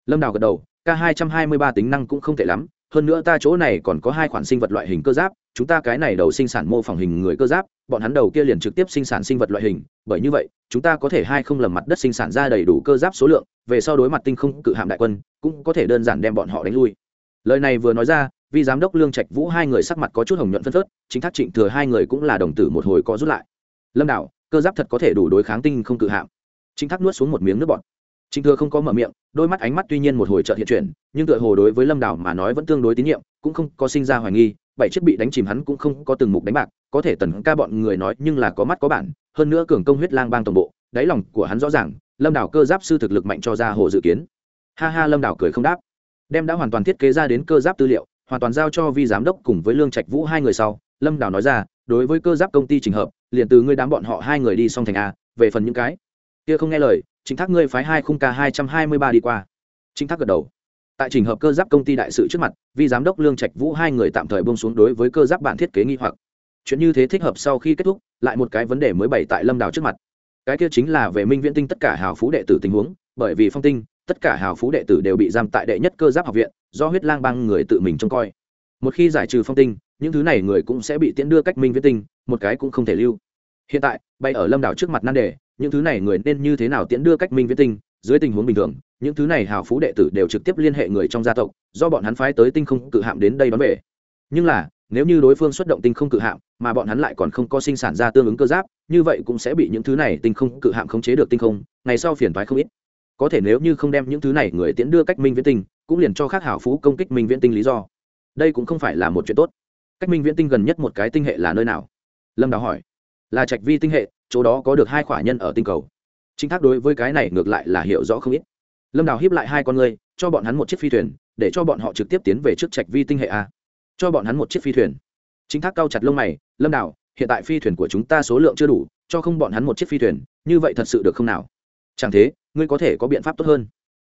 S1: Lâm đảo gật đầu k hai trăm hai mươi ba tính năng cũng không tệ lắm hơn nữa ta chỗ này còn có hai khoản sinh vật loại hình cơ giáp chúng ta cái này đầu sinh sản mô phỏng hình người cơ giáp bọn hắn đầu kia liền trực tiếp sinh sản sinh vật loại hình bởi như vậy chúng ta có thể hai không lầm mặt đất sinh sản ra đầy đủ cơ giáp số lượng về sau đối mặt tinh không cự hạm đại quân cũng có thể đơn giản đem bọn họ đánh lui. Lời này vừa nói ra vì giám đốc lương trạch vũ hai người sắc mặt có chút hồng nhuận phân phớt, chính thác trịnh thừa hai người cũng là đồng tử một hồi có rút lại. Lâm đảo, cơ giáp thật có thể đủ đối kháng tinh không cự hạm. Chính thác nuốt xuống một miếng nước bọt. Trịnh thừa không có mở miệng, đôi mắt ánh mắt tuy nhiên một hồi trợ hiện chuyển, nhưng tựa hồ đối với lâm đảo mà nói vẫn tương đối tín nhiệm, cũng không có sinh ra hoài nghi, bảy chiếc bị đánh chìm hắn cũng không có từng mục đánh bạc, có thể tần ca bọn người nói nhưng là có mắt có bản, hơn nữa cường công huyết lang bang tổng bộ, đáy lòng của hắn rõ ràng, lâm đảo cơ giáp sư thực lực mạnh cho ra hồ dự kiến. Ha ha, lâm đảo cười không đáp. Đem đã hoàn toàn thiết kế ra đến cơ giáp tư liệu hoàn toàn giao cho vi giám đốc cùng với lương trạch vũ hai người sau, lâm Đào nói ra, đối với cơ giáp công ty trình hợp, liền từ ngươi đám bọn họ hai người đi xong thành a, về phần những cái kia không nghe lời, chính thác ngươi phái hai khung k hai trăm hai mươi ba đi qua. Chính thác gật đầu. Tại trình hợp cơ giáp công ty đại sự trước mặt, Vi giám đốc lương trạch vũ hai người tạm thời bông xuống đối với cơ giáp bản thiết kế nghi hoặc. Chuyện như thế thích hợp sau khi kết thúc, lại một cái vấn đề mới bày tại lâm đào trước mặt. Cái kia chính là về minh viễn tinh tất cả hào phú đệ tử tình huống, bởi vì phong tinh tất cả hào phú đệ tử đều bị giam tại đệ nhất cơ giáp học viện, do huyết lang băng người tự mình trông coi. Một khi giải trừ phong tinh, những thứ này người cũng sẽ bị tiễn đưa cách minh viết tinh, một cái cũng không thể lưu. Hiện tại, bay ở lâm đảo trước mặt nan đề, những thứ này người nên như thế nào tiễn đưa cách minh viết tinh? Dưới tình huống bình thường, những thứ này hào phú đệ tử đều trực tiếp liên hệ người trong gia tộc, do bọn hắn phái tới tinh không cự hạm đến đây đón về. Nhưng là, nếu như đối phương xuất động tinh không cự hạm, mà bọn hắn lại còn không có sinh sản ra tương ứng cơ giáp, như vậy cũng sẽ bị những thứ này tinh không cự hạm khống chế được tinh không, ngày sau phiền toái không ít có thể nếu như không đem những thứ này người tiễn đưa cách minh viễn tinh, cũng liền cho khác hảo phú công kích minh viễn tinh lý do. Đây cũng không phải là một chuyện tốt. Cách minh viễn tinh gần nhất một cái tinh hệ là nơi nào? Lâm đào hỏi. Là trạch vi tinh hệ, chỗ đó có được hai khỏa nhân ở tinh cầu. Chính thác đối với cái này ngược lại là hiểu rõ không ít. Lâm đào hiếp lại hai con người cho bọn hắn một chiếc phi thuyền, để cho bọn họ trực tiếp tiến về trước trạch vi tinh hệ a. Cho bọn hắn một chiếc phi thuyền. Chính thác cao chặt lông mày, lâm đào, hiện tại phi thuyền của chúng ta số lượng chưa đủ, cho không bọn hắn một chiếc phi thuyền, như vậy thật sự được không nào? Chẳng thế ngươi có thể có biện pháp tốt hơn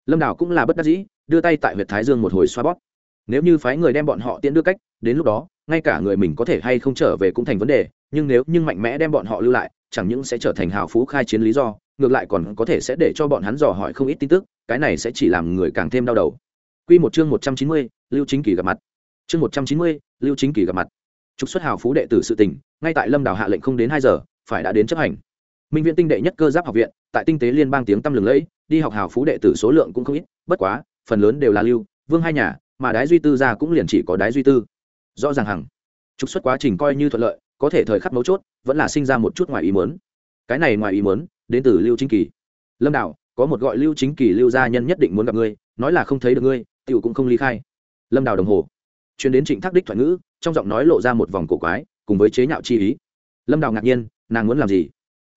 S1: lâm đào cũng là bất đắc dĩ đưa tay tại huyện thái dương một hồi xoa bóp nếu như phái người đem bọn họ tiễn đưa cách đến lúc đó ngay cả người mình có thể hay không trở về cũng thành vấn đề nhưng nếu nhưng mạnh mẽ đem bọn họ lưu lại chẳng những sẽ trở thành hào phú khai chiến lý do ngược lại còn có thể sẽ để cho bọn hắn dò hỏi không ít tin tức cái này sẽ chỉ làm người càng thêm đau đầu Quy một chương một trăm chín mươi, Lưu Chính Kỳ gặp mặt. Chương một trăm chín mươi, Lưu Chính Kỳ gặp mặt. Trục xuất hào phú đệ tử sự tình, ngay tại Lâm Đào hạ lệnh không đến hai giờ, phải đã đến chấp hành. Minh viện tinh đệ nhất cơ giáp học viện, tại tinh tế liên bang tiếng tăm lừng lẫy, đi học hào phú đệ tử số lượng cũng không ít, bất quá, phần lớn đều là lưu, vương hai nhà, mà đái duy tư gia cũng liền chỉ có đái duy tư. Rõ ràng hằng, trục xuất quá trình coi như thuận lợi, có thể thời khắc mấu chốt, vẫn là sinh ra một chút ngoài ý muốn. Cái này ngoài ý muốn, đến từ Lưu Chính Kỳ. Lâm đạo có một gọi Lưu Chính Kỳ lưu gia nhân nhất định muốn gặp ngươi, nói là không thấy được ngươi, tiểu cũng không ly khai. Lâm Đào đồng hồ. chuyển đến Trịnh Thác đích thoại ngữ, trong giọng nói lộ ra một vòng cổ quái, cùng với chế nhạo chi ý. Lâm Đào ngạc nhiên, nàng muốn làm gì?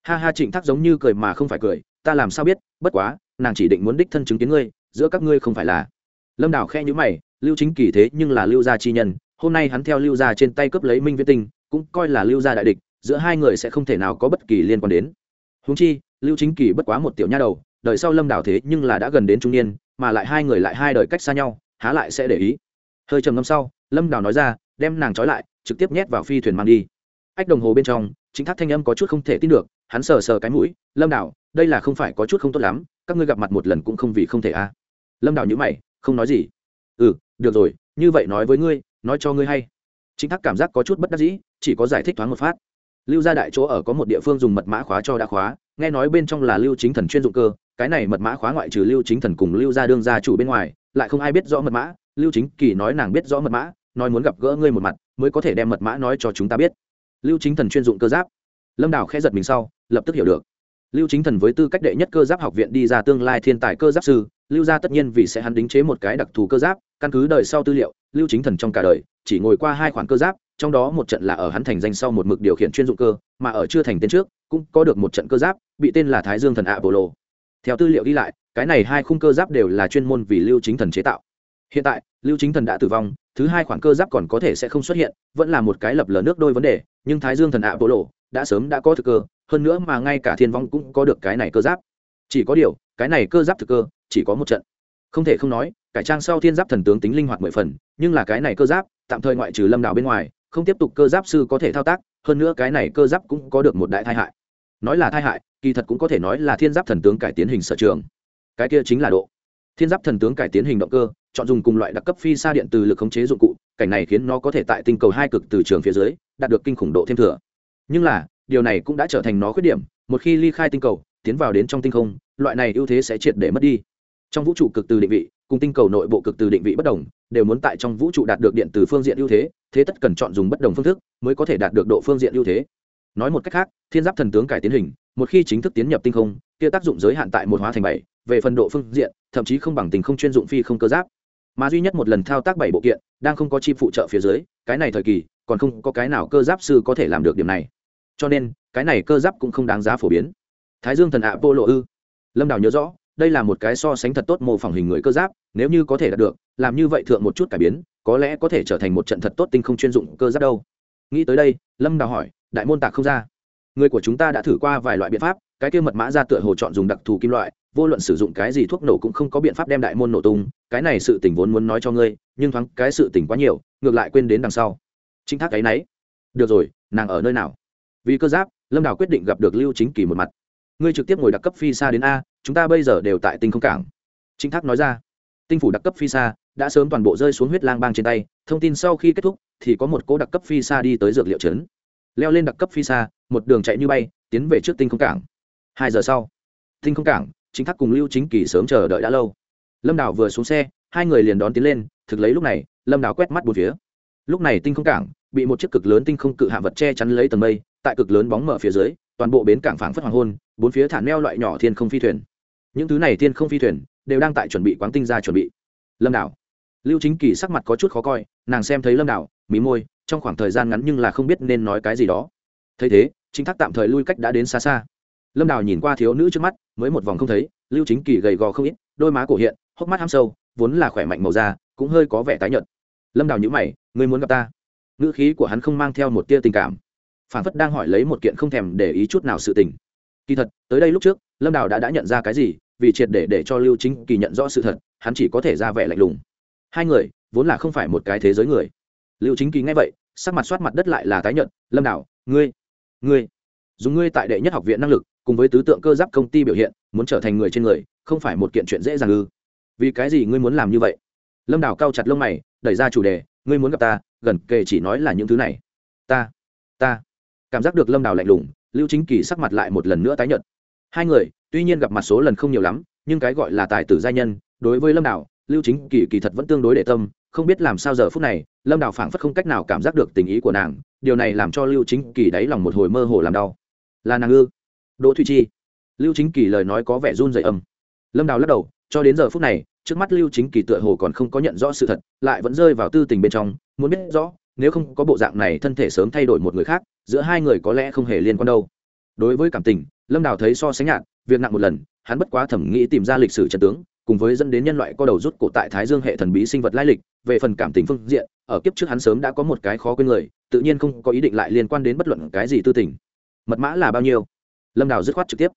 S1: Ha ha Trịnh Thác giống như cười mà không phải cười, ta làm sao biết, bất quá, nàng chỉ định muốn đích thân chứng kiến ngươi, giữa các ngươi không phải là. Lâm Đào khẽ nhữ mày, Lưu Chính Kỳ thế nhưng là Lưu gia chi nhân, hôm nay hắn theo Lưu gia trên tay cướp lấy Minh Viễn Tinh, cũng coi là Lưu gia đại địch, giữa hai người sẽ không thể nào có bất kỳ liên quan đến. húng chi, Lưu Chính Kỳ bất quá một tiểu nha đầu, đợi sau Lâm Đào thế nhưng là đã gần đến trung niên, mà lại hai người lại hai đời cách xa nhau, há lại sẽ để ý. Hơi trầm ngâm sau, Lâm Đào nói ra, đem nàng trói lại, trực tiếp nhét vào phi thuyền mang đi. Ách đồng hồ bên trong, chính thác thanh âm có chút không thể tin được, hắn sờ sờ cái mũi, Lâm Đào, đây là không phải có chút không tốt lắm, các ngươi gặp mặt một lần cũng không vì không thể a. À. Lâm Đào nhữ mày, không nói gì. Ừ, được rồi, như vậy nói với ngươi, nói cho ngươi hay. Chính thác cảm giác có chút bất đắc dĩ, chỉ có giải thích thoáng một phát lưu gia đại chỗ ở có một địa phương dùng mật mã khóa cho đã khóa nghe nói bên trong là lưu chính thần chuyên dụng cơ cái này mật mã khóa ngoại trừ lưu chính thần cùng lưu gia đương gia chủ bên ngoài lại không ai biết rõ mật mã lưu chính kỳ nói nàng biết rõ mật mã nói muốn gặp gỡ ngươi một mặt mới có thể đem mật mã nói cho chúng ta biết lưu chính thần chuyên dụng cơ giáp. Lâm đào khẽ giật mình sau, lập tức hiểu được. Lưu chính thần với tư cách đệ nhất cơ giáp học viện đi ra tương lai thiên tài cơ giáp sư, lưu gia tất nhiên vì sẽ hắn đính chế một cái đặc thù cơ giáp, căn cứ đời sau tư liệu, lưu chính thần trong cả đời chỉ ngồi qua hai khoản cơ giáp, trong đó một trận là ở hắn thành danh sau một mực điều khiển chuyên dụng cơ, mà ở chưa thành tên trước, cũng có được một trận cơ giáp, bị tên là thái dương thần ạ bộc lộ. theo tư liệu ghi lại, cái này hai khung cơ giáp đều là chuyên môn vì lưu chính thần chế tạo. Hiện tại, lưu chính thần đã tử vong thứ hai khoản cơ giáp còn có thể sẽ không xuất hiện, vẫn là một cái lập lờ nước đôi vấn đề, nhưng thái dương thần apollo đã sớm đã có thực cơ, hơn nữa mà ngay cả thiên vong cũng có được cái này cơ giáp. Chỉ có điều, cái này cơ giáp thực cơ, chỉ có một trận. Không thể không nói, cải trang sau thiên giáp thần tướng tính linh hoạt mười phần, nhưng là cái này cơ giáp, tạm thời ngoại trừ lâm đảo bên ngoài, không tiếp tục cơ giáp sư có thể thao tác, hơn nữa cái này cơ giáp cũng có được một đại tai hại. Nói là tai hại, kỳ thật cũng có thể nói là thiên giáp thần tướng cải tiến hình sở trường. Cái kia chính là độ thiên giáp thần tướng cải tiến hình động cơ, chọn dùng cùng loại đặc cấp phi xa điện từ lực khống chế dụng cụ, cảnh này khiến nó có thể tại tinh cầu hai cực từ trường phía dưới, đạt được kinh khủng độ thêm thừa. Nhưng là, điều này cũng đã trở thành nó khuyết điểm, một khi ly khai tinh cầu, tiến vào đến trong tinh không, loại này ưu thế sẽ triệt để mất đi. Trong vũ trụ cực từ định vị, cùng tinh cầu nội bộ cực từ định vị bất đồng, đều muốn tại trong vũ trụ đạt được điện từ phương diện ưu thế thế tất cần chọn dùng bất đồng phương thức mới có thể đạt được độ phương diện ưu thế. Nói một cách khác, thiên giáp thần tướng cải tiến hình, một khi chính thức tiến nhập tinh không kia tác dụng giới hạn tại một hóa thành bảy, về phần độ phương diện, thậm chí không bằng tình không chuyên dụng phi không cơ giáp. Mà duy nhất một lần thao tác bảy bộ kiện, đang không có chi phụ trợ phía dưới, cái này thời kỳ, còn không có cái nào cơ giáp sư có thể làm được điểm này. Cho nên, cái này cơ giáp cũng không đáng giá phổ biến. Thái dương thần ạ, vô lộ ư. Lâm đào nhớ rõ, đây là một cái so sánh thật tốt mô phỏng hình người cơ giáp, nếu như có thể đạt được, làm như vậy thượng một chút cải biến, có lẽ có thể trở thành một trận thật tốt tinh không chuyên dụng cơ giáp đâu. Nghĩ tới đây, lâm đào hỏi, đại môn tạc không ra người của chúng ta đã thử qua vài loại biện pháp, cái kia mật mã ra tựa hồ chọn dùng đặc thù kim loại, vô luận sử dụng cái gì thuốc nổ cũng không có biện pháp đem đại môn nổ tung, cái này sự tình vốn muốn nói cho ngươi, nhưng thoáng cái sự tình quá nhiều, ngược lại quên đến đằng sau. Chính thác cái nấy. Được rồi, nàng ở nơi nào? Vì cơ giáp, lâm đào quyết định gặp được lưu chính kỳ một mặt. Ngươi trực tiếp ngồi đặc cấp phi xa đến a, chúng ta bây giờ đều tại tinh không cảng. Chính thác nói ra. Tinh phủ đặc cấp phi xa đã sớm toàn bộ rơi xuống huyết lang bang trên tay, thông tin sau khi kết thúc thì có một cỗ đặc cấp phi xa đi tới dược liệu trấn. Leo lên đặc cấp phi xa một đường chạy như bay, tiến về trước tinh không cảng. Hai giờ sau, tinh không cảng, chính thác cùng lưu chính kỳ sớm chờ đợi đã lâu. Lâm đảo vừa xuống xe, hai người liền đón tiến lên, thực lấy lúc này, lâm đảo quét mắt một phía. Lúc này tinh không cảng bị một chiếc cực lớn tinh không cự hạ vật che chắn lấy tầng mây, tại cực lớn bóng mở phía dưới, toàn bộ bến cảng phảng phất hoàng hôn, bốn phía thả neo loại nhỏ thiên không phi thuyền. Những thứ này thiên không phi thuyền đều đang tại chuẩn bị quán tinh ra chuẩn bị. Lâm đảo lưu chính kỳ sắc mặt có chút khó coi, nàng xem thấy lâm đảo mí môi, trong khoảng thời gian ngắn nhưng là không biết nên nói cái gì đó. Thấy thế chính thác tạm thời lui cách đã đến xa xa. Lâm đào nhìn qua thiếu nữ trước mắt, mới một vòng không thấy, lưu chính kỳ gầy gò không ít, đôi má cổ hiện, hốc mắt ham sâu, vốn là khỏe mạnh màu da, cũng hơi có vẻ tái nhợt. Lâm đào nhữ mày, ngươi muốn gặp ta? Ngữ khí của hắn không mang theo một tia tình cảm. Phản phất đang hỏi lấy một kiện không thèm để ý chút nào sự tình. Kỳ thật, tới đây lúc trước, lâm đào đã đã nhận ra cái gì, vì triệt để để cho lưu chính kỳ nhận rõ sự thật, hắn chỉ có thể ra vẻ lạnh lùng. Hai người, vốn là không phải một cái thế giới người. Lưu chính kỳ nghe vậy, sắc mặt soát mặt đất lại là tái nhận lâm đào, ngươi ngươi, dùng ngươi tại đệ nhất học viện năng lực, cùng với tứ tượng cơ giáp công ty biểu hiện, muốn trở thành người trên người, không phải một kiện chuyện dễ dàng ư? Vì cái gì ngươi muốn làm như vậy? Lâm đào cao chặt lông mày, đẩy ra chủ đề, ngươi muốn gặp ta, gần kề chỉ nói là những thứ này. Ta ta. Cảm giác được lâm đào lạnh lùng, lưu chính kỳ sắc mặt lại một lần nữa tái nhợt. Hai người, tuy nhiên gặp mặt số lần không nhiều lắm, nhưng cái gọi là tài tử gia nhân, đối với lâm đào, lưu chính kỳ kỳ thật vẫn tương đối để tâm, không biết làm sao giờ phút này, lâm đào phảng phất không cách nào cảm giác được tình ý của nàng điều này làm cho lưu chính kỳ đáy lòng một hồi mơ hồ làm đau. Là nàng ư? Đỗ thụy chi. Lưu chính kỳ lời nói có vẻ run dày âm. Lâm đào lắc đầu, cho đến giờ phút này, trước mắt lưu chính kỳ tựa hồ còn không có nhận rõ sự thật, lại vẫn rơi vào tư tình bên trong, muốn biết rõ, nếu không có bộ dạng này thân thể sớm thay đổi một người khác, giữa hai người có lẽ không hề liên quan đâu. Đối với cảm tình, lâm đào thấy so sánh nhạt, việc nặng một lần, hắn bất quá thẩm nghĩ tìm ra lịch sử trận tướng cùng với dẫn đến nhân loại có đầu rút cổ tại thái dương hệ thần bí sinh vật lai lịch, về phần cảm tình phương diện, ở kiếp trước hắn sớm đã có một cái khó quên người, tự nhiên không có ý định lại liên quan đến bất luận cái gì tư tình. Mật mã là bao nhiêu? Lâm đào dứt khoát trực tiếp.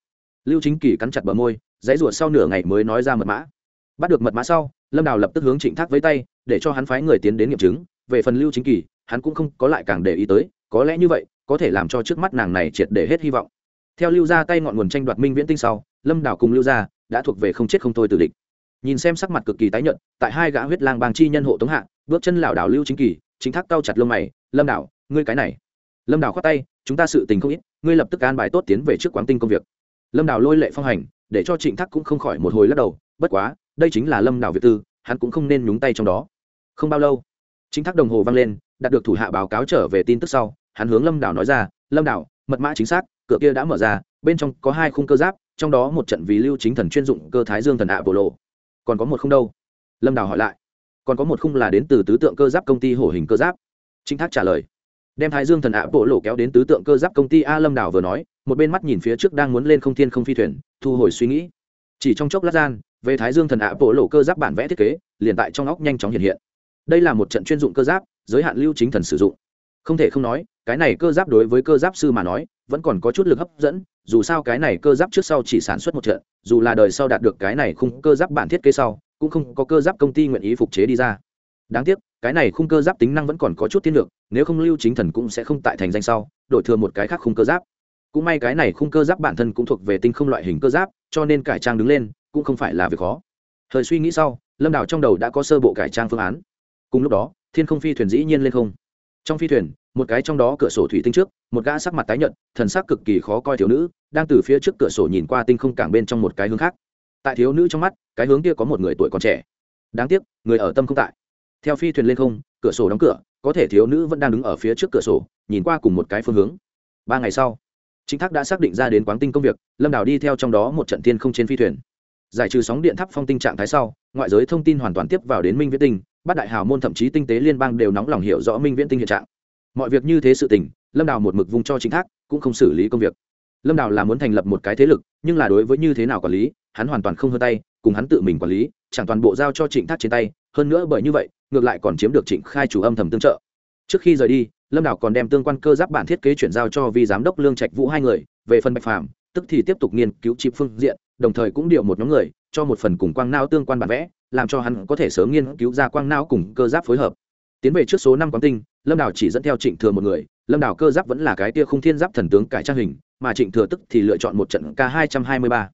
S1: Lưu chính kỳ cắn chặt bờ môi, dãy ruột sau nửa ngày mới nói ra mật mã. Bắt được mật mã sau, lâm đào lập tức hướng trịnh thác với tay, để cho hắn phái người tiến đến nghiệm chứng. Về phần lưu chính kỳ, hắn cũng không có lại càng để ý tới, có lẽ như vậy, có thể làm cho trước mắt nàng này triệt để hết hy vọng. Theo lưu ra tay ngọn nguồn tranh đoạt minh viễn tinh sau, lâm đào cùng lưu ra đã thuộc về không chết không thôi tử địch. Nhìn xem sắc mặt cực kỳ tái nhợt, tại hai gã huyết lang bang chi nhân hộ tống hạ, bước chân lảo đảo lưu chính kỳ, chính thác cao chặt lông mày, lâm đảo, ngươi cái này. Lâm đảo khoát tay, chúng ta sự tình không ít, ngươi lập tức an bài tốt tiến về trước quán tinh công việc. Lâm đảo lôi lệ phong hành, để cho trịnh thác cũng không khỏi một hồi lắc đầu, bất quá, đây chính là lâm đảo việt tư, hắn cũng không nên nhúng tay trong đó. Không bao lâu, chính thác đồng hồ vang lên, đạt được thủ hạ báo cáo trở về tin tức sau, hắn hướng lâm đảo nói ra, lâm đảo, mật mã chính xác, cửa kia đã mở ra, bên trong có hai khung cơ giáp trong đó một trận vì lưu chính thần chuyên dụng cơ thái dương thần ạ bộ lộ còn có một không đâu? Lâm đào hỏi lại. Còn có một khung là đến từ tứ tượng cơ giáp công ty hổ hình cơ giáp. Trinh thác trả lời. Đem thái dương thần ạ bộ lộ kéo đến tứ tượng cơ giáp công ty a lâm đào vừa nói, một bên mắt nhìn phía trước đang muốn lên không thiên không phi thuyền, thu hồi suy nghĩ. Chỉ trong chốc lát gian, về thái dương thần ạ bộ lộ cơ giáp bản vẽ thiết kế, liền tại trong óc nhanh chóng hiện hiện. Đây là một trận chuyên dụng cơ giáp, giới hạn lưu chính thần sử dụng. Không thể không nói, cái này cơ giáp đối với cơ giáp sư mà nói, vẫn còn có chút lực hấp dẫn dù sao cái này cơ giáp trước sau chỉ sản xuất một trận, dù là đời sau đạt được cái này khung cơ giáp bản thiết kế sau, cũng không có cơ giáp công ty nguyện ý phục chế đi ra. Đáng tiếc, cái này khung cơ giáp tính năng vẫn còn có chút tiên lược nếu không lưu chính thần cũng sẽ không tại thành danh sau, đổi thừa một cái khác khung cơ giáp. Cũng may cái này khung cơ giáp bản thân cũng thuộc về tinh không loại hình cơ giáp, cho nên cải trang đứng lên cũng không phải là việc khó. Thời suy nghĩ sau, lâm đào trong đầu đã có sơ bộ cải trang phương án. Cùng lúc đó, thiên không phi thuyền dĩ nhiên lên không. Trong phi thuyền một cái trong đó cửa sổ thủy tinh trước, một gã sắc mặt tái nhợt, thần sắc cực kỳ khó coi thiếu nữ, đang từ phía trước cửa sổ nhìn qua tinh không cảng bên trong một cái hướng khác. Tại thiếu nữ trong mắt, cái hướng kia có một người tuổi còn trẻ. Đáng tiếc, người ở tâm không tại. Theo phi thuyền lên không, cửa sổ đóng cửa, có thể thiếu nữ vẫn đang đứng ở phía trước cửa sổ, nhìn qua cùng một cái phương hướng. Ba ngày sau chính thác đã xác định ra đến quán tinh công việc, lâm đào đi theo trong đó một trận tiên không trên phi thuyền. Giải trừ sóng điện thắp phong tinh trạng thái sau, ngoại giới thông tin hoàn toàn tiếp vào đến minh viễn tinh, bát đại hào môn thậm chí tinh tế liên bang đều nóng lòng hiểu rõ minh viễn tinh hiện trạng mọi việc như thế sự tình, lâm đào một mực vùng cho chính thác, cũng không xử lý công việc. Lâm đào là muốn thành lập một cái thế lực, nhưng là đối với như thế nào quản lý, hắn hoàn toàn không hơn tay, cùng hắn tự mình quản lý, chẳng toàn bộ giao cho trịnh thác trên tay. Hơn nữa bởi như vậy, ngược lại còn chiếm được trịnh khai chủ âm thầm tương trợ. Trước khi rời đi, lâm đào còn đem tương quan cơ giáp bản thiết kế chuyển giao cho vi giám đốc lương trạch vũ hai người, về phần bạch phàm, tức thì tiếp tục nghiên cứu chip phương diện, đồng thời cũng điều một nhóm người, cho một phần cùng quang nao tương quan bản vẽ, làm cho hắn có thể sớm nghiên cứu ra quang nao cùng cơ giáp phối hợp tiến về trước số năm quán tinh, lâm đào chỉ dẫn theo trịnh thừa một người, lâm đào cơ giáp vẫn là cái tia không thiên giáp thần tướng cải trang hình, mà trịnh thừa tức thì lựa chọn một trận k hai trăm hai mươi ba.